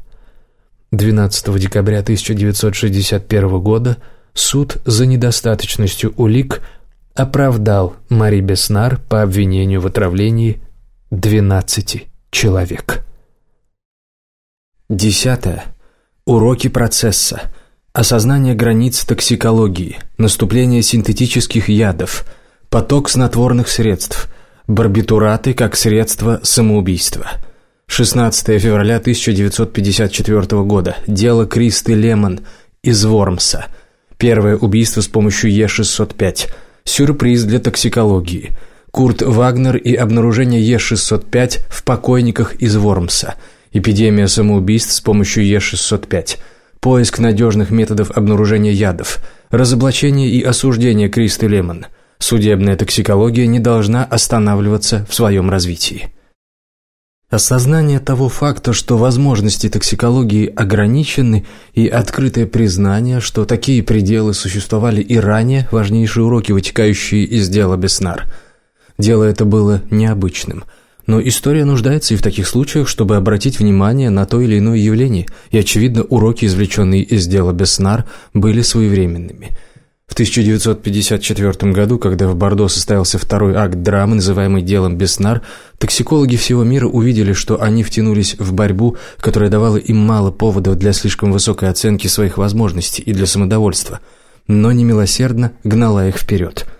12 декабря 1961 года суд за недостаточностью улик оправдал Мари Беснар по обвинению в отравлении 12 человек. Десятое. Уроки процесса. Осознание границ токсикологии. Наступление синтетических ядов – Поток снотворных средств. Барбитураты как средство самоубийства. 16 февраля 1954 года. Дело Кристы Лемон из Вормса. Первое убийство с помощью Е-605. Сюрприз для токсикологии. Курт Вагнер и обнаружение Е-605 в покойниках из Вормса. Эпидемия самоубийств с помощью Е-605. Поиск надежных методов обнаружения ядов. Разоблачение и осуждение Кристы Лемон. Судебная токсикология не должна останавливаться в своем развитии. Осознание того факта, что возможности токсикологии ограничены, и открытое признание, что такие пределы существовали и ранее, важнейшие уроки, вытекающие из дела Беснар. Дело это было необычным, но история нуждается и в таких случаях, чтобы обратить внимание на то или иное явление, и, очевидно, уроки, извлеченные из дела Беснар, были своевременными – 1954 году, когда в Бордо состоялся второй акт драмы, называемый «Делом Беснар», токсикологи всего мира увидели, что они втянулись в борьбу, которая давала им мало поводов для слишком высокой оценки своих возможностей и для самодовольства, но немилосердно гнала их вперед –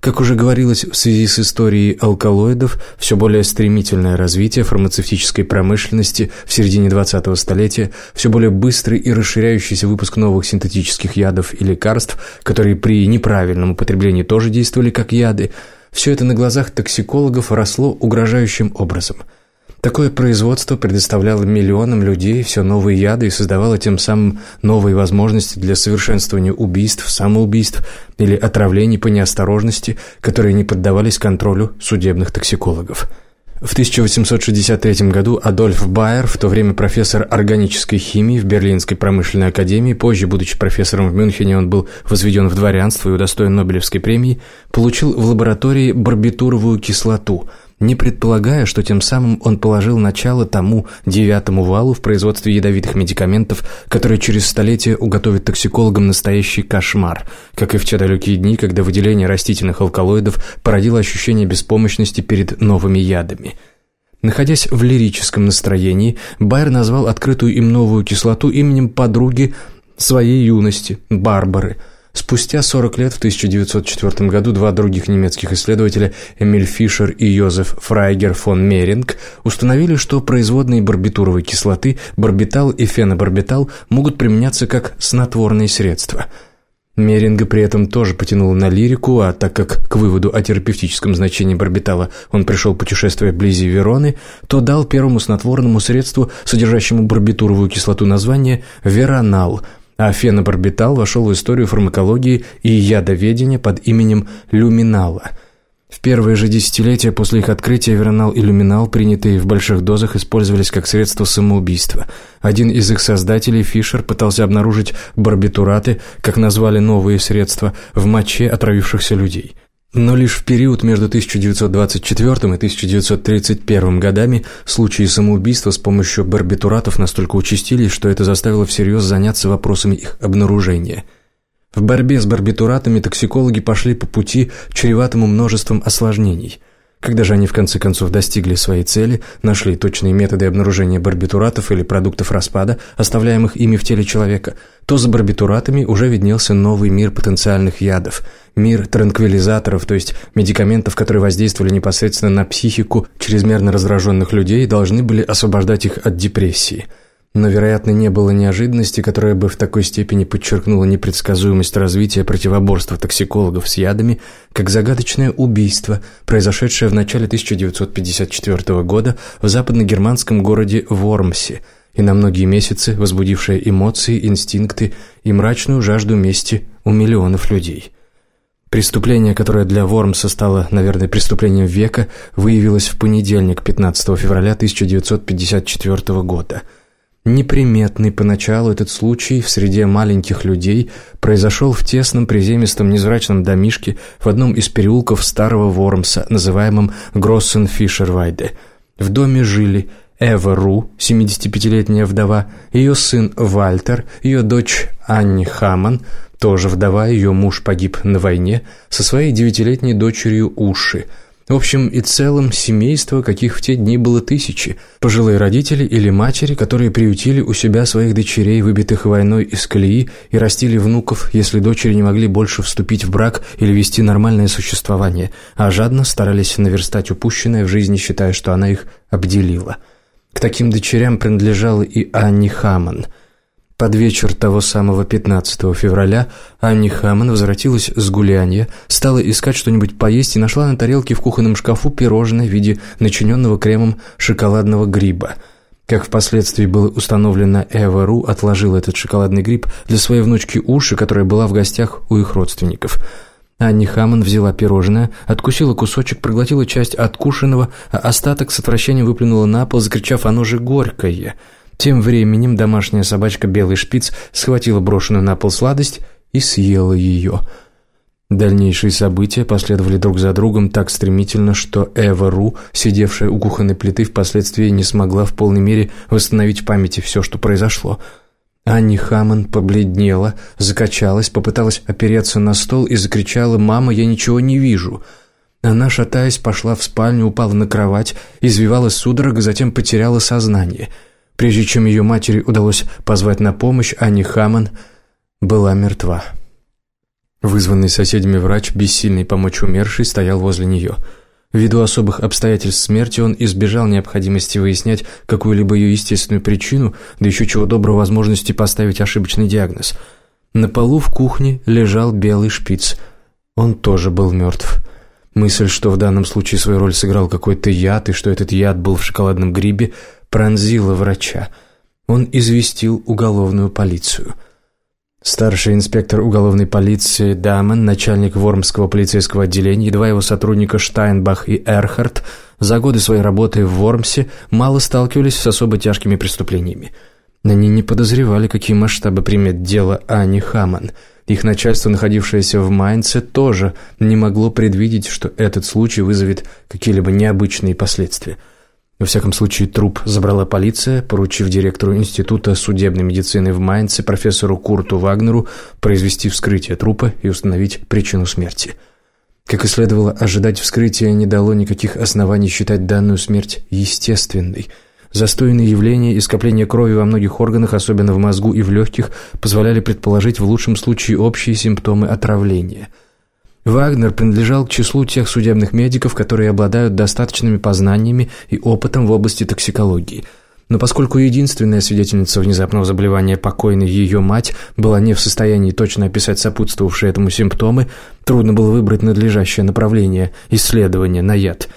как уже говорилось в связи с историей алкалоидов, все более стремительное развитие фармацевтической промышленности в середине 20-го столетия, все более быстрый и расширяющийся выпуск новых синтетических ядов и лекарств, которые при неправильном употреблении тоже действовали как яды, все это на глазах токсикологов росло угрожающим образом – Такое производство предоставляло миллионам людей все новые яды и создавало тем самым новые возможности для совершенствования убийств, самоубийств или отравлений по неосторожности, которые не поддавались контролю судебных токсикологов. В 1863 году Адольф Байер, в то время профессор органической химии в Берлинской промышленной академии, позже, будучи профессором в Мюнхене, он был возведен в дворянство и удостоен Нобелевской премии, получил в лаборатории барбитуровую кислоту – не предполагая, что тем самым он положил начало тому девятому валу в производстве ядовитых медикаментов, который через столетия уготовит токсикологам настоящий кошмар, как и в те далекие дни, когда выделение растительных алкалоидов породило ощущение беспомощности перед новыми ядами. Находясь в лирическом настроении, Байер назвал открытую им новую кислоту именем подруги своей юности, Барбары. Спустя 40 лет, в 1904 году, два других немецких исследователя, Эмиль Фишер и Йозеф Фрайгер фон Меринг, установили, что производные барбитуровой кислоты, барбитал и фенобарбитал могут применяться как снотворные средства – Меринга при этом тоже потянула на лирику, а так как к выводу о терапевтическом значении барбитала он пришел путешествуя вблизи Вероны, то дал первому снотворному средству, содержащему барбитуровую кислоту, название «веронал», а фенобарбитал вошел в историю фармакологии и ядоведения под именем люминала – в первые же десятилетия после их открытия веронал и люминал, принятые в больших дозах, использовались как средство самоубийства. Один из их создателей, Фишер, пытался обнаружить барбитураты, как назвали новые средства, в моче отравившихся людей. Но лишь в период между 1924 и 1931 годами случаи самоубийства с помощью барбитуратов настолько участились, что это заставило всерьез заняться вопросами их обнаружения – в борьбе с барбитуратами токсикологи пошли по пути, чреватому множеством осложнений. Когда же они в конце концов достигли своей цели, нашли точные методы обнаружения барбитуратов или продуктов распада, оставляемых ими в теле человека, то за барбитуратами уже виднелся новый мир потенциальных ядов, мир транквилизаторов, то есть медикаментов, которые воздействовали непосредственно на психику чрезмерно раздраженных людей и должны были освобождать их от депрессии – но, вероятно, не было неожиданности, которая бы в такой степени подчеркнула непредсказуемость развития противоборства токсикологов с ядами, как загадочное убийство, произошедшее в начале 1954 года в западно-германском городе Вормсе и на многие месяцы возбудившее эмоции, инстинкты и мрачную жажду мести у миллионов людей. Преступление, которое для Вормса стало, наверное, преступлением века, выявилось в понедельник, 15 февраля 1954 года – Неприметный поначалу этот случай в среде маленьких людей произошел в тесном приземистом незрачном домишке в одном из переулков старого Вормса, называемом Гроссен-Фишервайде. В доме жили Эва Ру, 75-летняя вдова, ее сын Вальтер, ее дочь Анни Хаман, тоже вдова, ее муж погиб на войне, со своей девятилетней дочерью Уши – в общем и целом, семейство, каких в те дни было тысячи. Пожилые родители или матери, которые приютили у себя своих дочерей, выбитых войной из колеи, и растили внуков, если дочери не могли больше вступить в брак или вести нормальное существование, а жадно старались наверстать упущенное в жизни, считая, что она их обделила. К таким дочерям принадлежала и Анни Хаман – под вечер того самого 15 февраля Анни Хаммон возвратилась с гулянья, стала искать что-нибудь поесть и нашла на тарелке в кухонном шкафу пирожное в виде начиненного кремом шоколадного гриба. Как впоследствии было установлено, Эва Ру отложила этот шоколадный гриб для своей внучки Уши, которая была в гостях у их родственников. Анни Хаммон взяла пирожное, откусила кусочек, проглотила часть откушенного, а остаток с отвращением выплюнула на пол, закричав «Оно же горькое!» Тем временем домашняя собачка Белый Шпиц схватила брошенную на пол сладость и съела ее. Дальнейшие события последовали друг за другом так стремительно, что Эва Ру, сидевшая у кухонной плиты, впоследствии не смогла в полной мере восстановить в памяти все, что произошло. Анни Хаммон побледнела, закачалась, попыталась опереться на стол и закричала «Мама, я ничего не вижу!» Она, шатаясь, пошла в спальню, упала на кровать, извивалась судорога, затем потеряла сознание – Прежде чем ее матери удалось позвать на помощь, Ани Хаман была мертва. Вызванный соседями врач, бессильный помочь умершей, стоял возле нее. Ввиду особых обстоятельств смерти он избежал необходимости выяснять какую-либо ее естественную причину, да еще чего доброго возможности поставить ошибочный диагноз. На полу в кухне лежал белый шпиц. Он тоже был мертв. Мысль, что в данном случае свою роль сыграл какой-то яд, и что этот яд был в шоколадном грибе – пронзила врача. Он известил уголовную полицию. Старший инспектор уголовной полиции Дамен, начальник Вормского полицейского отделения, и два его сотрудника Штайнбах и Эрхард за годы своей работы в Вормсе мало сталкивались с особо тяжкими преступлениями. Они не подозревали, какие масштабы примет дело Ани Хаман. Их начальство, находившееся в Майнце, тоже не могло предвидеть, что этот случай вызовет какие-либо необычные последствия – во всяком случае, труп забрала полиция, поручив директору Института судебной медицины в Майнце профессору Курту Вагнеру произвести вскрытие трупа и установить причину смерти. Как и следовало ожидать, вскрытие не дало никаких оснований считать данную смерть естественной. Застойные явления и скопление крови во многих органах, особенно в мозгу и в легких, позволяли предположить в лучшем случае общие симптомы отравления. Вагнер принадлежал к числу тех судебных медиков, которые обладают достаточными познаниями и опытом в области токсикологии – но поскольку единственная свидетельница внезапного заболевания покойной ее мать была не в состоянии точно описать сопутствовавшие этому симптомы, трудно было выбрать надлежащее направление исследования на яд.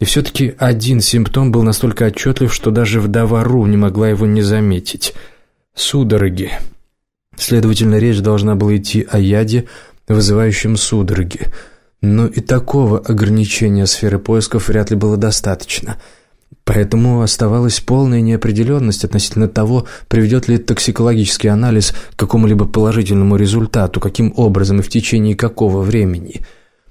И все-таки один симптом был настолько отчетлив, что даже вдова Ру не могла его не заметить. Судороги. Следовательно, речь должна была идти о яде, вызывающем судороги. Но и такого ограничения сферы поисков вряд ли было достаточно – Поэтому оставалась полная неопределенность относительно того, приведет ли токсикологический анализ к какому-либо положительному результату, каким образом и в течение какого времени.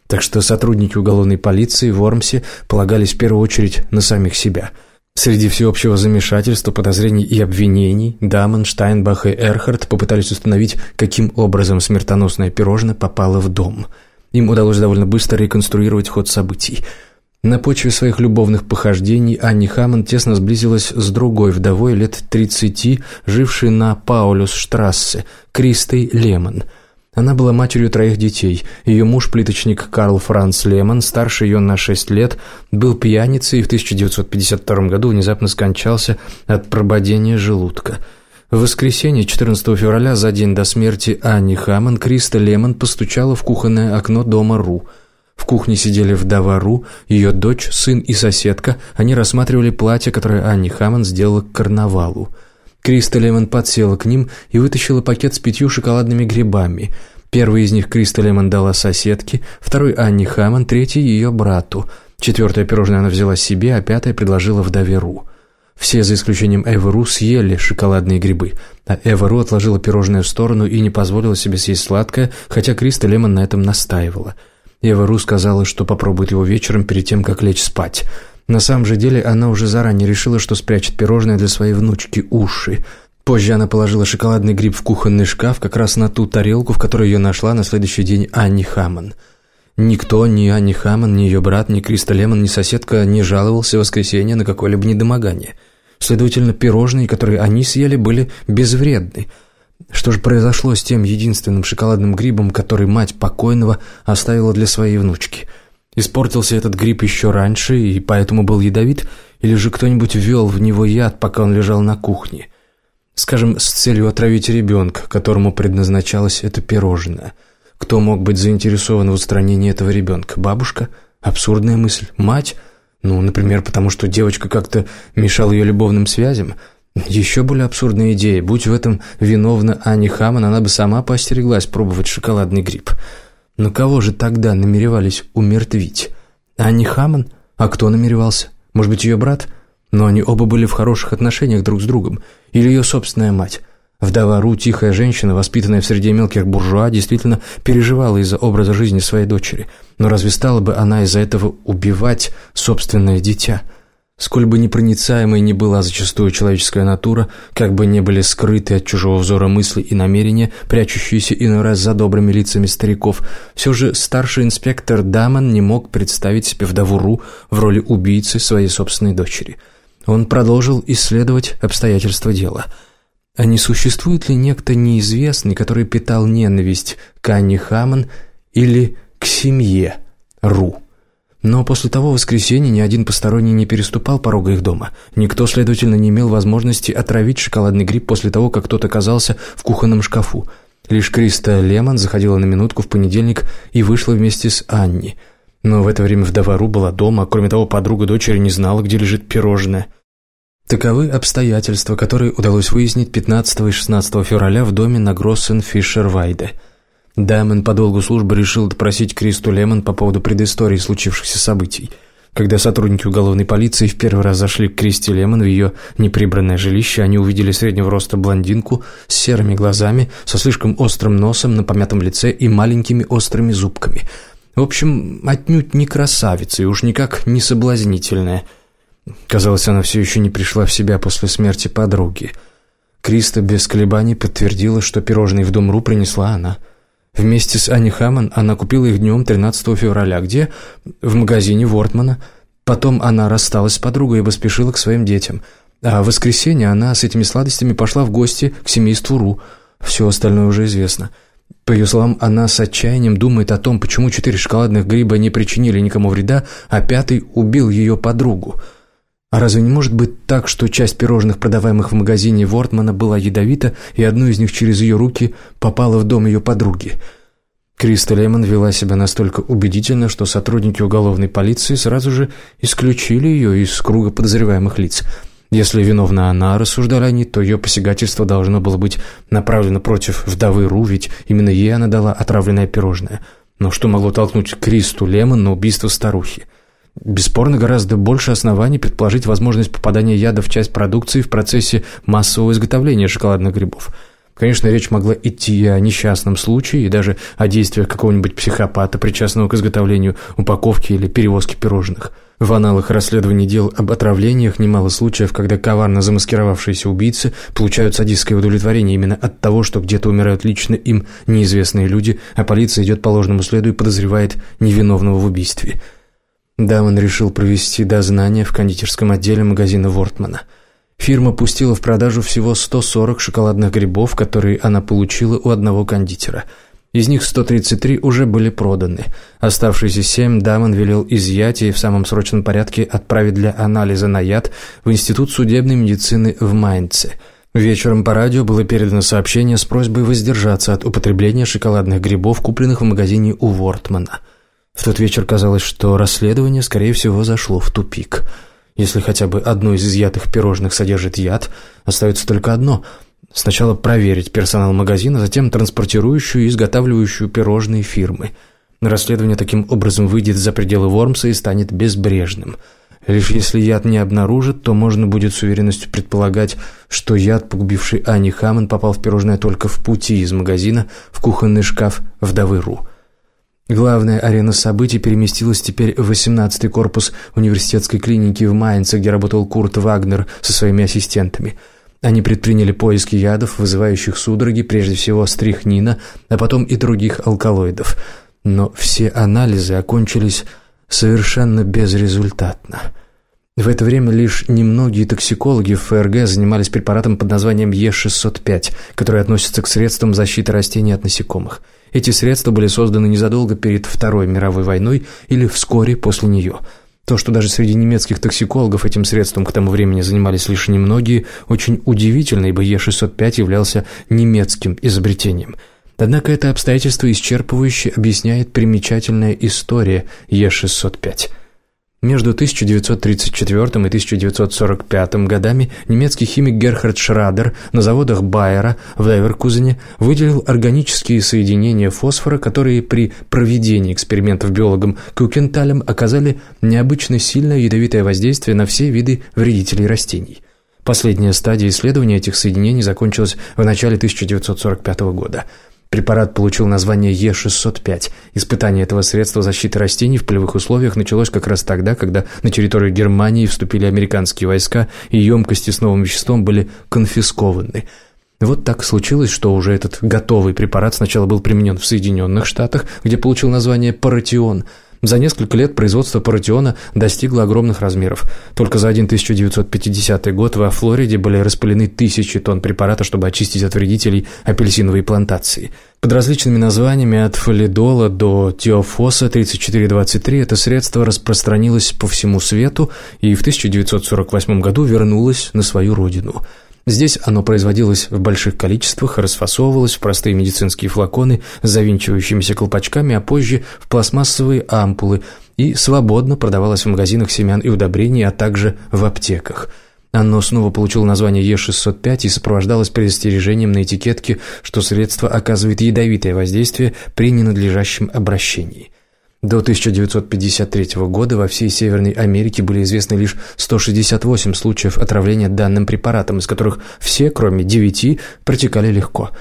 Так что сотрудники уголовной полиции в Ормсе полагались в первую очередь на самих себя. Среди всеобщего замешательства, подозрений и обвинений Дамон, Штайнбах и Эрхард попытались установить, каким образом смертоносное пирожное попало в дом. Им удалось довольно быстро реконструировать ход событий – на почве своих любовных похождений Анни Хаммон тесно сблизилась с другой вдовой лет 30, жившей на Паулюс-штрассе, Кристой Лемон. Она была матерью троих детей. Ее муж, плиточник Карл Франц Лемон, старше ее на 6 лет, был пьяницей и в 1952 году внезапно скончался от прободения желудка. В воскресенье, 14 февраля, за день до смерти Анни Хаммон, Криста Лемон постучала в кухонное окно дома Ру – в кухне сидели вдова Ру, ее дочь, сын и соседка. Они рассматривали платье, которое Анни Хаммон сделала к карнавалу. Криста Лемон подсела к ним и вытащила пакет с пятью шоколадными грибами. Первый из них Криста Лемон дала соседке, второй Анни Хаммон, третий ее брату. Четвертое пирожное она взяла себе, а пятое предложила вдове Ру. Все, за исключением Эвы Ру, съели шоколадные грибы, а Эва Ру отложила пирожное в сторону и не позволила себе съесть сладкое, хотя Криста Лемон на этом настаивала – Ева Ру сказала, что попробует его вечером перед тем, как лечь спать. На самом же деле она уже заранее решила, что спрячет пирожное для своей внучки Уши. Позже она положила шоколадный гриб в кухонный шкаф, как раз на ту тарелку, в которой ее нашла на следующий день Анни Хаммон. Никто, ни Анни Хаммон, ни ее брат, ни Криста Лемон, ни соседка не жаловался в воскресенье на какое-либо недомогание. Следовательно, пирожные, которые они съели, были безвредны – что же произошло с тем единственным шоколадным грибом, который мать покойного оставила для своей внучки? Испортился этот гриб еще раньше и поэтому был ядовит, или же кто-нибудь ввел в него яд, пока он лежал на кухне? Скажем, с целью отравить ребенка, которому предназначалось это пирожное. Кто мог быть заинтересован в устранении этого ребенка? Бабушка? Абсурдная мысль. Мать? Ну, например, потому что девочка как-то мешала ее любовным связям – еще более абсурдная идея. Будь в этом виновна Ани Хаман, она бы сама поостереглась пробовать шоколадный гриб. Но кого же тогда намеревались умертвить? Ани Хаман? А кто намеревался? Может быть, ее брат? Но они оба были в хороших отношениях друг с другом. Или ее собственная мать? Вдова Ру, тихая женщина, воспитанная в среде мелких буржуа, действительно переживала из-за образа жизни своей дочери. Но разве стала бы она из-за этого убивать собственное дитя – Сколь бы непроницаемой ни была зачастую человеческая натура, как бы не были скрыты от чужого взора мысли и намерения, прячущиеся иной раз за добрыми лицами стариков, все же старший инспектор Даман не мог представить себе вдову Ру в роли убийцы своей собственной дочери. Он продолжил исследовать обстоятельства дела. А не существует ли некто неизвестный, который питал ненависть к Анне Хаман или к семье Ру? Но после того воскресенья ни один посторонний не переступал порога их дома. Никто, следовательно, не имел возможности отравить шоколадный гриб после того, как тот оказался в кухонном шкафу. Лишь Криста Лемон заходила на минутку в понедельник и вышла вместе с Анни. Но в это время вдова Ру была дома, а кроме того, подруга дочери не знала, где лежит пирожное. Таковы обстоятельства, которые удалось выяснить 15 и 16 февраля в доме на Гроссен-Фишер-Вайде – Даймон по долгу службы решил допросить Кристу Лемон по поводу предыстории случившихся событий. Когда сотрудники уголовной полиции в первый раз зашли к Кристи Лемон в ее неприбранное жилище, они увидели среднего роста блондинку с серыми глазами, со слишком острым носом на помятом лице и маленькими острыми зубками. В общем, отнюдь не красавица и уж никак не соблазнительная. Казалось, она все еще не пришла в себя после смерти подруги. Криста без колебаний подтвердила, что пирожные в дом Ру принесла она – Вместе с Ани Хаммон она купила их днем 13 февраля, где? В магазине Вортмана. Потом она рассталась с подругой и поспешила к своим детям. А в воскресенье она с этими сладостями пошла в гости к семейству Ру. Все остальное уже известно. По ее словам, она с отчаянием думает о том, почему четыре шоколадных гриба не причинили никому вреда, а пятый убил ее подругу. А разве не может быть так, что часть пирожных, продаваемых в магазине Вортмана, была ядовита, и одну из них через ее руки попала в дом ее подруги? Криста Лемон вела себя настолько убедительно, что сотрудники уголовной полиции сразу же исключили ее из круга подозреваемых лиц – если виновна она, рассуждали они, то ее посягательство должно было быть направлено против вдовы Ру, ведь именно ей она дала отравленное пирожное. Но что могло толкнуть Кристу Лемон на убийство старухи? Бесспорно, гораздо больше оснований предположить возможность попадания яда в часть продукции в процессе массового изготовления шоколадных грибов. Конечно, речь могла идти о несчастном случае и даже о действиях какого-нибудь психопата, причастного к изготовлению упаковки или перевозке пирожных – в аналах расследований дел об отравлениях немало случаев, когда коварно замаскировавшиеся убийцы получают садистское удовлетворение именно от того, что где-то умирают лично им неизвестные люди, а полиция идет по ложному следу и подозревает невиновного в убийстве. Дамон решил провести дознание в кондитерском отделе магазина Вортмана. Фирма пустила в продажу всего 140 шоколадных грибов, которые она получила у одного кондитера – из них 133 уже были проданы. Оставшиеся семь Дамон велел изъять и в самом срочном порядке отправить для анализа на яд в Институт судебной медицины в Майнце. Вечером по радио было передано сообщение с просьбой воздержаться от употребления шоколадных грибов, купленных в магазине у Вортмана. В тот вечер казалось, что расследование, скорее всего, зашло в тупик. Если хотя бы одно из изъятых пирожных содержит яд, остается только одно – Сначала проверить персонал магазина, затем транспортирующую и изготавливающую пирожные фирмы. Расследование таким образом выйдет за пределы Вормса и станет безбрежным. Лишь если яд не обнаружит, то можно будет с уверенностью предполагать, что яд, погубивший Ани Хаммон, попал в пирожное только в пути из магазина в кухонный шкаф вдовы Ру. Главная арена событий переместилась теперь в 18-й корпус университетской клиники в Майнце, где работал Курт Вагнер со своими ассистентами – они предприняли поиски ядов, вызывающих судороги, прежде всего стрихнина, а потом и других алкалоидов. Но все анализы окончились совершенно безрезультатно. В это время лишь немногие токсикологи в ФРГ занимались препаратом под названием Е605, который относится к средствам защиты растений от насекомых. Эти средства были созданы незадолго перед Второй мировой войной или вскоре после нее – то, что даже среди немецких токсикологов этим средством к тому времени занимались лишь немногие, очень удивительно, ибо Е605 являлся немецким изобретением. Однако это обстоятельство исчерпывающе объясняет примечательная история Е605. Между 1934 и 1945 годами немецкий химик Герхард Шрадер на заводах Байера в Леверкузене выделил органические соединения фосфора, которые при проведении экспериментов биологом Кукенталем оказали необычно сильное ядовитое воздействие на все виды вредителей растений. Последняя стадия исследования этих соединений закончилась в начале 1945 года – Препарат получил название Е605. Испытание этого средства защиты растений в полевых условиях началось как раз тогда, когда на территорию Германии вступили американские войска, и емкости с новым веществом были конфискованы. Вот так случилось, что уже этот готовый препарат сначала был применен в Соединенных Штатах, где получил название «Паратион», за несколько лет производство паратиона достигло огромных размеров. Только за один 1950 год во Флориде были распылены тысячи тонн препарата, чтобы очистить от вредителей апельсиновые плантации. Под различными названиями от фолидола до теофоса 3423 это средство распространилось по всему свету и в 1948 году вернулось на свою родину – Здесь оно производилось в больших количествах, расфасовывалось в простые медицинские флаконы с завинчивающимися колпачками, а позже в пластмассовые ампулы и свободно продавалось в магазинах семян и удобрений, а также в аптеках. Оно снова получило название Е605 и сопровождалось предостережением на этикетке, что средство оказывает ядовитое воздействие при ненадлежащем обращении – до 1953 года во всей Северной Америке были известны лишь 168 случаев отравления данным препаратом, из которых все, кроме 9, протекали легко.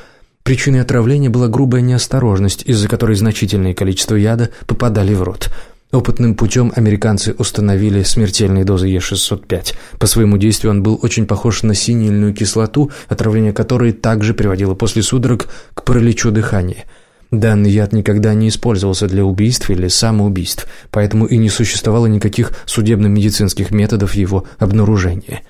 Причиной отравления была грубая неосторожность, из-за которой значительное количество яда попадали в рот. Опытным путем американцы установили смертельные дозы Е605. По своему действию он был очень похож на синильную кислоту, отравление которой также приводило после судорог к параличу дыхания – Данный яд никогда не использовался для убийств или самоубийств, поэтому и не существовало никаких судебно-медицинских методов его обнаружения.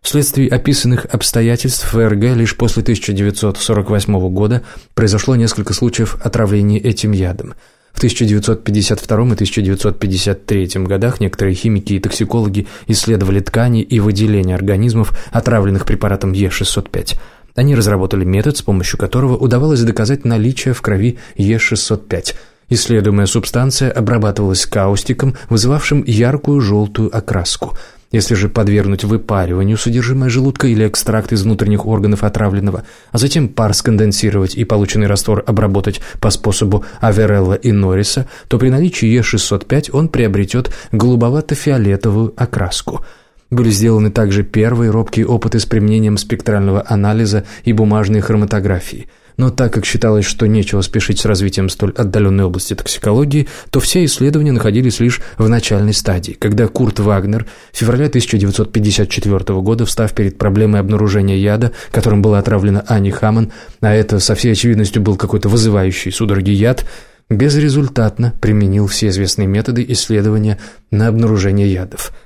Вследствие описанных обстоятельств ФРГ лишь после 1948 года произошло несколько случаев отравления этим ядом. В 1952 и 1953 годах некоторые химики и токсикологи исследовали ткани и выделения организмов, отравленных препаратом Е605. Они разработали метод, с помощью которого удавалось доказать наличие в крови Е605. Исследуемая субстанция обрабатывалась каустиком, вызывавшим яркую желтую окраску. Если же подвергнуть выпариванию содержимое желудка или экстракт из внутренних органов отравленного, а затем пар сконденсировать и полученный раствор обработать по способу Аверелла и Норриса, то при наличии Е605 он приобретет голубовато-фиолетовую окраску – были сделаны также первые робкие опыты с применением спектрального анализа и бумажной хроматографии. Но так как считалось, что нечего спешить с развитием столь отдаленной области токсикологии, то все исследования находились лишь в начальной стадии, когда Курт Вагнер в феврале 1954 года, встав перед проблемой обнаружения яда, которым была отравлена Ани Хаммон, а это со всей очевидностью был какой-то вызывающий судороги яд, безрезультатно применил все известные методы исследования на обнаружение ядов –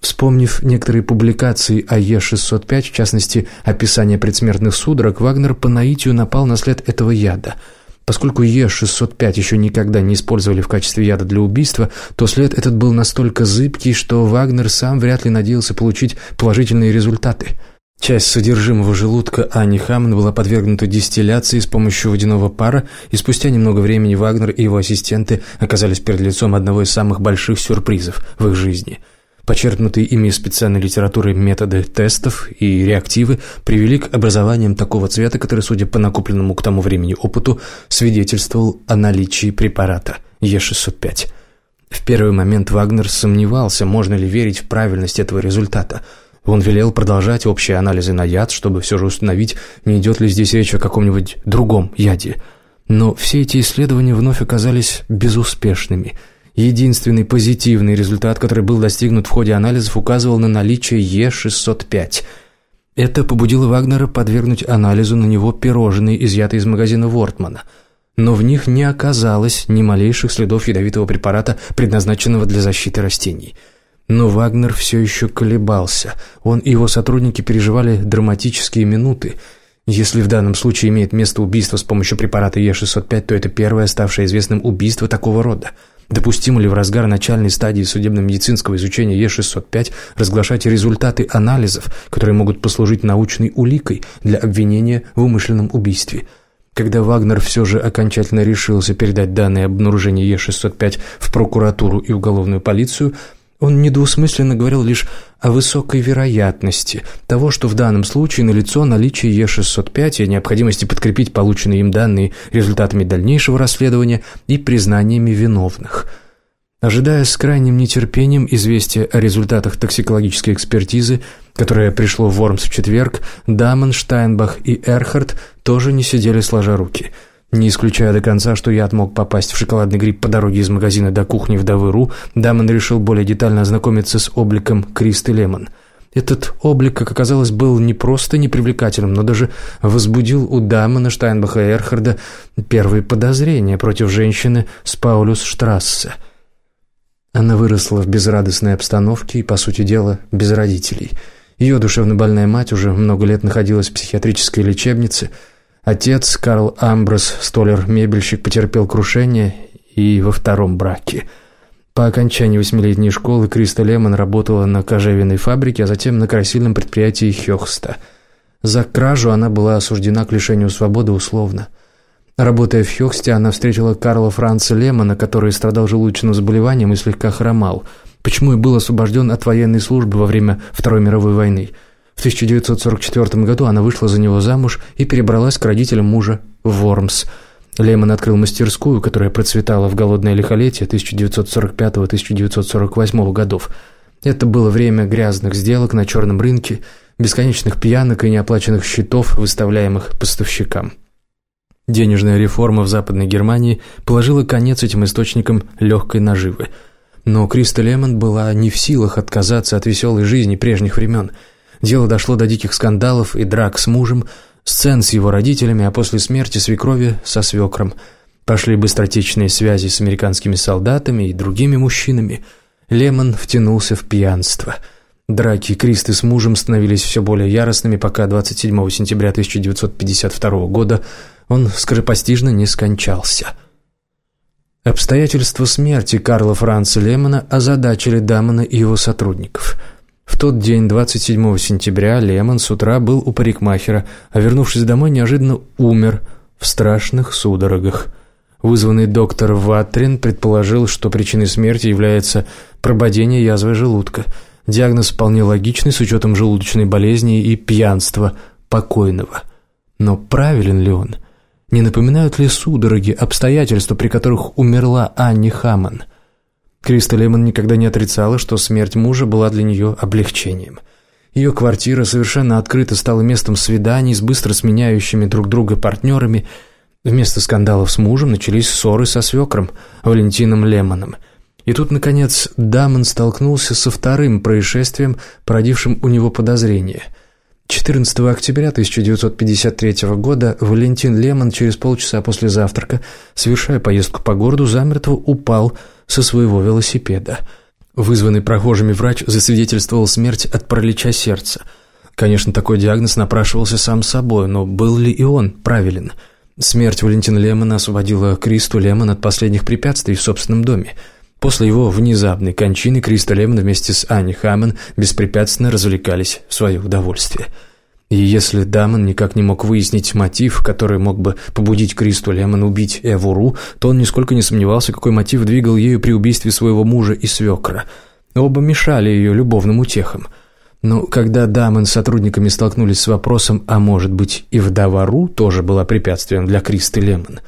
Вспомнив некоторые публикации о Е605, в частности, описание предсмертных судорог, Вагнер по наитию напал на след этого яда. Поскольку Е605 еще никогда не использовали в качестве яда для убийства, то след этот был настолько зыбкий, что Вагнер сам вряд ли надеялся получить положительные результаты. Часть содержимого желудка Ани Хаммон была подвергнута дистилляции с помощью водяного пара, и спустя немного времени Вагнер и его ассистенты оказались перед лицом одного из самых больших сюрпризов в их жизни – Почерпнутые ими специальной литературы методы тестов и реактивы привели к образованиям такого цвета, который, судя по накопленному к тому времени опыту, свидетельствовал о наличии препарата Е605. В первый момент Вагнер сомневался, можно ли верить в правильность этого результата. Он велел продолжать общие анализы на яд, чтобы все же установить, не идет ли здесь речь о каком-нибудь другом яде. Но все эти исследования вновь оказались безуспешными – Единственный позитивный результат, который был достигнут в ходе анализов, указывал на наличие Е605. Это побудило Вагнера подвергнуть анализу на него пирожные, изъятые из магазина Вортмана. Но в них не оказалось ни малейших следов ядовитого препарата, предназначенного для защиты растений. Но Вагнер все еще колебался. Он и его сотрудники переживали драматические минуты. Если в данном случае имеет место убийство с помощью препарата Е605, то это первое ставшее известным убийство такого рода – Допустимо ли в разгар начальной стадии судебно-медицинского изучения Е605 разглашать результаты анализов, которые могут послужить научной уликой для обвинения в умышленном убийстве? Когда Вагнер все же окончательно решился передать данные об обнаружении Е605 в прокуратуру и уголовную полицию – он недвусмысленно говорил лишь о высокой вероятности того, что в данном случае налицо наличие Е605 и необходимости подкрепить полученные им данные результатами дальнейшего расследования и признаниями виновных. Ожидая с крайним нетерпением известия о результатах токсикологической экспертизы, которое пришло в Вормс в четверг, Дамон, Штайнбах и Эрхард тоже не сидели сложа руки – не исключая до конца, что яд мог попасть в шоколадный гриб по дороге из магазина до кухни вдовы Ру, Дамон решил более детально ознакомиться с обликом Кристы Лемон. Этот облик, как оказалось, был не просто непривлекательным, но даже возбудил у Дамона, Штайнбаха и Эрхарда первые подозрения против женщины с Паулюс Штрассе. Она выросла в безрадостной обстановке и, по сути дела, без родителей. Ее душевнобольная мать уже много лет находилась в психиатрической лечебнице – Отец, Карл Амброс, столер-мебельщик, потерпел крушение и во втором браке. По окончании восьмилетней школы Криста Лемон работала на кожевенной фабрике, а затем на красильном предприятии Хёхста. За кражу она была осуждена к лишению свободы условно. Работая в Хёхсте, она встретила Карла Франца Лемона, который страдал желудочным заболеванием и слегка хромал, почему и был освобожден от военной службы во время Второй мировой войны – в 1944 году она вышла за него замуж и перебралась к родителям мужа в Вормс. Лемон открыл мастерскую, которая процветала в голодное лихолетие 1945-1948 годов. Это было время грязных сделок на черном рынке, бесконечных пьянок и неоплаченных счетов, выставляемых поставщикам. Денежная реформа в Западной Германии положила конец этим источникам легкой наживы. Но Криста Лемон была не в силах отказаться от веселой жизни прежних времен – Дело дошло до диких скандалов и драк с мужем, сцен с его родителями, а после смерти свекрови со свекром. Пошли быстротечные связи с американскими солдатами и другими мужчинами. Лемон втянулся в пьянство. Драки Кристы с мужем становились все более яростными, пока 27 сентября 1952 года он скоропостижно не скончался. Обстоятельства смерти Карла Франца Лемона озадачили Дамона и его сотрудников. В тот день, 27 сентября, Лемон с утра был у парикмахера, а вернувшись домой, неожиданно умер в страшных судорогах – Вызванный доктор Ватрин предположил, что причиной смерти является прободение язвы желудка. Диагноз вполне логичный с учетом желудочной болезни и пьянства покойного. Но правилен ли он? Не напоминают ли судороги обстоятельства, при которых умерла Анни Хаммон? Криста Лемон никогда не отрицала, что смерть мужа была для нее облегчением. Ее квартира совершенно открыто стала местом свиданий с быстро сменяющими друг друга партнерами – Вместо скандалов с мужем начались ссоры со свекром Валентином Лемоном. И тут, наконец, Дамон столкнулся со вторым происшествием, породившим у него подозрение. 14 октября 1953 года Валентин Лемон через полчаса после завтрака, совершая поездку по городу, замертво упал со своего велосипеда. Вызванный прохожими врач засвидетельствовал смерть от паралича сердца. Конечно, такой диагноз напрашивался сам собой, но был ли и он правилен – Смерть Валентина Лемона освободила Кристу Лемон от последних препятствий в собственном доме. После его внезапной кончины Криста Лемон вместе с Анни Хаммон беспрепятственно развлекались в свое удовольствие. И если Дамон никак не мог выяснить мотив, который мог бы побудить Кристу Лемон убить Эвуру, то он нисколько не сомневался, какой мотив двигал ею при убийстве своего мужа и свекра. Оба мешали ее любовным утехам – но когда Дамон с сотрудниками столкнулись с вопросом, а может быть и вдова Ру тоже была препятствием для Кристы Лемон.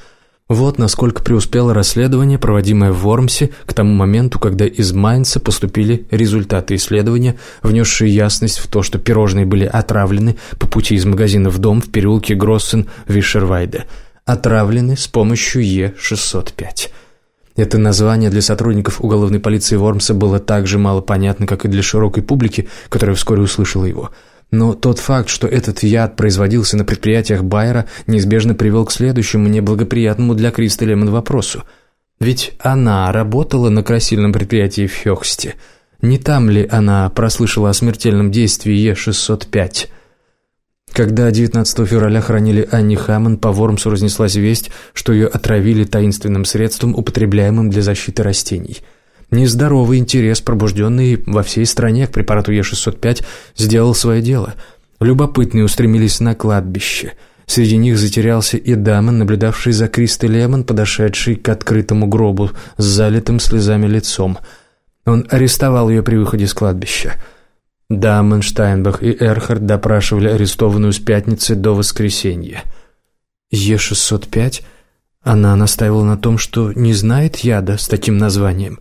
Вот насколько преуспело расследование, проводимое в Вормсе к тому моменту, когда из Майнца поступили результаты исследования, внесшие ясность в то, что пирожные были отравлены по пути из магазина в дом в переулке Гроссен-Вишервайде. Отравлены с помощью Е-605. Это название для сотрудников уголовной полиции Вормса было так же мало понятно, как и для широкой публики, которая вскоре услышала его. Но тот факт, что этот яд производился на предприятиях Байера, неизбежно привел к следующему неблагоприятному для Криста Лемон вопросу. Ведь она работала на красильном предприятии в Хёхсте. Не там ли она прослышала о смертельном действии Е-605? Когда 19 февраля хоронили Анни Хаммон, по Вормсу разнеслась весть, что ее отравили таинственным средством, употребляемым для защиты растений. Нездоровый интерес, пробужденный во всей стране к препарату Е605, сделал свое дело. Любопытные устремились на кладбище. Среди них затерялся и Дамон, наблюдавший за Кристой Лемон, подошедший к открытому гробу с залитым слезами лицом. Он арестовал ее при выходе с кладбища. Дамон, Штайнбах и Эрхард допрашивали арестованную с пятницы до воскресенья. Е-605? Она настаивала на том, что не знает яда с таким названием.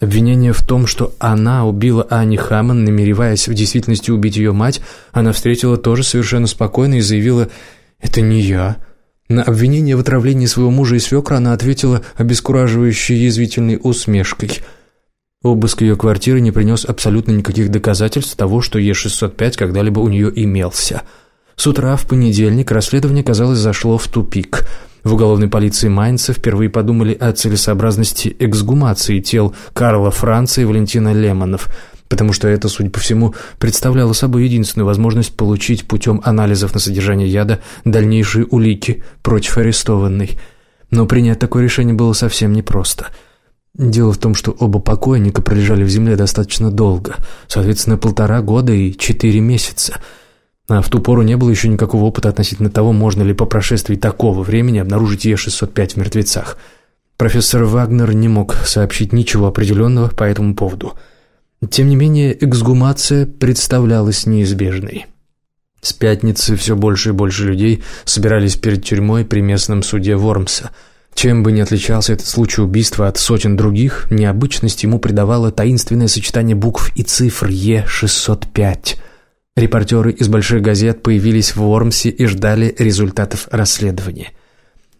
Обвинение в том, что она убила Ани Хаммон, намереваясь в действительности убить ее мать, она встретила тоже совершенно спокойно и заявила «Это не я». На обвинение в отравлении своего мужа и свекра она ответила обескураживающей язвительной усмешкой – Обыск ее квартиры не принес абсолютно никаких доказательств того, что Е-605 когда-либо у нее имелся. С утра в понедельник расследование, казалось, зашло в тупик. В уголовной полиции Майнца впервые подумали о целесообразности эксгумации тел Карла Франца и Валентина Лемонов, потому что это, судя по всему, представляло собой единственную возможность получить путем анализов на содержание яда дальнейшие улики против арестованной. Но принять такое решение было совсем непросто – Дело в том, что оба покойника пролежали в земле достаточно долго, соответственно, полтора года и четыре месяца. А в ту пору не было еще никакого опыта относительно того, можно ли по прошествии такого времени обнаружить Е-605 в мертвецах. Профессор Вагнер не мог сообщить ничего определенного по этому поводу. Тем не менее, эксгумация представлялась неизбежной. С пятницы все больше и больше людей собирались перед тюрьмой при местном суде Вормса – чем бы ни отличался этот случай убийства от сотен других, необычность ему придавало таинственное сочетание букв и цифр Е605. Репортеры из больших газет появились в Вормсе и ждали результатов расследования.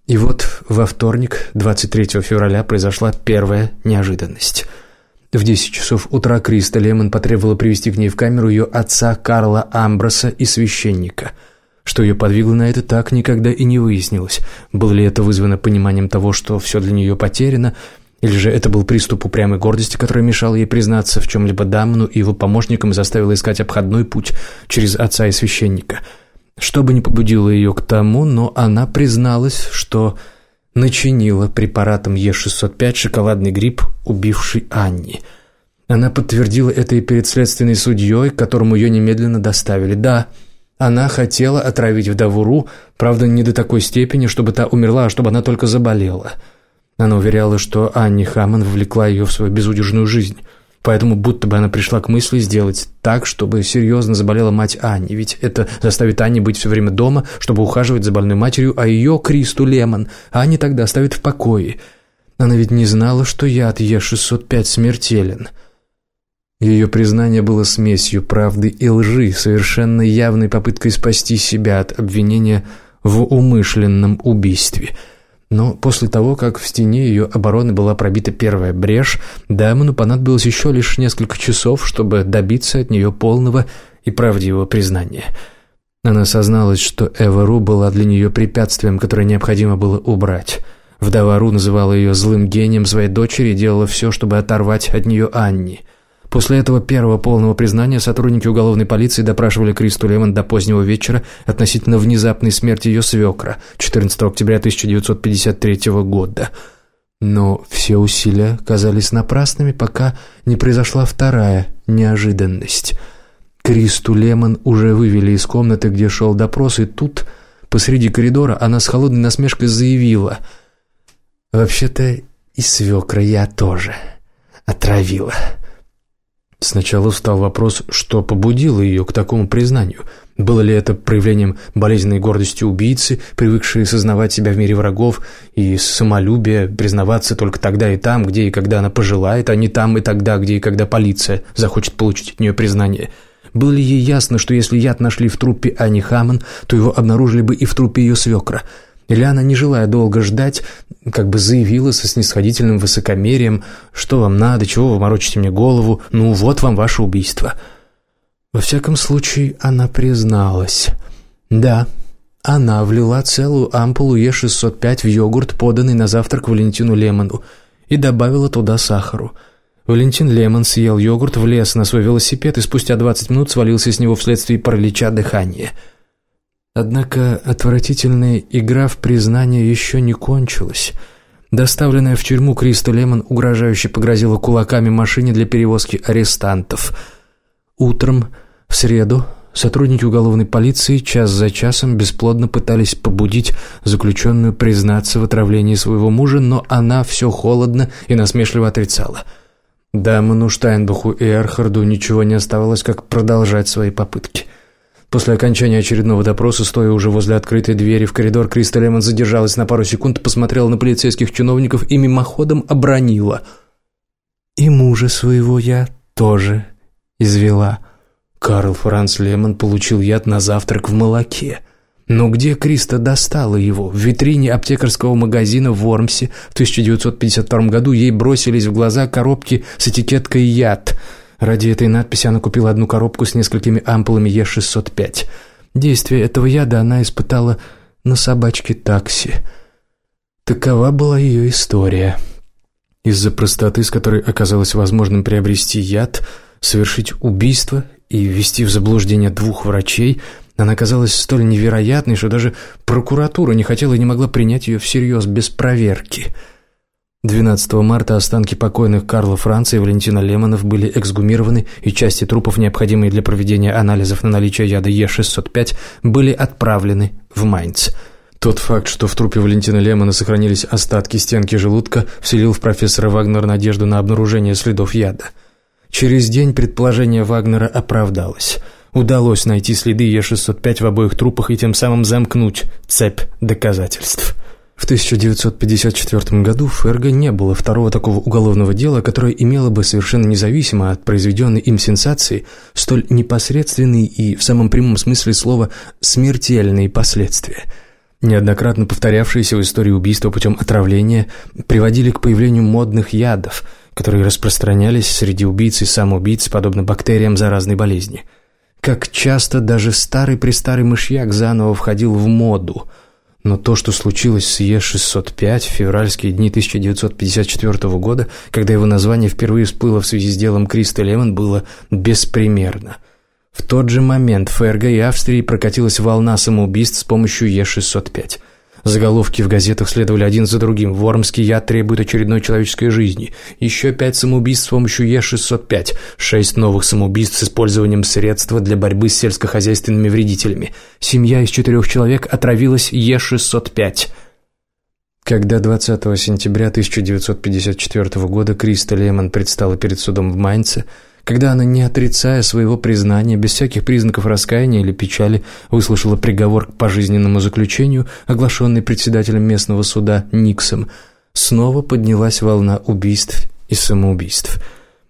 И вот во вторник, 23 февраля, произошла первая неожиданность. В 10 часов утра Криста Лемон потребовала привести к ней в камеру ее отца Карла Амброса и священника – Что ее подвигло на это, так никогда и не выяснилось. Было ли это вызвано пониманием того, что все для нее потеряно, или же это был приступ упрямой гордости, который мешал ей признаться в чем-либо Дамну и его помощникам заставил искать обходной путь через отца и священника. Что бы ни побудило ее к тому, но она призналась, что начинила препаратом Е605 шоколадный гриб, убивший Анни. Она подтвердила это и перед следственной судьей, которому ее немедленно доставили. Да, она хотела отравить вдову Ру, правда, не до такой степени, чтобы та умерла, а чтобы она только заболела. — она уверяла, что Анни Хаммон вовлекла ее в свою безудержную жизнь. Поэтому будто бы она пришла к мысли сделать так, чтобы серьезно заболела мать Анни, ведь это заставит Анни быть все время дома, чтобы ухаживать за больной матерью, а ее, Кристу Лемон, Анни тогда оставит в покое. Она ведь не знала, что яд Е-605 смертелен. Ее признание было смесью правды и лжи, совершенно явной попыткой спасти себя от обвинения в умышленном убийстве – но после того, как в стене ее обороны была пробита первая брешь, Даймону понадобилось еще лишь несколько часов, чтобы добиться от нее полного и правдивого признания. Она созналась, что Эва Ру была для нее препятствием, которое необходимо было убрать. Вдова Ру называла ее злым гением своей дочери и делала все, чтобы оторвать от нее Анни – После этого первого полного признания сотрудники уголовной полиции допрашивали Кристу Лемон до позднего вечера относительно внезапной смерти ее свекра 14 октября 1953 года. Но все усилия казались напрасными, пока не произошла вторая неожиданность. Кристу Лемон уже вывели из комнаты, где шел допрос, и тут, посреди коридора, она с холодной насмешкой заявила «Вообще-то и свекра я тоже отравила». Сначала встал вопрос, что побудило ее к такому признанию. Было ли это проявлением болезненной гордости убийцы, привыкшей сознавать себя в мире врагов, и самолюбия, признаваться только тогда и там, где и когда она пожелает, а не там и тогда, где и когда полиция захочет получить от нее признание? Было ли ей ясно, что если яд нашли в трупе Ани Хаммон, то его обнаружили бы и в трупе ее свекра – или она, не желая долго ждать, как бы заявила со снисходительным высокомерием, что вам надо, чего вы морочите мне голову, ну вот вам ваше убийство. Во всяком случае, она призналась. Да, она влила целую ампулу Е605 в йогурт, поданный на завтрак Валентину Лемону, и добавила туда сахару. Валентин Лемон съел йогурт, влез на свой велосипед и спустя 20 минут свалился с него вследствие паралича дыхания – Однако отвратительная игра в признание еще не кончилась. Доставленная в тюрьму Криста Лемон угрожающе погрозила кулаками машине для перевозки арестантов. Утром, в среду, сотрудники уголовной полиции час за часом бесплодно пытались побудить заключенную признаться в отравлении своего мужа, но она все холодно и насмешливо отрицала. Дамону Штайнбаху и Эрхарду ничего не оставалось, как продолжать свои попытки – После окончания очередного допроса, стоя уже возле открытой двери в коридор, Криста Лемон задержалась на пару секунд, посмотрела на полицейских чиновников и мимоходом обронила. «И мужа своего я тоже извела». Карл Франц Лемон получил яд на завтрак в молоке. Но где Криста достала его? В витрине аптекарского магазина в Вормсе в 1952 году ей бросились в глаза коробки с этикеткой «Яд». Ради этой надписи она купила одну коробку с несколькими ампулами Е605. Действие этого яда она испытала на собачке такси. Такова была ее история. Из-за простоты, с которой оказалось возможным приобрести яд, совершить убийство и ввести в заблуждение двух врачей, она казалась столь невероятной, что даже прокуратура не хотела и не могла принять ее всерьез без проверки – 12 марта останки покойных Карла Франца и Валентина Лемонов были эксгумированы, и части трупов, необходимые для проведения анализов на наличие яда Е605, были отправлены в Майнц. Тот факт, что в трупе Валентина Лемона сохранились остатки стенки желудка, вселил в профессора Вагнера надежду на обнаружение следов яда. Через день предположение Вагнера оправдалось. Удалось найти следы Е605 в обоих трупах и тем самым замкнуть цепь доказательств. В 1954 году в ФРГ не было второго такого уголовного дела, которое имело бы совершенно независимо от произведенной им сенсации столь непосредственные и, в самом прямом смысле слова, смертельные последствия. Неоднократно повторявшиеся в истории убийства путем отравления приводили к появлению модных ядов, которые распространялись среди убийц и самоубийц, подобно бактериям заразной болезни – как часто даже старый-престарый мышьяк заново входил в моду. Но то, что случилось с Е-605 в февральские дни 1954 года, когда его название впервые всплыло в связи с делом Криста Лемон, было беспримерно. В тот же момент в ФРГ и Австрии прокатилась волна самоубийств с помощью Е-605. Заголовки в газетах следовали один за другим. Вормский яд требует очередной человеческой жизни. Еще пять самоубийств с помощью Е-605. Шесть новых самоубийств с использованием средства для борьбы с сельскохозяйственными вредителями. Семья из четырех человек отравилась Е-605. Когда 20 сентября 1954 года Криста Лемон предстала перед судом в Майнце, когда она, не отрицая своего признания, без всяких признаков раскаяния или печали, выслушала приговор к пожизненному заключению, оглашенный председателем местного суда Никсом, снова поднялась волна убийств и самоубийств.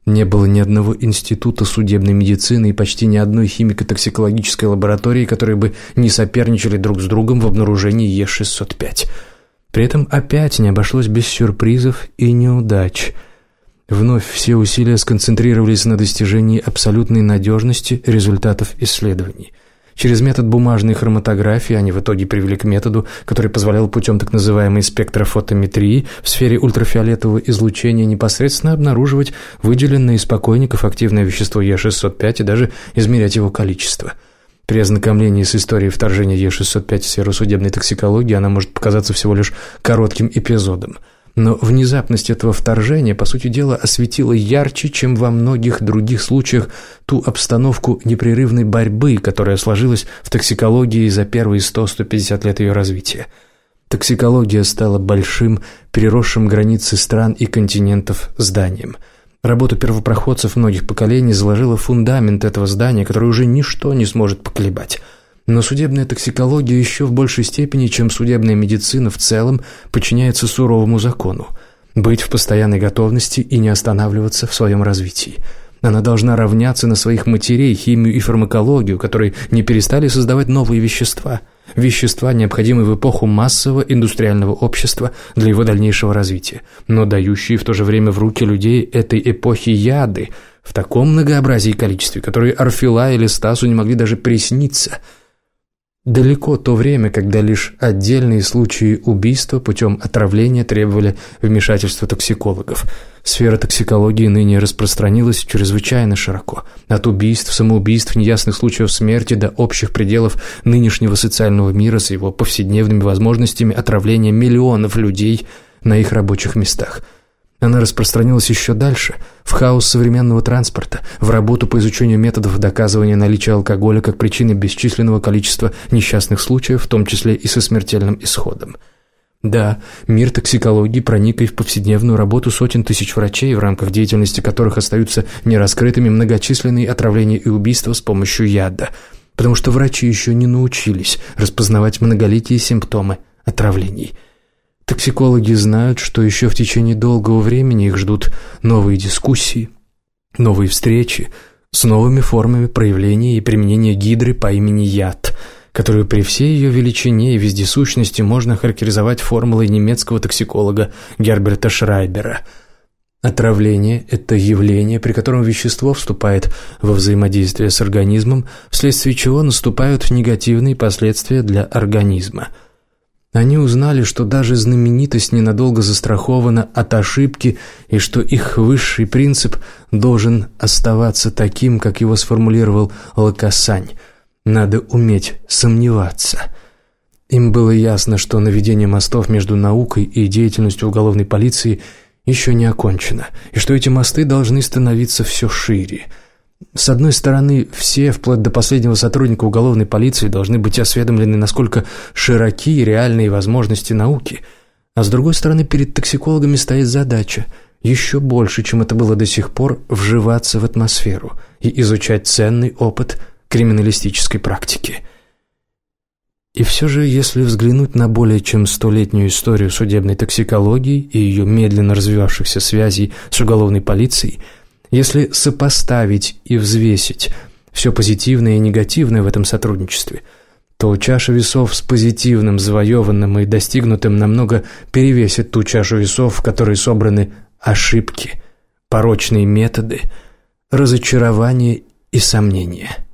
Не было ни одного института судебной медицины и почти ни одной химико-токсикологической лаборатории, которые бы не соперничали друг с другом в обнаружении Е605. При этом опять не обошлось без сюрпризов и неудач – Вновь все усилия сконцентрировались на достижении абсолютной надежности результатов исследований. Через метод бумажной хроматографии они в итоге привели к методу, который позволял путем так называемой спектрофотометрии в сфере ультрафиолетового излучения непосредственно обнаруживать выделенное из покойников активное вещество Е605 и даже измерять его количество. При ознакомлении с историей вторжения Е605 в сферу судебной токсикологии она может показаться всего лишь коротким эпизодом – но внезапность этого вторжения, по сути дела, осветила ярче, чем во многих других случаях, ту обстановку непрерывной борьбы, которая сложилась в токсикологии за первые 100-150 лет ее развития. Токсикология стала большим, переросшим границы стран и континентов зданием. Работа первопроходцев многих поколений заложила фундамент этого здания, который уже ничто не сможет поколебать – но судебная токсикология еще в большей степени, чем судебная медицина в целом, подчиняется суровому закону – быть в постоянной готовности и не останавливаться в своем развитии. Она должна равняться на своих матерей, химию и фармакологию, которые не перестали создавать новые вещества. Вещества, необходимые в эпоху массового индустриального общества для его дальнейшего развития, но дающие в то же время в руки людей этой эпохи яды в таком многообразии и количестве, которые Орфила или Стасу не могли даже присниться – Далеко то время, когда лишь отдельные случаи убийства путем отравления требовали вмешательства токсикологов. Сфера токсикологии ныне распространилась чрезвычайно широко. От убийств, самоубийств, неясных случаев смерти до общих пределов нынешнего социального мира с его повседневными возможностями отравления миллионов людей на их рабочих местах – она распространилась еще дальше, в хаос современного транспорта, в работу по изучению методов доказывания наличия алкоголя как причины бесчисленного количества несчастных случаев, в том числе и со смертельным исходом. Да, мир токсикологии проник и в повседневную работу сотен тысяч врачей, в рамках деятельности которых остаются нераскрытыми многочисленные отравления и убийства с помощью яда, потому что врачи еще не научились распознавать многолетние симптомы отравлений – Токсикологи знают, что еще в течение долгого времени их ждут новые дискуссии, новые встречи с новыми формами проявления и применения гидры по имени яд, которую при всей ее величине и вездесущности можно характеризовать формулой немецкого токсиколога Герберта Шрайбера. Отравление – это явление, при котором вещество вступает во взаимодействие с организмом, вследствие чего наступают негативные последствия для организма – они узнали, что даже знаменитость ненадолго застрахована от ошибки и что их высший принцип должен оставаться таким, как его сформулировал Лакасань. Надо уметь сомневаться. Им было ясно, что наведение мостов между наукой и деятельностью уголовной полиции еще не окончено, и что эти мосты должны становиться все шире – с одной стороны, все, вплоть до последнего сотрудника уголовной полиции, должны быть осведомлены, насколько широки реальные возможности науки, а с другой стороны, перед токсикологами стоит задача еще больше, чем это было до сих пор, вживаться в атмосферу и изучать ценный опыт криминалистической практики. И все же, если взглянуть на более чем столетнюю историю судебной токсикологии и ее медленно развивавшихся связей с уголовной полицией – если сопоставить и взвесить все позитивное и негативное в этом сотрудничестве, то чаша весов с позитивным, завоеванным и достигнутым намного перевесит ту чашу весов, в которой собраны ошибки, порочные методы, разочарования и сомнения.